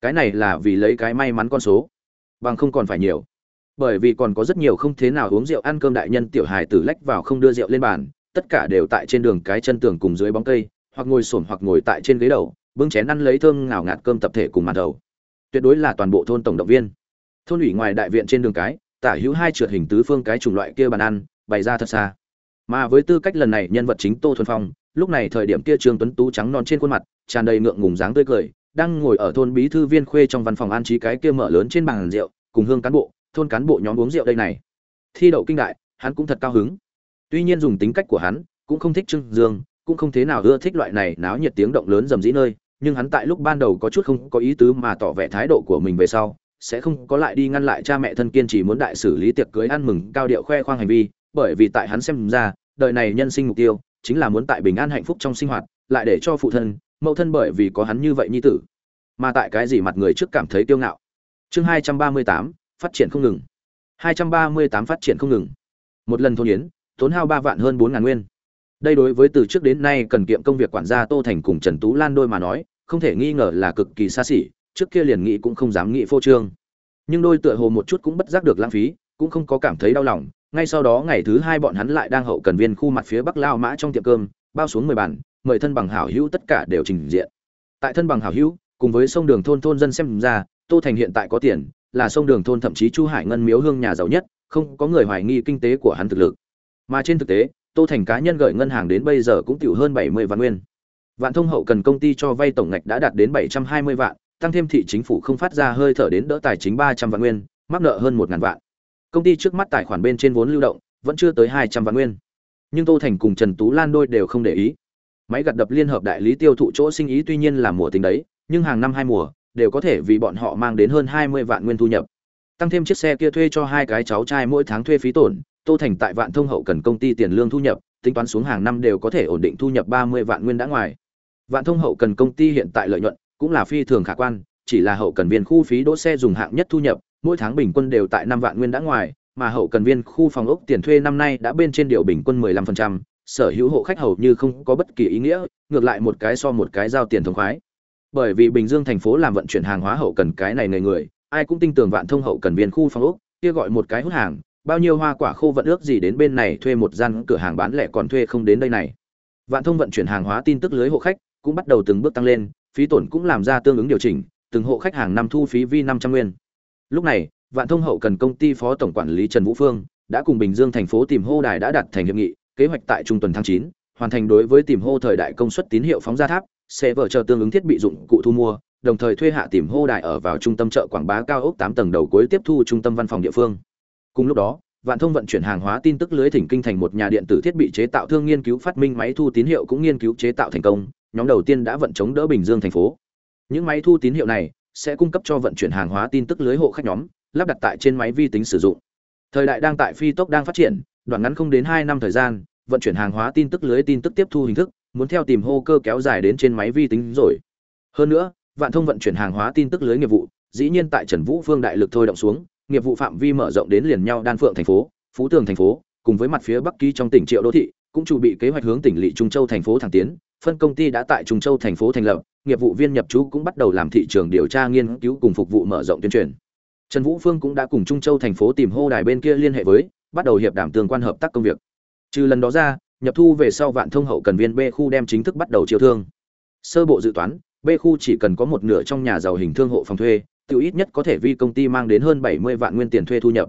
Cái này là vì lấy cái may mắn con số, bằng không còn phải nhiều. Bởi vì còn có rất nhiều không thế nào uống rượu ăn cơm đại nhân tiểu hài tử lách vào không đưa rượu lên bàn, tất cả đều tại trên đường cái chân tường cùng dưới bóng cây, hoặc ngồi xổm hoặc ngồi tại trên ghế đầu, bưng chén ăn lấy thơm ngào ngạt cơm tập thể cùng màn đầu. Tuyệt đối là toàn bộ thôn tổng động viên. Thôn ủy ngoài đại viện trên đường cái, tả hữu hai trượt hình tứ phương cái chủng loại kia bàn ăn, bày ra thật xa mà với tư cách lần này nhân vật chính tô thuần phong, lúc này thời điểm kia trương tuấn tú trắng non trên khuôn mặt, tràn đầy ngượng ngùng dáng tươi cười, đang ngồi ở thôn bí thư viên khuê trong văn phòng an trí cái kia mở lớn trên bàn rượu, cùng hương cán bộ, thôn cán bộ nhóm uống rượu đây này. Thi đậu kinh đại, hắn cũng thật cao hứng. Tuy nhiên dùng tính cách của hắn, cũng không thích trương dương, cũng không thế nào ưa thích loại này náo nhiệt tiếng động lớn rầm rĩ nơi, nhưng hắn tại lúc ban đầu có chút không có ý tứ mà tỏ vẻ thái độ của mình về sau, sẽ không có lại đi ngăn lại cha mẹ thân kiên chỉ muốn đại xử lý tiệc cưới ăn mừng, cao điệu khoe khoang hành vi bởi vì tại hắn xem ra, đời này nhân sinh mục tiêu chính là muốn tại bình an hạnh phúc trong sinh hoạt, lại để cho phụ thân, mẫu thân bởi vì có hắn như vậy nhi tử. Mà tại cái gì mặt người trước cảm thấy tiêu ngạo? Chương hai trăm ba mươi tám, phát triển không ngừng. hai trăm ba mươi tám, phát triển không ngừng. Một lần thôn yến, tốn hao ba vạn hơn bốn ngàn nguyên. Đây đối với từ trước đến nay cần kiệm công việc quản gia tô thành cùng trần tú lan đôi mà nói, không thể nghi ngờ là cực kỳ xa xỉ, trước kia liền nghĩ cũng không dám nghĩ phô trương. Nhưng đôi tựa hồ một chút cũng bất giác được lãng phí, cũng không có cảm thấy đau lòng ngay sau đó ngày thứ hai bọn hắn lại đang hậu cần viên khu mặt phía bắc lao mã trong tiệm cơm, bao xuống mười bản mời thân bằng hảo hữu tất cả đều trình diện. Tại thân bằng hảo hữu, cùng với sông đường thôn thôn dân xem ra, tô thành hiện tại có tiền, là sông đường thôn thậm chí chu hải ngân miếu hương nhà giàu nhất, không có người hoài nghi kinh tế của hắn thực lực. Mà trên thực tế, tô thành cá nhân gửi ngân hàng đến bây giờ cũng tiểu hơn bảy mươi vạn nguyên. Vạn thông hậu cần công ty cho vay tổng ngạch đã đạt đến bảy trăm hai mươi vạn, tăng thêm thị chính phủ không phát ra hơi thở đến đỡ tài chính ba trăm vạn nguyên, mắc nợ hơn một ngàn vạn công ty trước mắt tài khoản bên trên vốn lưu động, vẫn chưa tới hai trăm vạn nguyên. Nhưng tô thành cùng trần tú lan đôi đều không để ý. Máy gặt đập liên hợp đại lý tiêu thụ chỗ sinh ý tuy nhiên là mùa tính đấy, nhưng hàng năm hai mùa, đều có thể vì bọn họ mang đến hơn hai mươi vạn nguyên thu nhập. Tăng thêm chiếc xe kia thuê cho hai cái cháu trai mỗi tháng thuê phí tổn, tô thành tại vạn thông hậu cần công ty tiền lương thu nhập, tính toán xuống hàng năm đều có thể ổn định thu nhập ba mươi vạn nguyên đã ngoài. Vạn thông hậu cần công ty hiện tại lợi nhuận cũng là phi thường khả quan, chỉ là hậu cần viên khu phí đỗ xe dùng hạng nhất thu nhập mỗi tháng bình quân đều tại năm vạn nguyên đã ngoài mà hậu cần viên khu phòng ốc tiền thuê năm nay đã bên trên điều bình quân 15%, sở hữu hộ khách hầu như không có bất kỳ ý nghĩa, ngược lại một cái so một cái giao tiền thống khoái. Bởi vì Bình Dương thành phố làm vận chuyển hàng hóa hậu cần cái này người người, ai cũng tin tưởng vạn thông hậu cần viên khu phòng ốc, kia gọi một cái hút hàng, bao nhiêu hoa quả khô vận ước gì đến bên này thuê một gian cửa hàng bán lẻ còn thuê không đến đây này. Vạn thông vận chuyển hàng hóa tin tức lưới hộ khách cũng bắt đầu từng bước tăng lên, phí tổn cũng làm ra tương ứng điều chỉnh, từng hộ khách hàng năm thu phí vi 500 nguyên. Lúc này, Vạn Thông hậu cần công ty phó tổng quản lý Trần Vũ Phương đã cùng Bình Dương thành phố tìm hô đài đã đặt thành hiệp nghị, kế hoạch tại trung tuần tháng 9, hoàn thành đối với tìm hô thời đại công suất tín hiệu phóng ra tháp, sẽ vở chờ tương ứng thiết bị dụng cụ thu mua, đồng thời thuê hạ tìm hô đài ở vào trung tâm chợ quảng bá cao ốc 8 tầng đầu cuối tiếp thu trung tâm văn phòng địa phương. Cùng lúc đó, Vạn Thông vận chuyển hàng hóa tin tức lưới thỉnh kinh thành một nhà điện tử thiết bị chế tạo thương nghiên cứu phát minh máy thu tín hiệu cũng nghiên cứu chế tạo thành công, nhóm đầu tiên đã vận chống đỡ Bình Dương thành phố. Những máy thu tín hiệu này sẽ cung cấp cho vận chuyển hàng hóa tin tức lưới hộ khách nhóm, lắp đặt tại trên máy vi tính sử dụng. Thời đại đang tại phi tốc đang phát triển, đoạn ngắn không đến hai năm thời gian, vận chuyển hàng hóa tin tức lưới tin tức tiếp thu hình thức, muốn theo tìm hô cơ kéo dài đến trên máy vi tính rồi. Hơn nữa, vạn thông vận chuyển hàng hóa tin tức lưới nghiệp vụ, dĩ nhiên tại Trần Vũ Phương đại lực thôi động xuống, nghiệp vụ phạm vi mở rộng đến liền nhau Đan Phượng thành phố, Phú Tường thành phố, cùng với mặt phía Bắc ký trong tỉnh Triệu đô thị, cũng chuẩn bị kế hoạch hướng tỉnh lỵ Trung Châu thành phố thẳng tiến, phân công ty đã tại Trung Châu thành phố thành lập, nghiệp vụ viên nhập trú cũng bắt đầu làm thị trường điều tra nghiên cứu cùng phục vụ mở rộng tuyên truyền. Trần Vũ Phương cũng đã cùng Trung Châu thành phố tìm hô đài bên kia liên hệ với, bắt đầu hiệp đảm tương quan hợp tác công việc. Trừ lần đó ra, nhập thu về sau vạn thông hậu cần viên B khu đem chính thức bắt đầu chiêu thương. Sơ bộ dự toán, B khu chỉ cần có một nửa trong nhà giàu hình thương hộ phòng thuê, tiêu ít nhất có thể vi công ty mang đến hơn 70 vạn nguyên tiền thuê thu nhập.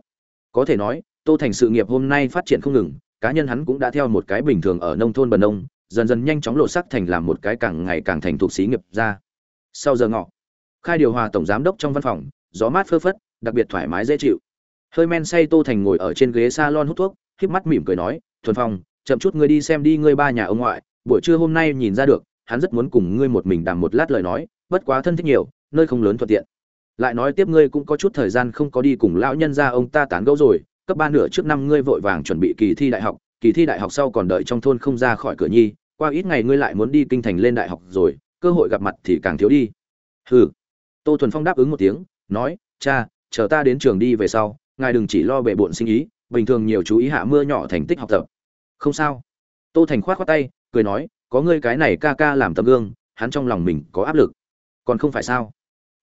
Có thể nói, Tô Thành sự nghiệp hôm nay phát triển không ngừng, cá nhân hắn cũng đã theo một cái bình thường ở nông thôn bần nông, dần dần nhanh chóng lộ sắc thành làm một cái càng ngày càng thành thuộc xí nghiệp ra. Sau giờ ngọ, khai điều hòa tổng giám đốc trong văn phòng, gió mát phơ phất, đặc biệt thoải mái dễ chịu hơi men say tô thành ngồi ở trên ghế salon hút thuốc híp mắt mỉm cười nói thuần phong chậm chút ngươi đi xem đi ngươi ba nhà ông ngoại buổi trưa hôm nay nhìn ra được hắn rất muốn cùng ngươi một mình đàm một lát lời nói bất quá thân thích nhiều nơi không lớn thuận tiện lại nói tiếp ngươi cũng có chút thời gian không có đi cùng lão nhân gia ông ta tán gẫu rồi cấp ba nửa trước năm ngươi vội vàng chuẩn bị kỳ thi đại học kỳ thi đại học sau còn đợi trong thôn không ra khỏi cửa nhi, qua ít ngày ngươi lại muốn đi kinh thành lên đại học rồi, cơ hội gặp mặt thì càng thiếu đi. Hừ. Tô thuần phong đáp ứng một tiếng, nói, cha, chờ ta đến trường đi về sau, ngài đừng chỉ lo bề bộn sinh ý, bình thường nhiều chú ý hạ mưa nhỏ thành tích học tập. Không sao. Tô thành khoát khoát tay, cười nói, có ngươi cái này ca ca làm tấm gương, hắn trong lòng mình có áp lực. Còn không phải sao?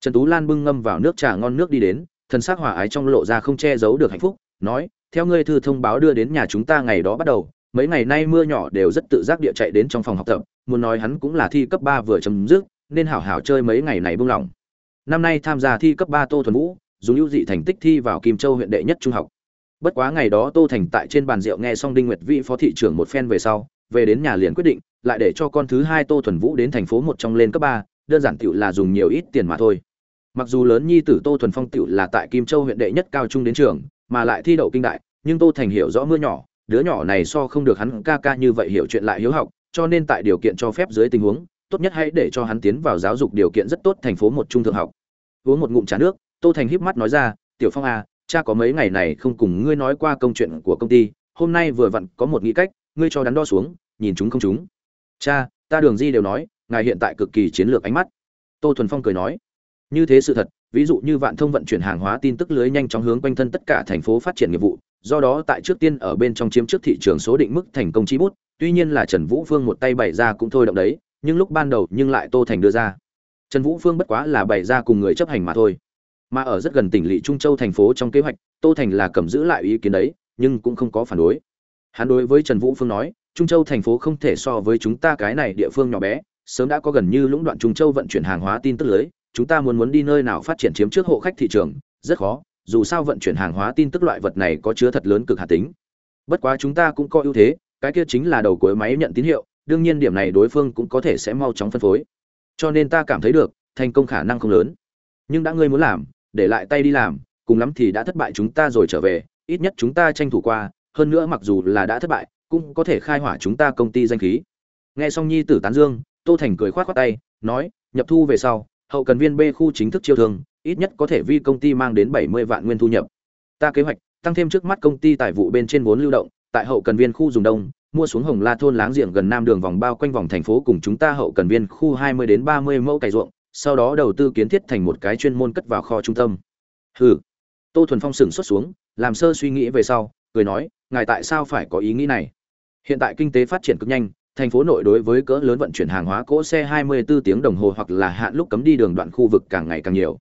Trần tú lan bưng ngâm vào nước trà ngon nước đi đến thân xác hòa ái trong lộ ra không che giấu được hạnh phúc nói theo ngươi thư thông báo đưa đến nhà chúng ta ngày đó bắt đầu mấy ngày nay mưa nhỏ đều rất tự giác địa chạy đến trong phòng học tập muốn nói hắn cũng là thi cấp ba vừa chấm dứt nên hảo hảo chơi mấy ngày này buông lỏng năm nay tham gia thi cấp ba tô thuần vũ dùng ưu dị thành tích thi vào Kim Châu huyện đệ nhất trung học. Bất quá ngày đó Tô Thành tại trên bàn rượu nghe xong Đinh Nguyệt vị phó thị trưởng một phen về sau, về đến nhà liền quyết định, lại để cho con thứ hai Tô Thuần Vũ đến thành phố một trong lên cấp ba, đơn giản tựu là dùng nhiều ít tiền mà thôi. Mặc dù lớn nhi tử Tô Thuần Phong tựu là tại Kim Châu huyện đệ nhất cao trung đến trường, mà lại thi đậu kinh đại, nhưng Tô Thành hiểu rõ mưa nhỏ, đứa nhỏ này so không được hắn ca ca như vậy hiểu chuyện lại hiếu học, cho nên tại điều kiện cho phép dưới tình huống, tốt nhất hãy để cho hắn tiến vào giáo dục điều kiện rất tốt thành phố một trung thượng học. Uống một ngụm trà nước, tô thành híp mắt nói ra tiểu phong à cha có mấy ngày này không cùng ngươi nói qua công chuyện của công ty hôm nay vừa vặn có một nghĩ cách ngươi cho đắn đo xuống nhìn chúng không chúng. Cha ta đường di đều nói ngài hiện tại cực kỳ chiến lược ánh mắt. Tô thuần phong cười nói. Như thế sự thật ví dụ như vạn thông vận chuyển hàng hóa tin tức lưới nhanh chóng hướng quanh thân tất cả thành phố phát triển nghiệp vụ, do đó tại trước tiên ở bên trong chiếm trước thị trường số định mức thành công chi bút, tuy nhiên là trần vũ phương một tay bày ra cũng thôi động đấy, nhưng lúc ban đầu nhưng lại tô thành đưa ra. Trần vũ phương bất quá là bày ra cùng người chấp hành mà thôi. Mà ở rất gần tỉnh lỵ trung châu thành phố trong kế hoạch, tô thành là cầm giữ lại ý kiến đấy, nhưng cũng không có phản đối. Hắn đối với trần vũ phương nói, trung châu thành phố không thể so với chúng ta cái này địa phương nhỏ bé, sớm đã có gần như lũng đoạn trung châu vận chuyển hàng hóa tin tức lưới chúng ta muốn muốn đi nơi nào phát triển chiếm trước hộ khách thị trường, rất khó, dù sao vận chuyển hàng hóa tin tức loại vật này có chứa thật lớn cực hạt tính. Bất quá chúng ta cũng có ưu thế, cái kia chính là đầu cuối máy nhận tín hiệu, đương nhiên điểm này đối phương cũng có thể sẽ mau chóng phân phối. Cho nên ta cảm thấy được, thành công khả năng không lớn. Nhưng đã ngươi muốn làm, để lại tay đi làm, cùng lắm thì đã thất bại chúng ta rồi trở về, ít nhất chúng ta tranh thủ qua, hơn nữa mặc dù là đã thất bại, cũng có thể khai hỏa chúng ta công ty danh khí. Nghe xong nhi tử tán dương, tô thành cười khoát khoát tay, nói, nhập thu về sau hậu cần viên b khu chính thức chiêu thương, ít nhất có thể vi công ty mang đến bảy mươi vạn nguyên thu nhập. Ta kế hoạch, tăng thêm trước mắt công ty tài vụ bên trên vốn lưu động, tại hậu cần viên khu dùng đông, mua xuống hồng la thôn láng giềng gần nam đường vòng bao quanh vòng thành phố cùng chúng ta hậu cần viên khu hai mươi đến ba mươi mẫu cày ruộng, sau đó đầu tư kiến thiết thành một cái chuyên môn cất vào kho trung tâm. Hừ. Tô thuần phong sững xuất xuống, làm sơ suy nghĩ về sau, cười nói, ngài tại sao phải có ý nghĩ này? Hiện tại kinh tế phát triển cực nhanh thành phố nội đối với cỡ lớn vận chuyển hàng hóa cỗ xe 24 tiếng đồng hồ hoặc là hạn lúc cấm đi đường đoạn khu vực càng ngày càng nhiều.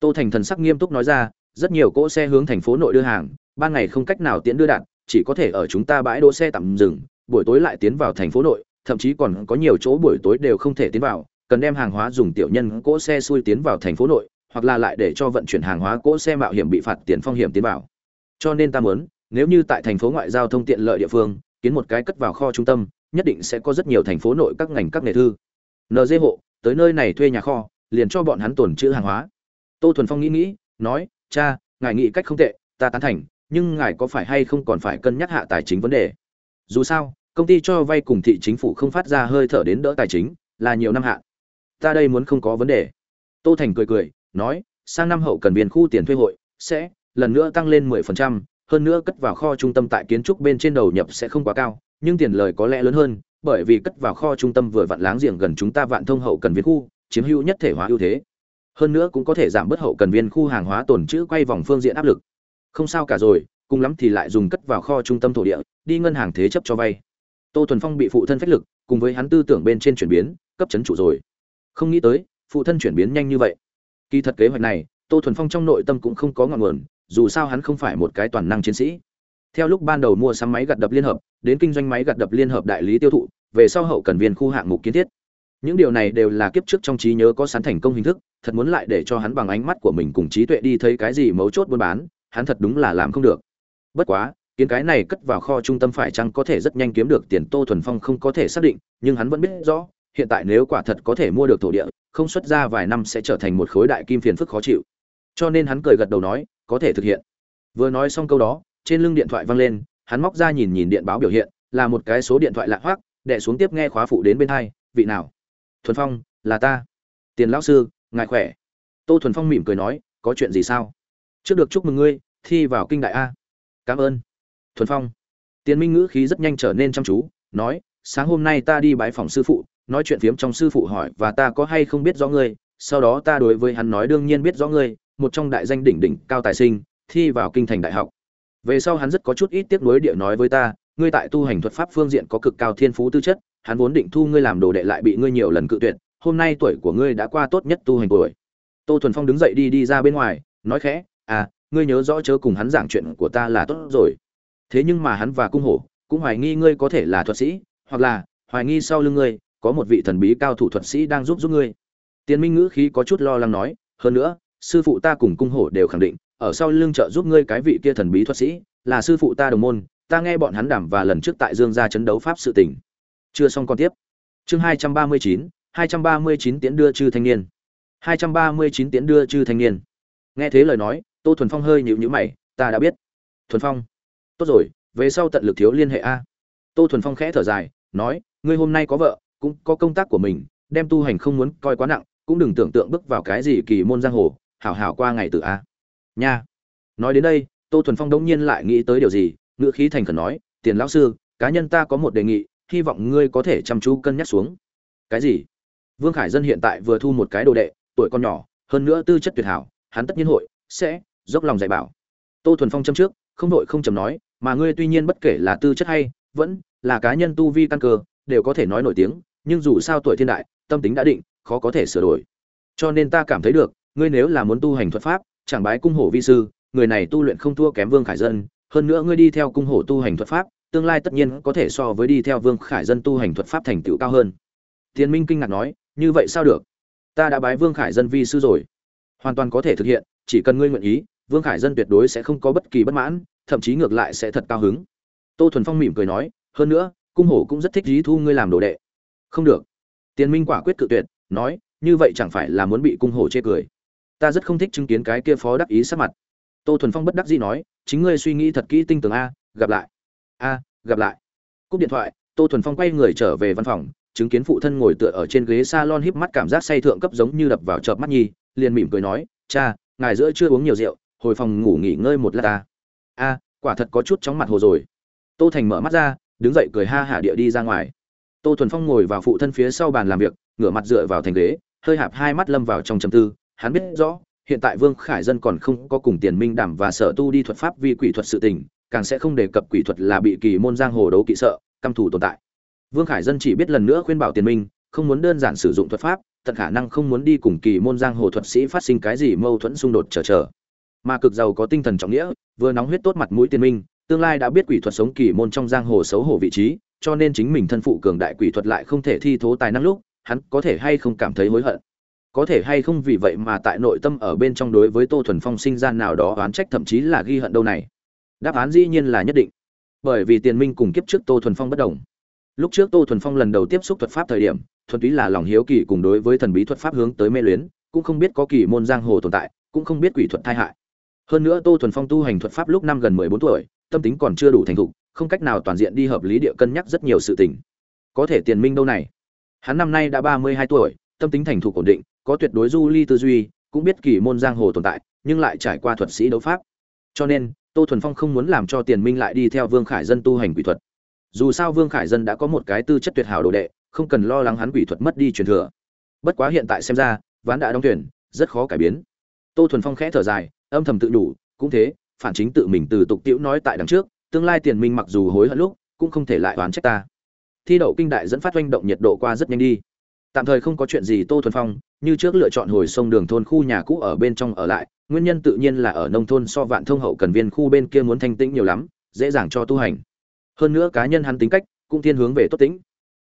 Tô Thành thần sắc nghiêm túc nói ra, rất nhiều cỗ xe hướng thành phố nội đưa hàng, ban ngày không cách nào tiễn đưa đạn, chỉ có thể ở chúng ta bãi đỗ xe tạm dừng, buổi tối lại tiến vào thành phố nội, thậm chí còn có nhiều chỗ buổi tối đều không thể tiến vào, cần đem hàng hóa dùng tiểu nhân cỗ xe xuôi tiến vào thành phố nội, hoặc là lại để cho vận chuyển hàng hóa cỗ xe mạo hiểm bị phạt tiền phong hiểm tiến vào. Cho nên ta muốn, nếu như tại thành phố ngoại giao thông tiện lợi địa phương, kiến một cái cất vào kho trung tâm, nhất định sẽ có rất nhiều thành phố nội các ngành các nghề thư. Nd hộ tới nơi này thuê nhà kho liền cho bọn hắn tồn chữ hàng hóa. Tô thuần phong nghĩ nghĩ nói cha ngài nghĩ cách không tệ ta tán thành nhưng ngài có phải hay không còn phải cân nhắc hạ tài chính vấn đề? Dù sao công ty cho vay cùng thị chính phủ không phát ra hơi thở đến đỡ tài chính là nhiều năm hạ ta đây muốn không có vấn đề. Tô thành cười cười nói sang năm hậu cần viên khu tiền thuê hội sẽ lần nữa tăng lên 10%, hơn nữa cất vào kho trung tâm tại kiến trúc bên trên đầu nhập sẽ không quá cao nhưng tiền lời có lẽ lớn hơn, bởi vì cất vào kho trung tâm vừa vặn láng giềng gần chúng ta vạn thông hậu cần viên khu, chiếm hữu nhất thể hóa ưu thế. Hơn nữa cũng có thể giảm bớt hậu cần viên khu hàng hóa tồn trữ quay vòng phương diện áp lực. Không sao cả rồi, cùng lắm thì lại dùng cất vào kho trung tâm thổ địa, đi ngân hàng thế chấp cho vay. Tô Thuần Phong bị phụ thân phách lực, cùng với hắn tư tưởng bên trên chuyển biến, cấp chấn trụ rồi. Không nghĩ tới, phụ thân chuyển biến nhanh như vậy. Kỳ thật kế hoạch này, Tô Thuần Phong trong nội tâm cũng không có ngọn nguồn, dù sao hắn không phải một cái toàn năng chiến sĩ. Theo lúc ban đầu mua sắm máy gặt đập liên hợp, đến kinh doanh máy gặt đập liên hợp đại lý tiêu thụ, về sau hậu cần viên khu hạng mục kiến thiết. Những điều này đều là kiếp trước trong trí nhớ có sẵn thành công hình thức, thật muốn lại để cho hắn bằng ánh mắt của mình cùng trí tuệ đi thấy cái gì mấu chốt buôn bán, hắn thật đúng là làm không được. Bất quá, kiến cái này cất vào kho trung tâm phải chăng có thể rất nhanh kiếm được tiền Tô Thuần Phong không có thể xác định, nhưng hắn vẫn biết rõ, hiện tại nếu quả thật có thể mua được thổ địa, không xuất ra vài năm sẽ trở thành một khối đại kim phiền phức khó chịu. Cho nên hắn cười gật đầu nói, có thể thực hiện. Vừa nói xong câu đó, trên lưng điện thoại vang lên, hắn móc ra nhìn nhìn điện báo biểu hiện, là một cái số điện thoại lạ hoắc, đệ xuống tiếp nghe khóa phụ đến bên hai, vị nào? Thuần phong, là ta. Tiền lão sư, ngài khỏe. Tô thuần phong mỉm cười nói, có chuyện gì sao? Trước được chúc mừng ngươi, thi vào kinh đại a. Cảm ơn. Thuần phong. Tiền minh ngữ khí rất nhanh trở nên chăm chú, nói, sáng hôm nay ta đi bái phòng sư phụ, nói chuyện phiếm trong sư phụ hỏi và ta có hay không biết rõ ngươi, sau đó ta đối với hắn nói đương nhiên biết rõ ngươi, một trong đại danh đỉnh đỉnh cao tài sinh, thi vào kinh thành đại học về sau hắn rất có chút ít tiếc nuối địa nói với ta, ngươi tại tu hành thuật pháp phương diện có cực cao thiên phú tư chất, hắn vốn định thu ngươi làm đồ đệ lại bị ngươi nhiều lần cự tuyệt, hôm nay tuổi của ngươi đã qua tốt nhất tu hành tuổi. Tô thuần phong đứng dậy đi đi ra bên ngoài, nói khẽ à ngươi nhớ rõ chớ cùng hắn giảng chuyện của ta là tốt rồi. Thế nhưng mà hắn và cung hổ cũng hoài nghi ngươi có thể là thuật sĩ, hoặc là hoài nghi sau lưng ngươi có một vị thần bí cao thủ thuật sĩ đang giúp giúp ngươi. Tiên minh ngữ khí có chút lo lắng nói, hơn nữa, sư phụ ta cùng cung hổ đều khẳng định ở sau lưng trợ giúp ngươi cái vị kia thần bí thuật sĩ, là sư phụ ta đồng môn, ta nghe bọn hắn đảm và lần trước tại dương gia chấn đấu pháp sự tình. Chưa xong con tiếp. Chương hai trăm ba mươi chín, hai trăm ba mươi chín tiến đưa chư thanh niên. hai trăm ba mươi chín tiến đưa chư thanh niên. Nghe thế lời nói, tô thuần phong hơi nhíu nhíu mày, ta đã biết. Thuần phong. Tốt rồi, về sau tận lực thiếu liên hệ a. Tô thuần phong khẽ thở dài, nói, ngươi hôm nay có vợ, cũng có công tác của mình, đem tu hành không muốn coi quá nặng, cũng đừng tưởng tượng bước vào cái gì kỳ môn giang hồ, hảo hảo qua ngày tự a nha. Nói đến đây, tô thuần phong đống nhiên lại nghĩ tới điều gì, ngữ khí thành khẩn nói, tiền lão sư, cá nhân ta có một đề nghị, hy vọng ngươi có thể chăm chú cân nhắc xuống. Cái gì? Vương khải dân hiện tại vừa thu một cái đồ đệ, tuổi con nhỏ, hơn nữa tư chất tuyệt hảo, hắn tất nhiên hội, sẽ, dốc lòng dạy bảo. Tô thuần phong châm trước, không đội không chầm nói, mà ngươi tuy nhiên bất kể là tư chất hay, vẫn là cá nhân tu vi căn cơ, đều có thể nói nổi tiếng, nhưng dù sao tuổi thiên đại, tâm tính đã định, khó có thể sửa đổi. Cho nên ta cảm thấy được, ngươi nếu là muốn tu hành thuật pháp chẳng bái cung hổ vi sư, người này tu luyện không thua kém vương khải dân, hơn nữa ngươi đi theo cung hổ tu hành thuật pháp, tương lai tất nhiên có thể so với đi theo vương khải dân tu hành thuật pháp thành tựu cao hơn. Tiến minh kinh ngạc nói, như vậy sao được? Ta đã bái vương khải dân vi sư rồi. Hoàn toàn có thể thực hiện, chỉ cần ngươi nguyện ý, vương khải dân tuyệt đối sẽ không có bất kỳ bất mãn, thậm chí ngược lại sẽ thật cao hứng. Tô thuần phong mỉm cười nói, hơn nữa, cung hổ cũng rất thích lý thu ngươi làm đồ đệ. Không được. Tiến minh quả quyết cự tuyệt, nói, như vậy chẳng phải là muốn bị cung hổ chê cười ta rất không thích chứng kiến cái kia phó đắc ý sắc mặt. Tô thuần phong bất đắc dĩ nói, chính ngươi suy nghĩ thật kỹ tinh tường a, gặp lại. A, gặp lại. Cúp điện thoại, tô thuần phong quay người trở về văn phòng, chứng kiến phụ thân ngồi tựa ở trên ghế salon híp mắt cảm giác say thượng cấp giống như đập vào chợp mắt nhi, liền mỉm cười nói, cha, ngài giữa chưa uống nhiều rượu, hồi phòng ngủ nghỉ ngơi một lát ta. A, quả thật có chút chóng mặt hồ rồi. Tô thành mở mắt ra, đứng dậy cười ha hả địa đi ra ngoài. Tô thuần phong ngồi vào phụ thân phía sau bàn làm việc, ngửa mặt dựa vào thành ghế, hơi hạp hai mắt lâm vào trong trầm tư hắn biết rõ, hiện tại vương khải dân còn không có cùng tiền minh đảm và sở tu đi thuật pháp vi quỷ thuật sự tình, càng sẽ không đề cập quỷ thuật là bị kỳ môn giang hồ đấu kỵ sợ, căm thủ tồn tại. Vương khải dân chỉ biết lần nữa khuyên bảo tiền minh, không muốn đơn giản sử dụng thuật pháp, tận khả năng không muốn đi cùng kỳ môn giang hồ thuật sĩ phát sinh cái gì mâu thuẫn xung đột trở trở mà cực giàu có tinh thần trọng nghĩa, vừa nóng huyết tốt mặt mũi tiền minh, tương lai đã biết quỷ thuật sống kỳ môn trong giang hồ xấu hổ vị trí, cho nên chính mình thân phụ cường đại quỷ thuật lại không thể thi thố tài năng lúc, hắn có thể hay không cảm thấy hối hận có thể hay không vì vậy mà tại nội tâm ở bên trong đối với tô thuần phong sinh ra nào đó oán trách thậm chí là ghi hận đâu này? Đáp án dĩ nhiên là nhất định. Bởi vì tiền minh cùng kiếp trước tô thuần phong bất đồng. Lúc trước tô thuần phong lần đầu tiếp xúc thuật pháp thời điểm, thuần túy là lòng hiếu kỳ cùng đối với thần bí thuật pháp hướng tới mê luyến, cũng không biết có kỳ môn giang hồ tồn tại, cũng không biết quỷ thuật thai hại. Hơn nữa tô thuần phong tu hành thuật pháp lúc năm gần mười bốn tuổi, tâm tính còn chưa đủ thành thục, không cách nào toàn diện đi hợp lý địa cân nhắc rất nhiều sự tình. Có thể tiền minh đâu này? Hắn năm nay đã ba mươi hai tuổi tâm tính thành thục ổn định có tuyệt đối du ly tư duy cũng biết kỳ môn giang hồ tồn tại nhưng lại trải qua thuật sĩ đấu pháp. Cho nên tô thuần phong không muốn làm cho tiền minh lại đi theo vương khải dân tu hành quỷ thuật. Dù sao vương khải dân đã có một cái tư chất tuyệt hảo đồ đệ không cần lo lắng hắn quỷ thuật mất đi truyền thừa. Bất quá hiện tại xem ra ván đã đóng thuyền, rất khó cải biến. Tô thuần phong khẽ thở dài âm thầm tự đủ cũng thế phản chính tự mình từ tục tiễu nói tại đằng trước tương lai tiền minh mặc dù hối hận lúc cũng không thể lại oán trách ta. Thi đậu kinh đại dẫn phát doanh động nhiệt độ qua rất nhanh đi tạm thời không có chuyện gì tô thuần phong, như trước lựa chọn hồi sông đường thôn khu nhà cũ ở bên trong ở lại, nguyên nhân tự nhiên là ở nông thôn so vạn thông hậu cần viên khu bên kia muốn thanh tĩnh nhiều lắm, dễ dàng cho tu hành. Hơn nữa cá nhân hắn tính cách cũng thiên hướng về tốt tính.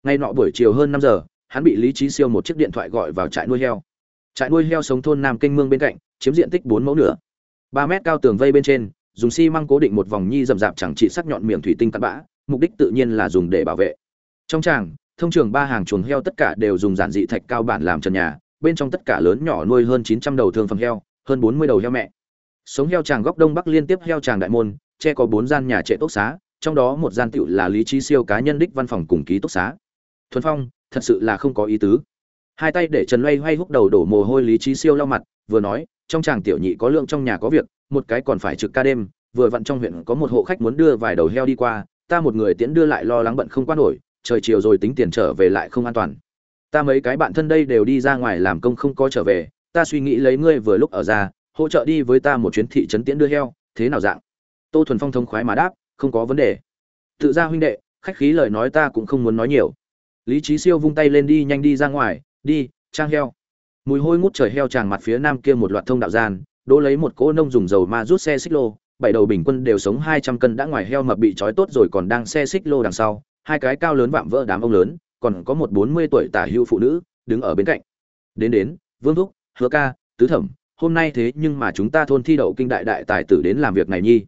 Ngay nọ buổi chiều hơn năm giờ, hắn bị lý trí siêu một chiếc điện thoại gọi vào trại nuôi heo. Trại nuôi heo sống thôn nam kênh mương bên cạnh, chiếm diện tích bốn mẫu nửa. Ba mét cao tường vây bên trên, dùng xi măng cố định một vòng nhi rậm rạp chẳng trị sắc nhọn miệng thủy tinh cặn bã, mục đích tự nhiên là dùng để bảo vệ. Trong tràng thông trường ba hàng chuồng heo tất cả đều dùng giản dị thạch cao bản làm trần nhà, bên trong tất cả lớn nhỏ nuôi hơn chín trăm đầu thương phẩm heo, hơn bốn mươi đầu heo mẹ. Sống heo tràng góc đông bắc liên tiếp heo tràng đại môn, che có bốn gian nhà trệ tốc xá, trong đó một gian tiểu là lý trí siêu cá nhân đích văn phòng cùng ký túc xá. Thuần phong, thật sự là không có ý tứ. Hai tay để trần loay hoay húc đầu đổ mồ hôi lý trí siêu lau mặt, vừa nói, trong chàng tiểu nhị có lượng trong nhà có việc, một cái còn phải trực ca đêm, vừa vặn trong huyện có một hộ khách muốn đưa vài đầu heo đi qua, ta một người tiễn đưa lại lo lắng bận không qua nổi trời chiều rồi tính tiền trở về lại không an toàn. Ta mấy cái bạn thân đây đều đi ra ngoài làm công không có trở về, ta suy nghĩ lấy ngươi vừa lúc ở ra, hỗ trợ đi với ta một chuyến thị trấn tiễn đưa heo, thế nào dạng? Tô thuần phong thông khoái mà đáp, không có vấn đề. Tự ra huynh đệ, khách khí lời nói ta cũng không muốn nói nhiều. Lý trí siêu vung tay lên đi nhanh đi ra ngoài, đi, trang heo. Mùi hôi ngút trời heo tràn mặt phía nam kia một loạt thông đạo gian, đỗ lấy một cỗ nông dùng dầu ma rút xe xích lô, bảy đầu bình quân đều sống hai trăm cân đã ngoài heo mập bị trói tốt rồi còn đang xe xích lô đằng sau hai cái cao lớn vạm vỡ đám ông lớn, còn có một bốn mươi tuổi tả hữu phụ nữ đứng ở bên cạnh. Đến đến, vương thúc, hứa ca, tứ thẩm, hôm nay thế nhưng mà chúng ta thôn thi đậu kinh đại đại tài tử đến làm việc này nhi.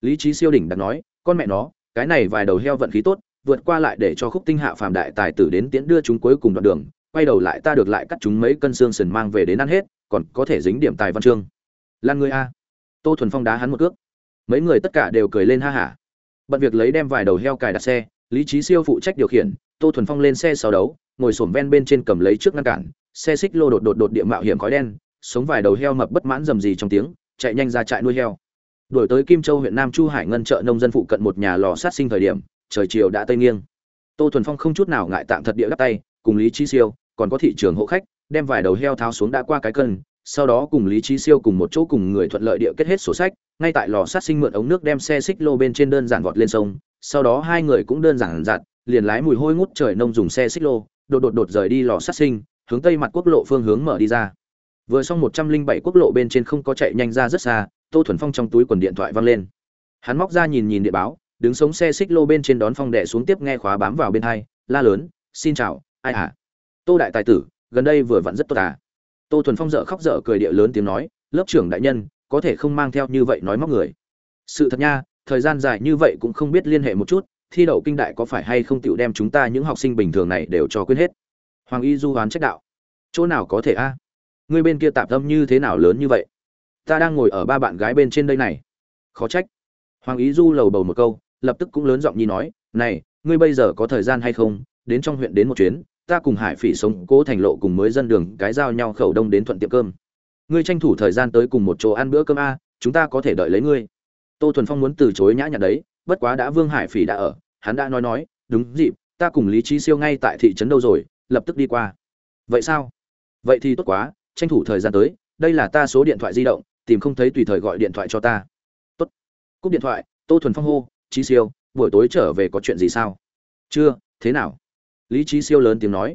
Lý trí siêu đỉnh đặt nói, con mẹ nó, cái này vài đầu heo vận khí tốt, vượt qua lại để cho khúc tinh hạ phàm đại tài tử đến tiễn đưa chúng cuối cùng đoạn đường, quay đầu lại ta được lại cắt chúng mấy cân xương sườn mang về đến ăn hết, còn có thể dính điểm tài văn chương. Lan người a. Tô thuần phong đá hắn một cước. Mấy người tất cả đều cười lên ha hả. Bận việc lấy đem vài đầu heo cài đặt xe lý trí siêu phụ trách điều khiển, tô thuần phong lên xe sau đấu, ngồi sổm ven bên trên cầm lấy trước ngăn cản, xe xích lô đột đột đột địa mạo hiểm khói đen, sống vài đầu heo mập bất mãn rầm rì trong tiếng, chạy nhanh ra trại nuôi heo. Đổi tới kim châu huyện nam chu hải ngân chợ nông dân phụ cận một nhà lò sát sinh thời điểm, trời chiều đã tây nghiêng. Tô thuần phong không chút nào ngại tạm thật địa đắp tay, cùng lý trí siêu, còn có thị trường hộ khách, đem vài đầu heo tháo xuống đã qua cái cân, sau đó cùng lý trí siêu cùng một chỗ cùng người thuận lợi địa kết hết sổ sách, ngay tại lò sát sinh mượn ống nước đem xe xích lô bên trên đơn giản vọt lên sông sau đó hai người cũng đơn giản dặn liền lái mùi hôi ngút trời nông dùng xe xích lô, đột đột đột rời đi lò sát sinh, hướng tây mặt quốc lộ phương hướng mở đi ra. Vừa xong một trăm linh bảy quốc lộ bên trên không có chạy nhanh ra rất xa, tô thuần phong trong túi quần điện thoại văng lên. Hắn móc ra nhìn nhìn địa báo, đứng sống xe xích lô bên trên đón phong đệ xuống tiếp nghe khóa bám vào bên hai, la lớn, xin chào, ai hả? Tô đại tài tử, gần đây vừa vặn rất tốt à? Tô thuần phong dợ khóc dở cười địa lớn tiếng nói, lớp trưởng đại nhân, có thể không mang theo như vậy nói móc người? Sự thật nha thời gian dài như vậy cũng không biết liên hệ một chút, thi đậu kinh đại có phải hay không tựu đem chúng ta những học sinh bình thường này đều cho quên hết? Hoàng y du hoán trách đạo. Chỗ nào có thể a? À? ngươi bên kia tạp tâm như thế nào lớn như vậy? Ta đang ngồi ở ba bạn gái bên trên đây này. Khó trách. Hoàng ý du lầu bầu một câu, lập tức cũng lớn giọng nhi nói, này, ngươi bây giờ có thời gian hay không? Đến trong huyện đến một chuyến, ta cùng hải phỉ sống cố thành lộ cùng mới dân đường, cái giao nhau khẩu đông đến thuận tiệm cơm. Ngươi tranh thủ thời gian tới cùng một chỗ ăn bữa cơm a, chúng ta có thể đợi lấy ngươi tô thuần phong muốn từ chối nhã nhặn đấy, bất quá đã vương hải phỉ đã ở, hắn đã nói nói, đúng dịp, ta cùng lý trí siêu ngay tại thị trấn đâu rồi, lập tức đi qua. Vậy sao? Vậy thì tốt quá, tranh thủ thời gian tới, đây là ta số điện thoại di động, tìm không thấy tùy thời gọi điện thoại cho ta. Tốt. Cúp điện thoại, tô thuần phong hô trí siêu, buổi tối trở về có chuyện gì sao? Chưa, thế nào? Lý trí siêu lớn tiếng nói.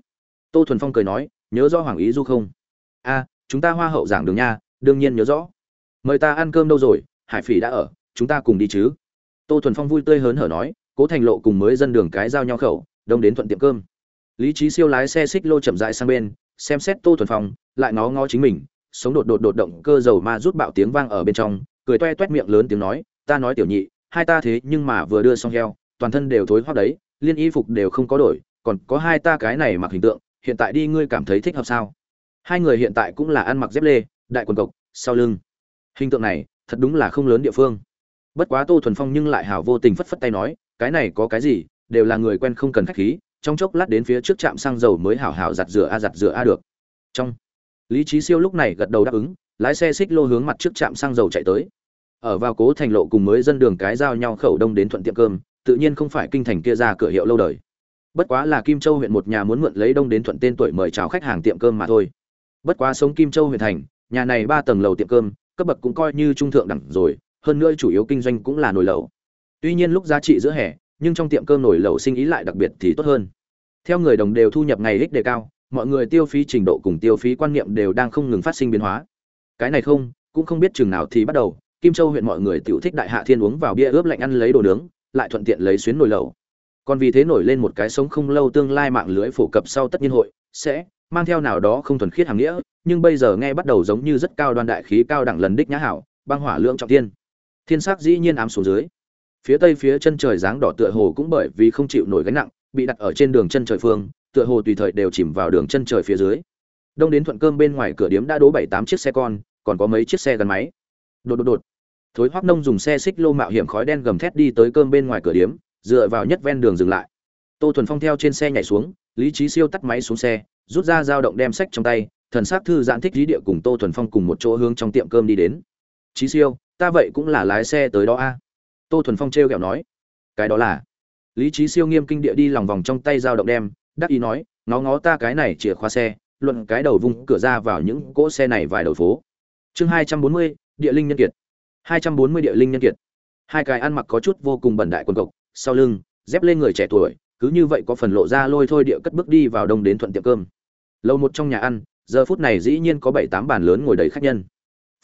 Tô thuần phong cười nói, nhớ rõ hoàng ý du không? A, chúng ta hoa hậu giảng đường nha, đương nhiên nhớ rõ. Mời ta ăn cơm đâu rồi, hải phỉ đã ở chúng ta cùng đi chứ? Tô thuần phong vui tươi hớn hở nói, cố thành lộ cùng mới dân đường cái giao nhau khẩu, đông đến thuận tiệm cơm. Lý trí siêu lái xe xích lô chậm dại sang bên, xem xét tô thuần phong, lại ngó ngó chính mình, sống đột đột đột động cơ dầu ma rút bạo tiếng vang ở bên trong, cười toe toét miệng lớn tiếng nói, ta nói tiểu nhị, hai ta thế nhưng mà vừa đưa xong heo, toàn thân đều thối hoác đấy, liên y phục đều không có đổi, còn có hai ta cái này mặc hình tượng, hiện tại đi ngươi cảm thấy thích hợp sao? Hai người hiện tại cũng là ăn mặc dép lê, đại quần cộc, sau lưng. Hình tượng này thật đúng là không lớn địa phương bất quá tô thuần phong nhưng lại hào vô tình phất phất tay nói, cái này có cái gì, đều là người quen không cần khách khí, trong chốc lát đến phía trước trạm xăng dầu mới hảo hảo giặt rửa a, giặt rửa a được. Trong, lý trí siêu lúc này gật đầu đáp ứng, lái xe xích lô hướng mặt trước trạm xăng dầu chạy tới. Ở vào cố thành lộ cùng mới dân đường cái giao nhau khẩu đông đến thuận tiệm cơm, tự nhiên không phải kinh thành kia ra cửa hiệu lâu đời. Bất quá là kim châu huyện một nhà muốn mượn lấy đông đến thuận tên tuổi mời chào khách hàng tiệm cơm mà thôi. Bất quá sống kim châu huyện thành, nhà này ba tầng lầu tiệm cơm, cấp bậc cũng coi như trung thượng đẳng rồi hơn nữa chủ yếu kinh doanh cũng là nồi lẩu. Tuy nhiên lúc giá trị giữa hè, nhưng trong tiệm cơm nồi lẩu sinh ý lại đặc biệt thì tốt hơn. Theo người đồng đều thu nhập ngày ích đề cao, mọi người tiêu phí trình độ cùng tiêu phí quan niệm đều đang không ngừng phát sinh biến hóa. Cái này không, cũng không biết chừng nào thì bắt đầu, kim châu huyện mọi người tiểu thích đại hạ thiên uống vào bia ướp lạnh ăn lấy đồ nướng, lại thuận tiện lấy xuyến nồi lẩu. Còn vì thế nổi lên một cái sống không lâu tương lai mạng lưới phổ cập sau tất nhiên hội, sẽ mang theo nào đó không thuần khiết hàng nghĩa, nhưng bây giờ nghe bắt đầu giống như rất cao đoan đại khí cao đẳng lần đích nhã hảo, băng hỏa lượng trọng thiên thiên sắc dĩ nhiên ám xuống dưới. Phía tây phía chân trời dáng đỏ tựa hồ cũng bởi vì không chịu nổi gánh nặng, bị đặt ở trên đường chân trời phương, tựa hồ tùy thời đều chìm vào đường chân trời phía dưới. Đông đến thuận cơm bên ngoài cửa điếm đã đố bảy tám chiếc xe con, còn có mấy chiếc xe gắn máy. Đột đột đột. Thối hoác nông dùng xe xích lô mạo hiểm khói đen gầm thét đi tới cơm bên ngoài cửa điếm, dựa vào nhất ven đường dừng lại. Tô thuần phong theo trên xe nhảy xuống, lý trí siêu tắt máy xuống xe, rút ra dao động đem sách trong tay, thần s á c thư giãn thích lý địa cùng tô thuần phong cùng một chỗ hướng trong tiệm cơm đi đến. Trí siêu ta vậy cũng là lái xe tới đó a. Tô thuần phong t r e o kẹo nói. Cái đó là. Lý trí siêu nghiêm kinh địa đi lòng vòng trong tay dao động đem, đắc ý nói, ngó ngó ta cái này chìa khóa xe, luận cái đầu vung cửa ra vào những cỗ xe này vài đầu phố. Chương hai trăm bốn mươi, địa linh nhân kiệt. hai trăm bốn mươi địa linh nhân kiệt. Hai cái ăn mặc có chút vô cùng bẩn đại quần cộc, sau lưng, dép lên người trẻ tuổi, cứ như vậy có phần lộ ra lôi thôi địa cất bước đi vào đông đến thuận tiệm cơm. Lâu một trong nhà ăn, giờ phút này dĩ nhiên có bảy tám bàn lớn ngồi đầy khách nhân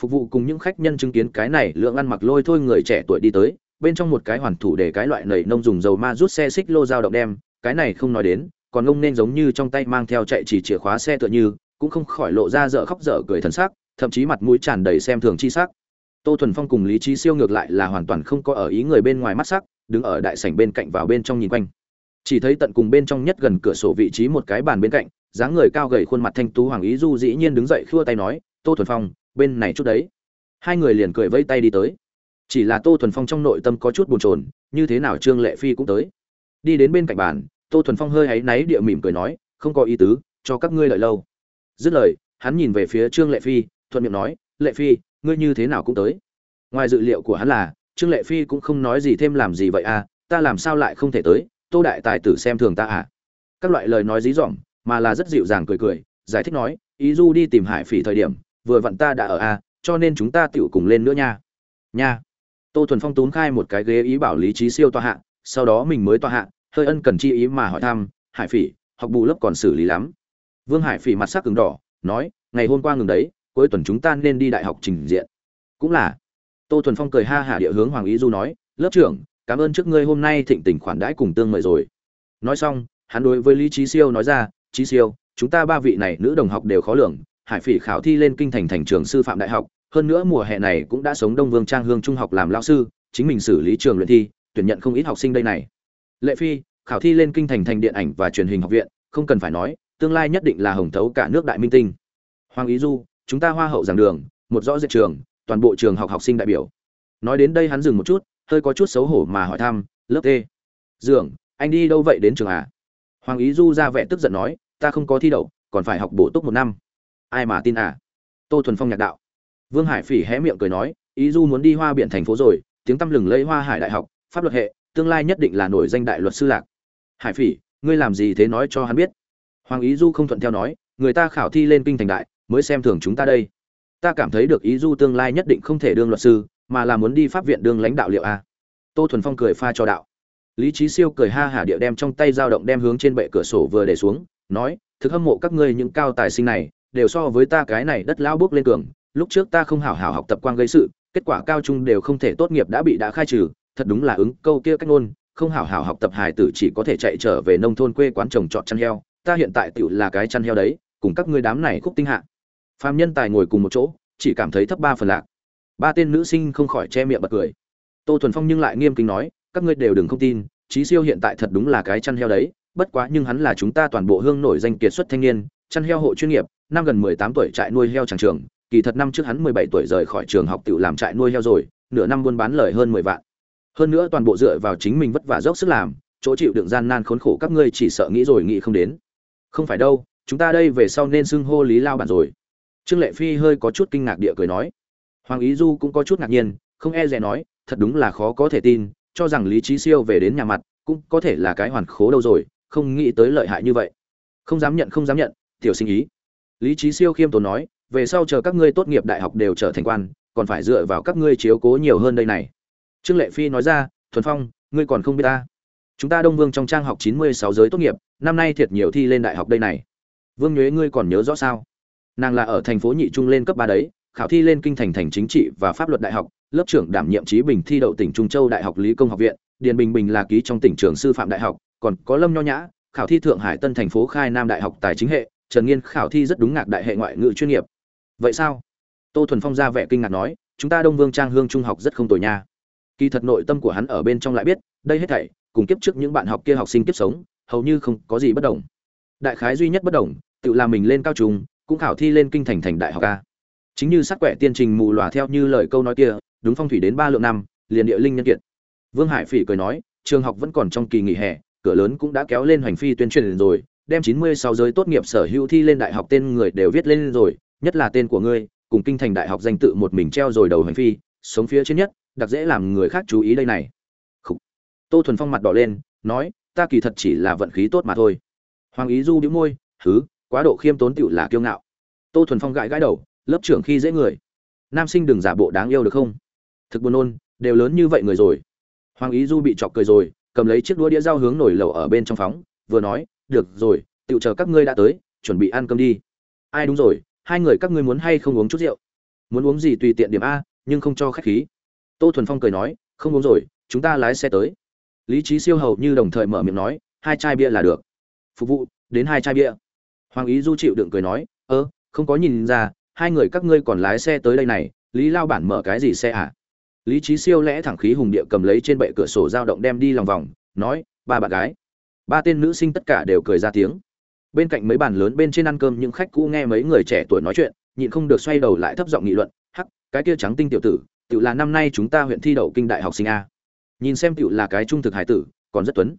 phục vụ cùng những khách nhân chứng kiến cái này, lượng ăn mặc lôi thôi người trẻ tuổi đi tới, bên trong một cái hoàn thủ để cái loại nầy nông dùng dầu ma rút xe xích lô dao động đem, cái này không nói đến, còn ngông nên giống như trong tay mang theo chạy chỉ chìa khóa xe tựa như, cũng không khỏi lộ ra dở khóc dở cười thần sắc, thậm chí mặt mũi tràn đầy xem thường chi sắc. Tô thuần phong cùng lý trí siêu ngược lại là hoàn toàn không có ở ý người bên ngoài mắt sắc, đứng ở đại sảnh bên cạnh vào bên trong nhìn quanh. Chỉ thấy tận cùng bên trong nhất gần cửa sổ vị trí một cái bàn bên cạnh, dáng người cao gầy khuôn mặt thanh tú hoàng ý du dĩ nhiên đứng dậy khua tay nói, tô thuần phong bên này chút đấy. Hai người liền cười vây tay đi tới. Chỉ là tô thuần phong trong nội tâm có chút bồn chồn, như thế nào trương lệ phi cũng tới. Đi đến bên cạnh bàn, tô thuần phong hơi áy náy địa mỉm cười nói, không có ý tứ, cho các ngươi lợi lâu. Dứt lời, hắn nhìn về phía trương lệ phi, thuận miệng nói, lệ phi, ngươi như thế nào cũng tới. Ngoài dự liệu của hắn là, trương lệ phi cũng không nói gì thêm làm gì vậy à ta làm sao lại không thể tới, tô đại tài tử xem thường ta à. Các loại lời nói dí dỏm, mà là rất dịu dàng cười cười, giải thích nói, ý du đi tìm hải phỉ thời điểm vừa vặn ta đã ở a, cho nên chúng ta tiểu cùng lên nữa nha. Nha. Tô thuần phong túm khai một cái ghế ý bảo lý trí siêu tọa hạ, sau đó mình mới tọa hạ, hơi ân cần chi ý mà hỏi thăm, hải phỉ, học bù lớp còn xử lý lắm. Vương hải phỉ mặt sắc cứng đỏ, nói, ngày hôm qua ngừng đấy, cuối tuần chúng ta nên đi đại học trình diện. Cũng là. Tô thuần phong cười ha hả địa hướng hoàng ý du nói, lớp trưởng, cảm ơn trước ngươi hôm nay thịnh tình khoản đãi cùng tương mời rồi. Nói xong, hắn đối với lý trí siêu nói ra, trí siêu, chúng ta ba vị này nữ đồng học đều khó lường hải phỉ khảo thi lên kinh thành thành trường sư phạm đại học, hơn nữa mùa hè này cũng đã sống đông vương trang hương trung học làm lao sư, chính mình xử lý trường luyện thi, tuyển nhận không ít học sinh đây này. Lệ phi, khảo thi lên kinh thành thành điện ảnh và truyền hình học viện, không cần phải nói, tương lai nhất định là hồng thấu cả nước đại minh tinh. Hoàng ý du, chúng ta hoa hậu giảng đường, một rõ rệt trường, toàn bộ trường học học sinh đại biểu. Nói đến đây hắn dừng một chút, hơi có chút xấu hổ mà hỏi thăm, lớp t? Dường anh đi đâu vậy đến trường à? Hoàng ý du ra vẻ tức giận nói, ta không có thi đậu, còn phải học bổ túc một năm ai mà tin à? Tô thuần phong nhạc đạo. Vương hải phỉ hé miệng cười nói, ý du muốn đi hoa biển thành phố rồi, tiếng tăm lừng lấy hoa hải đại học, pháp luật hệ, tương lai nhất định là nổi danh đại luật sư lạc. Hải phỉ, ngươi làm gì thế nói cho hắn biết. Hoàng ý du không thuận theo nói, người ta khảo thi lên kinh thành đại, mới xem thường chúng ta đây. Ta cảm thấy được ý du tương lai nhất định không thể đương luật sư, mà là muốn đi pháp viện đương lãnh đạo liệu a. Tô thuần phong cười pha cho đạo. Lý trí siêu cười ha hả địa đem trong tay dao động đem hướng trên bệ cửa sổ vừa để xuống, nói, thực hâm mộ các ngươi những cao tài sinh này đều so với ta cái này đất lao bước lên cường, lúc trước ta không hảo hảo học tập quang gây sự, kết quả cao trung đều không thể tốt nghiệp đã bị đã khai trừ, thật đúng là ứng, câu kia cách ngôn, không hảo hảo học tập hài tử chỉ có thể chạy trở về nông thôn quê quán trồng trọt chăn heo, ta hiện tại tựu là cái chăn heo đấy, cùng các ngươi đám này khúc tinh hạ. Phàm nhân tài ngồi cùng một chỗ, chỉ cảm thấy thấp ba phần lạc. Ba tên nữ sinh không khỏi che miệng bật cười. Tô thuần phong nhưng lại nghiêm kính nói, các ngươi đều đừng không tin trí siêu hiện tại thật đúng là cái chăn heo đấy, bất quá nhưng hắn là chúng ta toàn bộ hương nổi danh kiệt xuất thanh niên, chăn heo hộ chuyên nghiệp năm gần mười tám tuổi trại nuôi heo chẳng trường, kỳ thật năm trước hắn mười bảy tuổi rời khỏi trường học tự làm trại nuôi heo rồi, nửa năm buôn bán lời hơn mười vạn. Hơn nữa toàn bộ dựa vào chính mình vất vả dốc sức làm, chỗ chịu đựng gian nan khốn khổ các ngươi chỉ sợ nghĩ rồi nghĩ không đến. Không phải đâu, chúng ta đây về sau nên xưng hô lý lao bản rồi. Trương lệ phi hơi có chút kinh ngạc địa cười nói. Hoàng ý du cũng có chút ngạc nhiên, không e dè nói, thật đúng là khó có thể tin, cho rằng lý Chí siêu về đến nhà mặt, cũng có thể là cái hoàn khố đâu rồi, không nghĩ tới lợi hại như vậy. Không dám nhận, không dám nhận, tiểu sinh ý lý trí siêu khiêm tốn nói, về sau chờ các ngươi tốt nghiệp đại học đều trở thành quan, còn phải dựa vào các ngươi chiếu cố nhiều hơn đây này. Trương lệ phi nói ra, thuần phong, ngươi còn không biết ta. Chúng ta đông vương trong trang học chín mươi sáu giới tốt nghiệp, năm nay thiệt nhiều thi lên đại học đây này. Vương nhuế ngươi còn nhớ rõ sao? Nàng là ở thành phố nhị trung lên cấp ba đấy, khảo thi lên kinh thành thành chính trị và pháp luật đại học, lớp trưởng đảm nhiệm trí bình thi đậu tỉnh trung châu đại học lý công học viện, điền bình bình là ký trong tỉnh trường sư phạm đại học, còn có lâm nho nhã, khảo thi thượng hải tân thành phố khai nam đại học tài chính hệ trần nghiên khảo thi rất đúng ngạc đại hệ ngoại ngữ chuyên nghiệp. Vậy sao? Tô thuần phong ra vẻ kinh ngạc nói, chúng ta đông vương trang hương trung học rất không tồi nha. Kỳ thật nội tâm của hắn ở bên trong lại biết, đây hết thảy, cùng kiếp trước những bạn học kia học sinh kiếp sống, hầu như không có gì bất đồng. Đại khái duy nhất bất đồng, tự làm mình lên cao trung, cũng khảo thi lên kinh thành thành đại học ca chính như sắc quẻ tiên trình mù lòa theo như lời câu nói kia, đúng phong thủy đến ba lượng năm, liền địa linh nhân kiện vương hải phỉ cười nói, trường học vẫn còn trong kỳ nghỉ hè, cửa lớn cũng đã kéo lên hoành phi tuyên truyền rồi đem chín mươi sáu giới tốt nghiệp sở hữu thi lên đại học tên người đều viết lên rồi, nhất là tên của ngươi, cùng kinh thành đại học danh tự một mình treo rồi đầu hành phi, sống phía trên nhất, đặc dễ làm người khác chú ý đây này. Khủ. tô thuần phong mặt đỏ lên, nói, ta kỳ thật chỉ là vận khí tốt mà thôi. Hoàng ý du bĩu môi thứ quá độ khiêm tốn tựu là kiêu ngạo. Tô thuần phong gãi gãi đầu, lớp trưởng khi dễ người. Nam sinh đừng giả bộ đáng yêu được không? Thực buồn nôn, đều lớn như vậy người rồi. Hoàng ý du bị chọc cười rồi, cầm lấy chiếc đũa đĩa dao hướng nổi lẩu ở bên trong phóng, vừa nói được rồi tựu chờ các ngươi đã tới, chuẩn bị ăn cơm đi. Ai đúng rồi, hai người các ngươi muốn hay không uống chút rượu? Muốn uống gì tùy tiện điểm a, nhưng không cho khách khí. Tô thuần phong cười nói, không uống rồi, chúng ta lái xe tới. Lý trí siêu hầu như đồng thời mở miệng nói, hai chai bia là được. Phục vụ, đến hai chai bia. Hoàng ý du chịu đựng cười nói, ơ, không có nhìn ra, hai người các ngươi còn lái xe tới đây này, lý lao bản mở cái gì xe à? Lý trí siêu lẽ thẳng khí hùng địa cầm lấy trên bệ cửa sổ dao động đem đi lòng vòng, nói, ba bạn gái ba tên nữ sinh tất cả đều cười ra tiếng. Bên cạnh mấy bàn lớn bên trên ăn cơm những khách cũ nghe mấy người trẻ tuổi nói chuyện, nhịn không được xoay đầu lại thấp giọng nghị luận, hắc, cái kia trắng tinh tiểu tử tự là năm nay chúng ta huyện thi đậu kinh đại học sinh a. Nhìn xem tự là cái trung thực hải tử, còn rất tuấn.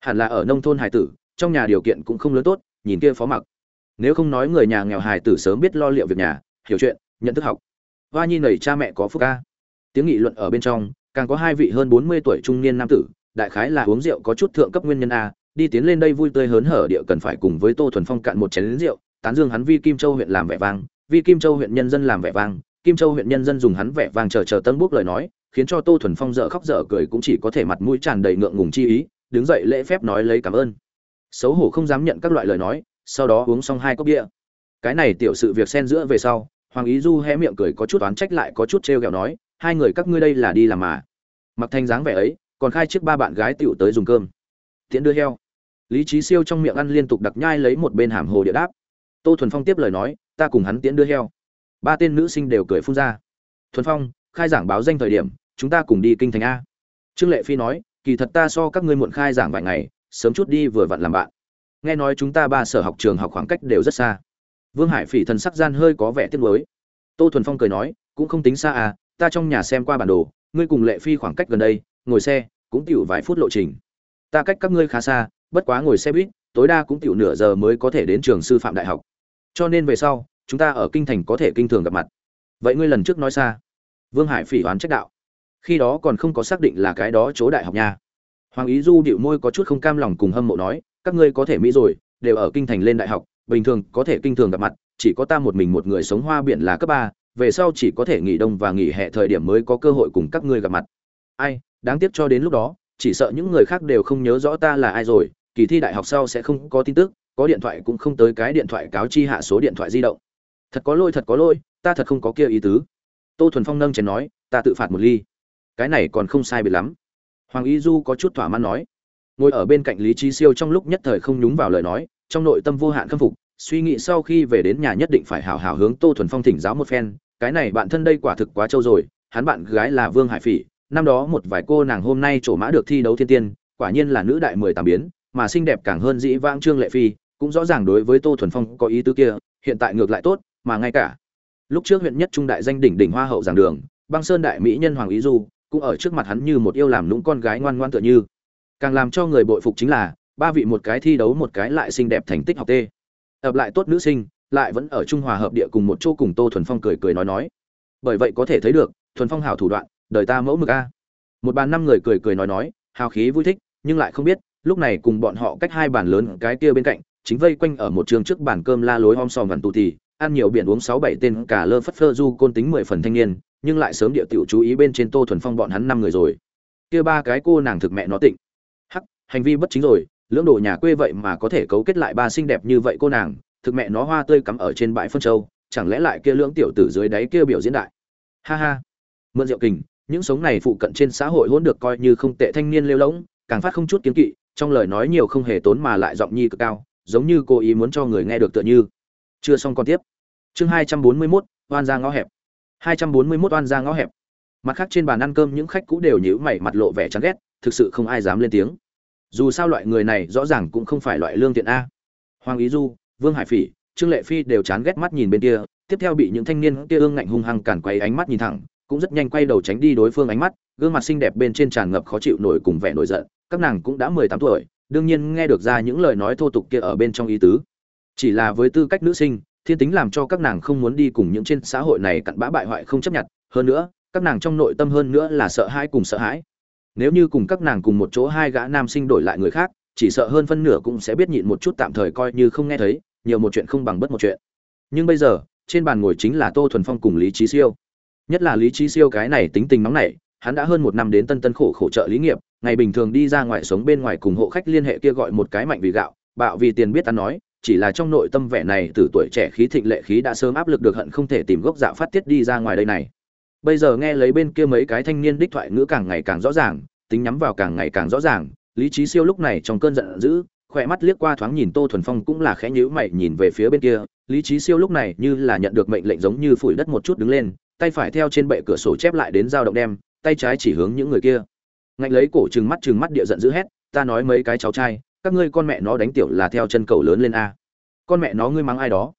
Hẳn là ở nông thôn hải tử, trong nhà điều kiện cũng không lớn tốt, nhìn kia phó mặc. Nếu không nói người nhà nghèo hải tử sớm biết lo liệu việc nhà, hiểu chuyện, nhận thức học. Hoa nhi nầy cha mẹ có phúc ca tiếng nghị luận ở bên trong, càng có hai vị hơn bốn mươi tuổi trung niên nam tử, đại khái là uống rượu có chút thượng cấp nguyên nhân a đi tiến lên đây vui tươi hớn hở địa cần phải cùng với tô thuần phong cạn một chén lính rượu, tán dương hắn vi kim châu huyện làm vẻ vang, vi kim châu huyện nhân dân làm vẻ vang, kim châu huyện nhân dân dùng hắn vẻ vang chờ chờ tân bốc lời nói, khiến cho tô thuần phong dở khóc dở cười cũng chỉ có thể mặt mũi tràn đầy ngượng ngùng chi ý, đứng dậy lễ phép nói lấy cảm ơn. Xấu hổ không dám nhận các loại lời nói, sau đó uống xong hai cốc bia. Cái này tiểu sự việc xen giữa về sau, hoàng ý du hé miệng cười có chút oán trách lại có chút trêu ghẹo nói, hai người các ngươi đây là đi làm mà. Mặc thanh dáng vẻ ấy, còn khai trước ba bạn gái tiểu tới dùng cơm. Tiễn đưa heo lý trí siêu trong miệng ăn liên tục đặc nhai lấy một bên hàm hồ địa đáp. Tô thuần phong tiếp lời nói, ta cùng hắn tiễn đưa heo. Ba tên nữ sinh đều cười phun ra. Thuần phong, khai giảng báo danh thời điểm, chúng ta cùng đi kinh thành a. Trương lệ phi nói, kỳ thật ta so các ngươi muộn khai giảng vài ngày, sớm chút đi vừa vặn làm bạn. Nghe nói chúng ta ba sở học trường học khoảng cách đều rất xa. Vương hải phỉ thần sắc gian hơi có vẻ tiếc nuối. Tô thuần phong cười nói, cũng không tính xa à ta trong nhà xem qua bản đồ, ngươi cùng lệ phi khoảng cách gần đây, ngồi xe, cũng tiểu vài phút lộ trình. Ta cách các ngươi khá xa bất quá ngồi xe buýt, tối đa cũng tiểu nửa giờ mới có thể đến trường sư phạm đại học. Cho nên về sau, chúng ta ở kinh thành có thể kinh thường gặp mặt. Vậy ngươi lần trước nói xa. Vương hải phỉ oán trách đạo. Khi đó còn không có xác định là cái đó chỗ đại học nha. Hoàng ý du điệu môi có chút không cam lòng cùng hâm mộ nói, các ngươi có thể mỹ rồi, đều ở kinh thành lên đại học, bình thường có thể kinh thường gặp mặt, chỉ có ta một mình một người sống hoa biển là cấp ba, về sau chỉ có thể nghỉ đông và nghỉ hè thời điểm mới có cơ hội cùng các ngươi gặp mặt. Ai, đáng tiếc cho đến lúc đó, chỉ sợ những người khác đều không nhớ rõ ta là ai rồi kỳ thi đại học sau sẽ không có tin tức, có điện thoại cũng không tới cái điện thoại cáo chi hạ số điện thoại di động. Thật có lỗi, thật có lỗi, ta thật không có kia ý tứ. Tô thuần phong nâng chén nói, ta tự phạt một ly. Cái này còn không sai biệt lắm. Hoàng y du có chút thỏa mãn nói. Ngồi ở bên cạnh lý trí siêu trong lúc nhất thời không nhúng vào lời nói, trong nội tâm vô hạn khâm phục, suy nghĩ sau khi về đến nhà nhất định phải hào hào hướng tô thuần phong thỉnh giáo một phen. Cái này bạn thân đây quả thực quá trâu rồi, hắn bạn gái là vương hải phỉ, năm đó một vài cô nàng hôm nay trổ mã được thi đấu thiên tiên, quả nhiên là nữ đại mười tám biến mà xinh đẹp càng hơn dĩ vãng trương lệ phi, cũng rõ ràng đối với tô thuần phong có ý tứ kia, hiện tại ngược lại tốt, mà ngay cả lúc trước huyện nhất trung đại danh đỉnh đỉnh hoa hậu giảng đường, băng sơn đại mỹ nhân hoàng ý du, cũng ở trước mặt hắn như một yêu làm lũng con gái ngoan ngoan tựa như. Càng làm cho người bội phục chính là, ba vị một cái thi đấu một cái lại xinh đẹp thành tích học tê. Hợp lại tốt nữ sinh, lại vẫn ở trung hòa hợp địa cùng một chỗ cùng tô thuần phong cười cười nói nói. Bởi vậy có thể thấy được, thuần phong hảo thủ đoạn, đời ta mẫu mực a. Một bàn năm người cười cười nói nói, hào khí vui thích, nhưng lại không biết lúc này cùng bọn họ cách hai bàn lớn cái kia bên cạnh, chính vây quanh ở một trường trước bàn cơm la lối om sòm gần tù thì, ăn nhiều biển uống sáu bảy tên cả lơ phất phơ du côn tính mười phần thanh niên, nhưng lại sớm địa tiểu chú ý bên trên tô thuần phong bọn hắn năm người rồi. Kia ba cái cô nàng thực mẹ nó tịnh. Hắc, hành vi bất chính rồi, lưỡng đồ nhà quê vậy mà có thể cấu kết lại ba xinh đẹp như vậy cô nàng, thực mẹ nó hoa tươi cắm ở trên bãi phân châu, chẳng lẽ lại kia lưỡng tiểu tử dưới đáy kia biểu diễn đại? Ha ha. Mượn rượu kình, những sống này phụ cận trên xã hội hỗn được coi như không tệ thanh niên lêu lỗng càng phát không chút kiến kỵ trong lời nói nhiều không hề tốn mà lại giọng nhi cực cao giống như cô ý muốn cho người nghe được tựa như. Chưa xong còn tiếp. Chương hai trăm bốn mươi 241, oan ra ngõ hẹp. hai trăm bốn mươi 241 oan ra ngõ hẹp. Mặt khác trên bàn ăn cơm những khách cũ đều nhíu mày mặt lộ vẻ chán ghét thực sự không ai dám lên tiếng. Dù sao loại người này rõ ràng cũng không phải loại lương thiện a. Hoàng ý du vương hải phỉ trương lệ phi đều chán ghét mắt nhìn bên kia tiếp theo bị những thanh niên kia ương ngạnh hung hăng cản quay ánh mắt nhìn thẳng cũng rất nhanh quay đầu tránh đi đối phương ánh mắt, gương mặt xinh đẹp bên trên tràn ngập khó chịu nổi cùng vẻ nổi giận, các nàng cũng đã mười tám tuổi, đương nhiên nghe được ra những lời nói thô tục kia ở bên trong ý tứ. Chỉ là với tư cách nữ sinh, thiên tính làm cho các nàng không muốn đi cùng những trên xã hội này cặn bã bại hoại không chấp nhận, hơn nữa, các nàng trong nội tâm hơn nữa là sợ hãi cùng sợ hãi. Nếu như cùng các nàng cùng một chỗ hai gã nam sinh đổi lại người khác, chỉ sợ hơn phân nửa cũng sẽ biết nhịn một chút tạm thời coi như không nghe thấy, nhiều một chuyện không bằng bất một chuyện. Nhưng bây giờ, trên bàn ngồi chính là tô thuần phong cùng lý trí siêu nhất là lý trí siêu cái này tính tình nóng nảy, hắn đã hơn một năm đến tân tân khổ khổ trợ lý nghiệp, ngày bình thường đi ra ngoài sống bên ngoài cùng hộ khách liên hệ kia gọi một cái mạnh vì gạo, bạo vì tiền biết ta nói, chỉ là trong nội tâm vẻ này từ tuổi trẻ khí thịnh lệ khí đã sớm áp lực được hận không thể tìm gốc dạo phát tiết đi ra ngoài đây này. Bây giờ nghe lấy bên kia mấy cái thanh niên đích thoại ngữ càng ngày càng rõ ràng, tính nhắm vào càng ngày càng rõ ràng, lý trí siêu lúc này trong cơn giận dữ, khỏe mắt liếc qua thoáng nhìn tô thuần phong cũng là khẽ nhíu mày nhìn về phía bên kia, lý trí siêu lúc này như là nhận được mệnh lệnh giống như phủi đất một chút đứng lên tay phải theo trên bệ cửa sổ chép lại đến dao động đem, tay trái chỉ hướng những người kia. Ngạnh lấy cổ trừng mắt trừng mắt địa giận dữ hét, ta nói mấy cái cháu trai, các ngươi con mẹ nó đánh tiểu là theo chân cầu lớn lên a. Con mẹ nó ngươi mắng ai đó.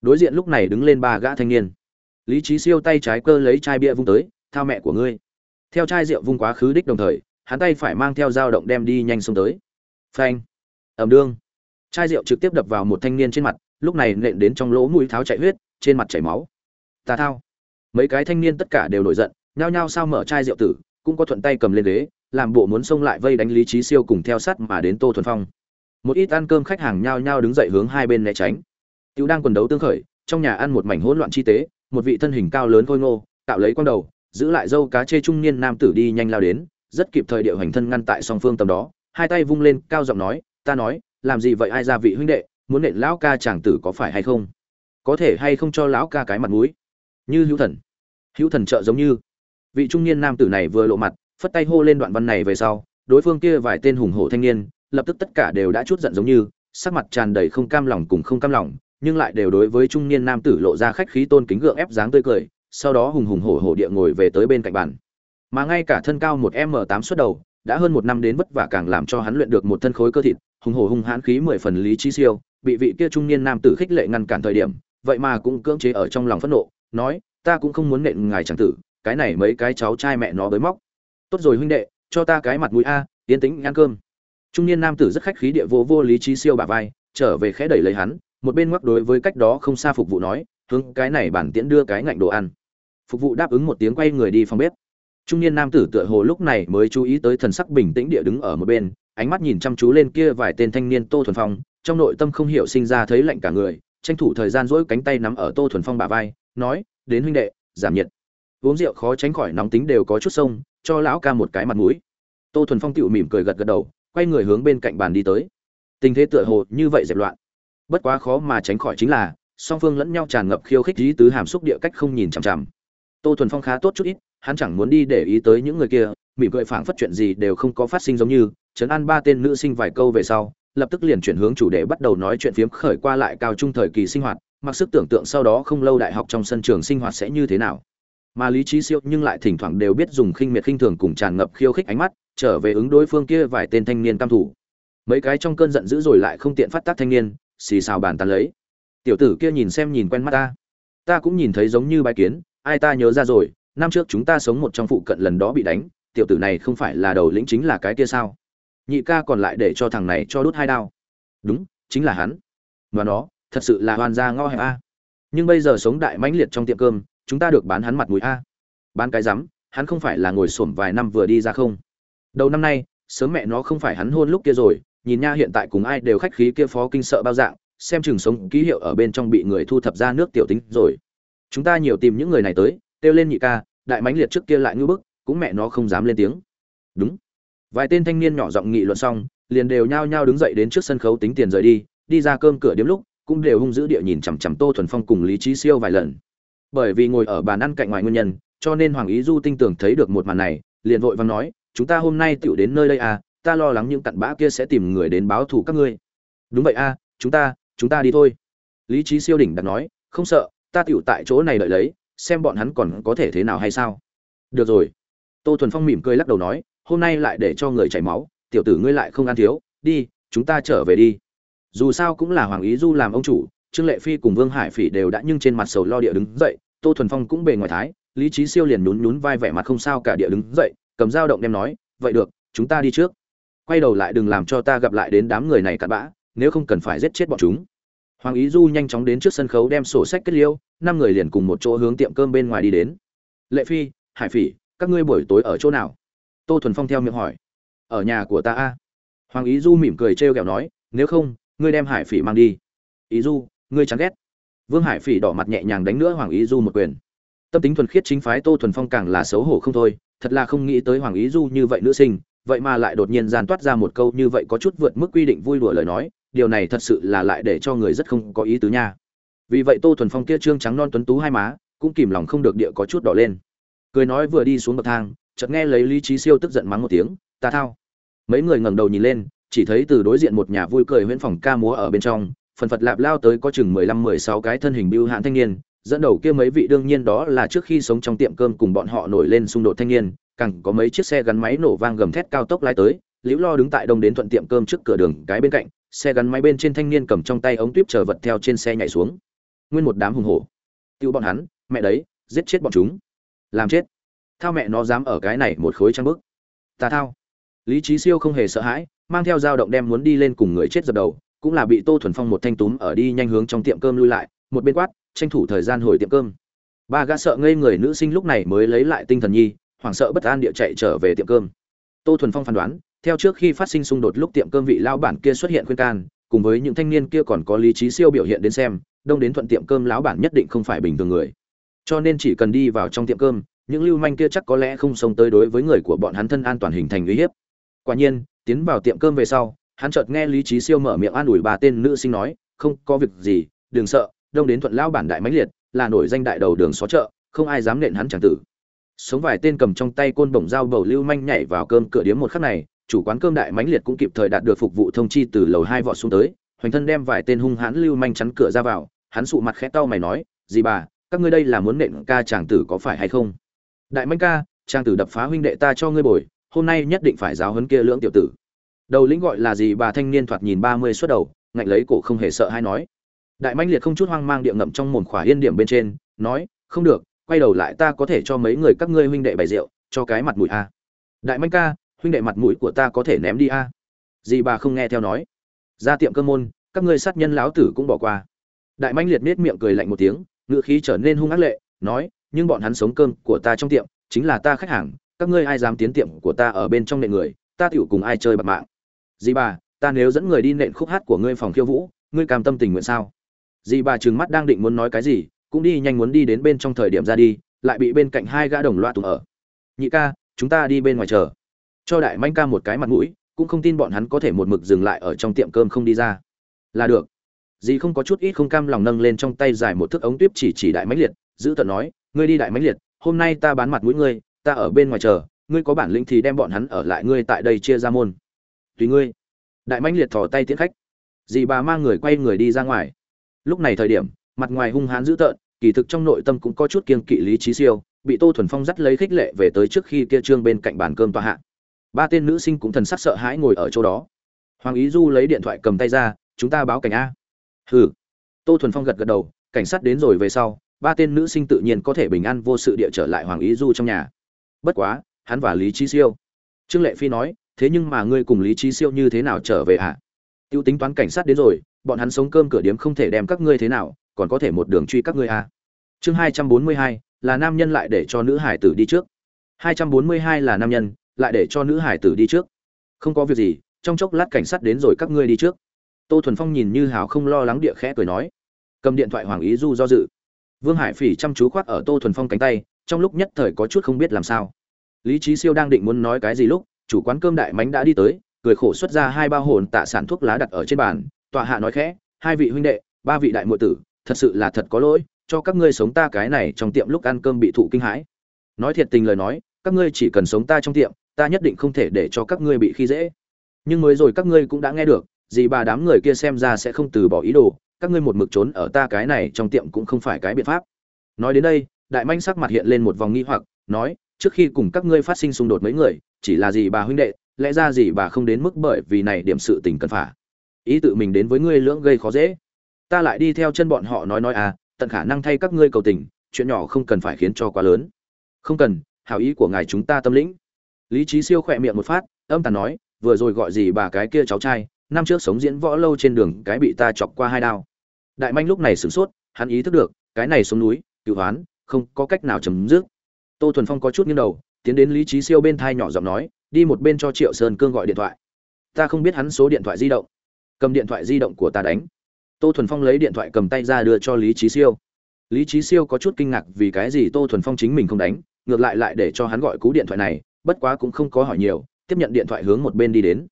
Đối diện lúc này đứng lên ba gã thanh niên. Lý trí siêu tay trái cơ lấy chai bia vung tới, thao mẹ của ngươi. Theo chai rượu vung quá khứ đích đồng thời, hắn tay phải mang theo dao động đem đi nhanh xuống tới. Phanh. Ẩm đương. Chai rượu trực tiếp đập vào một thanh niên trên mặt, lúc này nện đến trong lỗ mũi tháo chạy huyết, trên mặt chảy máu. Ta thao mấy cái thanh niên tất cả đều nổi giận, nhao nhao sao mở chai rượu tử, cũng có thuận tay cầm lên ghế, làm bộ muốn xông lại vây đánh lý trí siêu cùng theo sát mà đến tô thuần phong. Một ít ăn cơm khách hàng nhao nhao đứng dậy hướng hai bên né tránh. Tiểu đang quần đấu tương khởi, trong nhà ăn một mảnh hỗn loạn chi tế, một vị thân hình cao lớn khôi ngô tạo lấy quan đầu, giữ lại dâu cá chê trung niên nam tử đi nhanh lao đến, rất kịp thời điệu hành thân ngăn tại song phương tầm đó, hai tay vung lên, cao giọng nói, ta nói, làm gì vậy? Ai ra vị huynh đệ, muốn nện lão ca chàng tử có phải hay không? Có thể hay không cho lão ca cái mặt mũi? Như hữu thần hữu thần trợ giống như. Vị trung niên nam tử này vừa lộ mặt, phất tay hô lên đoạn văn này về sau, đối phương kia vài tên hùng hổ thanh niên, lập tức tất cả đều đã chút giận giống như, sắc mặt tràn đầy không cam lòng cùng không cam lòng, nhưng lại đều đối với trung niên nam tử lộ ra khách khí tôn kính gượng ép dáng tươi cười, sau đó hùng hùng hổ hổ địa ngồi về tới bên cạnh bàn. Mà ngay cả thân cao một m tám suất đầu, đã hơn một năm đến vất vả càng làm cho hắn luyện được một thân khối cơ thịt, hùng hổ hung hãn khí mười phần lý trí siêu, bị vị kia trung niên nam tử khích lệ ngăn cản thời điểm, vậy mà cũng cưỡng chế ở trong lòng phẫn nộ, nói ta cũng không muốn nện ngài chẳng tử, cái này mấy cái cháu trai mẹ nó bới móc. Tốt rồi huynh đệ, cho ta cái mặt mũi a tiến tĩnh, ăn cơm. Trung niên nam tử rất khách khí địa vô vô lý trí siêu bà vai, trở về khẽ đẩy lấy hắn, một bên ngoắc đối với cách đó không xa phục vụ nói, hướng, cái này bản tiễn đưa cái ngạnh đồ ăn. Phục vụ đáp ứng một tiếng quay người đi phòng bếp. Trung niên nam tử tựa hồ lúc này mới chú ý tới thần sắc bình tĩnh địa đứng ở một bên, ánh mắt nhìn chăm chú lên kia vài tên thanh niên tô thuần phong, trong nội tâm không hiểu sinh ra thấy lạnh cả người, tranh thủ thời gian dỗi cánh tay nắm ở tô thuần phong bà vai, nói đến huynh đệ, giảm nhiệt. Uống rượu khó tránh khỏi nóng tính đều có chút sông, cho lão ca một cái mặt mũi. Tô thuần phong tựu mỉm cười gật gật đầu, quay người hướng bên cạnh bàn đi tới. Tình thế tựa hồ như vậy dẹp loạn. Bất quá khó mà tránh khỏi chính là, song phương lẫn nhau tràn ngập khiêu khích dí tứ hàm xúc địa cách không nhìn chằm chằm. Tô thuần phong khá tốt chút ít, hắn chẳng muốn đi để ý tới những người kia, mỉm cười phảng phất chuyện gì đều không có phát sinh giống như, trấn an ba tên nữ sinh vài câu về sau, lập tức liền chuyển hướng chủ đề bắt đầu nói chuyện phiếm khởi qua lại cao trung thời kỳ sinh hoạt mặc sức tưởng tượng sau đó không lâu đại học trong sân trường sinh hoạt sẽ như thế nào. Mà lý trí siêu nhưng lại thỉnh thoảng đều biết dùng khinh miệt khinh thường cùng tràn ngập khiêu khích ánh mắt, trở về ứng đối phương kia vài tên thanh niên cam thủ. Mấy cái trong cơn giận dữ rồi lại không tiện phát tác thanh niên, xì xào bàn tán lấy. Tiểu tử kia nhìn xem nhìn quen mắt ta. Ta cũng nhìn thấy giống như bài kiến, ai ta nhớ ra rồi, năm trước chúng ta sống một trong phụ cận lần đó bị đánh, tiểu tử này không phải là đầu lĩnh chính là cái kia sao? Nhị ca còn lại để cho thằng này cho đốt hai đao. Đúng, chính là hắn. Và nó thật sự là hoàn gia ngõ hẹp a. Nhưng bây giờ sống đại mãnh liệt trong tiệm cơm, chúng ta được bán hắn mặt mũi a. Bán cái rắm, hắn không phải là ngồi xổm vài năm vừa đi ra không. Đầu năm nay, sớm mẹ nó không phải hắn hôn lúc kia rồi, nhìn nha hiện tại cùng ai đều khách khí kia phó kinh sợ bao dạng, xem chừng sống ký hiệu ở bên trong bị người thu thập ra nước tiểu tính rồi. Chúng ta nhiều tìm những người này tới, kêu lên nhị ca, đại mãnh liệt trước kia lại ngưỡng bức, cũng mẹ nó không dám lên tiếng. Đúng. Vài tên thanh niên nhỏ giọng nghị luận xong, liền đều nhao nhao đứng dậy đến trước sân khấu tính tiền rời đi đi ra cơm cửa điếm lúc cũng đều hung dữ địa nhìn chằm chằm tô thuần phong cùng lý trí siêu vài lần. Bởi vì ngồi ở bàn ăn cạnh ngoài nguyên nhân cho nên hoàng ý du tinh tưởng thấy được một màn này liền vội vàng nói chúng ta hôm nay tựu đến nơi đây à ta lo lắng những cặn bã kia sẽ tìm người đến báo thù các ngươi. Đúng vậy a à, chúng ta chúng ta đi thôi. Lý trí siêu đỉnh đặt nói không sợ ta tựu tại chỗ này đợi lấy xem bọn hắn còn có thể thế nào hay sao. Được rồi. Tô thuần phong mỉm cười lắc đầu nói hôm nay lại để cho người chảy máu tiểu tử ngươi lại không ăn thiếu đi chúng ta trở về đi dù sao cũng là hoàng ý du làm ông chủ, trương lệ phi cùng vương hải phỉ đều đã nhưng trên mặt sầu lo địa đứng dậy, tô thuần phong cũng bề ngoài thái, lý trí siêu liền nhún nhún vai vẻ mặt không sao cả địa đứng dậy, cầm dao động đem nói, vậy được, chúng ta đi trước. Quay đầu lại đừng làm cho ta gặp lại đến đám người này cặn bã, nếu không cần phải giết chết bọn chúng. Hoàng ý du nhanh chóng đến trước sân khấu đem sổ sách kết liêu, năm người liền cùng một chỗ hướng tiệm cơm bên ngoài đi đến. Lệ phi, hải phỉ, các ngươi buổi tối ở chỗ nào? Tô thuần phong theo miệng hỏi. Ở nhà của ta a. Hoàng ý du mỉm cười trêu ghẹo nói, nếu không ngươi đem hải phỉ mang đi. Ý du, ngươi chán ghét. Vương hải phỉ đỏ mặt nhẹ nhàng đánh nữa hoàng ý du một quyền. Tâm tính thuần khiết chính phái tô thuần phong càng là xấu hổ không thôi, thật là không nghĩ tới hoàng ý du như vậy nữ sinh, vậy mà lại đột nhiên gian toát ra một câu như vậy có chút vượt mức quy định vui đùa lời nói, điều này thật sự là lại để cho người rất không có ý tứ nha. Vì vậy tô thuần phong kia trương trắng non tuấn tú hai má, cũng kìm lòng không được địa có chút đỏ lên. Cười nói vừa đi xuống bậc thang, chợt nghe lấy lý trí siêu tức giận mắng một tiếng, ta thao. Mấy người ngẩng đầu nhìn lên chỉ thấy từ đối diện một nhà vui cười huyễn phòng ca múa ở bên trong, phần phật lạp lao tới có chừng mười lăm, mười sáu cái thân hình bưu hạn thanh niên, dẫn đầu kia mấy vị đương nhiên đó là trước khi sống trong tiệm cơm cùng bọn họ nổi lên xung đột thanh niên, càng có mấy chiếc xe gắn máy nổ vang gầm thét cao tốc lái tới, liễu lo đứng tại đông đến thuận tiệm cơm trước cửa đường, cái bên cạnh, xe gắn máy bên trên thanh niên cầm trong tay ống tuyếp chờ vật theo trên xe nhảy xuống. Nguyên một đám hùng hổ. Tiêu bọn hắn, mẹ đấy, giết chết bọn chúng. Làm chết. Thao mẹ nó dám ở cái này một khối trang bức. Ta thao. Lý trí siêu không hề sợ hãi mang theo dao động đem muốn đi lên cùng người chết dập đầu, cũng là bị tô thuần phong một thanh túm ở đi nhanh hướng trong tiệm cơm lui lại, một bên quát, tranh thủ thời gian hồi tiệm cơm. Ba gã sợ ngây người nữ sinh lúc này mới lấy lại tinh thần nhi, hoảng sợ bất an địa chạy trở về tiệm cơm. Tô thuần phong phán đoán, theo trước khi phát sinh xung đột lúc tiệm cơm vị lao bản kia xuất hiện khuyên can, cùng với những thanh niên kia còn có lý trí siêu biểu hiện đến xem, đông đến thuận tiệm cơm lão bản nhất định không phải bình thường người. Cho nên chỉ cần đi vào trong tiệm cơm, những lưu manh kia chắc có lẽ không sống tới đối với người của bọn hắn thân an toàn hình thành uy hiếp. Quả nhiên tiến vào tiệm cơm về sau, hắn chợt nghe lý trí siêu mở miệng an ủi bà tên nữ sinh nói, không có việc gì, đừng sợ, đông đến thuận lão bản đại mãnh liệt, là nổi danh đại đầu đường xó chợ, không ai dám nện hắn chẳng tử. Sống vài tên cầm trong tay côn bổng dao bầu lưu manh nhảy vào cơm cửa điếm một khắc này, chủ quán cơm đại mãnh liệt cũng kịp thời đạt được phục vụ thông chi từ lầu hai vọt xuống tới, hoành thân đem vài tên hung hãn lưu manh chắn cửa ra vào, hắn sụ mặt khẽ tao mày nói gì bà, các ngươi đây là muốn nện ca chàng tử có phải hay không? Đại manh ca, chàng tử đập phá huynh đệ ta cho ngươi bồi hôm nay nhất định phải giáo huấn kia lưỡng tiểu tử. Đầu lĩnh gọi là gì bà thanh niên thoạt nhìn ba mươi suất đầu, ngạnh lấy cổ không hề sợ hay nói. Đại manh liệt không chút hoang mang địa ngậm trong mồm khỏa yên điểm bên trên, nói, không được, quay đầu lại ta có thể cho mấy người các ngươi huynh đệ bày rượu, cho cái mặt mũi a. Đại manh ca, huynh đệ mặt mũi của ta có thể ném đi a. Dì bà không nghe theo nói. Ra tiệm cơ môn, các ngươi sát nhân láo tử cũng bỏ qua. Đại manh liệt nết miệng cười lạnh một tiếng ngựa khí trở nên hung ác lệ, nói, nhưng bọn hắn sống cơm của ta trong tiệm, chính là ta khách hàng các ngươi ai dám tiến tiệm của ta ở bên trong nệ người, ta tiểu cùng ai chơi bạc mạng? Dì bà, ta nếu dẫn người đi nện khúc hát của ngươi phòng khiêu vũ, ngươi cam tâm tình nguyện sao? Dì bà trừng mắt đang định muốn nói cái gì, cũng đi nhanh muốn đi đến bên trong thời điểm ra đi, lại bị bên cạnh hai gã đồng loa tụng ở. Nhị ca, chúng ta đi bên ngoài chờ. Cho đại manh ca một cái mặt mũi, cũng không tin bọn hắn có thể một mực dừng lại ở trong tiệm cơm không đi ra. Là được. Dì không có chút ít không cam lòng nâng lên trong tay dài một thước ống tuyếp chỉ chỉ đại mãnh liệt, giữ tận nói, ngươi đi đại mãnh liệt, hôm nay ta bán mặt mũi ngươi ta ở bên ngoài chờ, ngươi có bản lĩnh thì đem bọn hắn ở lại ngươi tại đây chia ra môn. Tùy ngươi. Đại mãnh liệt thò tay tiễn khách. Dì bà mang người quay người đi ra ngoài. Lúc này thời điểm, mặt ngoài hung hãn dữ tợn, kỳ thực trong nội tâm cũng có chút kiên kỵ lý trí siêu, bị tô thuần phong dắt lấy khích lệ về tới trước khi kia trương bên cạnh bàn cơm tòa hạ. Ba tên nữ sinh cũng thần sắc sợ hãi ngồi ở chỗ đó. Hoàng ý du lấy điện thoại cầm tay ra, chúng ta báo cảnh a. Hừ. Tô thuần phong gật gật đầu, cảnh sát đến rồi về sau, ba tên nữ sinh tự nhiên có thể bình an vô sự địa trở lại hoàng ý du trong nhà bất quá, hắn và lý trí siêu. Trương lệ phi nói, thế nhưng mà ngươi cùng lý trí siêu như thế nào trở về ạ? À? tiêu tính toán cảnh sát đến rồi, bọn hắn sống cơm cửa điếm không thể đem các ngươi thế nào, còn có thể một đường truy các ngươi à. chương hai trăm bốn mươi hai, là nam nhân lại để cho nữ hải tử đi trước. Hai trăm bốn mươi hai là nam nhân, lại để cho nữ hải tử đi trước. Không có việc gì, trong chốc lát cảnh sát đến rồi các ngươi đi trước. Tô thuần phong nhìn như hào không lo lắng địa khẽ cười nói. Cầm điện thoại hoàng ý du do dự. Vương hải phỉ chăm chú khoác ở tô thuần phong cánh tay trong lúc nhất thời có chút không biết làm sao. Lý trí siêu đang định muốn nói cái gì lúc, chủ quán cơm đại mánh đã đi tới, cười khổ xuất ra hai bao hồn tạ sản thuốc lá đặt ở trên bàn, tọa hạ nói khẽ, hai vị huynh đệ, ba vị đại muội tử, thật sự là thật có lỗi, cho các ngươi sống ta cái này trong tiệm lúc ăn cơm bị thụ kinh hãi. Nói thiệt tình lời nói, các ngươi chỉ cần sống ta trong tiệm, ta nhất định không thể để cho các ngươi bị khi dễ. Nhưng mới rồi các ngươi cũng đã nghe được, gì bà đám người kia xem ra sẽ không từ bỏ ý đồ, các ngươi một mực trốn ở ta cái này trong tiệm cũng không phải cái biện pháp. Nói đến đây đại manh sắc mặt hiện lên một vòng nghi hoặc, nói, trước khi cùng các ngươi phát sinh xung đột mấy người, chỉ là gì bà huynh đệ, lẽ ra gì bà không đến mức bởi vì này điểm sự tình cần phả ý tự mình đến với ngươi lưỡng gây khó dễ. Ta lại đi theo chân bọn họ nói nói à tận khả năng thay các ngươi cầu tình, chuyện nhỏ không cần phải khiến cho quá lớn. Không cần, hảo ý của ngài chúng ta tâm lĩnh. Lý trí siêu khỏe miệng một phát, âm tàn nói, vừa rồi gọi gì bà cái kia cháu trai, năm trước sống diễn võ lâu trên đường, cái bị ta chọc qua hai đao. Đại manh lúc này sửng sốt, hắn ý thức được, cái này xuống núi cựu hoán không có cách nào chấm dứt. Tô thuần phong có chút nghiêng đầu, tiến đến lý trí siêu bên thai nhỏ giọng nói, đi một bên cho triệu sơn cương gọi điện thoại. Ta không biết hắn số điện thoại di động, cầm điện thoại di động của ta đánh. Tô thuần phong lấy điện thoại cầm tay ra đưa cho lý trí siêu. Lý trí siêu có chút kinh ngạc vì cái gì tô thuần phong chính mình không đánh, ngược lại lại để cho hắn gọi cú điện thoại này, bất quá cũng không có hỏi nhiều, tiếp nhận điện thoại hướng một bên đi đến.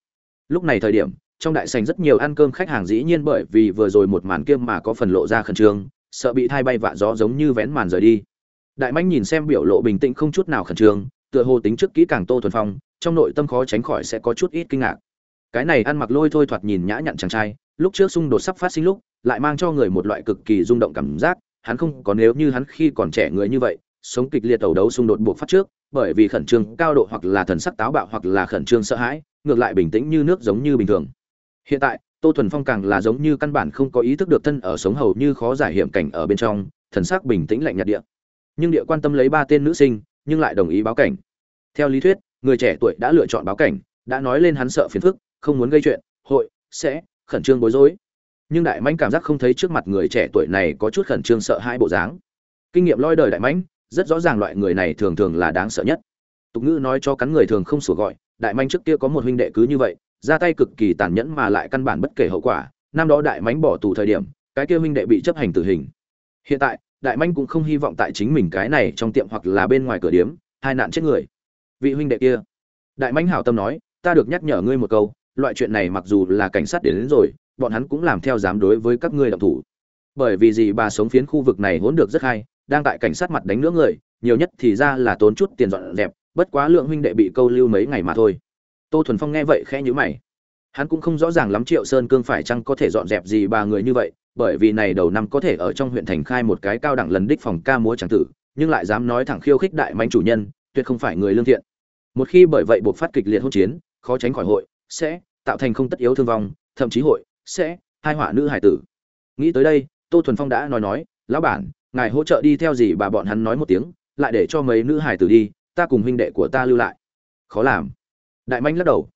Lúc này thời điểm, trong đại sành rất nhiều ăn cơm khách hàng dĩ nhiên bởi vì vừa rồi một màn kiêm mà có phần lộ ra khẩn trương sợ bị thay bay vạ gió giống như vén màn rời đi. Đại manh nhìn xem biểu lộ bình tĩnh không chút nào khẩn trương, tựa hồ tính trước kỹ càng tô thuần phong, trong nội tâm khó tránh khỏi sẽ có chút ít kinh ngạc. Cái này ăn mặc lôi thôi thoạt nhìn nhã nhặn chàng trai, lúc trước xung đột sắp phát sinh lúc, lại mang cho người một loại cực kỳ rung động cảm giác, hắn không có nếu như hắn khi còn trẻ người như vậy, sống kịch liệt đầu đấu xung đột buộc phát trước, bởi vì khẩn trương cao độ hoặc là thần sắc táo bạo hoặc là khẩn trương sợ hãi, ngược lại bình tĩnh như nước giống như bình thường. Hiện tại tô thuần phong càng là giống như căn bản không có ý thức được thân ở sống hầu như khó giải hiểm cảnh ở bên trong, thần sắc bình tĩnh lạnh nhạt địa. Nhưng địa quan tâm lấy ba tên nữ sinh, nhưng lại đồng ý báo cảnh. Theo lý thuyết, người trẻ tuổi đã lựa chọn báo cảnh, đã nói lên hắn sợ phiền phức, không muốn gây chuyện, hội, sẽ, khẩn trương bối rối. Nhưng đại manh cảm giác không thấy trước mặt người trẻ tuổi này có chút khẩn trương sợ hai bộ dáng. Kinh nghiệm lôi đời đại mãnh, rất rõ ràng loại người này thường thường là đáng sợ nhất. Tục ngữ nói cho cắn người thường không sủa gọi, đại manh trước kia có một huynh đệ cứ như vậy ra tay cực kỳ tàn nhẫn mà lại căn bản bất kể hậu quả năm đó đại mánh bỏ tù thời điểm cái kia huynh đệ bị chấp hành tử hình. Hiện tại đại mánh cũng không hy vọng tại chính mình cái này trong tiệm hoặc là bên ngoài cửa điếm hai nạn chết người. Vị huynh đệ kia. Đại mánh hảo tâm nói ta được nhắc nhở ngươi một câu loại chuyện này mặc dù là cảnh sát đến, đến rồi bọn hắn cũng làm theo dám đối với các ngươi động thủ. Bởi vì gì bà sống phiến khu vực này hỗn được rất hay đang tại cảnh sát mặt đánh nữa người nhiều nhất thì ra là tốn chút tiền dọn dẹp bất quá lượng huynh đệ bị câu lưu mấy ngày mà thôi tô thuần phong nghe vậy khẽ nhữ mày. Hắn cũng không rõ ràng lắm triệu sơn cương phải chăng có thể dọn dẹp gì bà người như vậy, bởi vì này đầu năm có thể ở trong huyện thành khai một cái cao đẳng lần đích phòng ca múa tràng tử, nhưng lại dám nói thẳng khiêu khích đại manh chủ nhân, tuyệt không phải người lương thiện. Một khi bởi vậy buộc phát kịch liệt hỗn chiến, khó tránh khỏi hội, sẽ tạo thành không tất yếu thương vong, thậm chí hội sẽ hai họa nữ hải tử. Nghĩ tới đây, tô thuần phong đã nói nói, lão bản, ngài hỗ trợ đi theo gì bà bọn hắn nói một tiếng, lại để cho mấy nữ hải tử đi, ta cùng huynh đệ của ta lưu lại. Khó làm đại manh lắc đầu.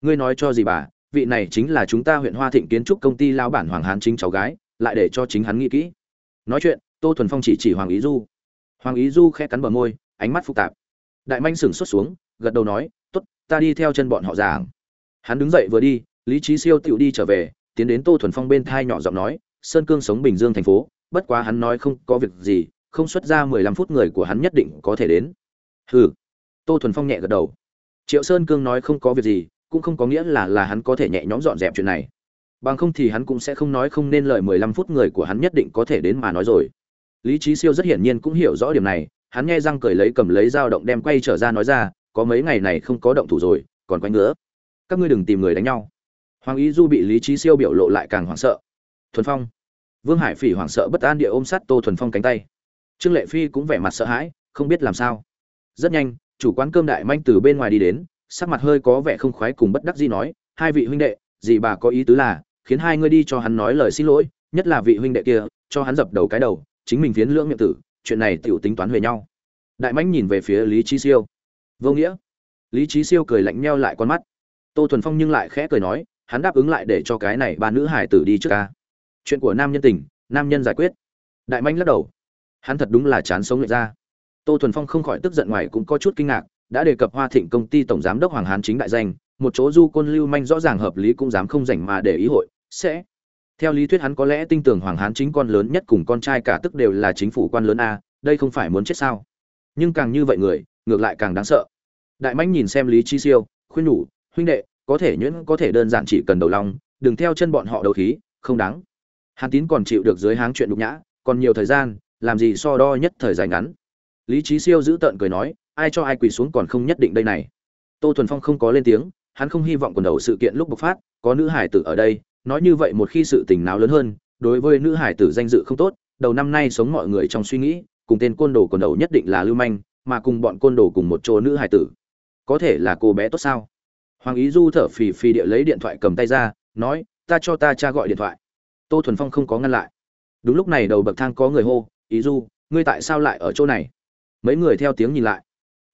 Ngươi nói cho gì bà, vị này chính là chúng ta huyện hoa thịnh kiến trúc công ty lao bản hoàng hán chính cháu gái, lại để cho chính hắn nghĩ kỹ. Nói chuyện, tô thuần phong chỉ chỉ hoàng ý du. Hoàng ý du khẽ cắn bờ môi, ánh mắt phức tạp. Đại manh sửng xuất xuống, gật đầu nói t ố t ta đi theo chân bọn họ giảng. Hắn đứng dậy vừa đi, lý trí siêu tựu đi trở về, tiến đến tô thuần phong bên thai nhỏ giọng nói, sơn cương sống bình dương thành phố, bất quá hắn nói không có việc gì, không xuất ra mười lăm phút người của hắn nhất định có thể đến. Hừ. Tô thuần phong nhẹ gật đầu triệu sơn cương nói không có việc gì, cũng không có nghĩa là là hắn có thể nhẹ nhõm dọn dẹp chuyện này. Bằng không thì hắn cũng sẽ không nói không nên lời mười lăm phút người của hắn nhất định có thể đến mà nói rồi. Lý trí siêu rất hiển nhiên cũng hiểu rõ điểm này, hắn nghe răng cười lấy cầm lấy dao động đem quay trở ra nói ra, có mấy ngày này không có động thủ rồi, còn quanh nữa các ngươi đừng tìm người đánh nhau. Hoàng ý du bị lý trí siêu biểu lộ lại càng hoảng sợ. Thuần phong. Vương hải phỉ hoảng sợ bất an địa ôm sát tô thuần phong cánh tay. Trương lệ phi cũng vẻ mặt sợ hãi, không biết làm sao. Rất nhanh chủ quán cơm đại manh từ bên ngoài đi đến, sắc mặt hơi có vẻ không khoái cùng bất đắc dĩ nói, hai vị huynh đệ, dì bà có ý tứ là, khiến hai ngươi đi cho hắn nói lời xin lỗi, nhất là vị huynh đệ kia, cho hắn dập đầu cái đầu, chính mình phiến lưỡng miệng tử, chuyện này tiểu tính toán về nhau. Đại mãnh nhìn về phía lý trí siêu. Vô nghĩa. Lý trí siêu cười lạnh nheo lại con mắt. Tô thuần phong nhưng lại khẽ cười nói, hắn đáp ứng lại để cho cái này ba nữ hải tử đi trước ca. Chuyện của nam nhân tình, nam nhân giải quyết. Đại manh lắc đầu. Hắn thật đúng là chán sống lệ ra tô thuần phong không khỏi tức giận ngoài cũng có chút kinh ngạc, đã đề cập hoa thịnh công ty tổng giám đốc hoàng hán chính đại danh, một chỗ du côn lưu manh rõ ràng hợp lý cũng dám không rảnh mà để ý hội, sẽ. Theo lý thuyết hắn có lẽ tin tưởng hoàng hán chính con lớn nhất cùng con trai cả tức đều là chính phủ quan lớn a, đây không phải muốn chết sao. Nhưng càng như vậy người, ngược lại càng đáng sợ. Đại mãnh nhìn xem lý chi siêu, khuyên nhủ, huynh đệ, có thể nhuyễn có thể đơn giản chỉ cần đầu lòng, đừng theo chân bọn họ đầu khí, không đáng. Hàn tín còn chịu được dưới háng chuyện nhục nhã, còn nhiều thời gian, làm gì so đo nhất thời dài ngắn lý trí siêu giữ tợn cười nói, ai cho ai quỳ xuống còn không nhất định đây này. Tô thuần phong không có lên tiếng, hắn không hy vọng quần đầu sự kiện lúc bộc phát, có nữ hải tử ở đây, nói như vậy một khi sự tình nào lớn hơn, đối với nữ hải tử danh dự không tốt, đầu năm nay sống mọi người trong suy nghĩ, cùng tên côn đồ quần đầu nhất định là lưu manh, mà cùng bọn côn đồ cùng một chỗ nữ hải tử. Có thể là cô bé tốt sao? Hoàng ý du thở phì phì địa lấy điện thoại cầm tay ra, nói, ta cho ta cha gọi điện thoại. Tô thuần phong không có ngăn lại. Đúng lúc này đầu bậc thang có người hô, ý du, ngươi tại sao lại ở chỗ này? Mấy người theo tiếng nhìn lại.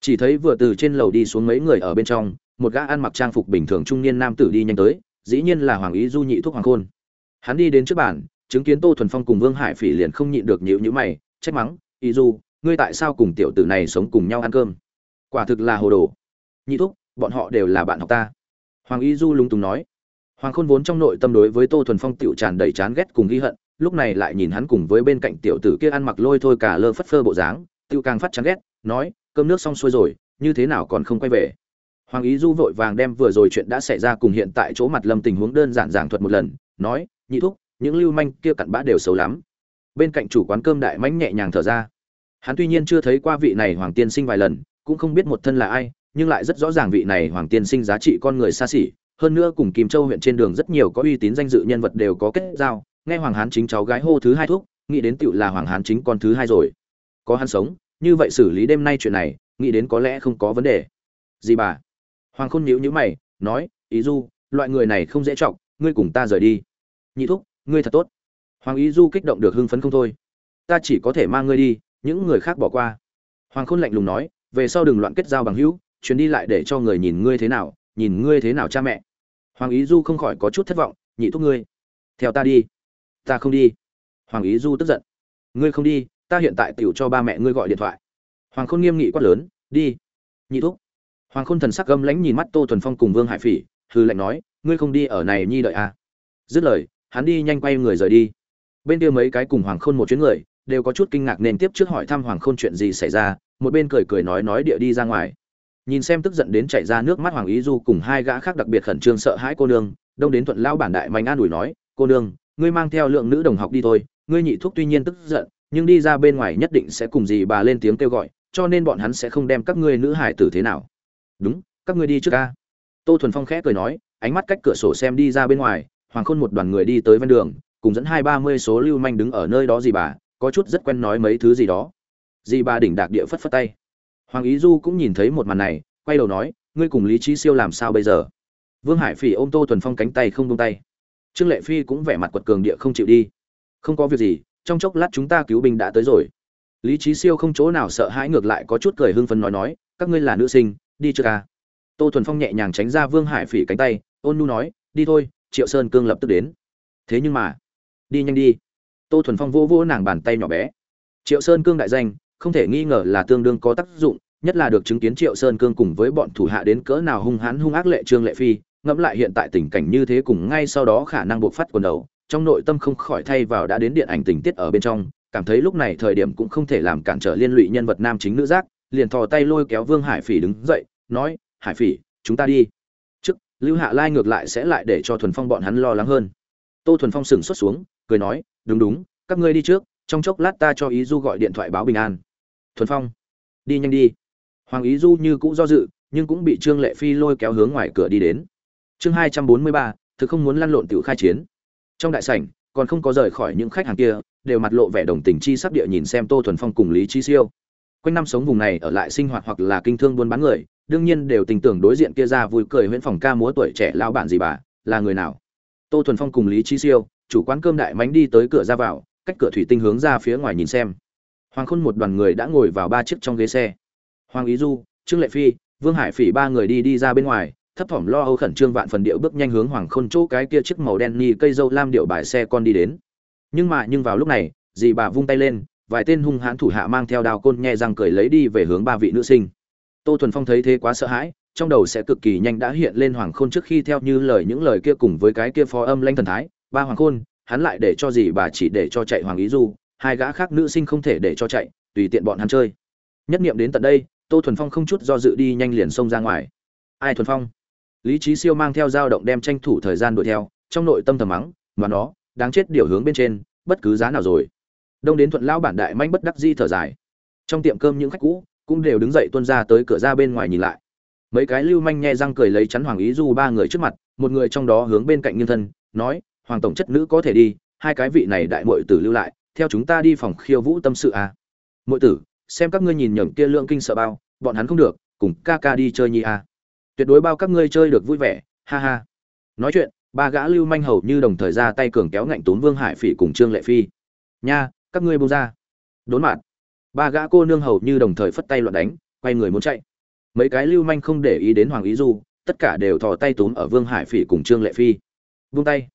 Chỉ thấy vừa từ trên lầu đi xuống mấy người ở bên trong, một gã ăn mặc trang phục bình thường trung niên nam tử đi nhanh tới, dĩ nhiên là hoàng ý du nhị thuốc hoàng khôn. Hắn đi đến trước bàn, chứng kiến tô thuần phong cùng vương hải phỉ liền không nhịn được nhịu nhữ mày, trách mắng, ý du, ngươi tại sao cùng tiểu tử này sống cùng nhau ăn cơm? Quả thực là hồ đồ. Nhị thúc, bọn họ đều là bạn học ta. Hoàng ý du lúng túng nói. Hoàng khôn vốn trong nội tâm đối với tô thuần phong tiểu tràn đầy chán ghét cùng ghi hận, lúc này lại nhìn hắn cùng với bên cạnh tiểu tử kia ăn mặc lôi thôi cả lơ phất phơ bộ dáng Tiêu càng phát chán ghét, nói, cơm nước xong xuôi rồi, như thế nào còn không quay về? Hoàng ý du vội vàng đem vừa rồi chuyện đã xảy ra cùng hiện tại chỗ mặt lâm tình huống đơn giản giảng thuật một lần, nói, nhị thúc, những lưu manh kia cặn bã đều xấu lắm. Bên cạnh chủ quán cơm đại mãnh nhẹ nhàng thở ra. Hắn tuy nhiên chưa thấy qua vị này hoàng tiên sinh vài lần, cũng không biết một thân là ai, nhưng lại rất rõ ràng vị này hoàng tiên sinh giá trị con người xa xỉ. Hơn nữa cùng kim châu huyện trên đường rất nhiều có uy tín danh dự nhân vật đều có kết giao. Nghe hoàng hán chính cháu gái hô thứ hai thuốc nghĩ đến tựu là hoàng hán chính con thứ hai rồi có hắn sống, như vậy xử lý đêm nay chuyện này, nghĩ đến có lẽ không có vấn đề. Gì bà? Hoàng khôn nhíu nhíu mày, nói, ý du, loại người này không dễ trọng ngươi cùng ta rời đi. Nhị thúc, ngươi thật tốt. Hoàng ý du kích động được hưng phấn không thôi. Ta chỉ có thể mang ngươi đi, những người khác bỏ qua. Hoàng khôn lạnh lùng nói, về sau đừng loạn kết giao bằng hữu, chuyến đi lại để cho người nhìn ngươi thế nào, nhìn ngươi thế nào cha mẹ. Hoàng ý du không khỏi có chút thất vọng, nhị thúc ngươi, theo ta đi. Ta không đi. Hoàng ý du tức giận, ngươi không đi ta hiện tại tiểu cho ba mẹ ngươi gọi điện thoại. Hoàng khôn nghiêm nghị quát lớn, đi. Nhị thúc. Hoàng khôn thần sắc gâm lãnh nhìn mắt tô thuần phong cùng vương hải phỉ hư lệnh nói, ngươi không đi ở này nhi đợi à. dứt lời, hắn đi nhanh quay người rời đi. Bên kia mấy cái cùng hoàng khôn một chuyến người, đều có chút kinh ngạc nên tiếp trước hỏi thăm hoàng khôn chuyện gì xảy ra, một bên cười cười nói nói địa đi ra ngoài. Nhìn xem tức giận đến chạy ra nước mắt hoàng ý du cùng hai gã khác đặc biệt khẩn trương sợ hãi cô nương, đông đến thuận lao bản đại mạnh an ủi nói, cô nương, ngươi mang theo lượng nữ đồng học đi thôi, ngươi nhị thuốc tuy nhiên tức giận nhưng đi ra bên ngoài nhất định sẽ cùng gì bà lên tiếng kêu gọi, cho nên bọn hắn sẽ không đem các ngươi nữ hải tử thế nào. Đúng, các ngươi đi trước ca. Tô thuần phong khẽ cười nói, ánh mắt cách cửa sổ xem đi ra bên ngoài, hoàng khôn một đoàn người đi tới ven đường, cùng dẫn hai ba mươi số lưu manh đứng ở nơi đó gì bà, có chút rất quen nói mấy thứ gì đó. Dì bà đỉnh đạc địa phất phất tay. Hoàng ý du cũng nhìn thấy một màn này, quay đầu nói, ngươi cùng lý trí siêu làm sao bây giờ? Vương hải phỉ ôm tô thuần phong cánh tay không buông tay. Trương lệ phi cũng vẻ mặt quật cường địa không chịu đi. Không có việc gì trong chốc lát chúng ta cứu binh đã tới rồi. Lý trí siêu không chỗ nào sợ hãi, ngược lại có chút cười hưng phấn nói nói, các ngươi là nữ sinh, đi chưa ca. Tô thuần phong nhẹ nhàng tránh ra vương hải phỉ cánh tay, ôn nu nói, đi thôi, triệu sơn cương lập tức đến. Thế nhưng mà, đi nhanh đi. Tô thuần phong vô vô nàng bàn tay nhỏ bé. Triệu sơn cương đại danh, không thể nghi ngờ là tương đương có tác dụng, nhất là được chứng kiến triệu sơn cương cùng với bọn thủ hạ đến cỡ nào hung hãn hung ác lệ trương lệ phi, ngẫm lại hiện tại tình cảnh như thế cùng ngay sau đó khả năng buộc phát quần đầu trong nội tâm không khỏi thay vào đã đến điện ảnh tình tiết ở bên trong, cảm thấy lúc này thời điểm cũng không thể làm cản trở liên lụy nhân vật nam chính nữ giác, liền thò tay lôi kéo vương hải phỉ đứng dậy, nói, hải phỉ, chúng ta đi. Trước, lưu hạ lai ngược lại sẽ lại để cho thuần phong bọn hắn lo lắng hơn. Tô thuần phong sừng xuất xuống, cười nói, đúng đúng, các ngươi đi trước, trong chốc lát ta cho ý du gọi điện thoại báo bình an. Thuần phong, đi nhanh đi. Hoàng ý du như cũ do dự, nhưng cũng bị trương lệ phi lôi kéo hướng ngoài cửa đi đến. Chương hai trăm bốn mươi ba thứ không muốn lăn lộn tự khai chiến trong đại sảnh, còn không có rời khỏi những khách hàng kia, đều mặt lộ vẻ đồng tình chi sắp địa nhìn xem tô thuần phong cùng lý chi siêu. Quanh năm sống vùng này ở lại sinh hoạt hoặc là kinh thương buôn bán người, đương nhiên đều tình tưởng đối diện kia ra vui cười huyễn phòng ca múa tuổi trẻ lao bản gì bà, là người nào? Tô thuần phong cùng lý chi siêu, chủ quán cơm đại mánh đi tới cửa ra vào, cách cửa thủy tinh hướng ra phía ngoài nhìn xem. Hoàng khôn một đoàn người đã ngồi vào ba chiếc trong ghế xe. Hoàng ý du, trương lệ phi, vương hải phỉ ba người đi đi ra bên ngoài thấp thỏm lo âu khẩn trương vạn phần điệu bước nhanh hướng hoàng khôn chỗ cái kia chiếc màu đen ni cây dâu lam điệu bài xe con đi đến. Nhưng mà, nhưng vào lúc này, dì bà vung tay lên, vài tên hung hãn thủ hạ mang theo đao côn nhẹ răng cười lấy đi về hướng ba vị nữ sinh. Tô thuần phong thấy thế quá sợ hãi, trong đầu sẽ cực kỳ nhanh đã hiện lên hoàng khôn trước khi theo như lời những lời kia cùng với cái kia phó âm lanh thần thái. Ba hoàng khôn, hắn lại để cho gì bà chỉ để cho chạy hoàng ý du, hai gã khác nữ sinh không thể để cho chạy, tùy tiện bọn hắn chơi. Nhất niệm đến tận đây, tô thuần phong không chút do dự đi nhanh liền xông ra ngoài. Ai thuần phong? Lý trí siêu mang theo dao động đem tranh thủ thời gian đuổi theo, trong nội tâm thầm mắng, mà nó, đáng chết điều hướng bên trên, bất cứ giá nào rồi. Đông đến thuận lão bản đại manh bất đắc di thở dài. Trong tiệm cơm những khách cũ, cũng đều đứng dậy tuân ra tới cửa ra bên ngoài nhìn lại. Mấy cái lưu manh nhẹ răng cười lấy chắn hoàng ý du ba người trước mặt, một người trong đó hướng bên cạnh nghiêng thân, nói, hoàng tổng chất nữ có thể đi, hai cái vị này đại muội tử lưu lại, theo chúng ta đi phòng khiêu vũ tâm sự à. Muội tử, xem các ngươi nhìn nhởm kia lượng kinh sợ bao, bọn hắn không được, cùng ca ca đi chơi nhi à tuyệt đối bao các ngươi chơi được vui vẻ, ha ha. Nói chuyện, ba gã lưu manh hầu như đồng thời ra tay cường kéo ngạnh tốn vương hải phỉ cùng trương lệ phi. Nha, các ngươi buông ra. Đốn mạn. Ba gã cô nương hầu như đồng thời phất tay loạn đánh, quay người muốn chạy. Mấy cái lưu manh không để ý đến hoàng ý du, tất cả đều thò tay túm ở vương hải phỉ cùng trương lệ phi. Vung tay.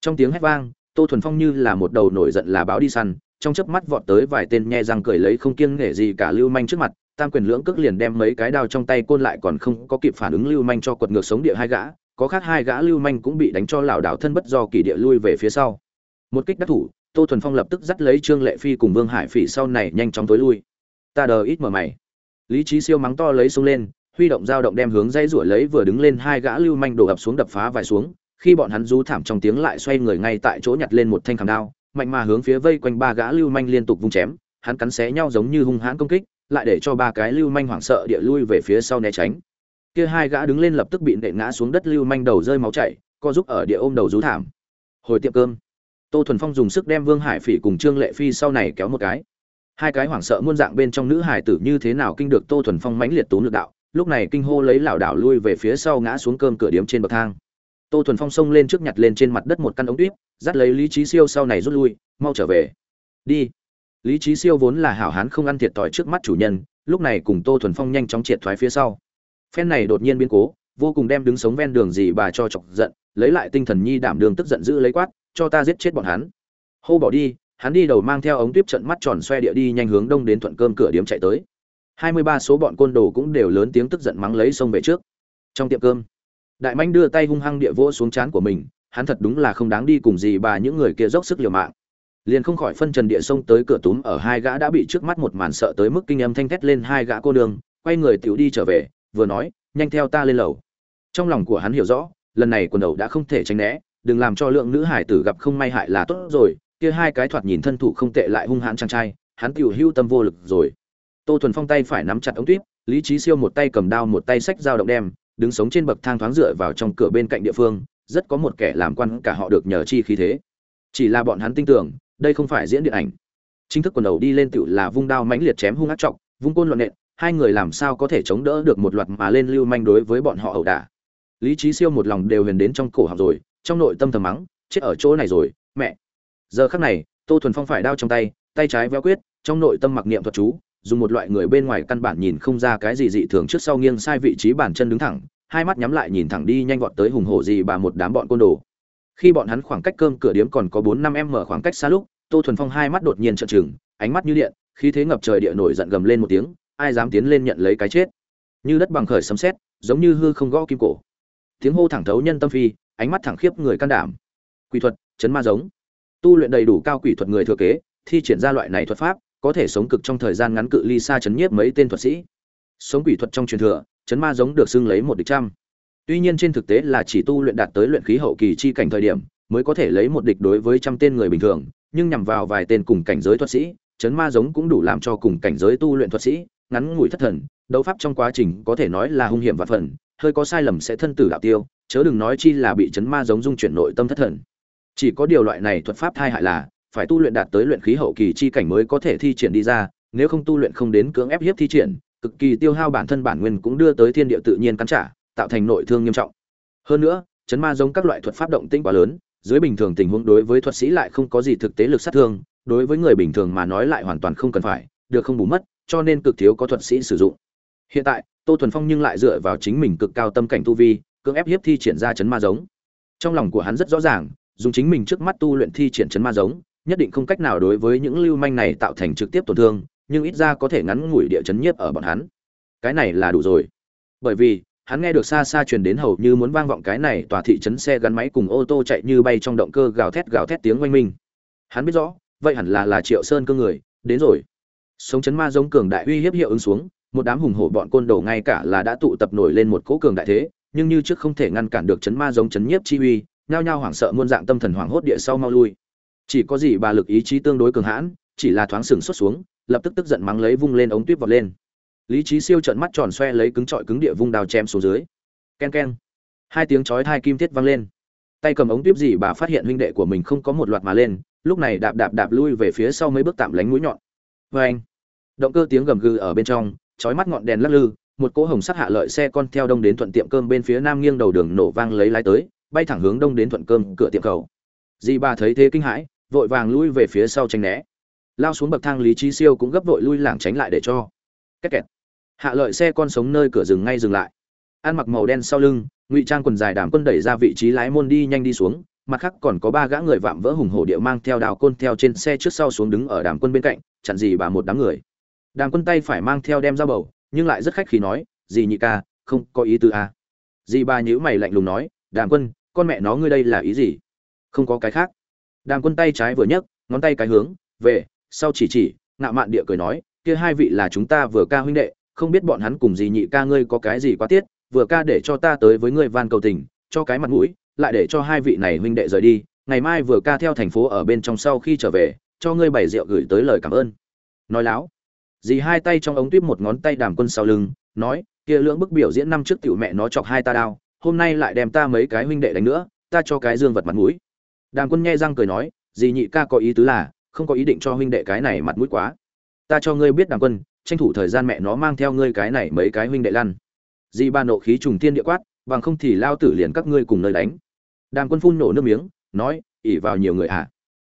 Trong tiếng hét vang, tô thuần phong như là một đầu nổi giận là báo đi săn, trong chớp mắt vọt tới vài tên nhe răng cười lấy không kiêng nể gì cả lưu manh trước mặt tam quyền lưỡng cước liền đem mấy cái đao trong tay côn lại còn không có kịp phản ứng lưu manh cho quật ngược sống địa hai gã, có khác hai gã lưu manh cũng bị đánh cho lảo đảo thân bất do kỳ địa lui về phía sau. Một kích đắc thủ, tô thuần phong lập tức dắt lấy trương lệ phi cùng vương hải phỉ sau này nhanh chóng tối lui. Ta đờ ít mở mày. Lý trí siêu mắng to lấy xuống lên, huy động dao động đem hướng dây rủi lấy vừa đứng lên hai gã lưu manh đổ ập xuống đập phá vài xuống, khi bọn hắn rú thảm trong tiếng lại xoay người ngay tại chỗ nhặt lên một thanh khảm đao, mạnh mà hướng phía vây quanh ba gã lưu manh liên tục vung chém, hắn cắn xé nhau giống như hung hãn công kích lại để cho ba cái lưu manh hoảng sợ địa lui về phía sau né tránh. Kia hai gã đứng lên lập tức bị nện ngã xuống đất lưu manh đầu rơi máu chảy, co giúp ở địa ôm đầu rú thảm. Hồi tiệm cơm, tô thuần phong dùng sức đem vương hải phỉ cùng trương lệ phi sau này kéo một cái. Hai cái hoảng sợ muôn dạng bên trong nữ hải tử như thế nào kinh được tô thuần phong mãnh liệt tốn lực đạo, lúc này kinh hô lấy lảo đảo lui về phía sau ngã xuống cơm cửa điếm trên bậc thang. Tô thuần phong xông lên trước nhặt lên trên mặt đất một căn ống tuyếp, dắt lấy lý trí siêu sau này rút lui, mau trở về. Đi lý trí siêu vốn là hảo hán không ăn thiệt thòi trước mắt chủ nhân, lúc này cùng tô thuần phong nhanh chóng triệt thoái phía sau. Phen này đột nhiên biến cố, vô cùng đem đứng sống ven đường gì bà cho chọc giận, lấy lại tinh thần nhi đảm đường tức giận giữ lấy quát, cho ta giết chết bọn hắn. Hô bỏ đi, hắn đi đầu mang theo ống tuyếp trận mắt tròn xoe địa đi nhanh hướng đông đến thuận cơm cửa điếm chạy tới. Hai mươi ba số bọn côn đồ cũng đều lớn tiếng tức giận mắng lấy sông về trước. Trong tiệm cơm, đại manh đưa tay hung hăng địa vỗ xuống trán của mình, hắn thật đúng là không đáng đi cùng gì bà những người kia dốc sức liều mạng liền không khỏi phân trần địa sông tới cửa túm ở hai gã đã bị trước mắt một màn sợ tới mức kinh âm thanh thét lên hai gã cô đường quay người tiểu đi trở về, vừa nói, nhanh theo ta lên lầu. Trong lòng của hắn hiểu rõ, lần này quần đầu đã không thể tránh né, đừng làm cho lượng nữ hải tử gặp không may hại là tốt rồi, kia hai cái thoạt nhìn thân thủ không tệ lại hung hãn chàng trai, hắn tiểu hưu tâm vô lực rồi. Tô thuần phong tay phải nắm chặt ống tuyết lý trí siêu một tay cầm đao một tay sách dao động đem, đứng sống trên bậc thang thoáng dựa vào trong cửa bên cạnh địa phương, rất có một kẻ làm quan cả họ được nhờ chi khí thế. Chỉ là bọn hắn tin tưởng đây không phải diễn điện ảnh. Chính thức quần đầu đi lên tựu là vung đao mãnh liệt chém hung ác trọng, vung côn luận nện, hai người làm sao có thể chống đỡ được một loạt mà lên lưu manh đối với bọn họ ẩu đả. Lý trí siêu một lòng đều huyền đến trong cổ họng rồi, trong nội tâm thầm mắng, chết ở chỗ này rồi, mẹ. Giờ khắc này, tô thuần phong phải đao trong tay tay trái véo quyết, trong nội tâm mặc niệm thuật chú, dùng một loại người bên ngoài căn bản nhìn không ra cái gì dị thường trước sau nghiêng sai vị trí bản chân đứng thẳng, hai mắt nhắm lại nhìn thẳng đi nhanh vọt tới hùng hổ gì bà một đám bọn côn đồ khi bọn hắn khoảng cách cơm cửa điếm còn có bốn năm em mở khoảng cách xa lúc, tô thuần phong hai mắt đột nhiên trợn trừng, ánh mắt như điện khí thế ngập trời địa nổi giận gầm lên một tiếng, ai dám tiến lên nhận lấy cái chết? Như đất bằng khởi sấm sét, giống như hư không gõ kim cổ. Tiếng hô thẳng thấu nhân tâm phi, ánh mắt thẳng khiếp người can đảm. Quỷ thuật, chấn ma giống. Tu luyện đầy đủ cao quỷ thuật người thừa kế, thi triển ra loại này thuật pháp, có thể sống cực trong thời gian ngắn cự ly xa chấn nhiếp mấy tên thuật sĩ. Sống quỷ thuật trong truyền thừa, chấn ma giống được xưng lấy một địch trăm tuy nhiên trên thực tế là chỉ tu luyện đạt tới luyện khí hậu kỳ chi cảnh thời điểm, mới có thể lấy một địch đối với trăm tên người bình thường, nhưng nhằm vào vài tên cùng cảnh giới thuật sĩ, chấn ma giống cũng đủ làm cho cùng cảnh giới tu luyện thuật sĩ, ngắn ngủi thất thần, đấu pháp trong quá trình có thể nói là hung hiểm và phần, hơi có sai lầm sẽ thân tử đạo tiêu, chớ đừng nói chi là bị chấn ma giống dung chuyển nội tâm thất thần. Chỉ có điều loại này thuật pháp thai hại là, phải tu luyện đạt tới luyện khí hậu kỳ chi cảnh mới có thể thi triển đi ra, nếu không tu luyện không đến cưỡng ép hiếp thi triển, cực kỳ tiêu hao bản thân bản nguyên cũng đưa tới thiên địa tự nhiên cắn trả tạo thành nội thương nghiêm trọng. Hơn nữa, chấn ma giống các loại thuật pháp động tĩnh quá lớn, dưới bình thường tình huống đối với thuật sĩ lại không có gì thực tế lực sát thương, đối với người bình thường mà nói lại hoàn toàn không cần phải, được không bù mất, cho nên cực thiếu có thuật sĩ sử dụng. Hiện tại, tô thuần phong nhưng lại dựa vào chính mình cực cao tâm cảnh tu vi, cưỡng ép hiếp thi triển ra chấn ma giống. Trong lòng của hắn rất rõ ràng, dùng chính mình trước mắt tu luyện thi triển chấn ma giống, nhất định không cách nào đối với những lưu manh này tạo thành trực tiếp tổn thương, nhưng ít ra có thể ngắn ngủi địa chấn nhiếp ở bọn hắn. Cái này là đủ rồi. Bởi vì hắn nghe được xa xa truyền đến hầu như muốn vang vọng cái này tòa thị trấn xe gắn máy cùng ô tô chạy như bay trong động cơ gào thét gào thét tiếng oanh minh. Hắn biết rõ, vậy hẳn là là triệu sơn cơ người, đến rồi. Sống chấn ma giống cường đại uy hiếp hiệu ứng xuống, một đám hùng hổ bọn côn đồ ngay cả là đã tụ tập nổi lên một cỗ cường đại thế, nhưng như trước không thể ngăn cản được chấn ma giống chấn nhiếp chi uy, nhao nhao hoảng sợ muôn dạng tâm thần hoảng hốt địa sau mau lui. Chỉ có gì bà lực ý chí tương đối cường hãn, chỉ là thoáng sừng xuất xuống, lập tức tức giận mắng lấy vung lên ống tuyết vọt lên lý trí siêu trận mắt tròn xoe lấy cứng trọi cứng địa vung đào chém xuống dưới. Ken ken hai tiếng chói hai kim thiết vang lên. Tay cầm ống tuyếp gì bà phát hiện huynh đệ của mình không có một loạt mà lên, lúc này đạp đạp đạp lui về phía sau mấy bước tạm lánh mũi nhọn. Vê anh. Động cơ tiếng gầm gừ ở bên trong, chói mắt ngọn đèn lắc lư, một cỗ hồng sắc hạ lợi xe con theo đông đến thuận tiệm cơm bên phía nam nghiêng đầu đường nổ vang lấy lái tới, bay thẳng hướng đông đến thuận cơm cửa tiệm cầu. Dì bà thấy thế kinh hãi, vội vàng lui về phía sau tránh né. Lao xuống bậc thang lý trí siêu cũng gấp vội lui lảng tránh lại để cho. Két kẹt hạ lợi xe con sống nơi cửa rừng ngay dừng lại. Ăn mặc màu đen sau lưng, ngụy trang quần dài đảm quân đẩy ra vị trí lái môn đi nhanh đi xuống, mặt khác còn có ba gã người vạm vỡ hùng hổ địa mang theo đào côn theo trên xe trước sau xuống đứng ở đàm quân bên cạnh, chặn gì bà một đám người. Đàm quân tay phải mang theo đem ra bầu, nhưng lại rất khách khí nói gì nhị ca, không có ý tư à. dì bà nhữ mày lạnh lùng nói, đàm quân, con mẹ nó ngươi đây là ý gì? Không có cái khác. Đàm quân tay trái vừa nhấc, ngón tay cái hướng, về, sau chỉ chỉ. Ngạo mạn địa cười nói, kia hai vị là chúng ta vừa ca huynh đệ không biết bọn hắn cùng gì nhị ca ngươi có cái gì quá tiết, vừa ca để cho ta tới với ngươi van cầu tình, cho cái mặt mũi, lại để cho hai vị này huynh đệ rời đi, ngày mai vừa ca theo thành phố ở bên trong sau khi trở về, cho ngươi bày rượu gửi tới lời cảm ơn. Nói láo, dì hai tay trong ống tuyếp một ngón tay đàm quân sau lưng, nói, kia lưỡng bức biểu diễn năm trước tiểu mẹ nó chọc hai ta đao hôm nay lại đem ta mấy cái huynh đệ đánh nữa, ta cho cái dương vật mặt mũi. Đàm quân nghe răng cười nói, dì nhị ca có ý tứ là, không có ý định cho huynh đệ cái này mặt mũi quá. Ta cho ngươi biết đàm quân tranh thủ thời gian mẹ nó mang theo ngươi cái này mấy cái huynh đệ lăn. Di ba nộ khí trùng tiên địa quát, bằng không thì lao tử liền các ngươi cùng nơi đánh. Đàm quân phun nổ nước miếng, nói, ỉ vào nhiều người ạ à.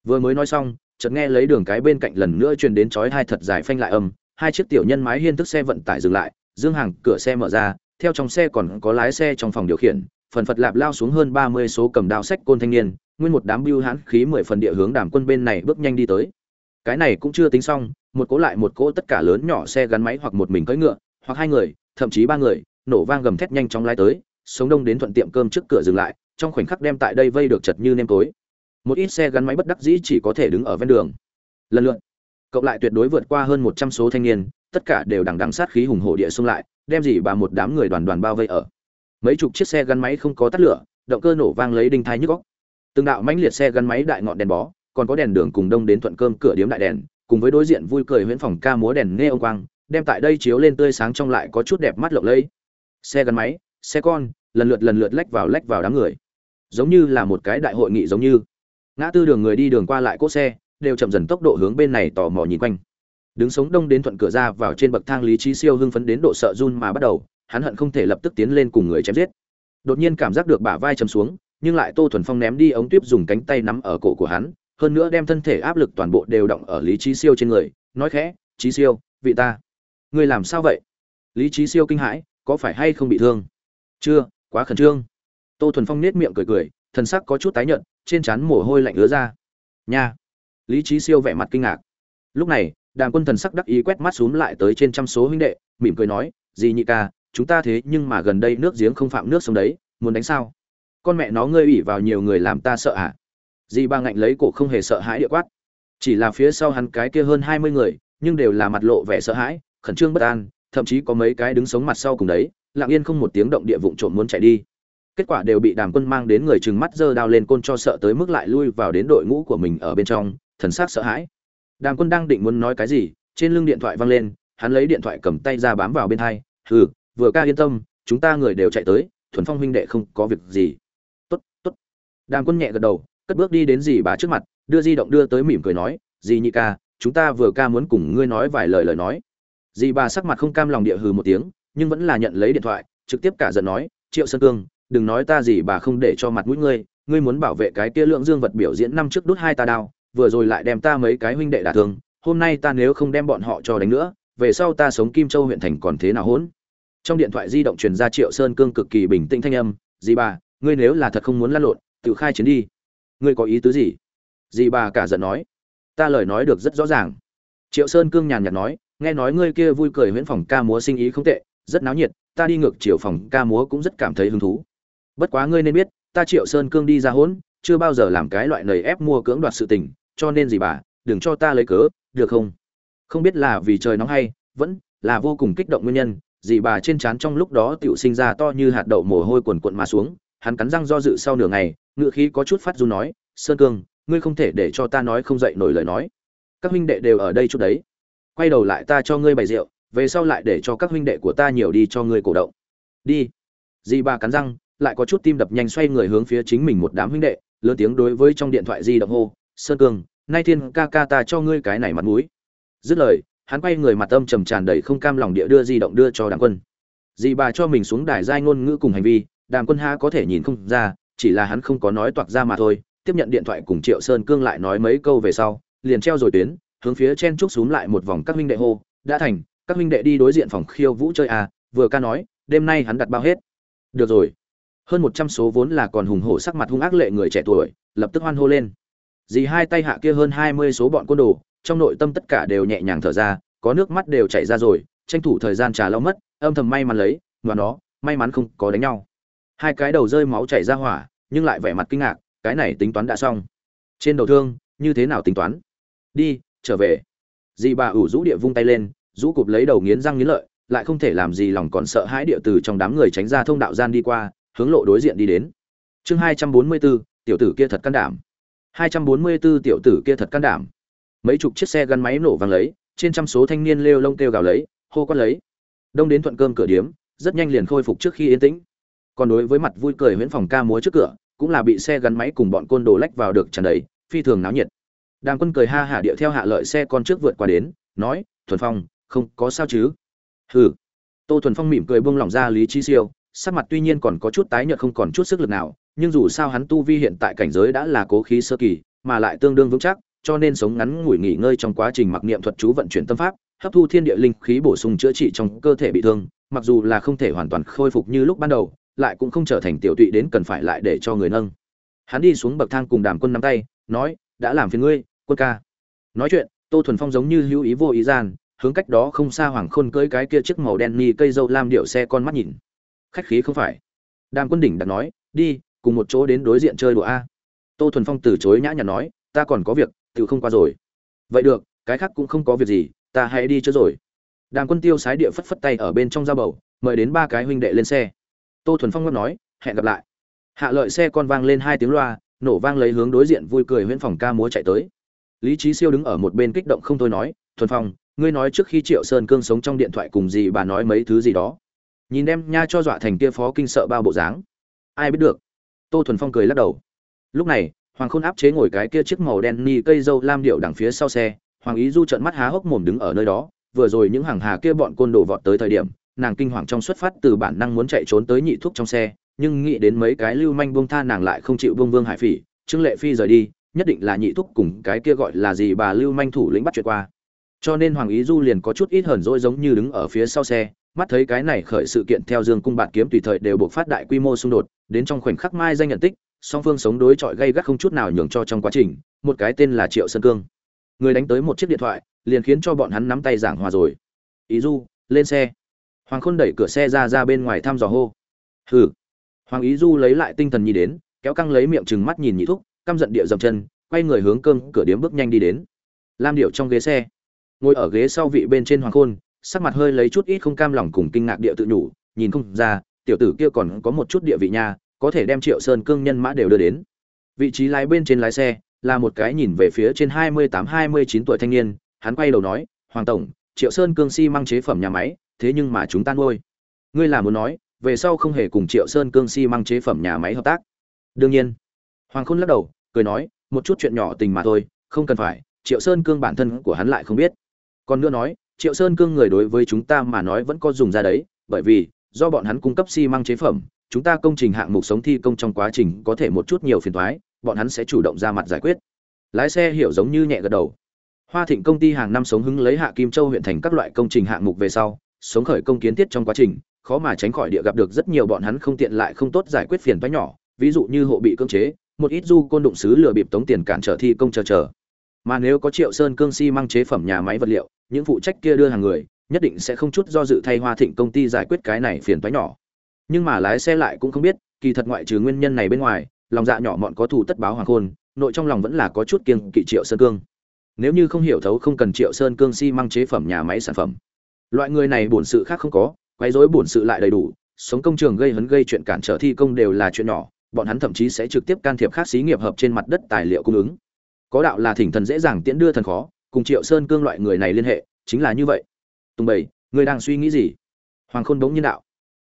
vừa mới nói xong, chợt nghe lấy đường cái bên cạnh lần nữa truyền đến chói hai thật dài phanh lại âm, hai chiếc tiểu nhân mái hiên tức xe vận tải dừng lại, dương hàng cửa xe mở ra, theo trong xe còn có lái xe trong phòng điều khiển, phần phật lạp lao xuống hơn ba mươi số cầm đao sách côn thanh niên, nguyên một đám bưu hãn khí mười phần địa hướng đàm quân bên này bước nhanh đi tới. Cái này cũng chưa tính xong một cỗ lại một cỗ tất cả lớn nhỏ xe gắn máy hoặc một mình cưỡi ngựa, hoặc hai người, thậm chí ba người, nổ vang gầm thét nhanh chóng lái tới, sống đông đến thuận tiệm cơm trước cửa dừng lại, trong khoảnh khắc đem tại đây vây được chật như nêm tối. Một ít xe gắn máy bất đắc dĩ chỉ có thể đứng ở ven đường. Lần lượt, cộng lại tuyệt đối vượt qua hơn một trăm số thanh niên, tất cả đều đằng đằng sát khí hùng hổ địa xung lại, đem gì bà một đám người đoàn đoàn bao vây ở. Mấy chục chiếc xe gắn máy không có tắt lửa, động cơ nổ vang lấy đinh thai nhức óc. từng đạo mãnh liệt xe gắn máy đại ngọn đèn bó, còn có đèn đường cùng đông đến thuận cơm cửa điếm đại đèn cùng với đối diện vui cười huyễn phòng ca múa đèn nghe ông quang, đem tại đây chiếu lên tươi sáng trong lại có chút đẹp mắt lộng lẫy. Xe gắn máy, xe con, lần lượt lần lượt lách vào lách vào đám người. Giống như là một cái đại hội nghị giống như. Ngã tư đường người đi đường qua lại cỗ xe, đều chậm dần tốc độ hướng bên này tò mò nhìn quanh. Đứng sống đông đến thuận cửa ra vào trên bậc thang lý trí siêu hưng phấn đến độ sợ run mà bắt đầu, hắn hận không thể lập tức tiến lên cùng người chém giết. Đột nhiên cảm giác được bả vai chầm xuống, nhưng lại tô thuần phong ném đi ống tuyếp dùng cánh tay nắm ở cổ của hắn hơn nữa đem thân thể áp lực toàn bộ đều động ở lý trí siêu trên người, nói khẽ trí siêu, vị ta, ngươi làm sao vậy? Lý trí siêu kinh hãi, có phải hay không bị thương? Chưa, quá khẩn trương. Tô thuần phong nết miệng cười cười, thần sắc có chút tái nhợt, trên trán mồ hôi lạnh ứa ra. Nha. Lý trí siêu vẻ mặt kinh ngạc. Lúc này đàng quân thần sắc đắc ý quét mắt xuống lại tới trên trăm số huynh đệ, mỉm cười nói gì nhị ca, chúng ta thế nhưng mà gần đây nước giếng không phạm nước sông đấy, muốn đánh sao? Con mẹ nó ngươi ủy vào nhiều người làm ta sợ à dì ba ngạnh lấy cổ không hề sợ hãi địa quát. Chỉ là phía sau hắn cái kia hơn hai mươi người nhưng đều là mặt lộ vẻ sợ hãi khẩn trương bất an thậm chí có mấy cái đứng sống mặt sau cùng đấy lặng yên không một tiếng động địa vụng trộm muốn chạy đi. Kết quả đều bị đàm quân mang đến người chừng mắt giơ đao lên côn cho sợ tới mức lại lui vào đến đội ngũ của mình ở bên trong thần sắc sợ hãi. Đàm quân đang định muốn nói cái gì trên lưng điện thoại văng lên hắn lấy điện thoại cầm tay ra bám vào bên tai, hừ vừa ca yên tâm chúng ta người đều chạy tới thuần phong huynh đệ không có việc gì. Tốt tốt. Đàm quân nhẹ gật đầu cất bước đi đến dì bà trước mặt, đưa di động đưa tới mỉm cười nói, dì nhị ca, chúng ta vừa ca muốn cùng ngươi nói vài lời lời nói. Dì bà sắc mặt không cam lòng địa hừ một tiếng, nhưng vẫn là nhận lấy điện thoại, trực tiếp cả giận nói, triệu sơn cương, đừng nói ta gì bà không để cho mặt mũi ngươi ngươi muốn bảo vệ cái kia lượng dương vật biểu diễn năm trước đút hai ta đao, vừa rồi lại đem ta mấy cái huynh đệ đả thương, hôm nay ta nếu không đem bọn họ cho đánh nữa, về sau ta sống kim châu huyện thành còn thế nào hỗn? Trong điện thoại di động truyền ra triệu sơn cương cực kỳ bình tĩnh thanh âm, dì bà, ngươi nếu là thật không muốn lăn lộn, tự khai chiến đi ngươi có ý tứ gì? Dì bà cả giận nói. Ta lời nói được rất rõ ràng. Triệu sơn cương nhàn nhạt nói, nghe nói ngươi kia vui cười huyễn phòng ca múa sinh ý không tệ, rất náo nhiệt, ta đi ngược chiều phòng ca múa cũng rất cảm thấy hứng thú. Bất quá ngươi nên biết, ta triệu sơn cương đi ra hỗn chưa bao giờ làm cái loại nầy ép mua cưỡng đoạt sự tình, cho nên gì bà, đừng cho ta lấy cớ, được không? Không biết là vì trời nóng hay, vẫn là vô cùng kích động nguyên nhân, dì bà trên trán trong lúc đó tựu sinh ra to như hạt đậu mồ hôi quần quận mà xuống, hắn cắn răng do dự sau nửa ngày ngự khí có chút phát run nói, sơn cương, ngươi không thể để cho ta nói không dậy nổi lời nói. Các huynh đệ đều ở đây chút đấy. Quay đầu lại ta cho ngươi bày rượu, về sau lại để cho các huynh đệ của ta nhiều đi cho ngươi cổ động. Đi. Di ba cắn răng, lại có chút tim đập nhanh xoay người hướng phía chính mình một đám huynh đệ, lớn tiếng đối với trong điện thoại di động hô, sơn cương, nay thiên ca ca ta cho ngươi cái này mặt mũi. Dứt lời, hắn quay người mặt âm trầm tràn đầy không cam lòng địa đưa di động đưa cho đàng quân. Dì bà cho mình xuống đài giai ngôn ngữ cùng hành vi đàng quân ha có thể nhìn không ra chỉ là hắn không có nói toạc ra mà thôi, tiếp nhận điện thoại cùng triệu sơn cương lại nói mấy câu về sau, liền treo rồi tuyến, hướng phía chen trúc xuống lại một vòng các huynh đệ hô, đã thành, các huynh đệ đi đối diện phòng khiêu vũ chơi à vừa ca nói, đêm nay hắn đặt bao hết. Được rồi. Hơn một trăm số vốn là còn hùng hổ sắc mặt hung ác lệ người trẻ tuổi, lập tức hoan hô lên. Dì hai tay hạ kia hơn hai mươi số bọn côn đồ, trong nội tâm tất cả đều nhẹ nhàng thở ra, có nước mắt đều chảy ra rồi, tranh thủ thời gian trà lau mất, âm thầm may mắn lấy và nó, may mắn không có đánh nhau hai cái đầu rơi máu chảy ra hỏa, nhưng lại vẻ mặt kinh ngạc, cái này tính toán đã xong. Trên đầu thương, như thế nào tính toán? Đi, trở về. Dì bà ủ rũ địa vung tay lên, rũ cụp lấy đầu nghiến răng nghiến lợi, lại không thể làm gì lòng còn sợ hãi địa từ trong đám người tránh ra thông đạo gian đi qua, hướng lộ đối diện đi đến. Chương hai trăm bốn mươi bốn tiểu tử kia thật can đảm. Hai trăm bốn mươi bốn tiểu tử kia thật can đảm. Mấy chục chiếc xe gắn máy nổ vàng lấy, trên trăm số thanh niên lêu lông kêu gào lấy, hô quát lấy. Đông đến thuận cơm cửa điếm, rất nhanh liền khôi phục trước khi yên tĩnh còn đối với mặt vui cười huyễn phòng ca múa trước cửa, cũng là bị xe gắn máy cùng bọn côn đồ lách vào được tràn đầy, phi thường náo nhiệt. Đàm quân cười ha hả điệu theo hạ lợi xe con trước vượt qua đến, nói, thuần phong, không có sao chứ? Hừ. Tô thuần phong mỉm cười buông lỏng ra lý trí siêu, sắc mặt tuy nhiên còn có chút tái nhợt không còn chút sức lực nào, nhưng dù sao hắn tu vi hiện tại cảnh giới đã là cố khí sơ kỳ, mà lại tương đương vững chắc, cho nên sống ngắn ngủi nghỉ ngơi trong quá trình mặc niệm thuật chú vận chuyển tâm pháp, hấp thu thiên địa linh khí bổ sung chữa trị trong cơ thể bị thương, mặc dù là không thể hoàn toàn khôi phục như lúc ban đầu lại cũng không trở thành tiểu tụy đến cần phải lại để cho người nâng. Hắn đi xuống bậc thang cùng đàm quân nắm tay, nói, đã làm phiền ngươi, quân ca. Nói chuyện, tô thuần phong giống như hữu ý vô ý gian, hướng cách đó không xa hoàng khôn cưỡi cái kia chiếc màu đen ni cây dâu lam điệu xe con mắt nhìn. Khách khí không phải. Đàm quân đỉnh đặt nói, đi, cùng một chỗ đến đối diện chơi đùa a. Tô thuần phong từ chối nhã nhặn nói, ta còn có việc tự không qua rồi. Vậy được, cái khác cũng không có việc gì, ta hãy đi chứ rồi. Đàm quân tiêu sái địa phất phất tay ở bên trong ra bầu, mời đến ba cái huynh đệ lên xe tô thuần phong ngất nói, hẹn gặp lại. Hạ lợi xe con vang lên hai tiếng loa, nổ vang lấy hướng đối diện vui cười huyễn phòng ca múa chạy tới. Lý trí siêu đứng ở một bên kích động không thôi nói, thuần phong, ngươi nói trước khi triệu sơn cương sống trong điện thoại cùng gì bà nói mấy thứ gì đó. Nhìn em nha cho dọa thành kia phó kinh sợ bao bộ dáng. Ai biết được? Tô thuần phong cười lắc đầu. Lúc này, hoàng khôn áp chế ngồi cái kia chiếc màu đen ni cây dâu lam điệu đằng phía sau xe, hoàng ý du trận mắt há hốc mồm đứng ở nơi đó, vừa rồi những hàng hà kia bọn côn đồ vọt tới thời điểm nàng kinh hoàng trong xuất phát từ bản năng muốn chạy trốn tới nhị thuốc trong xe, nhưng nghĩ đến mấy cái lưu manh buông tha nàng lại không chịu buông vương hải phỉ, trương lệ phi rời đi, nhất định là nhị thúc cùng cái kia gọi là gì bà lưu manh thủ lĩnh bắt chuyện qua. Cho nên hoàng ý du liền có chút ít hờn dỗi giống như đứng ở phía sau xe, mắt thấy cái này khởi sự kiện theo dương cung bạt kiếm tùy thời đều buộc phát đại quy mô xung đột, đến trong khoảnh khắc mai danh nhận tích, song phương sống đối chọi gây gắt không chút nào nhường cho trong quá trình, một cái tên là triệu sơn cương. Người đánh tới một chiếc điện thoại, liền khiến cho bọn hắn nắm tay giảng hòa rồi. Ý du, lên xe hoàng khôn đẩy cửa xe ra ra bên ngoài thăm dò hô. Hừ. Hoàng ý du lấy lại tinh thần nhi đến, kéo căng lấy miệng chừng mắt nhìn nhị thúc, căm giận địa dậm chân, quay người hướng cơm cửa điếm bước nhanh đi đến. Lam điệu trong ghế xe. Ngồi ở ghế sau vị bên trên hoàng khôn, sắc mặt hơi lấy chút ít không cam lòng cùng kinh ngạc địa tự nhủ, nhìn không ra, tiểu tử kia còn có một chút địa vị nha, có thể đem triệu sơn cương nhân mã đều đưa đến. Vị trí lái bên trên lái xe là một cái nhìn về phía trên hai mươi tám, hai mươi chín tuổi thanh niên, hắn quay đầu nói, hoàng tổng, triệu sơn cương si mang chế phẩm nhà máy thế nhưng mà chúng ta nuôi. Ngươi là muốn nói, về sau không hề cùng triệu sơn cương si mang chế phẩm nhà máy hợp tác. Đương nhiên. Hoàng khôn lắc đầu, cười nói, một chút chuyện nhỏ tình mà thôi, không cần phải, triệu sơn cương bản thân của hắn lại không biết. Còn nữa nói, triệu sơn cương người đối với chúng ta mà nói vẫn có dùng ra đấy, bởi vì, do bọn hắn cung cấp xi măng chế phẩm, chúng ta công trình hạng mục sống thi công trong quá trình có thể một chút nhiều phiền thoái bọn hắn sẽ chủ động ra mặt giải quyết. Lái xe hiểu giống như nhẹ gật đầu. Hoa thịnh công ty hàng năm sống hứng lấy hạ kim châu huyện thành các loại công trình hạng mục về sau sống khởi công kiến thiết trong quá trình, khó mà tránh khỏi địa gặp được rất nhiều bọn hắn không tiện lại không tốt giải quyết phiền toái nhỏ, ví dụ như hộ bị cưỡng chế, một ít du côn đụng sứ lừa bịp tống tiền cản trở thi công chờ chờ. Mà nếu có triệu sơn cương si mang chế phẩm nhà máy vật liệu, những phụ trách kia đưa hàng người, nhất định sẽ không chút do dự thay hoa thịnh công ty giải quyết cái này phiền toái nhỏ. Nhưng mà lái xe lại cũng không biết, kỳ thật ngoại trừ nguyên nhân này bên ngoài, lòng dạ nhỏ mọn có thù tất báo hoàng khôn, nội trong lòng vẫn là có chút kiêng kỵ triệu sơn cương. Nếu như không hiểu thấu không cần triệu sơn cương si mang chế phẩm nhà máy sản phẩm loại người này bổn sự khác không có, quấy rối bổn sự lại đầy đủ, sống công trường gây hấn gây chuyện cản trở thi công đều là chuyện nhỏ, bọn hắn thậm chí sẽ trực tiếp can thiệp khác xí nghiệp hợp trên mặt đất tài liệu cung ứng. Có đạo là thỉnh thần dễ dàng tiễn đưa thần khó, cùng triệu sơn cương loại người này liên hệ, chính là như vậy. Tùng bảy, người đang suy nghĩ gì? Hoàng khôn bỗng nhiên đạo.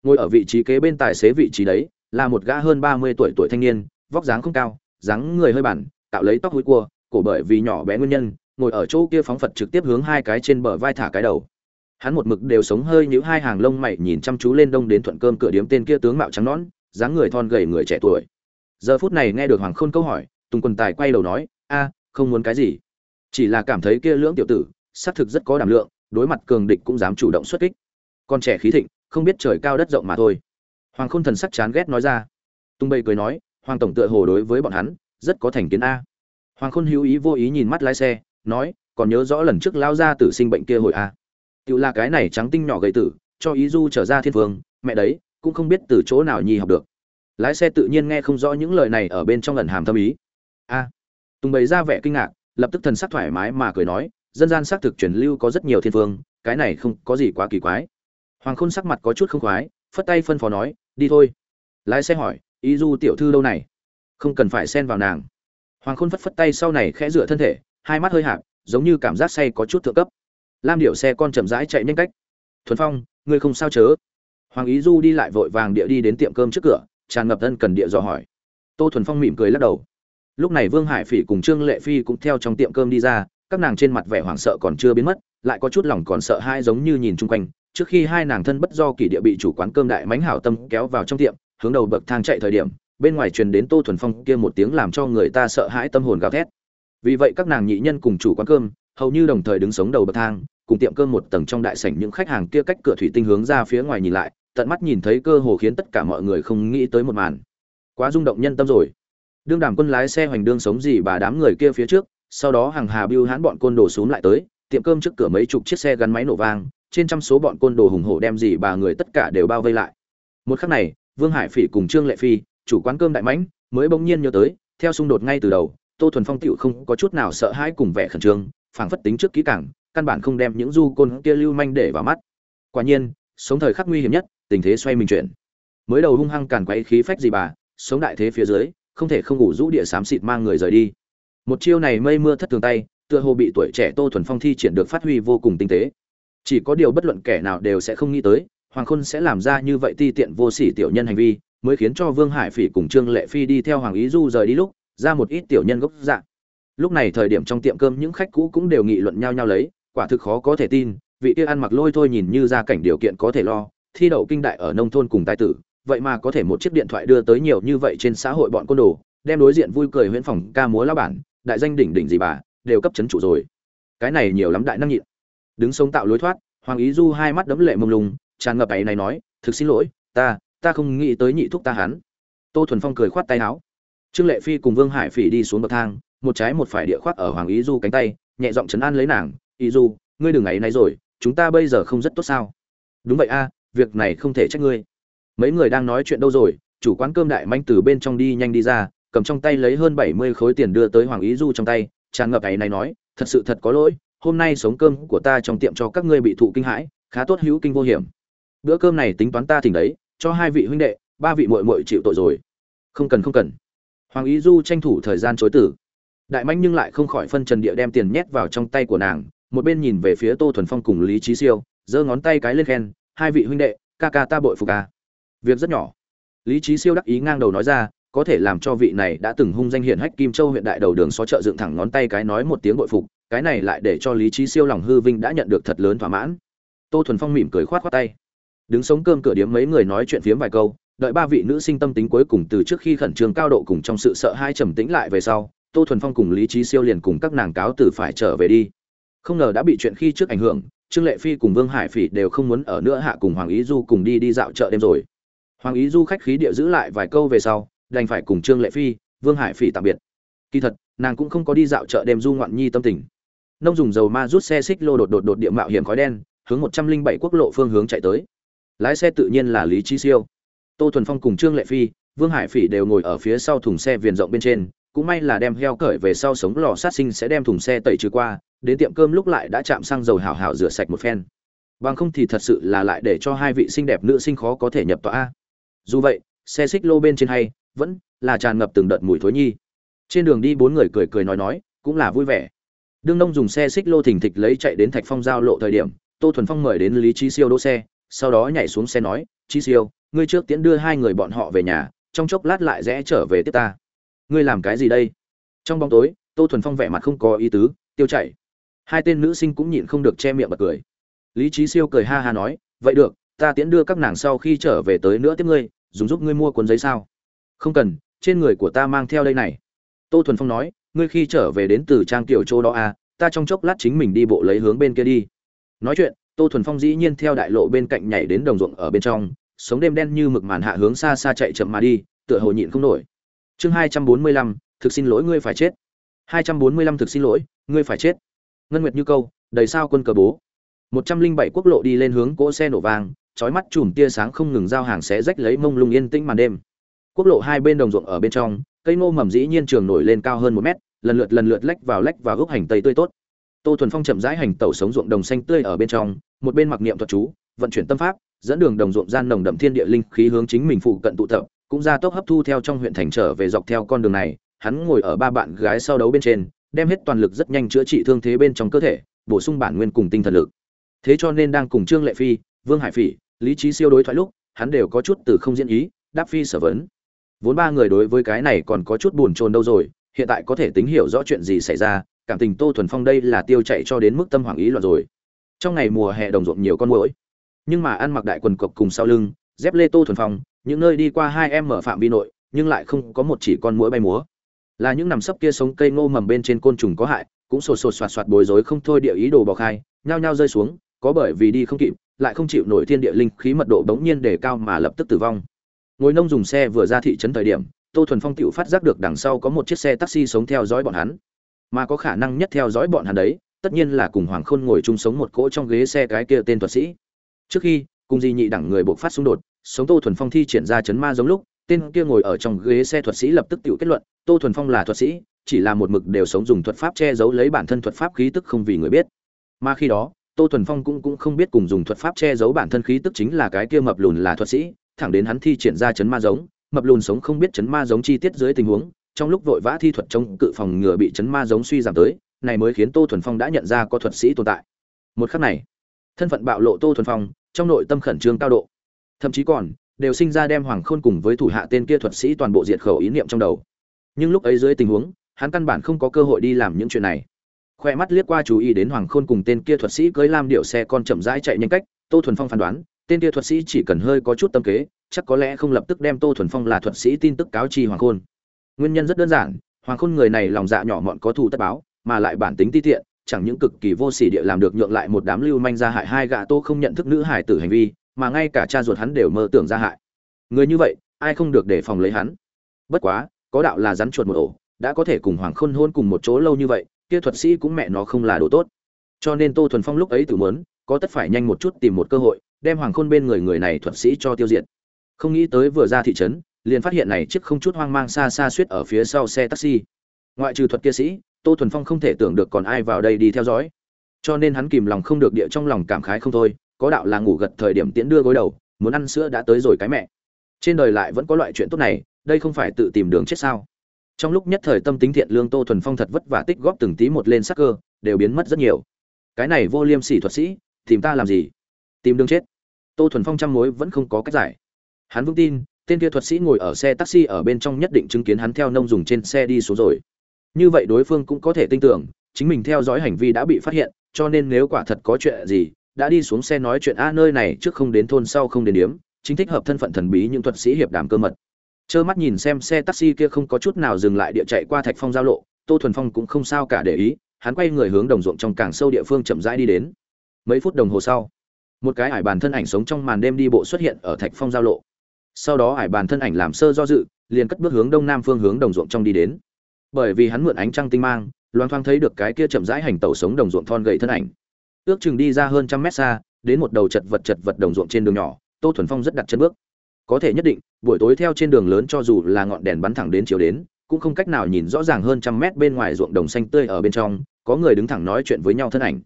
Ngồi ở vị trí kế bên tài xế vị trí đấy, là một gã hơn ba mươi tuổi tuổi thanh niên, vóc dáng không cao, dáng người hơi bản, tạo lấy tóc hối cua, cổ bởi vì nhỏ bé nguyên nhân, ngồi ở chỗ kia phóng phật trực tiếp hướng hai cái trên bờ vai thả cái đầu hắn một mực đều sống hơi như hai hàng lông mày nhìn chăm chú lên đông đến thuận cơm cửa điếm tên kia tướng mạo trắng nón dáng người thon gầy người trẻ tuổi. Giờ phút này nghe được hoàng khôn câu hỏi, tùng quần tài quay đầu nói, a, không muốn cái gì. Chỉ là cảm thấy kia lưỡng tiểu tử, xác thực rất có đảm lượng, đối mặt cường địch cũng dám chủ động xuất kích. Con trẻ khí thịnh, không biết trời cao đất rộng mà thôi. Hoàng khôn thần sắc chán ghét nói ra. Tung bầy cười nói, hoàng tổng tựa hồ đối với bọn hắn, rất có thành kiến a. Hoàng khôn hữu ý vô ý nhìn mắt lái xe, nói, còn nhớ rõ lần trước lao ra tử sinh bệnh kia hồi a? Tự là cái này trắng tinh nhỏ gầy tử, cho ý du trở ra thiên phương mẹ đấy, cũng không biết từ chỗ nào nhi học được. Lái xe tự nhiên nghe không rõ những lời này ở bên trong lần hàm thâm ý. A. Tùng bày ra vẻ kinh ngạc, lập tức thần sắc thoải mái mà cười nói, dân gian xác thực truyền lưu có rất nhiều thiên phương cái này không có gì quá kỳ quái. Hoàng khôn sắc mặt có chút không khoái, phất tay phân phó nói, đi thôi. Lái xe hỏi, ý du tiểu thư đâu này? Không cần phải xen vào nàng. Hoàng khôn phất phất tay sau này khẽ rửa thân thể, hai mắt hơi hạp, giống như cảm giác say có chút thượng cấp lam điệu xe con chậm rãi chạy nhanh cách. Thuần phong, ngươi không sao chớ? Hoàng ý du đi lại vội vàng địa đi đến tiệm cơm trước cửa, tràn ngập thân cần địa dò hỏi. Tô thuần phong mỉm cười lắc đầu. Lúc này vương hải phỉ cùng trương lệ phi cũng theo trong tiệm cơm đi ra, các nàng trên mặt vẻ hoảng sợ còn chưa biến mất, lại có chút lòng còn sợ hai giống như nhìn chung quanh. Trước khi hai nàng thân bất do kỷ địa bị chủ quán cơm đại mánh hảo tâm kéo vào trong tiệm, hướng đầu bậc thang chạy thời điểm, bên ngoài truyền đến tô thuần phong kia một tiếng làm cho người ta sợ hãi tâm hồn gào thét. Vì vậy các nàng nhị nhân cùng chủ quán cơm hầu như đồng thời đứng sống đầu bậc thang, cùng tiệm cơm một tầng trong đại sảnh những khách hàng kia cách cửa thủy tinh hướng ra phía ngoài nhìn lại, tận mắt nhìn thấy cơ hồ khiến tất cả mọi người không nghĩ tới một màn. Quá rung động nhân tâm rồi. Đương đàm quân lái xe hoành đương sống gì bà đám người kia phía trước, sau đó hàng hà bưu hãn bọn côn đồ xuống lại tới, tiệm cơm trước cửa mấy chục chiếc xe gắn máy nổ vang, trên trăm số bọn côn đồ hùng hổ đem gì bà người tất cả đều bao vây lại. Một khắc này, vương hải phỉ cùng trương lệ phi, chủ quán cơm đại mãnh, mới bỗng nhiên nhớ tới, theo xung đột ngay từ đầu, tô thuần phong tựu không có chút nào sợ hãi cùng vẻ khẩn trương phảng phất tính trước kỹ càng, căn bản không đem những du côn kia lưu manh để vào mắt. Quả nhiên, sống thời khắc nguy hiểm nhất, tình thế xoay mình chuyển. Mới đầu hung hăng càn quấy khí phách gì bà, sống đại thế phía dưới, không thể không ngủ rũ địa xám xịt mang người rời đi. Một chiêu này mây mưa thất thường tay, tựa hồ bị tuổi trẻ tô thuần phong thi triển được phát huy vô cùng tinh tế. Chỉ có điều bất luận kẻ nào đều sẽ không nghĩ tới, hoàng khôn sẽ làm ra như vậy ti tiện vô sỉ tiểu nhân hành vi, mới khiến cho vương hải phỉ cùng trương lệ phi đi theo hoàng ý du rời đi lúc, ra một ít tiểu nhân gốc dạng lúc này thời điểm trong tiệm cơm những khách cũ cũng đều nghị luận nhau nhau lấy, quả thực khó có thể tin, vị kia ăn mặc lôi thôi nhìn như ra cảnh điều kiện có thể lo, thi đậu kinh đại ở nông thôn cùng tài tử, vậy mà có thể một chiếc điện thoại đưa tới nhiều như vậy trên xã hội bọn côn đồ, đem đối diện vui cười huyễn phòng ca múa lao bản, đại danh đỉnh đỉnh gì bà, đều cấp chấn chủ rồi. Cái này nhiều lắm đại năng nhịn. Đứng sống tạo lối thoát, hoàng ý du hai mắt đấm lệ mông lung, tràn ngập ấy này nói, thực xin lỗi, ta ta không nghĩ tới nhị thúc ta hắn. Tô thuần phong cười khoát tay áo. Trương lệ phi cùng vương hải phỉ đi xuống bậc thang một trái một phải địa khoác ở hoàng ý du cánh tay, nhẹ giọng chấn an lấy nàng, ý du, ngươi đừng ấy nay rồi, chúng ta bây giờ không rất tốt sao? Đúng vậy a, việc này không thể trách ngươi. Mấy người đang nói chuyện đâu rồi, chủ quán cơm đại manh từ bên trong đi nhanh đi ra, cầm trong tay lấy hơn bảy mươi khối tiền đưa tới hoàng ý du trong tay, tràn ngập ấy này nói, thật sự thật có lỗi, hôm nay sống cơm của ta trong tiệm cho các ngươi bị thụ kinh hãi, khá tốt hữu kinh vô hiểm. Bữa cơm này tính toán ta thỉnh đấy, cho hai vị huynh đệ, ba vị muội muội chịu tội rồi. Không cần không cần. Hoàng ý du tranh thủ thời gian chối tử đại manh nhưng lại không khỏi phân trần địa đem tiền nhét vào trong tay của nàng, một bên nhìn về phía tô thuần phong cùng lý trí siêu, giơ ngón tay cái lên khen, hai vị huynh đệ, ca ca ta bội phục ca việc rất nhỏ. Lý trí siêu đắc ý ngang đầu nói ra, có thể làm cho vị này đã từng hung danh hiển hách kim châu huyện đại đầu đường xó chợ dựng thẳng ngón tay cái nói một tiếng bội phục, cái này lại để cho lý trí siêu lòng hư vinh đã nhận được thật lớn thỏa mãn. Tô thuần phong mỉm cười khoát khoát tay. Đứng sống cơm cửa điếm mấy người nói chuyện phiếm vài câu, đợi ba vị nữ sinh tâm tính cuối cùng từ trước khi khẩn trương cao độ cùng trong sự sợ hai trầm tĩnh lại về sau tô thuần phong cùng lý trí siêu liền cùng các nàng cáo từ phải trở về đi. Không ngờ đã bị chuyện khi trước ảnh hưởng, trương lệ phi cùng vương hải phỉ đều không muốn ở nữa hạ cùng hoàng ý du cùng đi đi dạo chợ đêm rồi. Hoàng ý du khách khí địa giữ lại vài câu về sau, đành phải cùng trương lệ phi, vương hải phỉ tạm biệt. Kỳ thật, nàng cũng không có đi dạo chợ đêm du ngoạn nhi tâm tình. Nông dùng dầu ma rút xe xích lô đột đột đột địa mạo hiểm khói đen, hướng một trăm linh bảy quốc lộ phương hướng chạy tới. Lái xe tự nhiên là lý trí siêu. Tô thuần phong cùng trương lệ phi, vương hải phỉ đều ngồi ở phía sau thùng xe viền rộng bên trên cũng may là đem heo cởi về sau sống lò sát sinh sẽ đem thùng xe tẩy trừ qua, đến tiệm cơm lúc lại đã chạm xăng dầu hào hào rửa sạch một phen. Bằng không thì thật sự là lại để cho hai vị xinh đẹp nữ sinh khó có thể nhập tọa dù vậy, xe xích lô bên trên hay, vẫn là tràn ngập từng đợt mùi thối nhi. Trên đường đi bốn người cười cười nói nói, cũng là vui vẻ. Đương nông dùng xe xích lô thình thịch lấy chạy đến thạch phong giao lộ thời điểm, tô thuần phong mời đến lý trí siêu đỗ xe, sau đó nhảy xuống xe nói trí siêu, ngươi trước tiễn đưa hai người bọn họ về nhà, trong chốc lát lại rẽ trở về tiếp ta ngươi làm cái gì đây? Trong bóng tối, tô thuần phong vẻ mặt không có ý tứ, tiêu chảy. Hai tên nữ sinh cũng nhịn không được che miệng bật cười. Lý trí siêu cười ha ha nói, vậy được, ta tiễn đưa các nàng sau khi trở về tới nữa tiếp ngươi, dùng giúp ngươi mua cuốn giấy sao? Không cần, trên người của ta mang theo đây này. Tô thuần phong nói, ngươi khi trở về đến từ trang tiểu châu đó à ta trong chốc lát chính mình đi bộ lấy hướng bên kia đi. Nói chuyện, tô thuần phong dĩ nhiên theo đại lộ bên cạnh nhảy đến đồng ruộng ở bên trong sống đêm đen như mực màn hạ hướng xa xa chạy chậm mà đi, tựa hồ nhịn không nổi chương hai trăm bốn mươi lăm, thực xin lỗi ngươi phải chết. hai trăm bốn mươi lăm thực xin lỗi, ngươi phải chết. Ngân nguyệt như câu, đầy sao quân cờ bố. một trăm linh bảy quốc lộ đi lên hướng cỗ xe nổ vang chói mắt chùm tia sáng không ngừng giao hàng xé rách lấy mông lung yên tĩnh màn đêm. Quốc lộ hai bên đồng ruộng ở bên trong, cây ngô mầm dĩ nhiên trường nổi lên cao hơn một mét, lần lượt lần lượt lách vào lách vào gốc hành tây tươi tốt. Tô thuần phong chậm rãi hành tẩu sống ruộng đồng xanh tươi ở bên trong, một bên mặc niệm thuật chú, vận chuyển tâm pháp, dẫn đường đồng ruộng gian nồng đậm thiên địa linh khí hướng chính mình phụ cận tụ tập cũng ra tốc hấp thu theo trong huyện thành trở về dọc theo con đường này, hắn ngồi ở ba bạn gái sau đấu bên trên, đem hết toàn lực rất nhanh chữa trị thương thế bên trong cơ thể, bổ sung bản nguyên cùng tinh thần lực. Thế cho nên đang cùng trương lệ phi, vương hải phỉ, lý trí siêu đối thoại lúc, hắn đều có chút từ không diễn ý, đáp phi sở vấn. Vốn ba người đối với cái này còn có chút buồn chồn đâu rồi, hiện tại có thể tính hiểu rõ chuyện gì xảy ra, cảm tình tô thuần phong đây là tiêu chạy cho đến mức tâm hoàng ý loạn rồi. Trong ngày mùa hè đồng ruộng nhiều con muỗi, nhưng mà ăn mặc đại quần cộc cùng sau lưng, dép lê tô thuần phong những nơi đi qua hai em mở phạm vi nội, nhưng lại không có một chỉ con muỗi bay múa. Là những nằm sấp kia sống cây ngô mầm bên trên côn trùng có hại, cũng sột sột soạt soạt bối rối không thôi địa ý đồ bọc khai, nhao nhao rơi xuống, có bởi vì đi không kịp, lại không chịu nổi thiên địa linh khí mật độ bỗng nhiên đề cao mà lập tức tử vong. Ngồi nông dùng xe vừa ra thị trấn thời điểm, tô thuần phong tựu phát giác được đằng sau có một chiếc xe taxi sống theo dõi bọn hắn. Mà có khả năng nhất theo dõi bọn hắn đấy, tất nhiên là cùng hoàng khôn ngồi chung sống một cỗ trong ghế xe cái kia tên thuật sĩ. Trước khi, cùng di nhị đẳng người buộc phát xung đột sống tô thuần phong thi triển ra chấn ma giống lúc, tên kia ngồi ở trong ghế xe thuật sĩ lập tức tự kết luận, tô thuần phong là thuật sĩ, chỉ là một mực đều sống dùng thuật pháp che giấu lấy bản thân thuật pháp khí tức không vì người biết. Mà khi đó, tô thuần phong cũng cũng không biết cùng dùng thuật pháp che giấu bản thân khí tức chính là cái kia mập lùn là thuật sĩ, thẳng đến hắn thi triển ra chấn ma giống, mập lùn sống không biết chấn ma giống chi tiết dưới tình huống, trong lúc vội vã thi thuật chống cự phòng ngừa bị chấn ma giống suy giảm tới, này mới khiến tô thuần phong đã nhận ra có thuật sĩ tồn tại. Một khắc này, thân phận bạo lộ tô thuần phong, trong nội tâm khẩn trương cao độ thậm chí còn, đều sinh ra đem hoàng khôn cùng với thủ hạ tên kia thuật sĩ toàn bộ diệt khẩu ý niệm trong đầu. Nhưng lúc ấy dưới tình huống, hắn căn bản không có cơ hội đi làm những chuyện này. Khoe mắt liếc qua chú ý đến hoàng khôn cùng tên kia thuật sĩ cưới lam điệu xe con chậm rãi chạy nhanh cách, tô thuần phong phán đoán, tên kia thuật sĩ chỉ cần hơi có chút tâm kế, chắc có lẽ không lập tức đem tô thuần phong là thuật sĩ tin tức cáo chi hoàng khôn. Nguyên nhân rất đơn giản, hoàng khôn người này lòng dạ nhỏ mọn có thù tất báo, mà lại bản tính ti tiện, chẳng những cực kỳ vô sỉ địa làm được nhượng lại một đám lưu manh ra hại hai gạ tô không nhận thức nữ hải tử hành vi mà ngay cả cha ruột hắn đều mơ tưởng ra hại. Người như vậy, ai không được để phòng lấy hắn? Bất quá, có đạo là rắn chuột một ổ, đã có thể cùng hoàng khôn hôn cùng một chỗ lâu như vậy, kia thuật sĩ cũng mẹ nó không là đồ tốt. Cho nên tô thuần phong lúc ấy tự muốn, có tất phải nhanh một chút tìm một cơ hội, đem hoàng khôn bên người người này thuật sĩ cho tiêu diệt. Không nghĩ tới vừa ra thị trấn, liền phát hiện này chiếc không chút hoang mang xa xa suýt ở phía sau xe taxi. Ngoại trừ thuật kia sĩ, tô thuần phong không thể tưởng được còn ai vào đây đi theo dõi. Cho nên hắn kìm lòng không được địa trong lòng cảm khái không thôi có đạo là ngủ gật thời điểm tiễn đưa gối đầu, muốn ăn sữa đã tới rồi cái mẹ. Trên đời lại vẫn có loại chuyện tốt này, đây không phải tự tìm đường chết sao? Trong lúc nhất thời tâm tính thiện lương tô thuần phong thật vất vả tích góp từng tí một lên sắc cơ, đều biến mất rất nhiều. Cái này vô liêm sỉ thuật sĩ, tìm ta làm gì? Tìm đường chết. Tô thuần phong trăm mối vẫn không có cách giải. Hắn vững tin, tên kia thuật sĩ ngồi ở xe taxi ở bên trong nhất định chứng kiến hắn theo nông dùng trên xe đi xuống rồi. Như vậy đối phương cũng có thể tin tưởng, chính mình theo dõi hành vi đã bị phát hiện, cho nên nếu quả thật có chuyện gì đã đi xuống xe nói chuyện, a, nơi này trước không đến thôn, sau không đến điếm, chính thích hợp thân phận thần bí những thuật sĩ hiệp đàm cơ mật. Trơ mắt nhìn xem xe taxi kia không có chút nào dừng lại, địa chạy qua thạch phong giao lộ. Tô thuần phong cũng không sao cả để ý, hắn quay người hướng đồng ruộng trong càng sâu địa phương chậm rãi đi đến. Mấy phút đồng hồ sau, một cái ải bàn thân ảnh sống trong màn đêm đi bộ xuất hiện ở thạch phong giao lộ. Sau đó ải bàn thân ảnh làm sơ do dự, liền cất bước hướng đông nam phương hướng đồng ruộng trong đi đến. Bởi vì hắn mượn ánh trăng tinh mang loan thoáng thấy được cái kia chậm rãi hành tẩu sống đồng ruộng thon gậy thân ảnh ước chừng đi ra hơn trăm mét xa, đến một đầu chật vật chật vật đồng ruộng trên đường nhỏ, tô thuần phong rất đặt chân bước. Có thể nhất định, buổi tối theo trên đường lớn cho dù là ngọn đèn bắn thẳng đến chiều đến, cũng không cách nào nhìn rõ ràng hơn trăm mét bên ngoài ruộng đồng xanh tươi ở bên trong, có người đứng thẳng nói chuyện với nhau thân ảnh.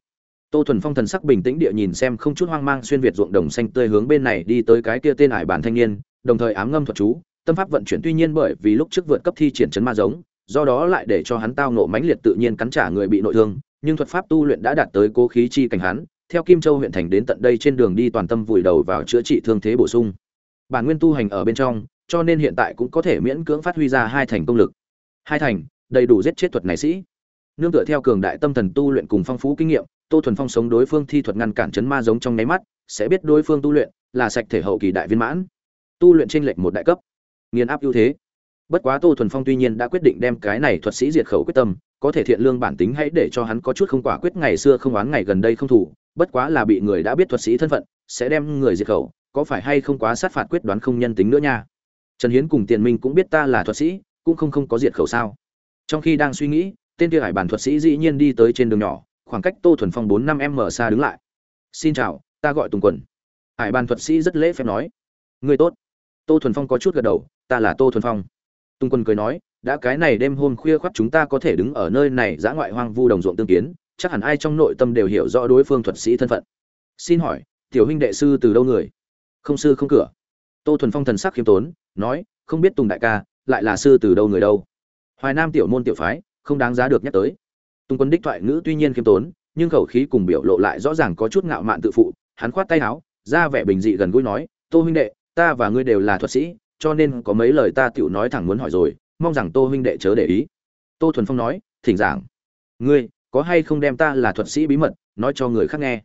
Tô thuần phong thần sắc bình tĩnh địa nhìn xem không chút hoang mang xuyên việt ruộng đồng xanh tươi hướng bên này đi tới cái kia tên ải bản thanh niên, đồng thời ám ngâm thuật chú, tâm pháp vận chuyển tuy nhiên bởi vì lúc trước vượt cấp thi triển chấn ma giống, do đó lại để cho hắn tao nộ mãnh liệt tự nhiên cắn trả người bị nội thương nhưng thuật pháp tu luyện đã đạt tới cố khí chi cảnh hắn, theo kim châu huyện thành đến tận đây trên đường đi toàn tâm vùi đầu vào chữa trị thương thế bổ sung. Bản nguyên tu hành ở bên trong, cho nên hiện tại cũng có thể miễn cưỡng phát huy ra hai thành công lực. Hai thành, đầy đủ giết chết thuật này sĩ. Nương tựa theo cường đại tâm thần tu luyện cùng phong phú kinh nghiệm, tô thuần phong sống đối phương thi thuật ngăn cản chấn ma giống trong nháy mắt, sẽ biết đối phương tu luyện là sạch thể hậu kỳ đại viên mãn. Tu luyện trên lệch một đại cấp. Nghiền áp ưu thế bất quá tô thuần phong tuy nhiên đã quyết định đem cái này thuật sĩ diệt khẩu quyết tâm, có thể thiện lương bản tính hãy để cho hắn có chút không quả quyết ngày xưa không oán ngày gần đây không thủ, bất quá là bị người đã biết thuật sĩ thân phận, sẽ đem người diệt khẩu, có phải hay không quá sát phạt quyết đoán không nhân tính nữa nha. Trần hiến cùng tiền minh cũng biết ta là thuật sĩ, cũng không không có diệt khẩu sao. Trong khi đang suy nghĩ, tên kia hải bản thuật sĩ dĩ nhiên đi tới trên đường nhỏ, khoảng cách tô thuần phong bốn năm m xa đứng lại. Xin chào, ta gọi tùng quần. Hải bàn thuật sĩ rất lễ phép nói. Người tốt. Tô thuần phong có chút gật đầu, ta là tô thuần phong. Tung quân cười nói, đã cái này đêm hôm khuya khoắt chúng ta có thể đứng ở nơi này dã ngoại hoang vu đồng ruộng tương kiến, chắc hẳn ai trong nội tâm đều hiểu rõ đối phương thuật sĩ thân phận. Xin hỏi, tiểu huynh đệ sư từ đâu người? Không sư không cửa. Tô thuần phong thần sắc khiêm tốn, nói, không biết tùng đại ca, lại là sư từ đâu người đâu? Hoài nam tiểu môn tiểu phái, không đáng giá được nhắc tới. Tùng quân đích thoại ngữ tuy nhiên khiêm tốn, nhưng khẩu khí cùng biểu lộ lại rõ ràng có chút ngạo mạn tự phụ. Hắn khoát tay áo, ra vẻ bình dị gần gũi nói, tô huynh đệ, ta và ngươi đều là thuật sĩ cho nên có mấy lời ta tiểu nói thẳng muốn hỏi rồi, mong rằng tô huynh đệ chớ để ý. Tô thuần phong nói, thỉnh giảng. Ngươi, có hay không đem ta là thuật sĩ bí mật, nói cho người khác nghe?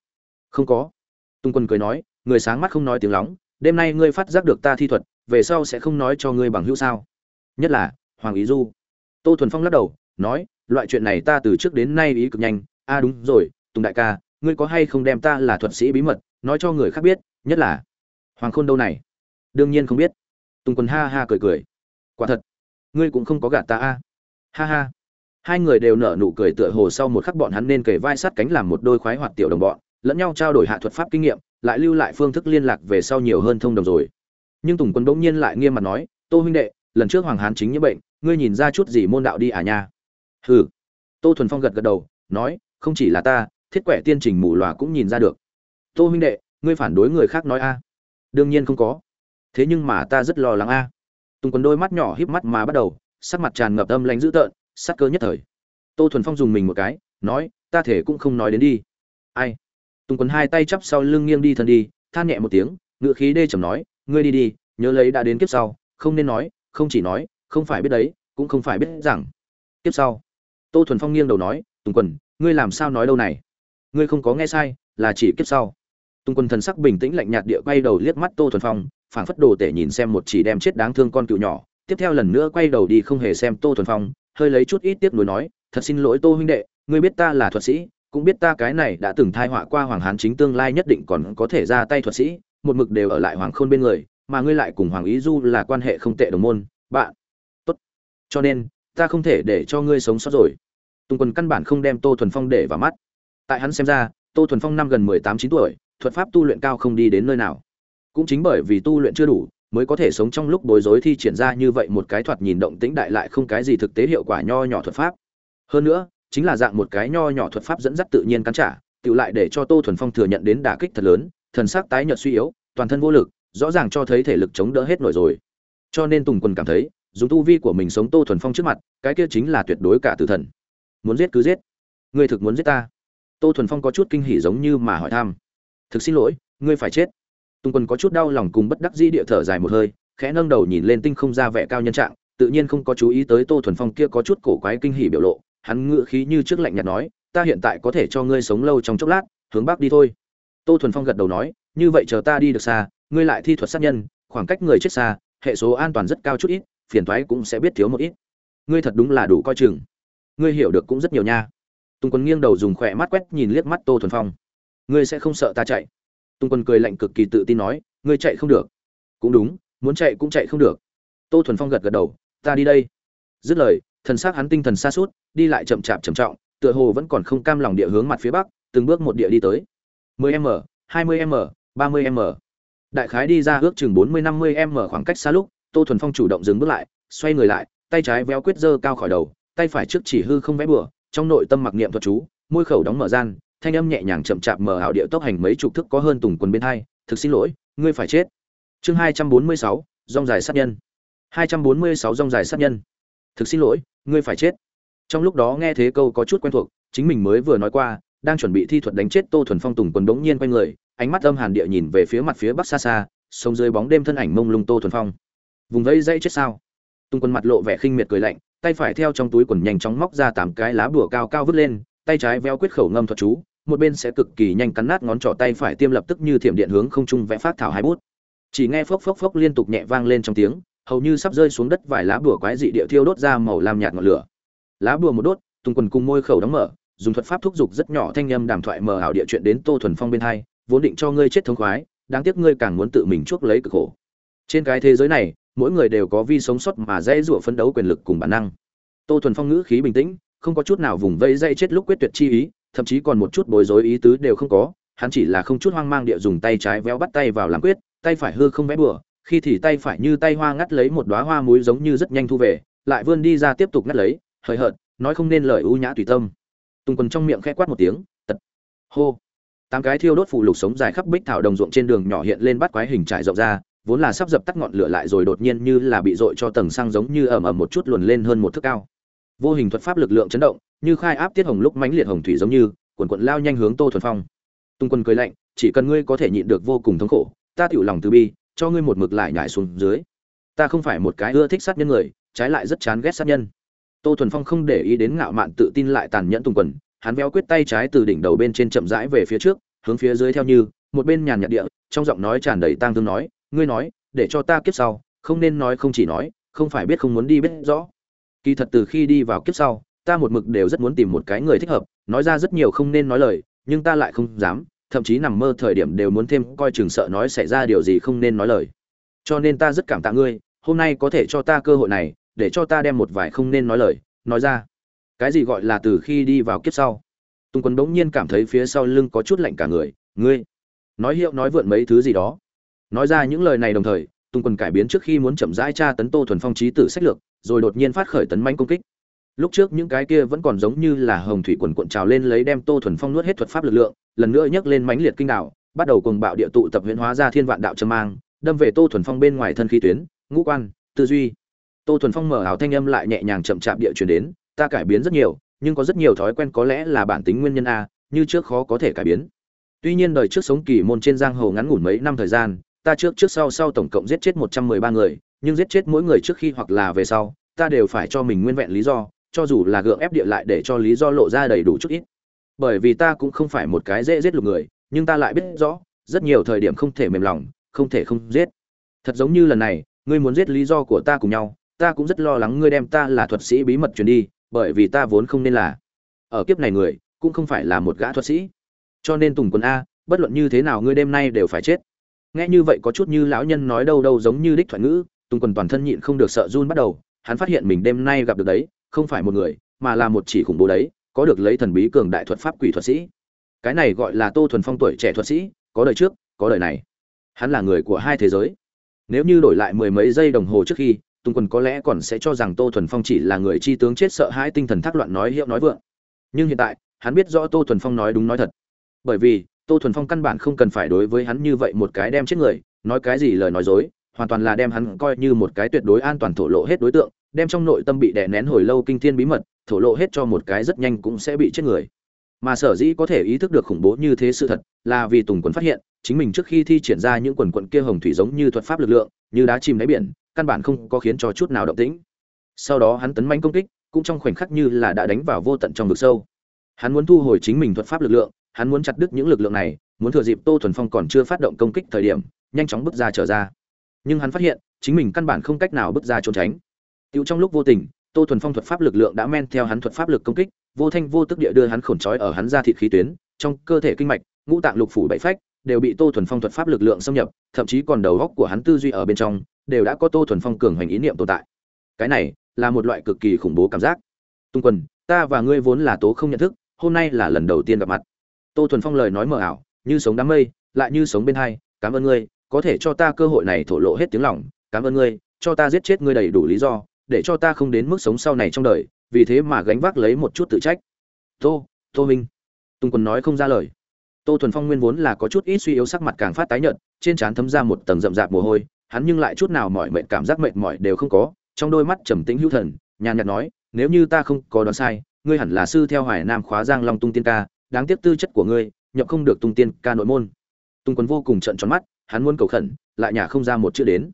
Không có. Tung quân cười nói, người sáng mắt không nói tiếng lóng, đêm nay ngươi phát giác được ta thi thuật, về sau sẽ không nói cho ngươi bằng hữu sao? Nhất là, hoàng ý du. Tô thuần phong lắc đầu, nói, loại chuyện này ta từ trước đến nay ý cực nhanh. A à đúng rồi, tùng đại ca, ngươi có hay không đem ta là thuật sĩ bí mật, nói cho người khác biết, nhất là hoàng khôn đâu này? Đương nhiên không biết tùng quân ha ha cười cười. Quả thật, ngươi cũng không có gạt ta a. Ha ha. Hai người đều nở nụ cười tựa hồ sau một khắc bọn hắn nên kề vai sát cánh làm một đôi khoái hoạt tiểu đồng bọn, lẫn nhau trao đổi hạ thuật pháp kinh nghiệm, lại lưu lại phương thức liên lạc về sau nhiều hơn thông đồng rồi. Nhưng tùng quân bỗng nhiên lại nghiêm mặt nói, tô huynh đệ, lần trước hoàng hán chính như bệnh, ngươi nhìn ra chút gì môn đạo đi à nha? Hừ. Tô thuần phong gật gật đầu, nói, không chỉ là ta, thiết quẻ tiên trình mù lòa cũng nhìn ra được. Tô huynh đệ, ngươi phản đối người khác nói a? Đương nhiên không có thế nhưng mà ta rất lo lắng a. Tùng quần đôi mắt nhỏ híp mắt mà bắt đầu, sắc mặt tràn ngập âm lãnh dữ tợn, sắc cơ nhất thời. Tô thuần phong dùng mình một cái, nói, ta thể cũng không nói đến đi. Ai? Tùng quần hai tay chắp sau lưng nghiêng đi thân đi, than nhẹ một tiếng, ngựa khí đê chầm nói, ngươi đi đi, nhớ lấy đã đến kiếp sau, không nên nói, không chỉ nói, không phải biết đấy, cũng không phải biết rằng. Kiếp sau, tô thuần phong nghiêng đầu nói, tùng quần, ngươi làm sao nói đâu này? Ngươi không có nghe sai, là chỉ kiếp sau. Tung quân thần sắc bình tĩnh lạnh nhạt địa quay đầu liếc mắt tô thuần phong, phảng phất đồ tể nhìn xem một chỉ đem chết đáng thương con cựu nhỏ. Tiếp theo lần nữa quay đầu đi không hề xem tô thuần phong, hơi lấy chút ít tiếp nối nói, thật xin lỗi tô huynh đệ, ngươi biết ta là thuật sĩ, cũng biết ta cái này đã từng thai họa qua hoàng hán chính tương lai nhất định còn có thể ra tay thuật sĩ, một mực đều ở lại hoàng khôn bên người, mà ngươi lại cùng hoàng ý du là quan hệ không tệ đồng môn, bạn. Tốt, cho nên, ta không thể để cho ngươi sống sót rồi. Tùng quân căn bản không đem tô thuần phong để vào mắt. Tại hắn xem ra, tô thuần phong năm gần mười tám chín tuổi thuật pháp tu luyện cao không đi đến nơi nào. Cũng chính bởi vì tu luyện chưa đủ, mới có thể sống trong lúc bối rối thi triển ra như vậy một cái thoạt nhìn động tĩnh đại lại không cái gì thực tế hiệu quả nho nhỏ thuật pháp. Hơn nữa, chính là dạng một cái nho nhỏ thuật pháp dẫn dắt tự nhiên cắn trả tự lại để cho tô thuần phong thừa nhận đến đả kích thật lớn, thần sắc tái nhợt suy yếu, toàn thân vô lực, rõ ràng cho thấy thể lực chống đỡ hết nổi rồi. Cho nên tùng quân cảm thấy, dùng tu vi của mình sống tô thuần phong trước mặt, cái kia chính là tuyệt đối cả tử thần. Muốn giết cứ giết. Ngươi thực muốn giết ta. Tô thuần phong có chút kinh hỉ giống như mà hỏi thăm thực xin lỗi, ngươi phải chết. Tùng quân có chút đau lòng cùng bất đắc dĩ địa thở dài một hơi, khẽ nâng đầu nhìn lên tinh không ra vẻ cao nhân trạng, tự nhiên không có chú ý tới tô thuần phong kia có chút cổ quái kinh hỉ biểu lộ. Hắn ngựa khí như trước lạnh nhạt nói, ta hiện tại có thể cho ngươi sống lâu trong chốc lát, hướng bắc đi thôi. Tô thuần phong gật đầu nói, như vậy chờ ta đi được xa, ngươi lại thi thuật sát nhân, khoảng cách người chết xa, hệ số an toàn rất cao chút ít, phiền thoái cũng sẽ biết thiếu một ít. Ngươi thật đúng là đủ coi chừng. Ngươi hiểu được cũng rất nhiều nha. Tùng quân nghiêng đầu dùng khỏe mắt quét nhìn liếc mắt tô thuần phong ngươi sẽ không sợ ta chạy. Tùng quân cười lạnh cực kỳ tự tin nói, ngươi chạy không được. Cũng đúng, muốn chạy cũng chạy không được. Tô thuần phong gật gật đầu, ta đi đây. Dứt lời, thần s c hắn tinh thần xa suốt đi lại chậm chạp trầm trọng, tựa hồ vẫn còn không cam lòng địa hướng mặt phía bắc, từng bước một địa đi tới. 10 m 20 m 30 m. Đại khái đi ra ước chừng 40-50 m khoảng cách xa lúc, tô thuần phong chủ động dừng bước lại, xoay người lại, tay trái véo quyết dơ cao khỏi đầu, tay phải trước chỉ hư không vẽ bừa, trong nội tâm mặc niệm thuật chú, môi khẩu đóng mở gian thanh âm nhẹ nhàng chậm chạp mở ảo điệu tốc hành mấy chục thức có hơn tùng quần bên hai thực xin lỗi ngươi phải chết. Chương 246, rong dài sát nhân. 246 rong dài sát nhân. Thực xin lỗi ngươi phải chết. Trong lúc đó nghe thế câu có chút quen thuộc chính mình mới vừa nói qua đang chuẩn bị thi thuật đánh chết tô thuần phong tùng quần đống nhiên quay người ánh mắt âm hàn địa nhìn về phía mặt phía bắc xa xa sông dưới bóng đêm thân ảnh mông lung tô thuần phong. Vùng vây dây chết sao? Tùng quần mặt lộ vẻ khinh miệt cười lạnh tay phải theo trong túi quần nhanh chóng móc ra tám cái lá bùa cao cao vứt lên tay trái véo quyết khẩu ngâm thuật chú, một bên sẽ cực kỳ nhanh cắn nát ngón trỏ tay phải tiêm lập tức như thiểm điện hướng không trung vẽ phát thảo hai bút. Chỉ nghe phốc phốc phốc liên tục nhẹ vang lên trong tiếng, hầu như sắp rơi xuống đất vài lá bùa quái dị địa thiêu đốt ra màu lam nhạt ngọn lửa. Lá bùa một đốt, tùng quần cùng môi khẩu đóng mở, dùng thuật pháp thúc giục rất nhỏ thanh âm đàm thoại mờ ảo địa chuyện đến tô thuần phong bên hai, vốn định cho ngươi chết thống khoái, đáng tiếc ngươi càng muốn tự mình chuốc lấy cực khổ. Trên cái thế giới này, mỗi người đều có vi sống sót mà dễ dụa phấn đấu quyền lực cùng bản năng. Tô thuần phong ngữ khí bình tĩnh không có chút nào vùng vây dây chết lúc quyết tuyệt chi ý, thậm chí còn một chút bối rối ý tứ đều không có, hắn chỉ là không chút hoang mang địa dùng tay trái véo bắt tay vào làm quyết, tay phải hư không vẽ bừa, khi thì tay phải như tay hoa ngắt lấy một đóa hoa muối giống như rất nhanh thu về, lại vươn đi ra tiếp tục ngắt lấy, hời hợt, nói không nên lời ưu nhã tùy tâm. Tùng quần trong miệng khẽ quát một tiếng, tật, hô. Tám cái thiêu đốt phụ lục sống dài khắp bích thảo đồng ruộng trên đường nhỏ hiện lên bắt quái hình trải rộng ra, vốn là sắp dập tắt ngọn lửa lại rồi đột nhiên như là bị dội cho tầng xăng giống như ẩm ẩm một chút luồn lên hơn một thước cao vô hình thuật pháp lực lượng chấn động, như khai áp tiết hồng lúc mãnh liệt hồng thủy giống như, quần quận lao nhanh hướng tô thuần phong. Tung quân cười lạnh, chỉ cần ngươi có thể nhịn được vô cùng thống khổ, ta tiểu lòng từ bi, cho ngươi một mực lại nhảy xuống dưới. Ta không phải một cái ưa thích sát nhân người, trái lại rất chán ghét sát nhân. Tô thuần phong không để ý đến ngạo mạn tự tin lại tàn nhẫn tung quần, hắn véo quyết tay trái từ đỉnh đầu bên trên chậm rãi về phía trước, hướng phía dưới theo như, một bên nhàn nhạt địa, trong giọng nói tràn đầy tang thương nói, ngươi nói, để cho ta kiếp sau, không nên nói không chỉ nói, không phải biết không muốn đi biết rõ kỳ thật từ khi đi vào kiếp sau, ta một mực đều rất muốn tìm một cái người thích hợp, nói ra rất nhiều không nên nói lời, nhưng ta lại không dám, thậm chí nằm mơ thời điểm đều muốn thêm, coi chừng sợ nói xảy ra điều gì không nên nói lời. Cho nên ta rất cảm tạ ngươi, hôm nay có thể cho ta cơ hội này, để cho ta đem một vài không nên nói lời, nói ra. Cái gì gọi là từ khi đi vào kiếp sau? Tùng quân bỗng nhiên cảm thấy phía sau lưng có chút lạnh cả người, ngươi, nói hiệu nói vượn mấy thứ gì đó. Nói ra những lời này đồng thời tùng quân cải biến trước khi muốn chậm rãi tra tấn tô thuần phong trí tử sách lược, rồi đột nhiên phát khởi tấn manh công kích. Lúc trước những cái kia vẫn còn giống như là hồng thủy quần cuộn trào lên lấy đem tô thuần phong nuốt hết thuật pháp lực lượng, lần nữa nhấc lên mãnh liệt kinh đạo, bắt đầu cùng bạo địa tụ tập huyễn hóa ra thiên vạn đạo châm mang, đâm về tô thuần phong bên ngoài thân khí tuyến, ngũ quan, tư duy. Tô thuần phong mở ảo thanh âm lại nhẹ nhàng chậm chạp địa chuyển đến, ta cải biến rất nhiều, nhưng có rất nhiều thói quen có lẽ là bản tính nguyên nhân a, như trước khó có thể cải biến. Tuy nhiên đời trước sống kỳ môn trên giang hồ ngắn ngủn mấy năm thời gian ta trước trước sau sau tổng cộng giết chết một trăm mười ba người, nhưng giết chết mỗi người trước khi hoặc là về sau, ta đều phải cho mình nguyên vẹn lý do, cho dù là gượng ép địa lại để cho lý do lộ ra đầy đủ chút ít. Bởi vì ta cũng không phải một cái dễ giết lục người, nhưng ta lại biết rõ, rất nhiều thời điểm không thể mềm lòng, không thể không giết. Thật giống như lần này, ngươi muốn giết lý do của ta cùng nhau, ta cũng rất lo lắng ngươi đem ta là thuật sĩ bí mật truyền đi, bởi vì ta vốn không nên là. Ở kiếp này người, cũng không phải là một gã thuật sĩ. Cho nên tùng quân a, bất luận như thế nào ngươi đêm nay đều phải chết nghe như vậy có chút như lão nhân nói đâu đâu giống như đích thoại ngữ, tùng quân toàn thân nhịn không được sợ run bắt đầu, hắn phát hiện mình đêm nay gặp được đấy, không phải một người, mà là một chỉ khủng bố đấy, có được lấy thần bí cường đại thuật pháp quỷ thuật sĩ. Cái này gọi là tô thuần phong tuổi trẻ thuật sĩ, có đời trước, có đời này. Hắn là người của hai thế giới. Nếu như đổi lại mười mấy giây đồng hồ trước khi, tùng quân có lẽ còn sẽ cho rằng tô thuần phong chỉ là người chi tướng chết sợ hãi tinh thần thác loạn nói hiệu nói vượng. Nhưng hiện tại, hắn biết rõ tô thuần phong nói đúng nói thật. Bởi vì tô thuần phong căn bản không cần phải đối với hắn như vậy một cái đem chết người, nói cái gì lời nói dối, hoàn toàn là đem hắn coi như một cái tuyệt đối an toàn thổ lộ hết đối tượng, đem trong nội tâm bị đè nén hồi lâu kinh thiên bí mật, thổ lộ hết cho một cái rất nhanh cũng sẽ bị chết người. Mà sở dĩ có thể ý thức được khủng bố như thế sự thật, là vì tùng quần phát hiện, chính mình trước khi thi triển ra những quần quận kia hồng thủy giống như thuật pháp lực lượng, như đá chìm đáy biển, căn bản không có khiến cho chút nào động tĩnh. Sau đó hắn tấn manh công kích, cũng trong khoảnh khắc như là đã đánh vào vô tận trong vực sâu. Hắn muốn thu hồi chính mình thuật pháp lực lượng hắn muốn chặt đứt những lực lượng này muốn thừa dịp tô thuần phong còn chưa phát động công kích thời điểm nhanh chóng bước ra trở ra nhưng hắn phát hiện chính mình căn bản không cách nào bước ra trốn tránh tựu trong lúc vô tình, Tô Thuần Phong thuật pháp lực lượng đã men theo hắn thuật pháp lực công kích, vô thanh vô tức địa đưa hắn khổn trói ở hắn ra thịt khí tuyến, trong cơ thể kinh mạch, ngũ tạng lục phủ bảy phách đều bị Tô Thuần Phong thuật pháp lực lượng xâm nhập, thậm chí còn đầu óc của hắn tư duy ở bên trong, đều đã có Tô Thuần Phong cường hành ý niệm tồn tại. Cái này là một loại cực kỳ khủng bố cảm giác. Tung Quân, ta và ngươi vốn là tố không nhận thức, hôm nay là lần đầu tiên gặp mặt. Tô Thuần Phong lời nói mờ ảo, như sống đám mây, lại như sống bên hai, cảm ơn ngươi, có thể cho ta cơ hội này thổ lộ hết tiếng lòng, cảm ơn ngươi, cho ta giết chết ngươi đầy đủ lý do, để cho ta không đến mức sống sau này trong đời vì thế mà gánh vác lấy một chút tự trách. Tô tô minh. Tùng quân nói không ra lời. Tô thuần phong nguyên vốn là có chút ít suy yếu sắc mặt càng phát tái nhợt trên trán thấm ra một tầng rậm rạp mồ hôi hắn nhưng lại chút nào mỏi mệt cảm giác mệt mỏi đều không có trong đôi mắt trầm tĩnh hữu thần nhàn nhạt nói nếu như ta không có đoán sai ngươi hẳn là sư theo hoài nam khóa giang long tung tiên ca đáng tiếc tư chất của ngươi, nhập không được tung tiên ca nội môn. Tung quân vô cùng trận tròn mắt, hắn muốn cầu khẩn, lại nhả không ra một chữ đến.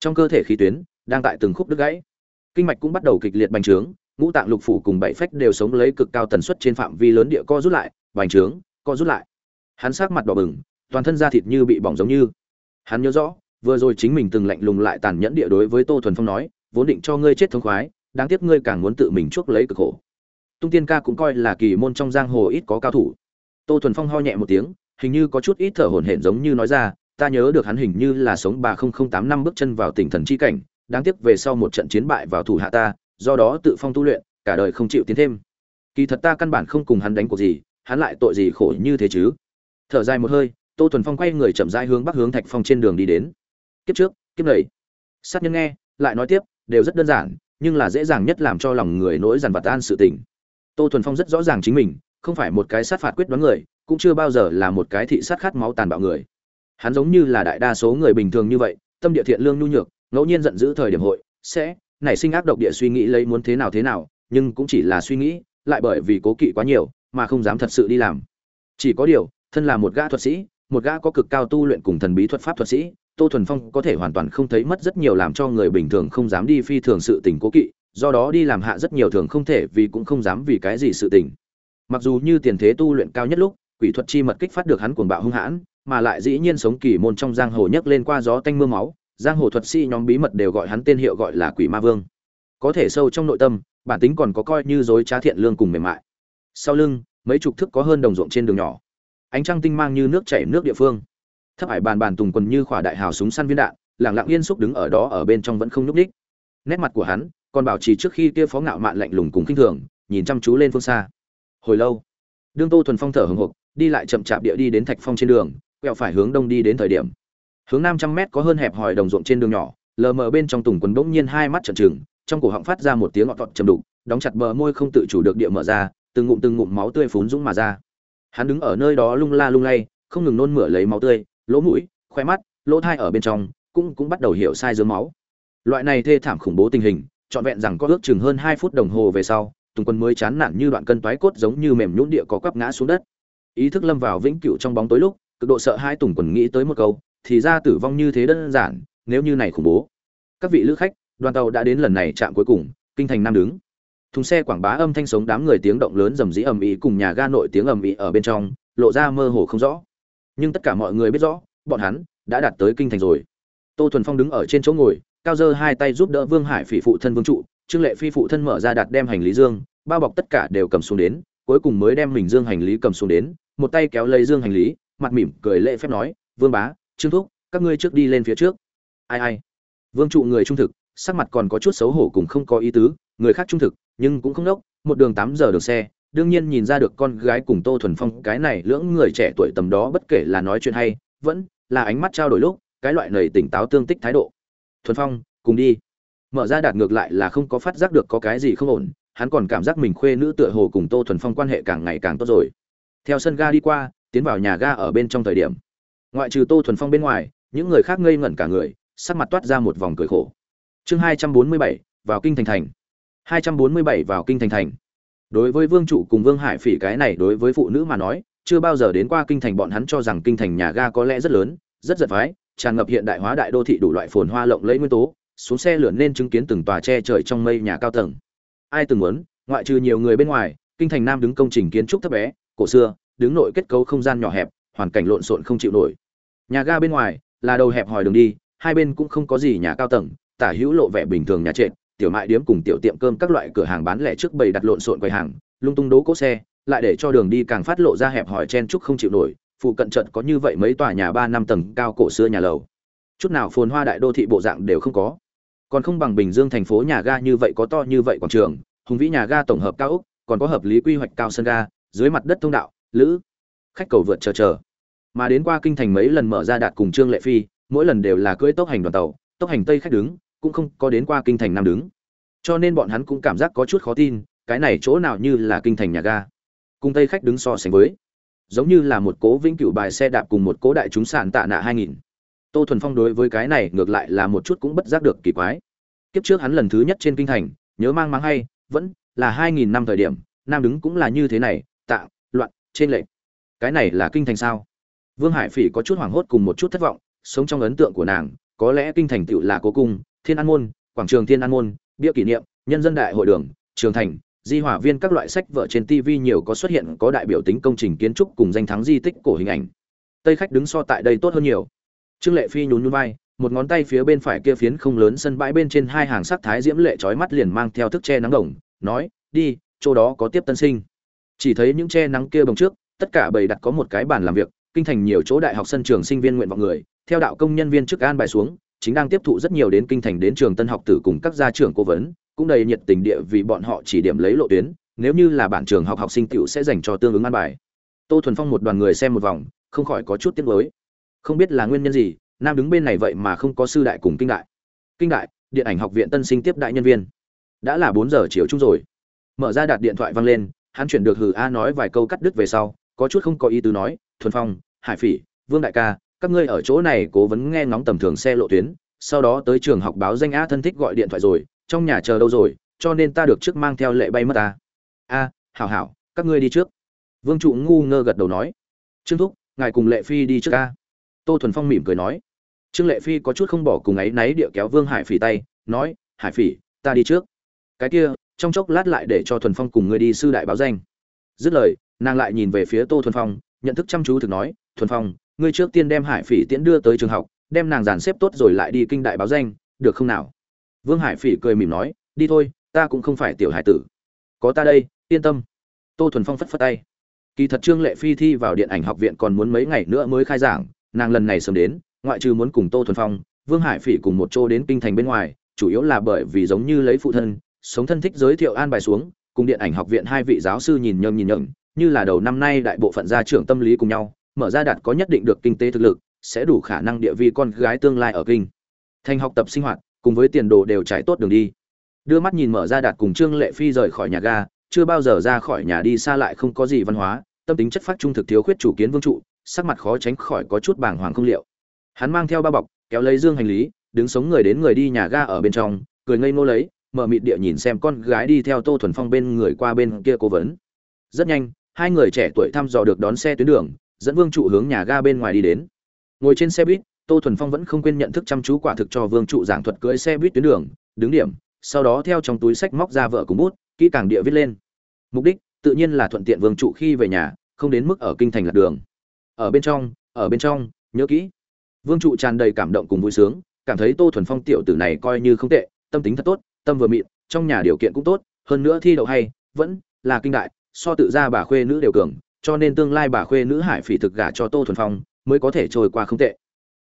Trong cơ thể khí tuyến, đang tại từng khúc đứt gãy. Kinh mạch cũng bắt đầu kịch liệt bành trướng, ngũ tạng lục phủ cùng bảy phách đều sống lấy cực cao tần suất trên phạm vi lớn địa co rút lại, bành trướng, co rút lại. Hắn sắc mặt đỏ bừng, toàn thân da thịt như bị bỏng giống như. Hắn nhớ rõ, vừa rồi chính mình từng lạnh lùng lại tàn nhẫn địa đối với tô thuần phong nói, vốn định cho ngươi chết thống khoái, đáng tiếc ngươi càng muốn tự mình chuốc lấy cực khổ tung tiên ca cũng coi là kỳ môn trong giang hồ ít có cao thủ tô thuần phong ho nhẹ một tiếng hình như có chút ít thở hổn hển giống như nói ra ta nhớ được hắn hình như là sống bà không không tám năm bước chân vào tỉnh thần chi cảnh đáng tiếc về sau một trận chiến bại vào thủ hạ ta, do đó tự phong tu luyện, cả đời không chịu tiến thêm. Kỳ thật ta căn bản không cùng hắn đánh cuộc gì, hắn lại tội gì khổ như thế chứ? Thở dài một hơi, Tô Thuần Phong quay người chậm rãi hướng bắc hướng Thạch Phong trên đường đi đến. Kiếp trước, kiếp này. Sát nhân nghe, lại nói tiếp, đều rất đơn giản, nhưng là dễ dàng nhất làm cho lòng người nỗi dằn vặt an sự tình. Tô Thuần Phong rất rõ ràng chính mình, không phải một cái sát phạt quyết đoán người, cũng chưa bao giờ là một cái thị sát khát máu tàn bạo người. Hắn giống như là đại đa số người bình thường như vậy, tâm địa thiện lương nhu nhược, ngẫu nhiên giận dữ thời điểm hội sẽ nảy sinh ác độc địa suy nghĩ lấy muốn thế nào thế nào nhưng cũng chỉ là suy nghĩ lại bởi vì cố kỵ quá nhiều mà không dám thật sự đi làm chỉ có điều thân là một gã thuật sĩ một gã có cực cao tu luyện cùng thần bí thuật pháp thuật sĩ tô thuần phong có thể hoàn toàn không thấy mất rất nhiều làm cho người bình thường không dám đi phi thường sự tình cố kỵ do đó đi làm hạ rất nhiều thường không thể vì cũng không dám vì cái gì sự tình. Mặc dù như tiền thế tu luyện cao nhất lúc, quỷ thuật chi mật kích phát được hắn cuồng bạo hung hãn, mà lại dĩ nhiên sống kỳ môn trong giang hồ nhấc lên qua gió tanh mưa máu, giang hồ thuật sĩ nhóm bí mật đều gọi hắn tên hiệu gọi là quỷ ma vương. Có thể sâu trong nội tâm, bản tính còn có coi như dối trá thiện lương cùng mềm mại. Sau lưng, mấy chục thức có hơn đồng ruộng trên đường nhỏ. Ánh trăng tinh mang như nước chảy nước địa phương. Thấp hải bàn bàn tùng quần như khỏa đại hào súng săn viên đạn lẳng lặng yên xúc đứng ở đó ở bên trong vẫn không nhúc nhích. Nét mặt của hắn còn bảo trì trước khi kia phó ngạo mạn lạnh lùng cùng kinh thường, nhìn chăm chú lên phương xa. Hồi lâu, đương tô thuần phong thở hừng hực đi lại chậm chạp địa đi đến thạch phong trên đường, quẹo phải hướng đông đi đến thời điểm. Hướng năm trăm mét có hơn hẹp hòi đồng ruộng trên đường nhỏ, lờ mờ bên trong tùng quần bỗng nhiên hai mắt trợn trừng, trong cổ họng phát ra một tiếng ngọt ngọt trầm đục, đóng chặt bờ môi không tự chủ được địa mở ra, từng ngụm từng ngụm máu tươi phún dũng mà ra. Hắn đứng ở nơi đó lung la lung lay, không ngừng nôn mửa lấy máu tươi, lỗ mũi, khoe mắt, lỗ thai ở bên trong, cũng cũng bắt đầu hiểu sai dưới máu. Loại này thê thảm khủng bố tình hình trọn vẹn rằng có ước chừng hơn hai phút đồng hồ về sau, tùng quân mới chán nản như đoạn cân toái cốt giống như mềm nhũn địa có quắp ngã xuống đất. Ý thức lâm vào vĩnh cửu trong bóng tối lúc, cực độ sợ hai tùng quần nghĩ tới một câu, thì ra tử vong như thế đơn giản, nếu như này khủng bố. Các vị lữ khách, đoàn tàu đã đến lần này chạm cuối cùng, kinh thành nam đứng. Thùng xe quảng bá âm thanh sống đám người tiếng động lớn rầm rĩ ầm ĩ cùng nhà ga nội tiếng ầm ĩ ở bên trong, lộ ra mơ hồ không rõ. Nhưng tất cả mọi người biết rõ, bọn hắn đã đạt tới kinh thành rồi. Tô thuần phong đứng ở trên chỗ ngồi cao dơ hai tay giúp đỡ vương hải phỉ phụ thân vương trụ, trương lệ phi phụ thân mở ra đặt đem hành lý dương, bao bọc tất cả đều cầm xuống đến, cuối cùng mới đem mình dương hành lý cầm xuống đến, một tay kéo lấy dương hành lý, mặt mỉm cười lễ phép nói, vương bá, trương thúc, các ngươi trước đi lên phía trước. Ai ai. Vương trụ người trung thực, sắc mặt còn có chút xấu hổ cùng không có ý tứ, người khác trung thực, nhưng cũng không đốc, một đường tám giờ đường xe, đương nhiên nhìn ra được con gái cùng tô thuần phong, cái này lưỡng người trẻ tuổi tầm đó bất kể là nói chuyện hay, vẫn là ánh mắt trao đổi lúc, cái loại nầy tỉnh táo tương tích thái độ thuần phong, cùng đi. Mở ra đạt ngược lại là không có phát giác được có cái gì không ổn, hắn còn cảm giác mình khuê nữ tựa hồ cùng tô thuần phong quan hệ càng ngày càng tốt rồi. Theo sân ga đi qua, tiến vào nhà ga ở bên trong thời điểm. Ngoại trừ tô thuần phong bên ngoài, những người khác ngây ngẩn cả người, sắc mặt toát ra một vòng cười khổ. Chương hai trăm bốn mươi bảy, vào kinh thành thành. hai trăm bốn mươi bảy vào kinh thành thành. Đối với vương trụ cùng vương hải phỉ cái này đối với phụ nữ mà nói, chưa bao giờ đến qua kinh thành bọn hắn cho rằng kinh thành nhà ga có lẽ rất lớn, rất giật phái tràn ngập hiện đại hóa đại đô thị đủ loại phồn hoa lộng lẫy nguyên tố, xuống xe lượn nên chứng kiến từng tòa che trời trong mây nhà cao tầng. Ai từng muốn, ngoại trừ nhiều người bên ngoài, kinh thành nam đứng công trình kiến trúc thấp bé, cổ xưa, đứng nội kết cấu không gian nhỏ hẹp, hoàn cảnh lộn xộn không chịu nổi. Nhà ga bên ngoài, là đầu hẹp hòi đường đi, hai bên cũng không có gì nhà cao tầng, tả hữu lộ vẻ bình thường nhà trệt, tiểu mại điếm cùng tiểu tiệm cơm các loại cửa hàng bán lẻ trước bầy đặt lộn xộn quầy hàng, lung tung đố cỗ xe, lại để cho đường đi càng phát lộ ra hẹp hòi chen trúc không chịu nổi phụ cận trận có như vậy mấy tòa nhà ba năm tầng cao cổ xưa nhà lầu. Chút nào phồn hoa đại đô thị bộ dạng đều không có. Còn không bằng bình dương thành phố nhà ga như vậy có to như vậy quảng trường, hùng vĩ nhà ga tổng hợp cao ốc, còn có hợp lý quy hoạch cao sân ga, dưới mặt đất thông đạo, lữ, khách cầu vượt chờ chờ. Mà đến qua kinh thành mấy lần mở ra đạt cùng trương lệ phi, mỗi lần đều là cưỡi tốc hành đoàn tàu, tốc hành tây khách đứng, cũng không có đến qua kinh thành nam đứng. Cho nên bọn hắn cũng cảm giác có chút khó tin, cái này chỗ nào như là kinh thành nhà ga. Cùng tây khách đứng so sánh với giống như là một cố vĩnh cửu bài xe đạp cùng một cố đại chúng sạn tạ nạ hai nghìn. Tô thuần phong đối với cái này ngược lại là một chút cũng bất giác được kỳ quái. Kiếp trước hắn lần thứ nhất trên kinh thành, nhớ mang mang hay, vẫn là hai nghìn năm thời điểm, nam đứng cũng là như thế này, tạ, loạn, trên lệnh. Cái này là kinh thành sao? Vương hải phỉ có chút hoảng hốt cùng một chút thất vọng, sống trong ấn tượng của nàng, có lẽ kinh thành tựu là cố cung, thiên an môn, quảng trường thiên an môn, bia kỷ niệm, nhân dân đại hội đường, trường thành di hỏa viên các loại sách vở trên tv nhiều có xuất hiện có đại biểu tính công trình kiến trúc cùng danh thắng di tích cổ hình ảnh. Tây khách đứng so tại đây tốt hơn nhiều. Trương lệ phi nhún nhún vai, một ngón tay phía bên phải kia phiến không lớn sân bãi bên trên hai hàng sắc thái diễm lệ chói mắt liền mang theo thức che nắng đồng, nói, đi, chỗ đó có tiếp tân sinh. Chỉ thấy những che nắng kia bồng trước, tất cả bầy đặt có một cái bàn làm việc, kinh thành nhiều chỗ đại học sân trường sinh viên nguyện vọng người, theo đạo công nhân viên trước an bài xuống, chính đang tiếp thụ rất nhiều đến kinh thành đến trường tân học tử cùng các gia trưởng cố vấn cũng đầy nhiệt tình địa vì bọn họ chỉ điểm lấy lộ tuyến, nếu như là bản trường học học sinh tiểu sẽ dành cho tương ứng an bài. Tô thuần phong một đoàn người xem một vòng, không khỏi có chút tiếc nuối. Không biết là nguyên nhân gì, nam đứng bên này vậy mà không có sư đại cùng kinh đại. Kinh đại, điện ảnh học viện tân sinh tiếp đại nhân viên. Đã là bốn giờ chiều chung rồi. Mở ra đặt điện thoại văng lên, hắn chuyển được hừ a nói vài câu cắt đứt về sau, có chút không có ý tứ nói, thuần phong, hải phỉ, vương đại ca, các ngươi ở chỗ này cố vấn nghe ngóng tầm thường xe lộ tuyến, sau đó tới trường học báo danh a thân thích gọi điện thoại rồi trong nhà chờ đâu rồi, cho nên ta được trước mang theo lệ bay mất ta. A, hảo hảo, các ngươi đi trước. Vương trụ ngu ngơ gật đầu nói. Trương thúc, ngài cùng lệ phi đi trước a tô thuần phong mỉm cười nói. Trương lệ phi có chút không bỏ cùng ấy náy địa kéo vương hải phỉ tay, nói, hải phỉ, ta đi trước. Cái kia, trong chốc lát lại để cho thuần phong cùng ngươi đi sư đại báo danh. Dứt lời, nàng lại nhìn về phía tô thuần phong, nhận thức chăm chú thực nói, thuần phong, ngươi trước tiên đem hải phỉ tiễn đưa tới trường học, đem nàng dàn xếp tốt rồi lại đi kinh đại báo danh, được không nào? Vương hải phỉ cười mỉm nói, đi thôi, ta cũng không phải tiểu hải tử. Có ta đây, yên tâm. Tô thuần phong phất phất tay. Kỳ thật trương lệ phi thi vào điện ảnh học viện còn muốn mấy ngày nữa mới khai giảng, nàng lần này sớm đến, ngoại trừ muốn cùng tô thuần phong, vương hải phỉ cùng một chỗ đến kinh thành bên ngoài, chủ yếu là bởi vì giống như lấy phụ thân, sống thân thích giới thiệu an bài xuống, cùng điện ảnh học viện hai vị giáo sư nhìn nhầm nhìn nhầm, như là đầu năm nay đại bộ phận gia trưởng tâm lý cùng nhau, mở ra đạt có nhất định được kinh tế thực lực, sẽ đủ khả năng địa vị con gái tương lai ở kinh. Thành học tập sinh hoạt cùng với tiền đồ đều trải tốt đường đi. Đưa mắt nhìn mở ra đạt cùng trương lệ phi rời khỏi nhà ga, chưa bao giờ ra khỏi nhà đi xa lại không có gì văn hóa, tâm tính chất phát trung thực thiếu khuyết chủ kiến vương trụ, sắc mặt khó tránh khỏi có chút bàng hoàng không liệu. Hắn mang theo ba bọc, kéo lấy dương hành lý, đứng sống người đến người đi nhà ga ở bên trong, cười ngây ngô lấy, mở mịt địa nhìn xem con gái đi theo tô thuần phong bên người qua bên kia cố vấn. Rất nhanh, hai người trẻ tuổi thăm dò được đón xe tuyến đường, dẫn vương trụ hướng nhà ga bên ngoài đi đến. Ngồi trên xe buýt tô thuần phong vẫn không quên nhận thức chăm chú quả thực cho vương trụ giảng thuật cưỡi xe buýt tuyến đường, đứng điểm, sau đó theo trong túi sách móc ra vợ cùng bút, kỹ càng địa viết lên. Mục đích, tự nhiên là thuận tiện vương trụ khi về nhà, không đến mức ở kinh thành lạc đường. Ở bên trong, ở bên trong, nhớ kỹ. Vương trụ tràn đầy cảm động cùng vui sướng, cảm thấy tô thuần phong tiểu tử này coi như không tệ, tâm tính thật tốt, tâm vừa mịn, trong nhà điều kiện cũng tốt, hơn nữa thi đậu hay, vẫn là kinh đại, so tự ra bà khuê nữ đều cường, cho nên tương lai bà khuê nữ hải phỉ thực gả cho tô thuần phong, mới có thể trôi qua không tệ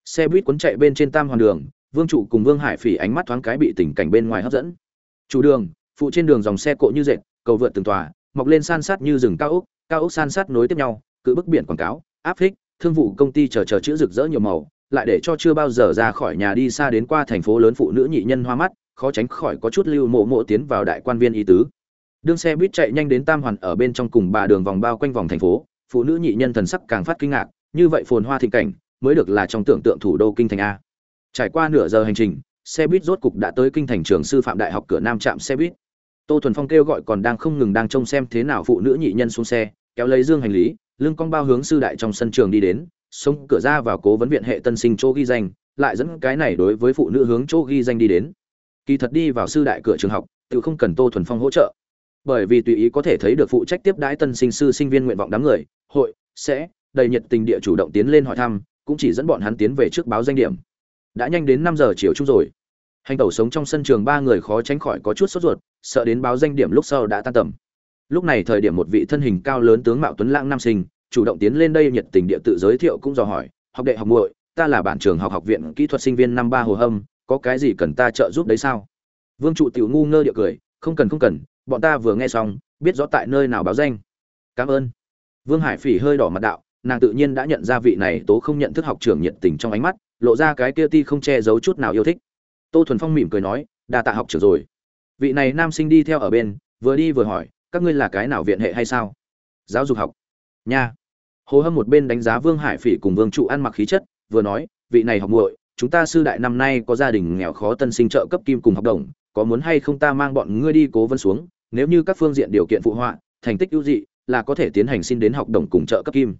xe buýt cuốn chạy bên trên tam hoàn đường, vương trụ cùng vương hải phỉ ánh mắt thoáng cái bị tình cảnh bên ngoài hấp dẫn. Chủ đường, phụ trên đường dòng xe cộ như dệt, cầu vượt từng tòa, mọc lên san sát như rừng cao ốc cao ốc san sát nối tiếp nhau, cự bức biển quảng cáo, áp thích thương vụ công ty chờ chờ chữ rực rỡ nhiều màu, lại để cho chưa bao giờ ra khỏi nhà đi xa đến qua thành phố lớn phụ nữ nhị nhân hoa mắt, khó tránh khỏi có chút lưu mộ mộ tiến vào đại quan viên y tứ. Đương xe buýt chạy nhanh đến tam hoàn ở bên trong cùng bà đường vòng bao quanh vòng thành phố, phụ nữ nhị nhân thần sắc càng phát kinh ngạc, như vậy phồn hoa thịnh cảnh mới được là trong tưởng tượng thủ đô kinh thành a. Trải qua nửa giờ hành trình, xe buýt rốt cục đã tới kinh thành trường sư phạm đại học cửa nam trạm xe buýt. Tô thuần phong kêu gọi còn đang không ngừng đang trông xem thế nào phụ nữ nhị nhân xuống xe, kéo lấy dương hành lý, lưng cong bao hướng sư đại trong sân trường đi đến, xông cửa ra vào cố vấn viện hệ tân sinh chỗ ghi danh, lại dẫn cái này đối với phụ nữ hướng chỗ ghi danh đi đến. Kỳ thật đi vào sư đại cửa trường học, tự không cần tô thuần phong hỗ trợ. Bởi vì tùy ý có thể thấy được phụ trách tiếp đãi tân sinh sư sinh viên nguyện vọng đám người, hội, sẽ, đầy nhiệt tình địa chủ động tiến lên hỏi thăm cũng chỉ dẫn bọn hắn tiến về trước báo danh điểm. Đã nhanh đến năm giờ chiều chung rồi. Hành tẩu sống trong sân trường ba người khó tránh khỏi có chút sốt ruột, sợ đến báo danh điểm lúc sau đã tan tầm. Lúc này thời điểm một vị thân hình cao lớn tướng mạo tuấn lãng nam sinh, chủ động tiến lên đây nhiệt tình địa tự giới thiệu cũng dò hỏi, học đệ, học muội, ta là bản trường học học viện kỹ thuật sinh viên năm ba hồ hâm, có cái gì cần ta trợ giúp đấy sao? Vương trụ tiểu ngu ngơ địa cười, không cần không cần, bọn ta vừa nghe xong, biết rõ tại nơi nào báo danh. Cảm ơn. Vương hải phỉ hơi đỏ mặt đạo nàng tự nhiên đã nhận ra vị này tố không nhận thức học trưởng nhiệt tình trong ánh mắt, lộ ra cái kia ti không che giấu chút nào yêu thích. Tô thuần phong mỉm cười nói, đa tạ học trưởng rồi. Vị này nam sinh đi theo ở bên, vừa đi vừa hỏi, các ngươi là cái nào viện hệ hay sao? Giáo dục học. Nha. Hồ hâm một bên đánh giá vương hải phỉ cùng vương trụ ăn mặc khí chất, vừa nói, vị này học muội, chúng ta sư đại năm nay có gia đình nghèo khó tân sinh trợ cấp kim cùng học đồng, có muốn hay không ta mang bọn ngươi đi cố vấn xuống, nếu như các phương diện điều kiện phụ họa, thành tích ưu dị, là có thể tiến hành xin đến học đồng cùng trợ cấp kim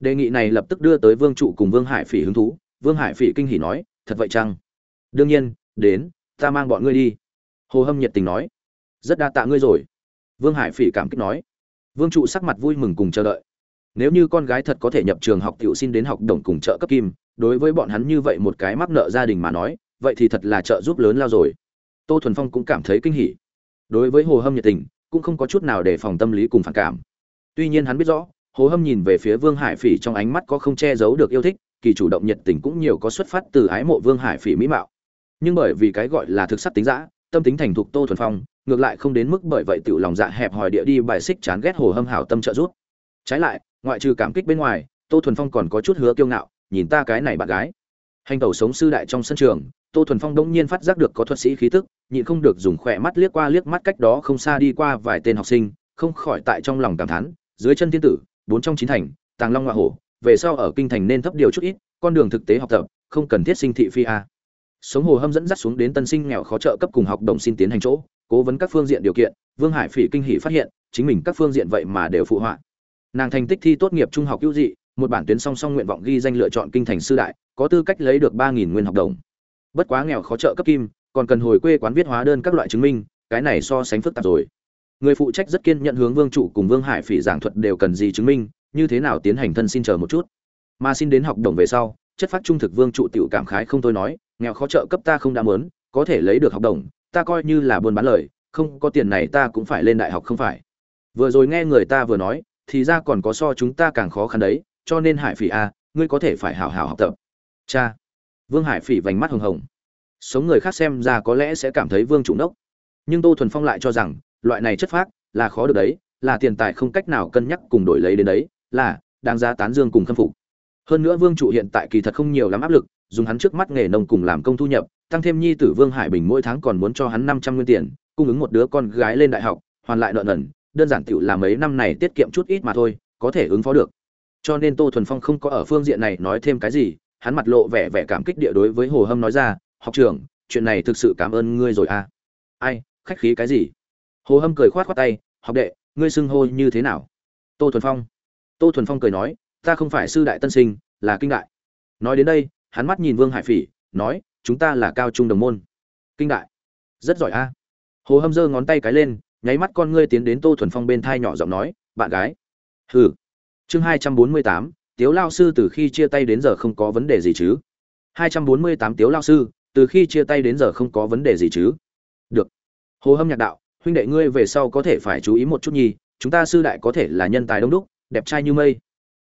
đề nghị này lập tức đưa tới vương trụ cùng vương hải phỉ hứng thú. Vương hải phỉ kinh hỉ nói, thật vậy chăng? Đương nhiên, đến, ta mang bọn ngươi đi. Hồ hâm nhiệt tình nói, rất đa tạ ngươi rồi. Vương hải phỉ cảm kích nói. Vương trụ sắc mặt vui mừng cùng chờ đợi. Nếu như con gái thật có thể nhập trường học tiểu xin đến học đồng cùng trợ cấp kim, đối với bọn hắn như vậy một cái mắc nợ gia đình mà nói, vậy thì thật là trợ giúp lớn lao rồi. Tô thuần phong cũng cảm thấy kinh hỉ. Đối với hồ hâm nhiệt tình, cũng không có chút nào để phòng tâm lý cùng phản cảm. Tuy nhiên hắn biết rõ hồ hâm nhìn về phía vương hải phỉ trong ánh mắt có không che giấu được yêu thích, kỳ chủ động nhiệt tình cũng nhiều có xuất phát từ ái mộ vương hải phỉ mỹ mạo. Nhưng bởi vì cái gọi là thực sắc tính giã tâm tính thành thục tô thuần phong, ngược lại không đến mức bởi vậy tự lòng dạ hẹp hòi địa đi bài xích chán ghét hồ hâm hảo tâm trợ giúp. Trái lại, ngoại trừ cảm kích bên ngoài, tô thuần phong còn có chút hứa kiêu ngạo, nhìn ta cái này bạn gái. Hành tẩu sống sư đại trong sân trường, tô thuần phong đông nhiên phát giác được có thuật sĩ khí tức, nhịn không được dùng khỏe mắt liếc qua liếc mắt cách đó không xa đi qua vài tên học sinh, không khỏi tại trong lòng cảm thán, dưới chân thiên tử bốn trong chín thành, tàng long ngoại hổ, về sau ở kinh thành nên thấp điều chút ít, con đường thực tế học tập, không cần thiết sinh thị phi a. Sống hồ hâm dẫn dắt xuống đến tân sinh nghèo khó trợ cấp cùng học đồng xin tiến hành chỗ, cố vấn các phương diện điều kiện, vương hải phỉ kinh hỷ phát hiện, chính mình các phương diện vậy mà đều phụ họa. Nàng thành tích thi tốt nghiệp trung học hữu dị, một bản tuyến song song nguyện vọng ghi danh lựa chọn kinh thành sư đại, có tư cách lấy được ba nghìn nguyên học đồng. Bất quá nghèo khó trợ cấp kim, còn cần hồi quê quán viết hóa đơn các loại chứng minh, cái này so sánh phức tạp rồi người phụ trách rất kiên nhận hướng vương chủ cùng vương hải phỉ giảng thuật đều cần gì chứng minh, như thế nào tiến hành thân xin chờ một chút. Mà xin đến học đồng về sau, chất phát trung thực vương trụ tiểu cảm khái không tôi nói, nghèo khó trợ cấp ta không đã mớn có thể lấy được học đồng, ta coi như là buôn bán lời, không có tiền này ta cũng phải lên đại học không phải. Vừa rồi nghe người ta vừa nói, thì ra còn có so chúng ta càng khó khăn đấy, cho nên hải phỉ a ngươi có thể phải hảo hảo học tập. Cha. Vương hải phỉ vành mắt hồng hồng. Sống người khác xem ra có lẽ sẽ cảm thấy vương chủ nốc. Nhưng tô thuần phong lại cho rằng loại này chất phác là khó được đấy, là tiền tài không cách nào cân nhắc cùng đổi lấy đến đấy, là đáng giá tán dương cùng khâm phục. Hơn nữa vương trụ hiện tại kỳ thật không nhiều lắm áp lực, dùng hắn trước mắt nghề nông cùng làm công thu nhập, tăng thêm nhi tử vương hải bình mỗi tháng còn muốn cho hắn năm trăm nguyên tiền, cung ứng một đứa con gái lên đại học, hoàn lại nợ nần, đơn giản tựu là mấy năm này tiết kiệm chút ít mà thôi, có thể ứng phó được. Cho nên tô thuần phong không có ở phương diện này nói thêm cái gì, hắn mặt lộ vẻ vẻ cảm kích địa đối với hồ hâm nói ra, học trưởng, chuyện này thực sự cảm ơn ngươi rồi à. Ai, khách khí cái gì? Hồ hâm cười khoát khoát tay, học đệ, ngươi xưng hô như thế nào? Tô thuần phong. Tô thuần phong cười nói, ta không phải sư đại tân sinh, là kinh đại. Nói đến đây, hắn mắt nhìn vương hải phỉ, nói, chúng ta là cao trung đồng môn. Kinh đại. Rất giỏi a. Hồ hâm giơ ngón tay cái lên, nháy mắt con ngươi tiến đến tô thuần phong bên thai nhỏ giọng nói, bạn gái. Hừ. Chương hai trăm bốn mươi tám, tiếu lao sư từ khi chia tay đến giờ không có vấn đề gì chứ? Hai trăm bốn mươi tám, tiếu lao sư, từ khi chia tay đến giờ không có vấn đề gì chứ? Được. Hồ hâm nhạc đạo huynh đệ ngươi về sau có thể phải chú ý một chút nhi chúng ta sư đại có thể là nhân tài đông đúc, đẹp trai như mây.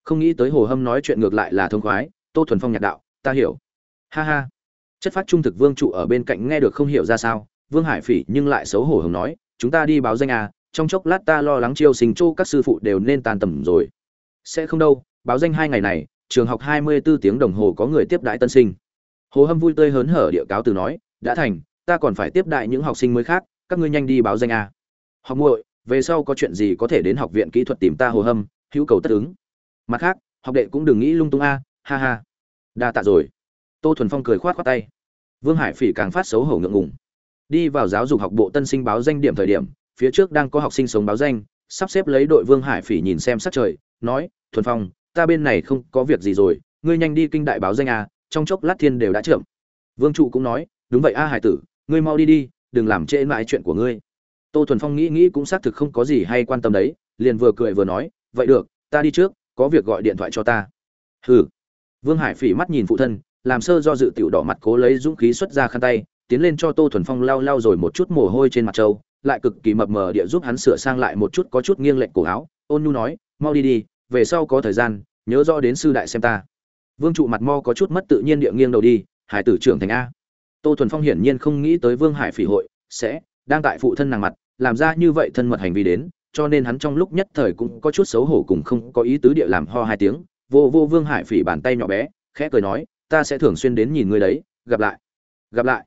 Không nghĩ tới hồ hâm nói chuyện ngược lại là thông khoái, tô thuần phong nhạc đạo, ta hiểu. Ha ha. Chất phát trung thực vương trụ ở bên cạnh nghe được không hiểu ra sao, vương hải phỉ nhưng lại xấu hổ hồng nói, chúng ta đi báo danh à trong chốc lát ta lo lắng chiêu sinh chỗ các sư phụ đều nên tàn tầm rồi. Sẽ không đâu, báo danh hai ngày này, trường học hai mươi 24 tiếng đồng hồ có người tiếp đại tân sinh. Hồ hâm vui tươi hớn hở địa cáo từ nói, đã thành, ta còn phải tiếp đại những học sinh mới khác các ngươi nhanh đi báo danh à. học muội, về sau có chuyện gì có thể đến học viện kỹ thuật tìm ta hồ hâm, hữu cầu tất ứng. Mặt khác, học đệ cũng đừng nghĩ lung tung a, ha ha. Đa tạ rồi. Tô thuần phong cười khoát khoát tay. Vương hải phỉ càng phát xấu hổ ngượng ngùng. Đi vào giáo dục học bộ tân sinh báo danh điểm thời điểm, phía trước đang có học sinh sống báo danh, sắp xếp lấy đội vương hải phỉ nhìn xem sát trời, nói, thuần phong, ta bên này không có việc gì rồi, ngươi nhanh đi kinh đại báo danh a, trong chốc lát thiên đều đã chậm vương trụ cũng nói, đúng vậy a, hải tử, ngươi mau đi đi đừng làm trễ mãi chuyện của ngươi. Tô thuần phong nghĩ nghĩ cũng xác thực không có gì hay quan tâm đấy, liền vừa cười vừa nói, vậy được, ta đi trước, có việc gọi điện thoại cho ta. Hừ. Vương hải phỉ mắt nhìn phụ thân, làm sơ do dự tiểu đỏ mặt cố lấy dũng khí xuất ra khăn tay, tiến lên cho tô thuần phong lau lau rồi một chút mồ hôi trên mặt trâu, lại cực kỳ mập mờ địa giúp hắn sửa sang lại một chút có chút nghiêng lệch cổ áo. Ôn nhu nói, mau đi đi, về sau có thời gian, nhớ rõ đến sư đại xem ta. Vương trụ mặt mo có chút mất tự nhiên địa nghiêng đầu đi, hải tử trưởng thành a tô thuần phong hiển nhiên không nghĩ tới vương hải phỉ hội sẽ đang tại phụ thân nàng mặt, làm ra như vậy thân mật hành vi đến, cho nên hắn trong lúc nhất thời cũng có chút xấu hổ cùng không có ý tứ địa làm ho hai tiếng. Vô vô vương hải phỉ bàn tay nhỏ bé, khẽ cười nói, ta sẽ thường xuyên đến nhìn ngươi đấy, gặp lại gặp lại.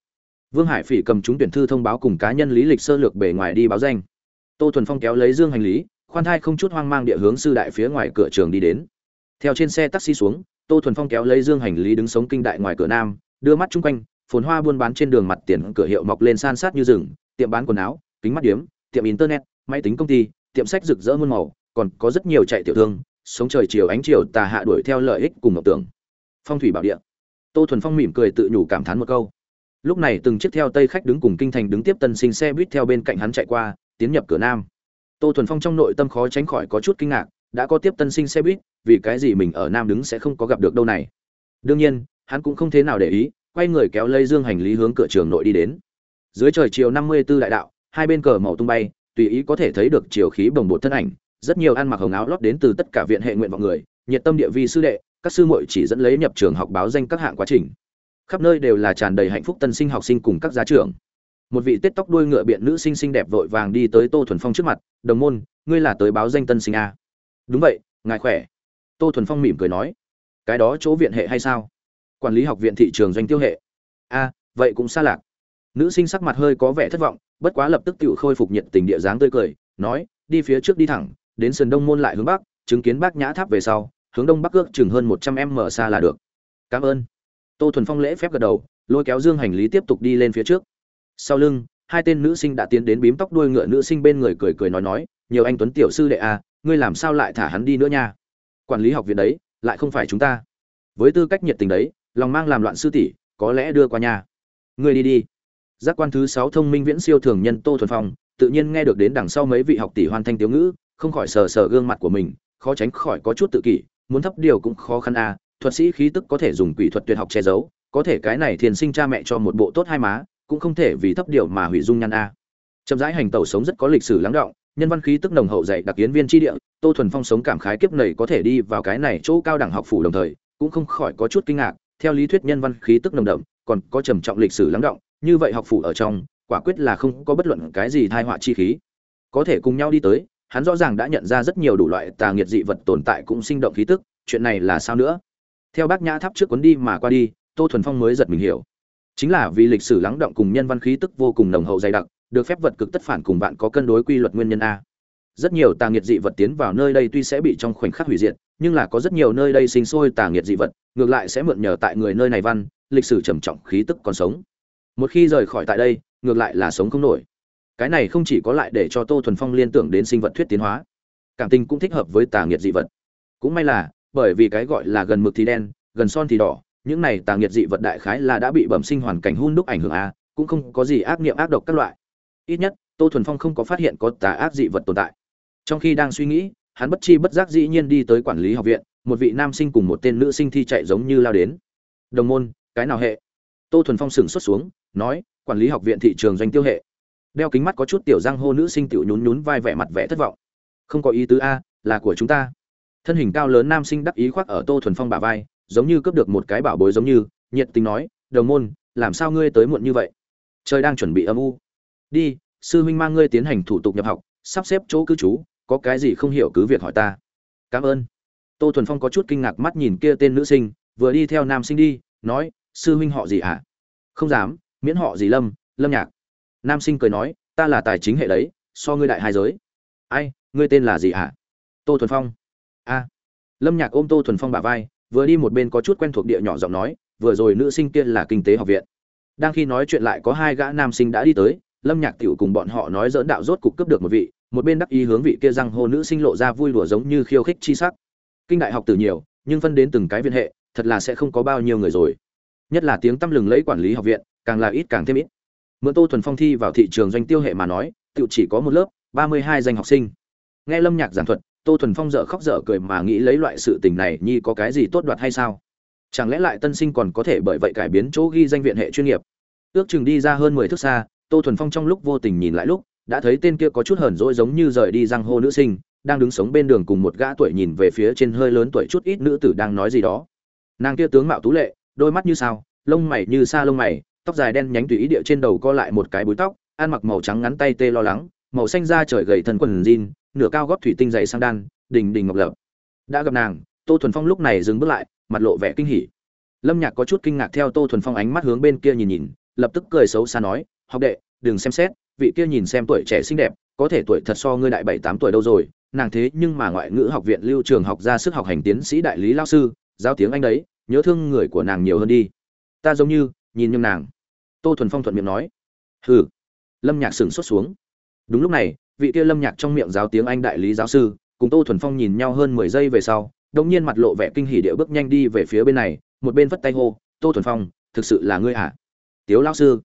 Vương hải phỉ cầm chúng tuyển thư thông báo cùng cá nhân lý lịch sơ lược bề ngoài đi báo danh. Tô thuần phong kéo lấy dương hành lý, khoan thai không chút hoang mang địa hướng sư đại phía ngoài cửa trường đi đến. Theo trên xe taxi xuống, tô thuần phong kéo lấy dương hành lý đứng sống kinh đại ngoài cửa nam, đưa mắt chung quanh phồn hoa buôn bán trên đường mặt tiền cửa hiệu mọc lên san sát như rừng, tiệm bán quần áo, kính mắt điếm, tiệm internet, máy tính công ty, tiệm sách rực rỡ muôn màu, còn có rất nhiều chạy tiểu thương, sống trời chiều ánh chiều tà hạ đuổi theo lợi ích cùng mộng tưởng. Phong thủy bảo địa. Tô thuần phong mỉm cười tự nhủ cảm thán một câu. Lúc này từng chiếc theo tây khách đứng cùng kinh thành đứng tiếp tân sinh xe buýt theo bên cạnh hắn chạy qua, tiến nhập cửa nam. Tô thuần phong trong nội tâm khó tránh khỏi có chút kinh ngạc, đã có tiếp tân sinh xe buýt, vì cái gì mình ở nam đứng sẽ không có gặp được đâu này? Đương nhiên, hắn cũng không thế nào để ý quay người kéo lấy dương hành lý hướng cửa trường nội đi đến. Dưới trời chiều năm mươi 54 đại đạo, hai bên cờ màu tung bay, tùy ý có thể thấy được chiều khí bồng bột thân ảnh, rất nhiều ăn mặc hồng áo lót đến từ tất cả viện hệ nguyện vọng người, nhiệt tâm địa vi sư đệ, các sư muội chỉ dẫn lấy nhập trường học báo danh các hạng quá trình. Khắp nơi đều là tràn đầy hạnh phúc tân sinh học sinh cùng các gia trưởng. Một vị tết tóc đuôi ngựa biện nữ sinh xinh đẹp vội vàng đi tới tô thuần phong trước mặt, đồng môn, ngươi là tới báo danh tân sinh a? Đúng vậy, ngài khỏe. Tô thuần phong mỉm cười nói, cái đó chỗ viện hệ hay sao? Quản lý học viện thị trường doanh tiêu hệ. A, vậy cũng xa lạc. Nữ sinh sắc mặt hơi có vẻ thất vọng, bất quá lập tức tự khôi phục nhiệt tình địa dáng tươi cười, nói, đi phía trước đi thẳng, đến sườn đông môn lại hướng bắc, chứng kiến bác nhã tháp về sau, hướng đông bắc ước chừng hơn một trăm m xa là được. Cảm ơn. Tô thuần phong lễ phép gật đầu, lôi kéo dương hành lý tiếp tục đi lên phía trước. Sau lưng, hai tên nữ sinh đã tiến đến bím tóc đuôi ngựa nữ sinh bên người cười cười nói nói, nhiều anh tuấn tiểu sư đệ à ngươi làm sao lại thả hắn đi nữa nha? Quản lý học viện đấy, lại không phải chúng ta. Với tư cách nhiệt tình đấy lòng mang làm loạn sư tỷ, có lẽ đưa qua nhà ngươi đi đi giác quan thứ sáu thông minh viễn siêu thường nhân tô thuần phong, tự nhiên nghe được đến đằng sau mấy vị học tỷ hoàn thanh tiểu ngữ, không khỏi sờ sờ gương mặt của mình, khó tránh khỏi có chút tự kỷ, muốn thấp điều cũng khó khăn à thuật sĩ khí tức có thể dùng quỷ thuật tuyệt học che giấu, có thể cái này thiền sinh cha mẹ cho một bộ tốt hai má, cũng không thể vì thấp điều mà hủy dung nhan a à. chậm rãi hành tẩu sống rất có lịch sử lắng động, nhân văn khí tức nồng hậu dạy đặc kiến viên tri địa, tô thuần phong sống cảm khái kiếp này có thể đi vào cái này chỗ cao đẳng học phủ đồng thời, cũng không khỏi có chút kinh ngạc theo lý thuyết nhân văn khí tức nồng đậm, còn có trầm trọng lịch sử lắng động, như vậy học phủ ở trong, quả quyết là không có bất luận cái gì thai họa chi khí. Có thể cùng nhau đi tới, hắn rõ ràng đã nhận ra rất nhiều đủ loại tà nghiệt dị vật tồn tại cũng sinh động khí tức, chuyện này là sao nữa? Theo bác nhã tháp trước cuốn đi mà qua đi, tô thuần phong mới giật mình hiểu. Chính là vì lịch sử lắng động cùng nhân văn khí tức vô cùng nồng hậu dày đặc, được phép vật cực tất phản cùng bạn có cân đối quy luật nguyên nhân a rất nhiều tà nghiệt dị vật tiến vào nơi đây tuy sẽ bị trong khoảnh khắc hủy diệt, nhưng là có rất nhiều nơi đây sinh sôi tà nghiệt dị vật, ngược lại sẽ mượn nhờ tại người nơi này văn, lịch sử trầm trọng khí tức còn sống. Một khi rời khỏi tại đây, ngược lại là sống không nổi. Cái này không chỉ có lại để cho tô thuần phong liên tưởng đến sinh vật thuyết tiến hóa, cảm tình cũng thích hợp với tà nghiệt dị vật. Cũng may là, bởi vì cái gọi là gần mực thì đen, gần son thì đỏ, những này tà nghiệt dị vật đại khái là đã bị bẩm sinh hoàn cảnh hun đúc ảnh hưởng a, cũng không có gì ác niệm ác độc các loại. Ít nhất, tô thuần phong không có phát hiện có tà ác dị vật tồn tại trong khi đang suy nghĩ, hắn bất chi bất giác dĩ nhiên đi tới quản lý học viện, một vị nam sinh cùng một tên nữ sinh thi chạy giống như lao đến. Đồng môn, cái nào hệ? Tô thuần phong sửng xuất xuống, nói, quản lý học viện thị trường doanh tiêu hệ. Đeo kính mắt có chút tiểu giang hô nữ sinh tiểu nhún nhún vai vẻ mặt vẻ thất vọng. Không có ý tứ a, là của chúng ta. Thân hình cao lớn nam sinh đắc ý khoác ở tô thuần phong bả vai, giống như cướp được một cái bảo bối giống như, nhiệt tình nói, đồng môn, làm sao ngươi tới muộn như vậy? Trời đang chuẩn bị âm u. Đi, sư huynh mang ngươi tiến hành thủ tục nhập học, sắp xếp chỗ cư trú có cái gì không hiểu cứ việc hỏi ta. Cảm ơn. Tô thuần phong có chút kinh ngạc mắt nhìn kia tên nữ sinh, vừa đi theo nam sinh đi, nói, sư huynh họ gì à? không dám, miễn họ gì lâm lâm nhạc. Nam sinh cười nói, ta là tài chính hệ đấy, so ngươi đại hai giới. Ai, ngươi tên là gì à? tô thuần phong. A. Lâm nhạc ôm tô thuần phong bả vai, vừa đi một bên có chút quen thuộc địa nhỏ giọng nói, vừa rồi nữ sinh kia là kinh tế học viện. Đang khi nói chuyện lại có hai gã nam sinh đã đi tới, lâm nhạc tiểu cùng bọn họ nói dỡn đạo rốt cục cướp được một vị một bên đắc ý hướng vị kia răng hồ nữ sinh lộ ra vui đùa giống như khiêu khích chi sắc. Kinh đại học từ nhiều, nhưng phân đến từng cái viên hệ, thật là sẽ không có bao nhiêu người rồi. Nhất là tiếng tăm lừng lấy quản lý học viện, càng là ít càng thêm ít. Mượn tô thuần phong thi vào thị trường doanh tiêu hệ mà nói tự chỉ có một lớp, ba mươi hai danh học sinh. Nghe lâm nhạc giảng thuật, tô thuần phong dở khóc dở cười mà nghĩ lấy loại sự tình này, nhi có cái gì tốt đoạt hay sao? Chẳng lẽ lại tân sinh còn có thể bởi vậy cải biến chỗ ghi danh viện hệ chuyên nghiệp? Ước chừng đi ra hơn mười thước xa, tô thuần phong trong lúc vô tình nhìn lại lúc đã thấy tên kia có chút hờn dỗi giống như rời đi răng hô nữ sinh, đang đứng sống bên đường cùng một gã tuổi nhìn về phía trên hơi lớn tuổi chút ít nữ tử đang nói gì đó. Nàng kia tướng mạo tú lệ, đôi mắt như sao, lông mày như sa lông mày, tóc dài đen nhánh tùy ý địa trên đầu co lại một cái búi tóc, ăn mặc màu trắng ngắn tay tê lo lắng, màu xanh da trời gầy thân quần jean, nửa cao gót thủy tinh dày sang đan đình đình ngọc lập. Đã gặp nàng, tô thuần phong lúc này dừng bước lại, mặt lộ vẻ kinh hỉ. Lâm nhạc có chút kinh ngạc theo tô thuần phong ánh mắt hướng bên kia nhìn nhìn, lập tức cười xấu xa nói, học đệ, đừng xem xét vị kia nhìn xem tuổi trẻ xinh đẹp, có thể tuổi thật so ngươi đại bảy tám tuổi đâu rồi, nàng thế nhưng mà ngoại ngữ học viện lưu trường học ra sức học hành tiến sĩ đại lý lao sư giao tiếng anh đấy, nhớ thương người của nàng nhiều hơn đi. Ta giống như, nhìn nhầm nàng. Tô thuần phong thuận miệng nói. Hừ. Lâm nhạc sửng xuất xuống. Đúng lúc này, vị kia lâm nhạc trong miệng giáo tiếng anh đại lý giáo sư, cùng tô thuần phong nhìn nhau hơn mười giây về sau đông nhiên mặt lộ vẻ kinh hỉ địa bước nhanh đi về phía bên này, một bên vất tay hô, tô thuần phong, thực sự là ngươi hả à? tiếu lao sư.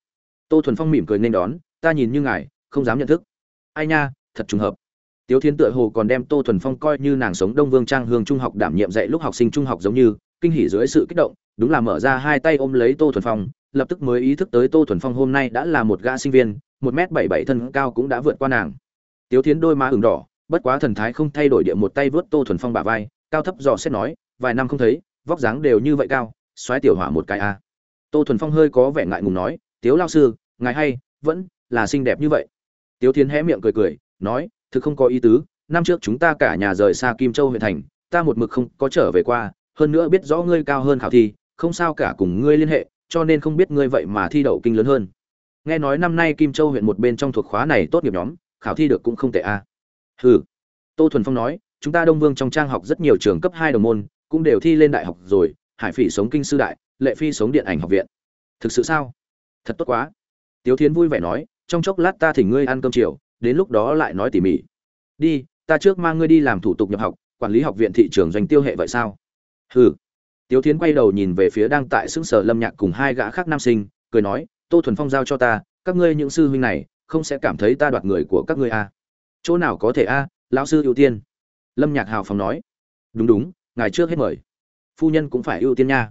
Tô thuần phong mỉm cười nên đón ta nhìn như ngài, không dám nhận thức. Ai nha, thật trùng hợp. Tiếu thiên tựa hồ còn đem tô thuần phong coi như nàng sống đông vương trang hương trung học đảm nhiệm dạy lúc học sinh trung học giống như, kinh hỉ dưới sự kích động, đúng là mở ra hai tay ôm lấy tô thuần phong, lập tức mới ý thức tới tô thuần phong hôm nay đã là một gã sinh viên, một m bảy bảy thân cao cũng đã vượt qua nàng. Tiếu thiến đôi má ửng đỏ, bất quá thần thái không thay đổi địa một tay vớt tô thuần phong bả vai, cao thấp dò xét nói, vài năm không thấy, vóc dáng đều như vậy cao, xoáy tiểu hỏa một cái a. Tô thuần phong hơi có vẻ ngại ngùng nói, tiếu lao sư, ngài hay, vẫn là xinh đẹp như vậy. Tiếu thiến hé miệng cười cười, nói, thực không có ý tứ, năm trước chúng ta cả nhà rời xa kim châu huyện thành, ta một mực không có trở về qua, hơn nữa biết rõ ngươi cao hơn khảo thi, không sao cả cùng ngươi liên hệ, cho nên không biết ngươi vậy mà thi đậu kinh lớn hơn. Nghe nói năm nay kim châu huyện một bên trong thuộc khóa này tốt nghiệp nhóm, khảo thi được cũng không tệ a. À. hừ. Tô thuần phong nói, chúng ta đông vương trong trang học rất nhiều trường cấp hai đồng môn, cũng đều thi lên đại học rồi, hải phỉ sống kinh sư đại, lệ phi sống điện ảnh học viện. Thực sự sao? Thật tốt quá. Tiếu thiến vui vẻ nói trong chốc lát ta thỉnh ngươi ăn cơm chiều đến lúc đó lại nói tỉ mỉ. Đi ta trước mang ngươi đi làm thủ tục nhập học quản lý học viện thị trường doanh tiêu hệ vậy sao? Hừ. Tiếu thiến quay đầu nhìn về phía đang tại xứng sở lâm nhạc cùng hai gã khác nam sinh cười nói tô thuần phong giao cho ta các ngươi những sư huynh này không sẽ cảm thấy ta đoạt người của các ngươi à. chỗ nào có thể a à, lão sư ưu tiên. Lâm nhạc hào phóng nói đúng đúng ngài trước hết mời. Phu nhân cũng phải ưu tiên nha.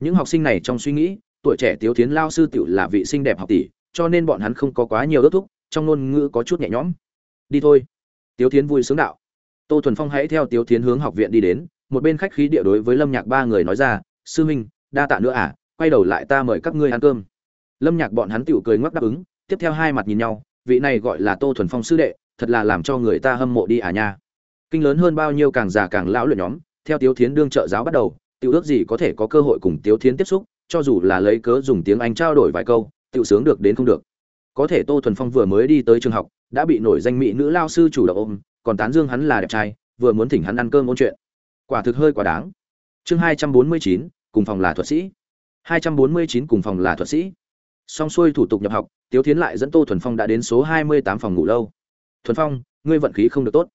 Những học sinh này trong suy nghĩ tuổi trẻ tiếu thiến lao sư tựu là vị sinh đẹp học tỷ cho nên bọn hắn không có quá nhiều ước thúc, trong ngôn ngữ có chút nhẹ nhõm. Đi thôi. Tiếu thiến vui sướng đạo. Tô thuần phong hãy theo tiếu thiến hướng học viện đi đến, một bên khách khí địa đối với lâm nhạc ba người nói ra, sư huynh, đa tạ nữa à quay đầu lại ta mời các ngươi ăn cơm. Lâm nhạc bọn hắn tựu cười ngoắc đáp ứng, tiếp theo hai mặt nhìn nhau, vị này gọi là tô thuần phong sư đệ, thật là làm cho người ta hâm mộ đi à nha. Kinh lớn hơn bao nhiêu càng già càng lão luyện nhóm, theo tiếu thiến đương trợ giáo bắt đầu, tiểu ước gì có thể có cơ hội cùng tiếu thiến tiếp xúc, cho dù là lấy cớ dùng tiếng anh trao đổi vài câu tiểu sướng được đến không được. Có thể tô thuần phong vừa mới đi tới trường học, đã bị nổi danh mỹ nữ lao sư chủ động ôm, còn tán dương hắn là đẹp trai, vừa muốn thỉnh hắn ăn cơm ôn chuyện. Quả thực hơi quá đáng. Chương hai trăm bốn mươi chín, cùng phòng là thuật sĩ. Hai trăm bốn mươi chín cùng phòng là thuật sĩ. Xong xuôi thủ tục nhập học, tiếu thiến lại dẫn tô thuần phong đã đến số hai mươi tám phòng ngủ lâu. Thuần phong, ngươi vận khí không được tốt.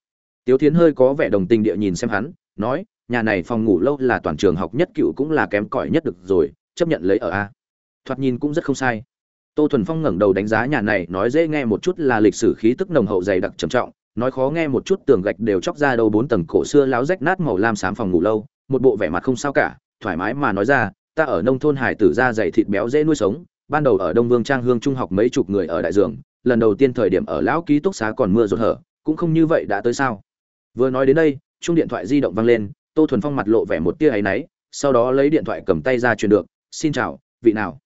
Tiếu thiến hơi có vẻ đồng tình địa nhìn xem hắn, nói, nhà này phòng ngủ lâu là toàn trường học nhất cựu cũng là kém cỏi nhất được rồi, chấp nhận lấy ở a. Thoạt nhìn cũng rất không sai tô thuần phong ngẩng đầu đánh giá nhà này, nói dễ nghe một chút là lịch sử khí tức nồng hậu dày đặc trầm trọng, nói khó nghe một chút tường gạch đều chóc ra đầu bốn tầng cổ xưa láo rách nát màu lam xám phòng ngủ lâu, một bộ vẻ mặt không sao cả, thoải mái mà nói ra, ta ở nông thôn hải tử ra dày thịt béo dễ nuôi sống, ban đầu ở đông vương trang hương trung học mấy chục người ở đại dường lần đầu tiên thời điểm ở lão ký túc xá còn mưa rột hở, cũng không như vậy đã tới sao. Vừa nói đến đây chung điện thoại di động vang lên, tô thuần phong mặt lộ vẻ một tia áy náy, sau đó lấy điện thoại cầm tay ra truyền được, xin chào, vị nào?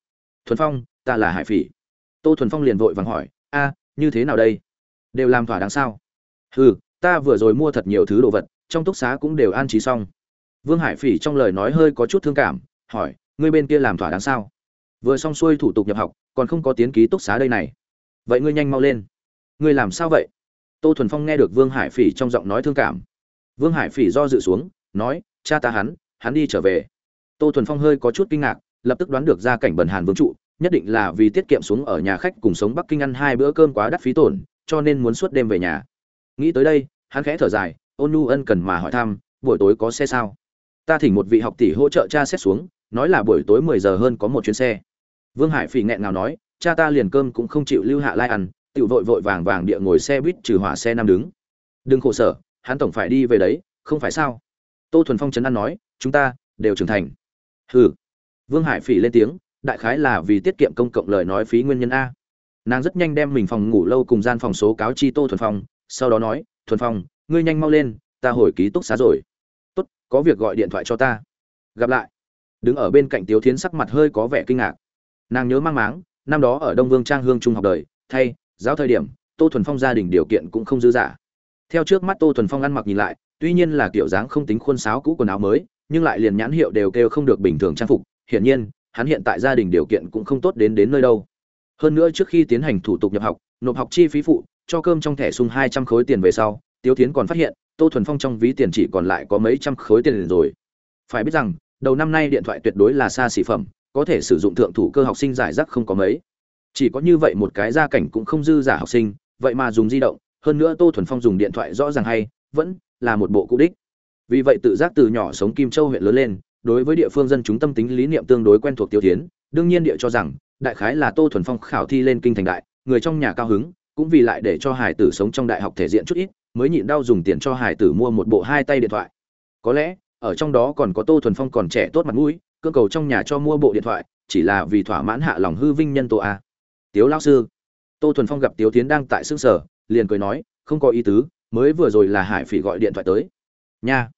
Thuần phong ta là hải phỉ. Tô thuần phong liền vội vàng hỏi, a, như thế nào đây? Đều làm thỏa đáng sao? Ừ ta vừa rồi mua thật nhiều thứ đồ vật, trong túc xá cũng đều an trí xong. Vương hải phỉ trong lời nói hơi có chút thương cảm, hỏi, ngươi bên kia làm thỏa đáng sao? Vừa xong xuôi thủ tục nhập học, còn không có tiến ký túc xá đây này. Vậy ngươi nhanh mau lên. Ngươi làm sao vậy? Tô thuần phong nghe được vương hải phỉ trong giọng nói thương cảm. Vương hải phỉ do dự xuống, nói, cha ta hắn hắn đi trở về. Tô thuần phong hơi có chút kinh ngạc, lập tức đoán được ra cảnh bần hàn vương trụ nhất định là vì tiết kiệm xuống ở nhà khách cùng sống bắc kinh ăn hai bữa cơm quá đắt phí tổn, cho nên muốn suốt đêm về nhà. Nghĩ tới đây, hắn khẽ thở dài, ôn nhu ân cần mà hỏi thăm, buổi tối có xe sao? Ta thỉnh một vị học tỷ hỗ trợ cha xét xuống, nói là buổi tối mười giờ hơn có một chuyến xe. Vương hải phỉ nghẹn ngào nói, cha ta liền cơm cũng không chịu lưu hạ lai ăn, tiểu vội vội vàng vàng địa ngồi xe buýt trừ hỏa xe năm đứng. Đừng khổ sở, hắn tổng phải đi về đấy, không phải sao? Tô thuần phong trấn an nói, chúng ta đều trưởng thành. Hừ. Vương hải phỉ lên tiếng đại khái là vì tiết kiệm công cộng lời nói phí nguyên nhân a. Nàng rất nhanh đem mình phòng ngủ lâu cùng gian phòng số cáo chi tô thuần phong, sau đó nói, thuần phong, ngươi nhanh mau lên, ta hồi ký túc xá rồi. Tốt, có việc gọi điện thoại cho ta. Gặp lại. Đứng ở bên cạnh tiếu thiến sắc mặt hơi có vẻ kinh ngạc. Nàng nhớ mang máng, năm đó ở đông vương trang hương trung học đời, thay, giáo thời điểm, tô thuần phong gia đình điều kiện cũng không dư dả. Theo trước mắt tô thuần phong ăn mặc nhìn lại, tuy nhiên là kiểu dáng không tính khuôn sáo cũ quần áo mới, nhưng lại liền nhãn hiệu đều kêu không được bình thường trang phục. Hiển nhiên hắn hiện tại gia đình điều kiện cũng không tốt đến đến nơi đâu. Hơn nữa trước khi tiến hành thủ tục nhập học, nộp học chi phí phụ, cho cơm trong thẻ sung hai trăm khối tiền về sau, tiếu Thiến còn phát hiện, tô thuần phong trong ví tiền chỉ còn lại có mấy trăm khối tiền rồi. Phải biết rằng, đầu năm nay điện thoại tuyệt đối là xa xỉ phẩm, có thể sử dụng thượng thủ cơ học sinh giải rác không có mấy. Chỉ có như vậy một cái gia cảnh cũng không dư giả học sinh, vậy mà dùng di động, hơn nữa tô thuần phong dùng điện thoại rõ ràng hay, vẫn là một bộ cũ đích. Vì vậy tự giác từ nhỏ sống kim châu huyện lớn lên đối với địa phương dân chúng tâm tính lý niệm tương đối quen thuộc tiêu tiến đương nhiên địa cho rằng, đại khái là tô thuần phong khảo thi lên kinh thành đại, người trong nhà cao hứng, cũng vì lại để cho hải tử sống trong đại học thể diện chút ít, mới nhịn đau dùng tiền cho hải tử mua một bộ hai tay điện thoại. Có lẽ, ở trong đó còn có tô thuần phong còn trẻ tốt mặt mũi cơ cầu trong nhà cho mua bộ điện thoại, chỉ là vì thỏa mãn hạ lòng hư vinh nhân tô a. Tiếu lao sư. Tô thuần phong gặp tiếu tiến đang tại xương sở liền cười nói, không có ý tứ, mới vừa rồi là hải phỉ gọi điện thoại tới. Nha.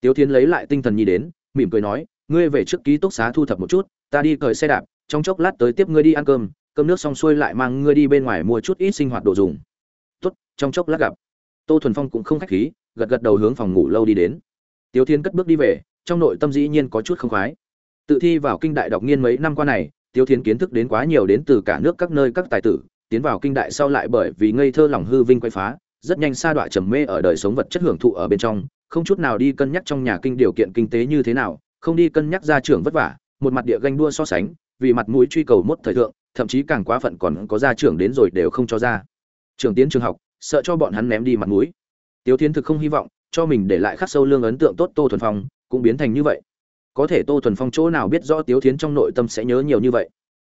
Tiếu tiến lấy lại tinh thần nhi đến mỉm cười nói, ngươi về trước ký túc xá thu thập một chút, ta đi cởi xe đạp, trong chốc lát tới tiếp ngươi đi ăn cơm cơm nước xong xuôi lại mang ngươi đi bên ngoài mua chút ít sinh hoạt đồ dùng. Tốt, trong chốc lát gặp. Tô thuần phong cũng không khách khí, gật gật đầu hướng phòng ngủ lâu đi đến. Tiếu thiên cất bước đi về, trong nội tâm dĩ nhiên có chút không khoái. Tự thi vào kinh đại đọc nghiên mấy năm qua này tiếu thiên kiến thức đến quá nhiều đến từ cả nước các nơi các tài tử, tiến vào kinh đại sau lại bởi vì ngây thơ lòng hư vinh quay phá, rất nhanh sa đọa trầm mê ở đời sống vật chất hưởng thụ ở bên trong không chút nào đi cân nhắc trong nhà kinh điều kiện kinh tế như thế nào, không đi cân nhắc ra trưởng vất vả, một mặt địa ganh đua so sánh, vì mặt mũi truy cầu mốt thời thượng, thậm chí càng quá phận còn có gia trưởng đến rồi đều không cho ra. Trường tiến trường học, sợ cho bọn hắn ném đi mặt mũi. Tiếu Thiến thực không hy vọng, cho mình để lại khắc sâu lương ấn tượng tốt tô thuần phong, cũng biến thành như vậy. Có thể tô thuần phong chỗ nào biết rõ tiếu thiến trong nội tâm sẽ nhớ nhiều như vậy.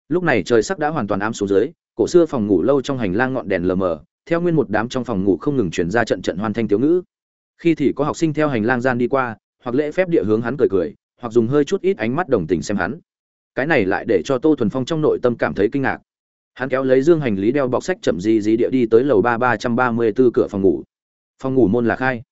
Lúc này trời sắc đã hoàn toàn ám xuống dưới, cổ xưa phòng ngủ lâu trong hành lang ngọn đèn lờ mờ, theo nguyên một đám trong phòng ngủ không ngừng chuyển ra trận trận hoàn thanh tiếu ngữ khi thì có học sinh theo hành lang gian đi qua, hoặc lễ phép địa hướng hắn cười cười, hoặc dùng hơi chút ít ánh mắt đồng tình xem hắn. Cái này lại để cho tô thuần phong trong nội tâm cảm thấy kinh ngạc. Hắn kéo lấy dương hành lý đeo bọc sách chậm gì gì địa đi tới lầu ba ba trăm ba mươi b ố cửa phòng ngủ. Phòng ngủ môn là khai.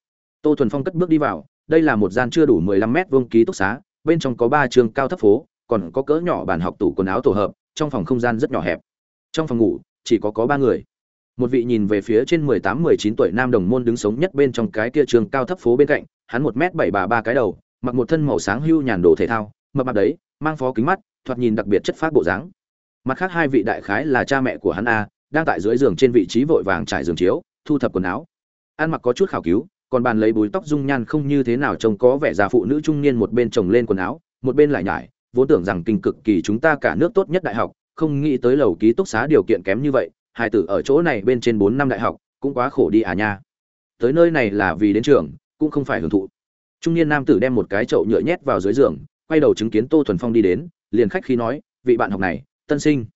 Tô thuần phong cất bước đi vào, đây là một gian chưa đủ mười lăm mét vuông ký túc xá, bên trong có ba trường cao thấp phố, còn có cỡ nhỏ bàn học tủ quần áo tổ hợp, trong phòng không gian rất nhỏ hẹp. Trong phòng ngủ, chỉ có có ba người một vị nhìn về phía trên mười tám, mười chín tuổi nam đồng môn đứng sống nhất bên trong cái kia trường cao thấp phố bên cạnh, hắn một m bảy bà ba cái đầu, mặc một thân màu sáng hưu nhàn đồ thể thao, mập mặt đấy, mang phó kính mắt, thoạt nhìn đặc biệt chất phát bộ dáng. Mặt khác hai vị đại khái là cha mẹ của hắn a, đang tại dưới giường trên vị trí vội vàng trải giường chiếu, thu thập quần áo. Ăn mặc có chút khảo cứu, còn bàn lấy búi tóc dung nhan không như thế nào trông có vẻ già phụ nữ trung niên một bên chồng lên quần áo, một bên lại nhải, vốn tưởng rằng kinh cực kỳ chúng ta cả nước tốt nhất đại học, không nghĩ tới lầu ký túc xá điều kiện kém như vậy hai tử ở chỗ này bên trên bốn năm đại học, cũng quá khổ đi à nha. Tới nơi này là vì đến trường, cũng không phải hưởng thụ. Trung niên nam tử đem một cái chậu nhựa nhét vào dưới giường, quay đầu chứng kiến tô thuần phong đi đến, liền khách khi nói, vị bạn học này, tân sinh.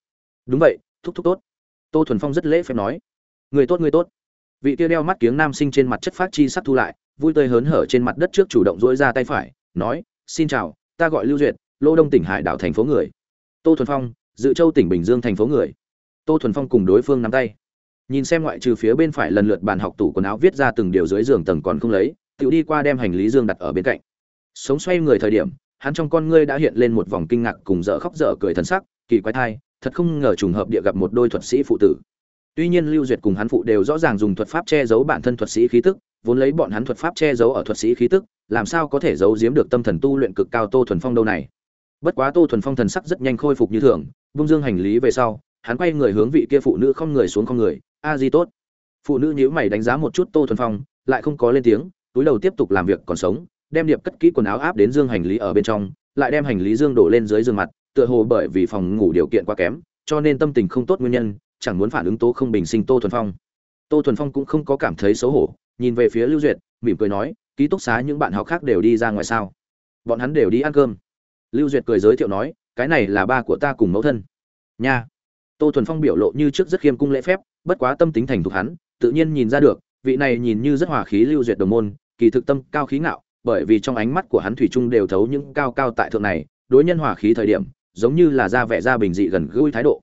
Đúng vậy, thúc thúc tốt. Tô thuần phong rất lễ phép nói, người tốt người tốt. Vị kia đeo mắt kiếng nam sinh trên mặt chất phát chi sắc thu lại, vui tươi hớn hở trên mặt đất trước chủ động dỗi ra tay phải, nói, xin chào, ta gọi lưu duyệt, lô đông tỉnh hải đảo thành phố người. Tô thuần phong, dự châu tỉnh bình dương thành phố người tô thuần phong cùng đối phương nắm tay. Nhìn xem ngoại trừ phía bên phải lần lượt bàn học tủ quần áo viết ra từng điều dưới giường tầng còn không lấy tự đi qua đem hành lý dương đặt ở bên cạnh. Sống xoay người thời điểm, hắn trong con ngươi đã hiện lên một vòng kinh ngạc cùng dở khóc dở cười thần sắc, kỳ quái thai, thật không ngờ trùng hợp địa gặp một đôi thuật sĩ phụ tử. Tuy nhiên lưu duyệt cùng hắn phụ đều rõ ràng dùng thuật pháp che giấu bản thân thuật sĩ khí tức, vốn lấy bọn hắn thuật pháp che giấu ở thuật sĩ khí tức, làm sao có thể giấu giếm được tâm thần tu luyện cực cao tô thuần phong đâu này. Bất quá tô thuần phong thần sắc rất nhanh khôi phục như thường bung dương hành lý về sau hắn quay người hướng vị kia phụ nữ không người xuống không người, a di tốt. Phụ nữ nhíu mày đánh giá một chút tô thuần phong, lại không có lên tiếng, túi đầu tiếp tục làm việc còn sống, đem điệp cất kỹ quần áo áp đến dương hành lý ở bên trong, lại đem hành lý dương đổ lên dưới giường mặt, tựa hồ bởi vì phòng ngủ điều kiện quá kém, cho nên tâm tình không tốt nguyên nhân, chẳng muốn phản ứng tố không bình sinh tô thuần phong. Tô thuần phong cũng không có cảm thấy xấu hổ, nhìn về phía lưu duyệt, mỉm cười nói, ký túc xá những bạn học khác đều đi ra ngoài sao? Bọn hắn đều đi ăn cơm. Lưu duyệt cười giới thiệu nói, cái này là ba của ta cùng mẫu thân. Nha tô thuần phong biểu lộ như trước rất khiêm cung lễ phép, bất quá tâm tính thành thục hắn, tự nhiên nhìn ra được, vị này nhìn như rất hòa khí lưu duyệt đồng môn, kỳ thực tâm cao khí ngạo, bởi vì trong ánh mắt của hắn thủy chung đều thấu những cao cao tại thượng này, đối nhân hòa khí thời điểm, giống như là ra vẻ ra bình dị gần gũi thái độ.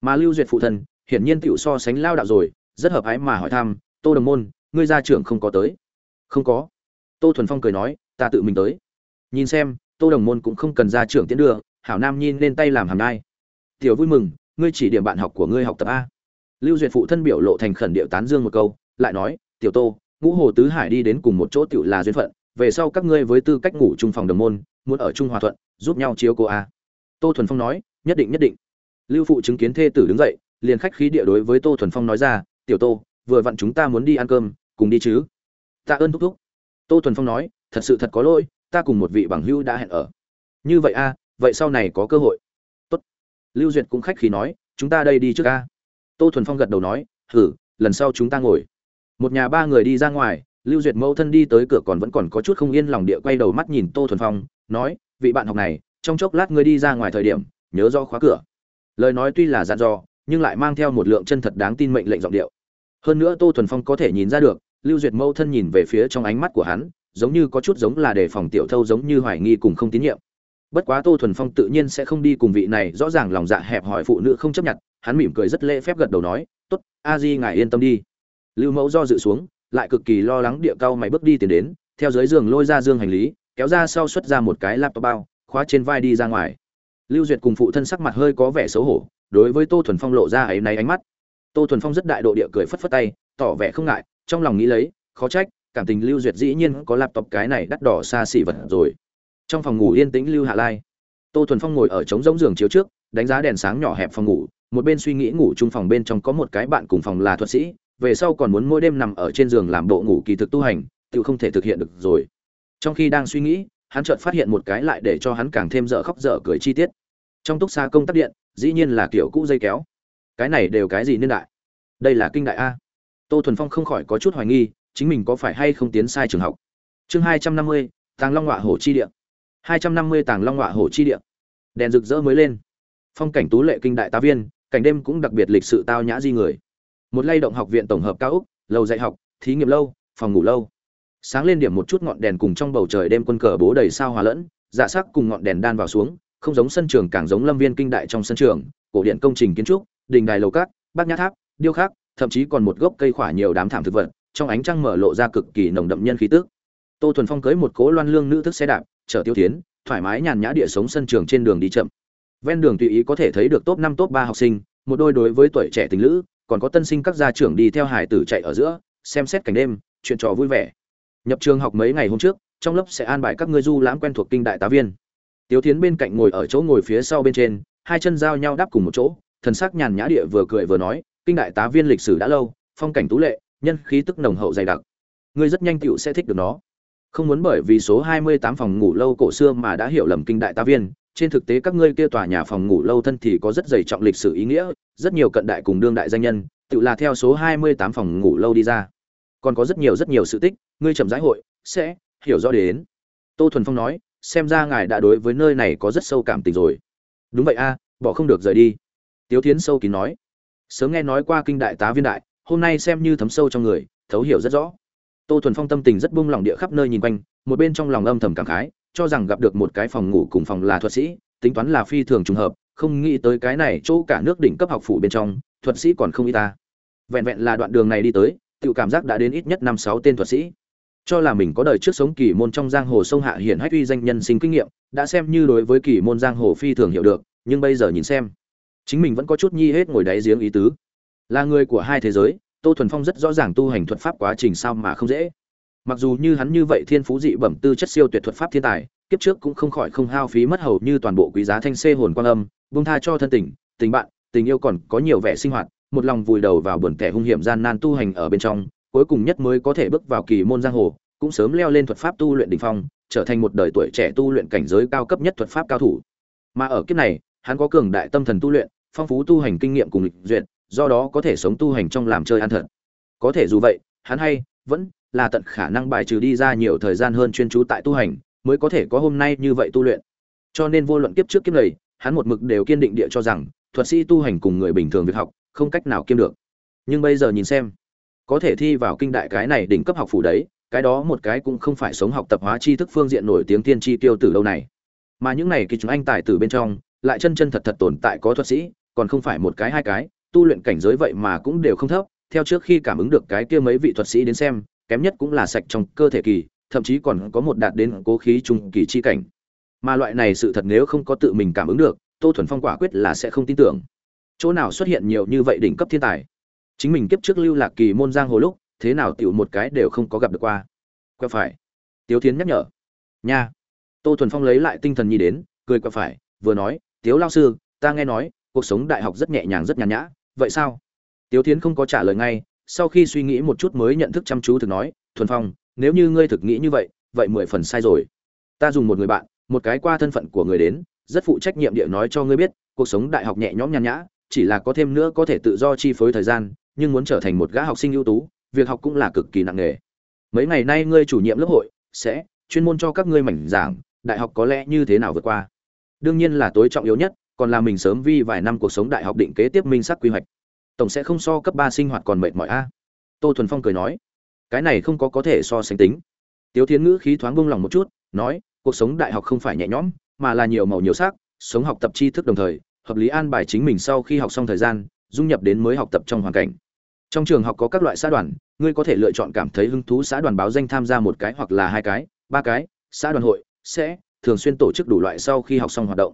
Mà lưu duyệt phụ thân, hiển nhiên tiểu so sánh lao đạo rồi, rất hợp ái mà hỏi thăm, tô đồng môn, ngươi gia trưởng không có tới? Không có. Tô thuần phong cười nói, ta tự mình tới. Nhìn xem, tô đồng môn cũng không cần gia trưởng tiến đưa, hảo nam nhìn lên tay làm hàm nai tiểu vui mừng ngươi chỉ điểm bạn học của ngươi học tập a. Lưu duyệt phụ thân biểu lộ thành khẩn điệu tán dương một câu, lại nói, tiểu tô, ngũ hồ tứ hải đi đến cùng một chỗ tựu là duyên phận, về sau các ngươi với tư cách ngủ chung phòng đồng môn, muốn ở chung hòa thuận, giúp nhau chiếu cô a. Tô thuần phong nói, nhất định nhất định. Lưu phụ chứng kiến thê tử đứng dậy, liền khách khí địa đối với tô thuần phong nói ra, tiểu tô, vừa vặn chúng ta muốn đi ăn cơm, cùng đi chứ? Tạ ơn thúc thúc. Tô thuần phong nói, thật sự thật có lỗi, ta cùng một vị bằng hữu đã hẹn ở. Như vậy a, vậy sau này có cơ hội lưu duyệt cũng khách khí nói, chúng ta đây đi trước ca tô thuần phong gật đầu nói, hử, lần sau chúng ta ngồi. Một nhà ba người đi ra ngoài, lưu duyệt mẫu thân đi tới cửa còn vẫn còn có chút không yên lòng địa quay đầu mắt nhìn tô thuần phong, nói, vị bạn học này, trong chốc lát ngươi đi ra ngoài thời điểm, nhớ do khóa cửa. Lời nói tuy là dặn dò, nhưng lại mang theo một lượng chân thật đáng tin mệnh lệnh giọng điệu. Hơn nữa tô thuần phong có thể nhìn ra được, lưu duyệt mâu thân nhìn về phía trong ánh mắt của hắn, giống như có chút giống là đề phòng tiểu thâu giống như hoài nghi cùng không tín nhiệm bất quá tô thuần phong tự nhiên sẽ không đi cùng vị này, rõ ràng lòng dạ hẹp hỏi phụ nữ không chấp nhận, hắn mỉm cười rất lễ phép gật đầu nói, tốt, a di ngài yên tâm đi. Lưu mẫu do dự xuống, lại cực kỳ lo lắng địa cao mày bước đi tiến đến, theo dưới giường lôi ra dương hành lý, kéo ra sau xuất ra một cái laptop bao, khóa trên vai đi ra ngoài. Lưu duyệt cùng phụ thân sắc mặt hơi có vẻ xấu hổ, đối với tô thuần phong lộ ra ấy náy ánh mắt. Tô thuần phong rất đại độ địa cười phất phất tay, tỏ vẻ không ngại, trong lòng nghĩ lấy, khó trách, cảm tình lưu duyệt dĩ nhiên có laptop cái này đắt đỏ xa xỉ vật rồi trong phòng ngủ yên tĩnh lưu hạ lai. Tô thuần phong ngồi ở trống giống giường chiếu trước, đánh giá đèn sáng nhỏ hẹp phòng ngủ, một bên suy nghĩ ngủ chung phòng bên trong có một cái bạn cùng phòng là thuật sĩ, về sau còn muốn mỗi đêm nằm ở trên giường làm bộ ngủ kỳ thực tu hành, tự không thể thực hiện được rồi. Trong khi đang suy nghĩ, hắn chợt phát hiện một cái lại để cho hắn càng thêm dở khóc dở cười chi tiết. Trong túc xa công tắc điện, dĩ nhiên là kiểu cũ dây kéo. Cái này đều cái gì niên đại? Đây là kinh đại a. Tô thuần phong không khỏi có chút hoài nghi, chính mình có phải hay không tiến sai trường học. Chương hai trăm năm mươi, tàng long họa hổ chi địa hai trăm năm mươi tàng long ngọa hổ chi địa. Đèn rực rỡ mới lên. Phong cảnh tú lệ kinh đại tá viên, cảnh đêm cũng đặc biệt lịch sự tao nhã di người. Một lay động học viện tổng hợp cao úc, lầu dạy học, thí nghiệm lâu, phòng ngủ lâu. Sáng lên điểm một chút ngọn đèn cùng trong bầu trời đêm quân cờ bố đầy sao hòa lẫn dạ sắc cùng ngọn đèn đan vào xuống, không giống sân trường càng giống lâm viên kinh đại trong sân trường, cổ điện công trình kiến trúc, đình đài lầu cát, bát nhã tháp, điêu khắc, thậm chí còn một gốc cây khỏa nhiều đám thảm thực vật, trong ánh trăng mở lộ ra cực kỳ nồng đậm nhân khí tức. Tô thuần phong cưới một cố loan lương nữ thức xe đạp chở tiêu tiến thoải mái nhàn nhã địa sống sân trường trên đường đi chậm. Ven đường tùy ý có thể thấy được top năm, top ba học sinh, một đôi đối với tuổi trẻ tình lữ, còn có tân sinh các gia trưởng đi theo hải tử chạy ở giữa, xem xét cảnh đêm, chuyện trò vui vẻ. Nhập trường học mấy ngày hôm trước, trong lớp sẽ an bài các ngươi du lãm quen thuộc kinh đại tá viên. Tiêu tiến bên cạnh ngồi ở chỗ ngồi phía sau bên trên, hai chân giao nhau đáp cùng một chỗ, thần sắc nhàn nhã địa vừa cười vừa nói, kinh đại tá viên lịch sử đã lâu, phong cảnh tú lệ, nhân khí tức nồng hậu dày đặc. Ngươi rất nhanh tựu sẽ thích được nó không muốn bởi vì số 28 phòng ngủ lâu cổ xưa mà đã hiểu lầm kinh đại tá viên, trên thực tế các ngươi kia tòa nhà phòng ngủ lâu thân thì có rất dày trọng lịch sử ý nghĩa, rất nhiều cận đại cùng đương đại danh nhân, tự là theo số 28 phòng ngủ lâu đi ra. Còn có rất nhiều rất nhiều sự tích, ngươi chậm rãi hội, sẽ hiểu rõ đến. Tô thuần phong nói, xem ra ngài đã đối với nơi này có rất sâu cảm tình rồi. Đúng vậy a, bỏ không được rời đi. Tiếu thiến sâu kín nói. Sớm nghe nói qua kinh đại tá viên đại, hôm nay xem như thấm sâu trong người, thấu hiểu rất rõ tô thuần phong tâm tình rất buông lỏng địa khắp nơi nhìn quanh, một bên trong lòng âm thầm cảm khái, cho rằng gặp được một cái phòng ngủ cùng phòng là thuật sĩ, tính toán là phi thường trùng hợp, không nghĩ tới cái này chỗ cả nước đỉnh cấp học phủ bên trong, thuật sĩ còn không y ta. Vẹn vẹn là đoạn đường này đi tới tự cảm giác đã đến ít nhất năm sáu tên thuật sĩ. Cho là mình có đời trước sống kỳ môn trong giang hồ sông hạ hiển hách uy danh nhân sinh kinh nghiệm, đã xem như đối với kỳ môn giang hồ phi thường hiểu được, nhưng bây giờ nhìn xem, chính mình vẫn có chút nhi hết ngồi đáy giếng ý tứ. Là người của hai thế giới tô thuần phong rất rõ ràng tu hành thuật pháp quá trình sao mà không dễ. Mặc dù như hắn như vậy thiên phú dị bẩm tư chất siêu tuyệt thuật pháp thiên tài, kiếp trước cũng không khỏi không hao phí mất hầu như toàn bộ quý giá thanh xê hồn quan âm bông tha cho thân tình tình bạn, tình yêu còn có nhiều vẻ sinh hoạt, một lòng vùi đầu vào buồn kẻ hung hiểm gian nan tu hành ở bên trong, cuối cùng nhất mới có thể bước vào kỳ môn giang hồ, cũng sớm leo lên thuật pháp tu luyện đỉnh phong, trở thành một đời tuổi trẻ tu luyện cảnh giới cao cấp nhất thuật pháp cao thủ. Mà ở kiếp này, hắn có cường đại tâm thần tu luyện, phong phú tu hành kinh nghiệm cùng lịch duyệt do đó có thể sống tu hành trong làm chơi ăn thật. Có thể dù vậy, hắn hay, vẫn là tận khả năng bài trừ đi ra nhiều thời gian hơn chuyên chú tại tu hành, mới có thể có hôm nay như vậy tu luyện. Cho nên vô luận kiếp trước kiếp này, hắn một mực đều kiên định địa cho rằng, thuật sĩ tu hành cùng người bình thường việc học, không cách nào kiêm được. Nhưng bây giờ nhìn xem, có thể thi vào kinh đại cái này đỉnh cấp học phủ đấy, cái đó một cái cũng không phải sống học tập hóa tri thức phương diện nổi tiếng tiên tri tiêu tử lâu này. Mà những này kỳ chúng anh tài tử bên trong, lại chân chân thật thật tồn tại có thuật sĩ, còn không phải một cái hai cái tu luyện cảnh giới vậy mà cũng đều không thấp, theo trước khi cảm ứng được cái kia mấy vị thuật sĩ đến xem, kém nhất cũng là sạch trong cơ thể kỳ, thậm chí còn có một đạt đến cố khí trung kỳ chi cảnh. Mà loại này sự thật nếu không có tự mình cảm ứng được, tô thuần phong quả quyết là sẽ không tin tưởng. Chỗ nào xuất hiện nhiều như vậy đỉnh cấp thiên tài? Chính mình kiếp trước lưu lạc kỳ môn giang hồ lúc, thế nào tiểu một cái đều không có gặp được qua. Quẹo phải. Tiếu thiến nhắc nhở. Nha. Tô thuần phong lấy lại tinh thần nhi đến, cười quẹo phải, vừa nói, tiếu lao sư, ta nghe nói, cuộc sống đại học rất nhẹ nhàng rất nhàn nhã vậy sao? Tiếu thiến không có trả lời ngay, sau khi suy nghĩ một chút mới nhận thức chăm chú thực nói, thuần phong, nếu như ngươi thực nghĩ như vậy vậy mười phần sai rồi. Ta dùng một người bạn, một cái qua thân phận của người đến, rất phụ trách nhiệm địa nói cho ngươi biết, cuộc sống đại học nhẹ nhõm nhàn nhã, chỉ là có thêm nữa có thể tự do chi phối thời gian, nhưng muốn trở thành một gã học sinh ưu tú, việc học cũng là cực kỳ nặng nề. Mấy ngày nay ngươi chủ nhiệm lớp hội, sẽ chuyên môn cho các ngươi mảnh giảng, đại học có lẽ như thế nào vượt qua? Đương nhiên là tối trọng yếu nhất còn là mình sớm vi vài năm cuộc sống đại học định kế tiếp minh sắc quy hoạch. Tổng sẽ không so cấp ba sinh hoạt còn mệt mỏi a. Tô thuần phong cười nói. Cái này không có có thể so sánh tính. Tiếu thiến ngữ khí thoáng bông lòng một chút, nói, cuộc sống đại học không phải nhẹ nhõm, mà là nhiều màu nhiều sắc, sống học tập tri thức đồng thời, hợp lý an bài chính mình sau khi học xong thời gian, dung nhập đến mới học tập trong hoàn cảnh. Trong trường học có các loại xã đoàn, ngươi có thể lựa chọn cảm thấy hứng thú xã đoàn báo danh tham gia một cái hoặc là hai cái, ba cái, xã đoàn hội sẽ thường xuyên tổ chức đủ loại sau khi học xong hoạt động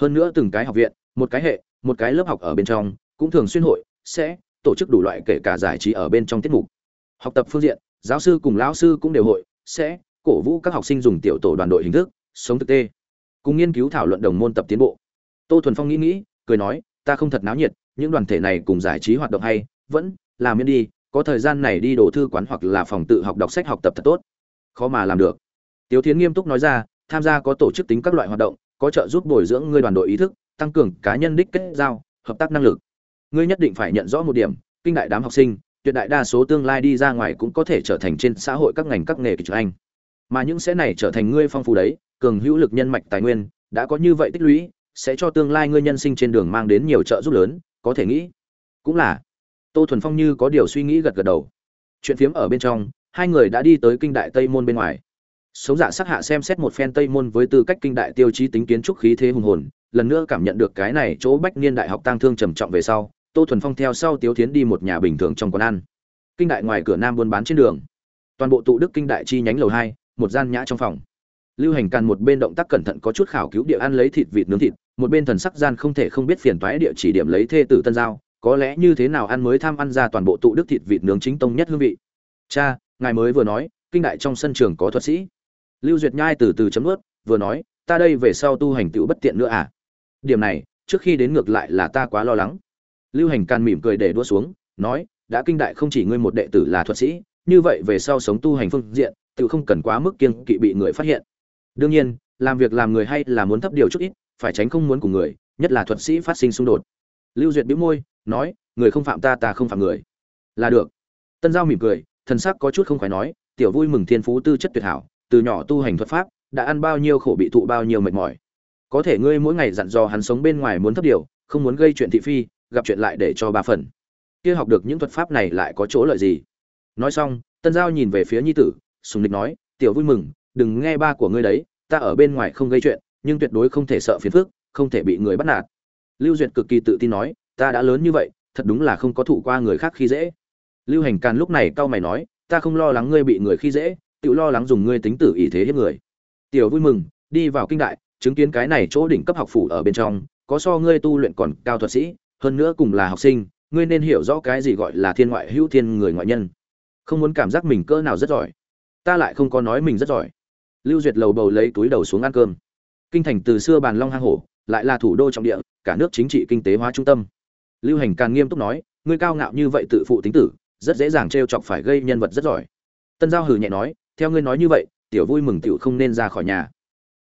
hơn nữa từng cái học viện, một cái hệ, một cái lớp học ở bên trong, cũng thường xuyên hội, sẽ tổ chức đủ loại kể cả giải trí ở bên trong tiết mục. Học tập phương diện, giáo sư cùng lão sư cũng đều hội, sẽ cổ vũ các học sinh dùng tiểu tổ đoàn đội hình thức, sống thực tế. Cùng nghiên cứu thảo luận đồng môn tập tiến bộ. Tô thuần phong nghĩ nghĩ, cười nói, ta không thật náo nhiệt, những đoàn thể này cùng giải trí hoạt động hay, vẫn làm miễn đi, có thời gian này đi đồ thư quán hoặc là phòng tự học đọc sách học tập thật tốt. Khó mà làm được. Tiếu thiến nghiêm túc nói ra, tham gia có tổ chức tính các loại hoạt động có trợ giúp bồi dưỡng ngươi đoàn đội ý thức, tăng cường cá nhân đích kết giao, hợp tác năng lực. Ngươi nhất định phải nhận rõ một điểm, kinh đại đám học sinh, tuyệt đại đa số tương lai đi ra ngoài cũng có thể trở thành trên xã hội các ngành các nghề kịch anh mà những sẽ này trở thành ngươi phong phú đấy, cường hữu lực nhân mạch tài nguyên, đã có như vậy tích lũy, sẽ cho tương lai ngươi nhân sinh trên đường mang đến nhiều trợ giúp lớn, có thể nghĩ. Cũng là. Tô thuần phong như có điều suy nghĩ gật gật đầu. Chuyện phiếm ở bên trong, hai người đã đi tới kinh đại tây môn bên ngoài sống dạ sắc hạ xem xét một phen tây môn với tư cách kinh đại tiêu chí tính kiến trúc khí thế hùng hồn, lần nữa cảm nhận được cái này chỗ bách niên đại học tăng thương trầm trọng về sau, tô thuần phong theo sau tiếu tiến đi một nhà bình thường trong quán ăn. Kinh đại ngoài cửa nam buôn bán trên đường. Toàn bộ tụ đức kinh đại chi nhánh lầu hai, một gian nhã trong phòng. Lưu hành càn một bên động tác cẩn thận có chút khảo cứu địa ăn lấy thịt vịt nướng thịt, một bên thần sắc gian không thể không biết phiền toái địa chỉ điểm lấy thê tử tân giao, có lẽ như thế nào ăn mới tham ăn ra toàn bộ tụ đức thịt vịt nướng chính tông nhất hương vị. Cha, ngài mới vừa nói, kinh đại trong sân trường có thuật sĩ lưu duyệt nhai từ từ chấm ướt vừa nói, ta đây về sau tu hành tựu bất tiện nữa à? Điểm này, trước khi đến ngược lại là ta quá lo lắng. Lưu hành can mỉm cười để đua xuống, nói, đã kinh đại không chỉ ngươi một đệ tử là thuật sĩ, như vậy về sau sống tu hành phương diện tự không cần quá mức kiêng kỵ bị người phát hiện. Đương nhiên, làm việc làm người hay là muốn thấp điều chút ít, phải tránh không muốn của người, nhất là thuật sĩ phát sinh xung đột. Lưu duyệt bĩu môi, nói, người không phạm ta ta không phạm người. Là được. Tân giao mỉm cười, thần sắc có chút không phải nói, tiểu vui mừng thiên phú tư chất tuyệt hảo từ nhỏ tu hành thuật pháp, đã ăn bao nhiêu khổ bị thụ bao nhiêu mệt mỏi. Có thể ngươi mỗi ngày dặn dò hắn sống bên ngoài muốn thấp điều, không muốn gây chuyện thị phi, gặp chuyện lại để cho ba phần. Kia học được những thuật pháp này lại có chỗ lợi gì? Nói xong, tân giao nhìn về phía nhi tử, sùng địch nói, tiểu vui mừng, đừng nghe ba của ngươi đấy, ta ở bên ngoài không gây chuyện, nhưng tuyệt đối không thể sợ phiền phức, không thể bị người bắt nạt. Lưu duyệt cực kỳ tự tin nói, ta đã lớn như vậy, thật đúng là không có thụ qua người khác khi dễ. Lưu hành càn lúc này cau mày nói, ta không lo lắng ngươi bị người khi dễ tự lo lắng dùng ngươi tính tử ý thế hiếp người. Tiểu vui mừng, đi vào kinh đại, chứng kiến cái này chỗ đỉnh cấp học phủ ở bên trong, có so ngươi tu luyện còn cao thuật sĩ, hơn nữa cùng là học sinh, ngươi nên hiểu rõ cái gì gọi là thiên ngoại hữu thiên người ngoại nhân. Không muốn cảm giác mình cỡ nào rất giỏi. Ta lại không có nói mình rất giỏi. Lưu duyệt lầu bầu lấy túi đầu xuống ăn cơm. Kinh thành từ xưa bàn long hang hổ, lại là thủ đô trọng địa, cả nước chính trị kinh tế hóa trung tâm. Lưu hành càng nghiêm túc nói, ngươi cao ngạo như vậy tự phụ tính tử, rất dễ dàng t chọc phải gây nhân vật rất giỏi. Tân giao hừ nhẹ nói theo ngươi nói như vậy tiểu vui mừng tiểu không nên ra khỏi nhà.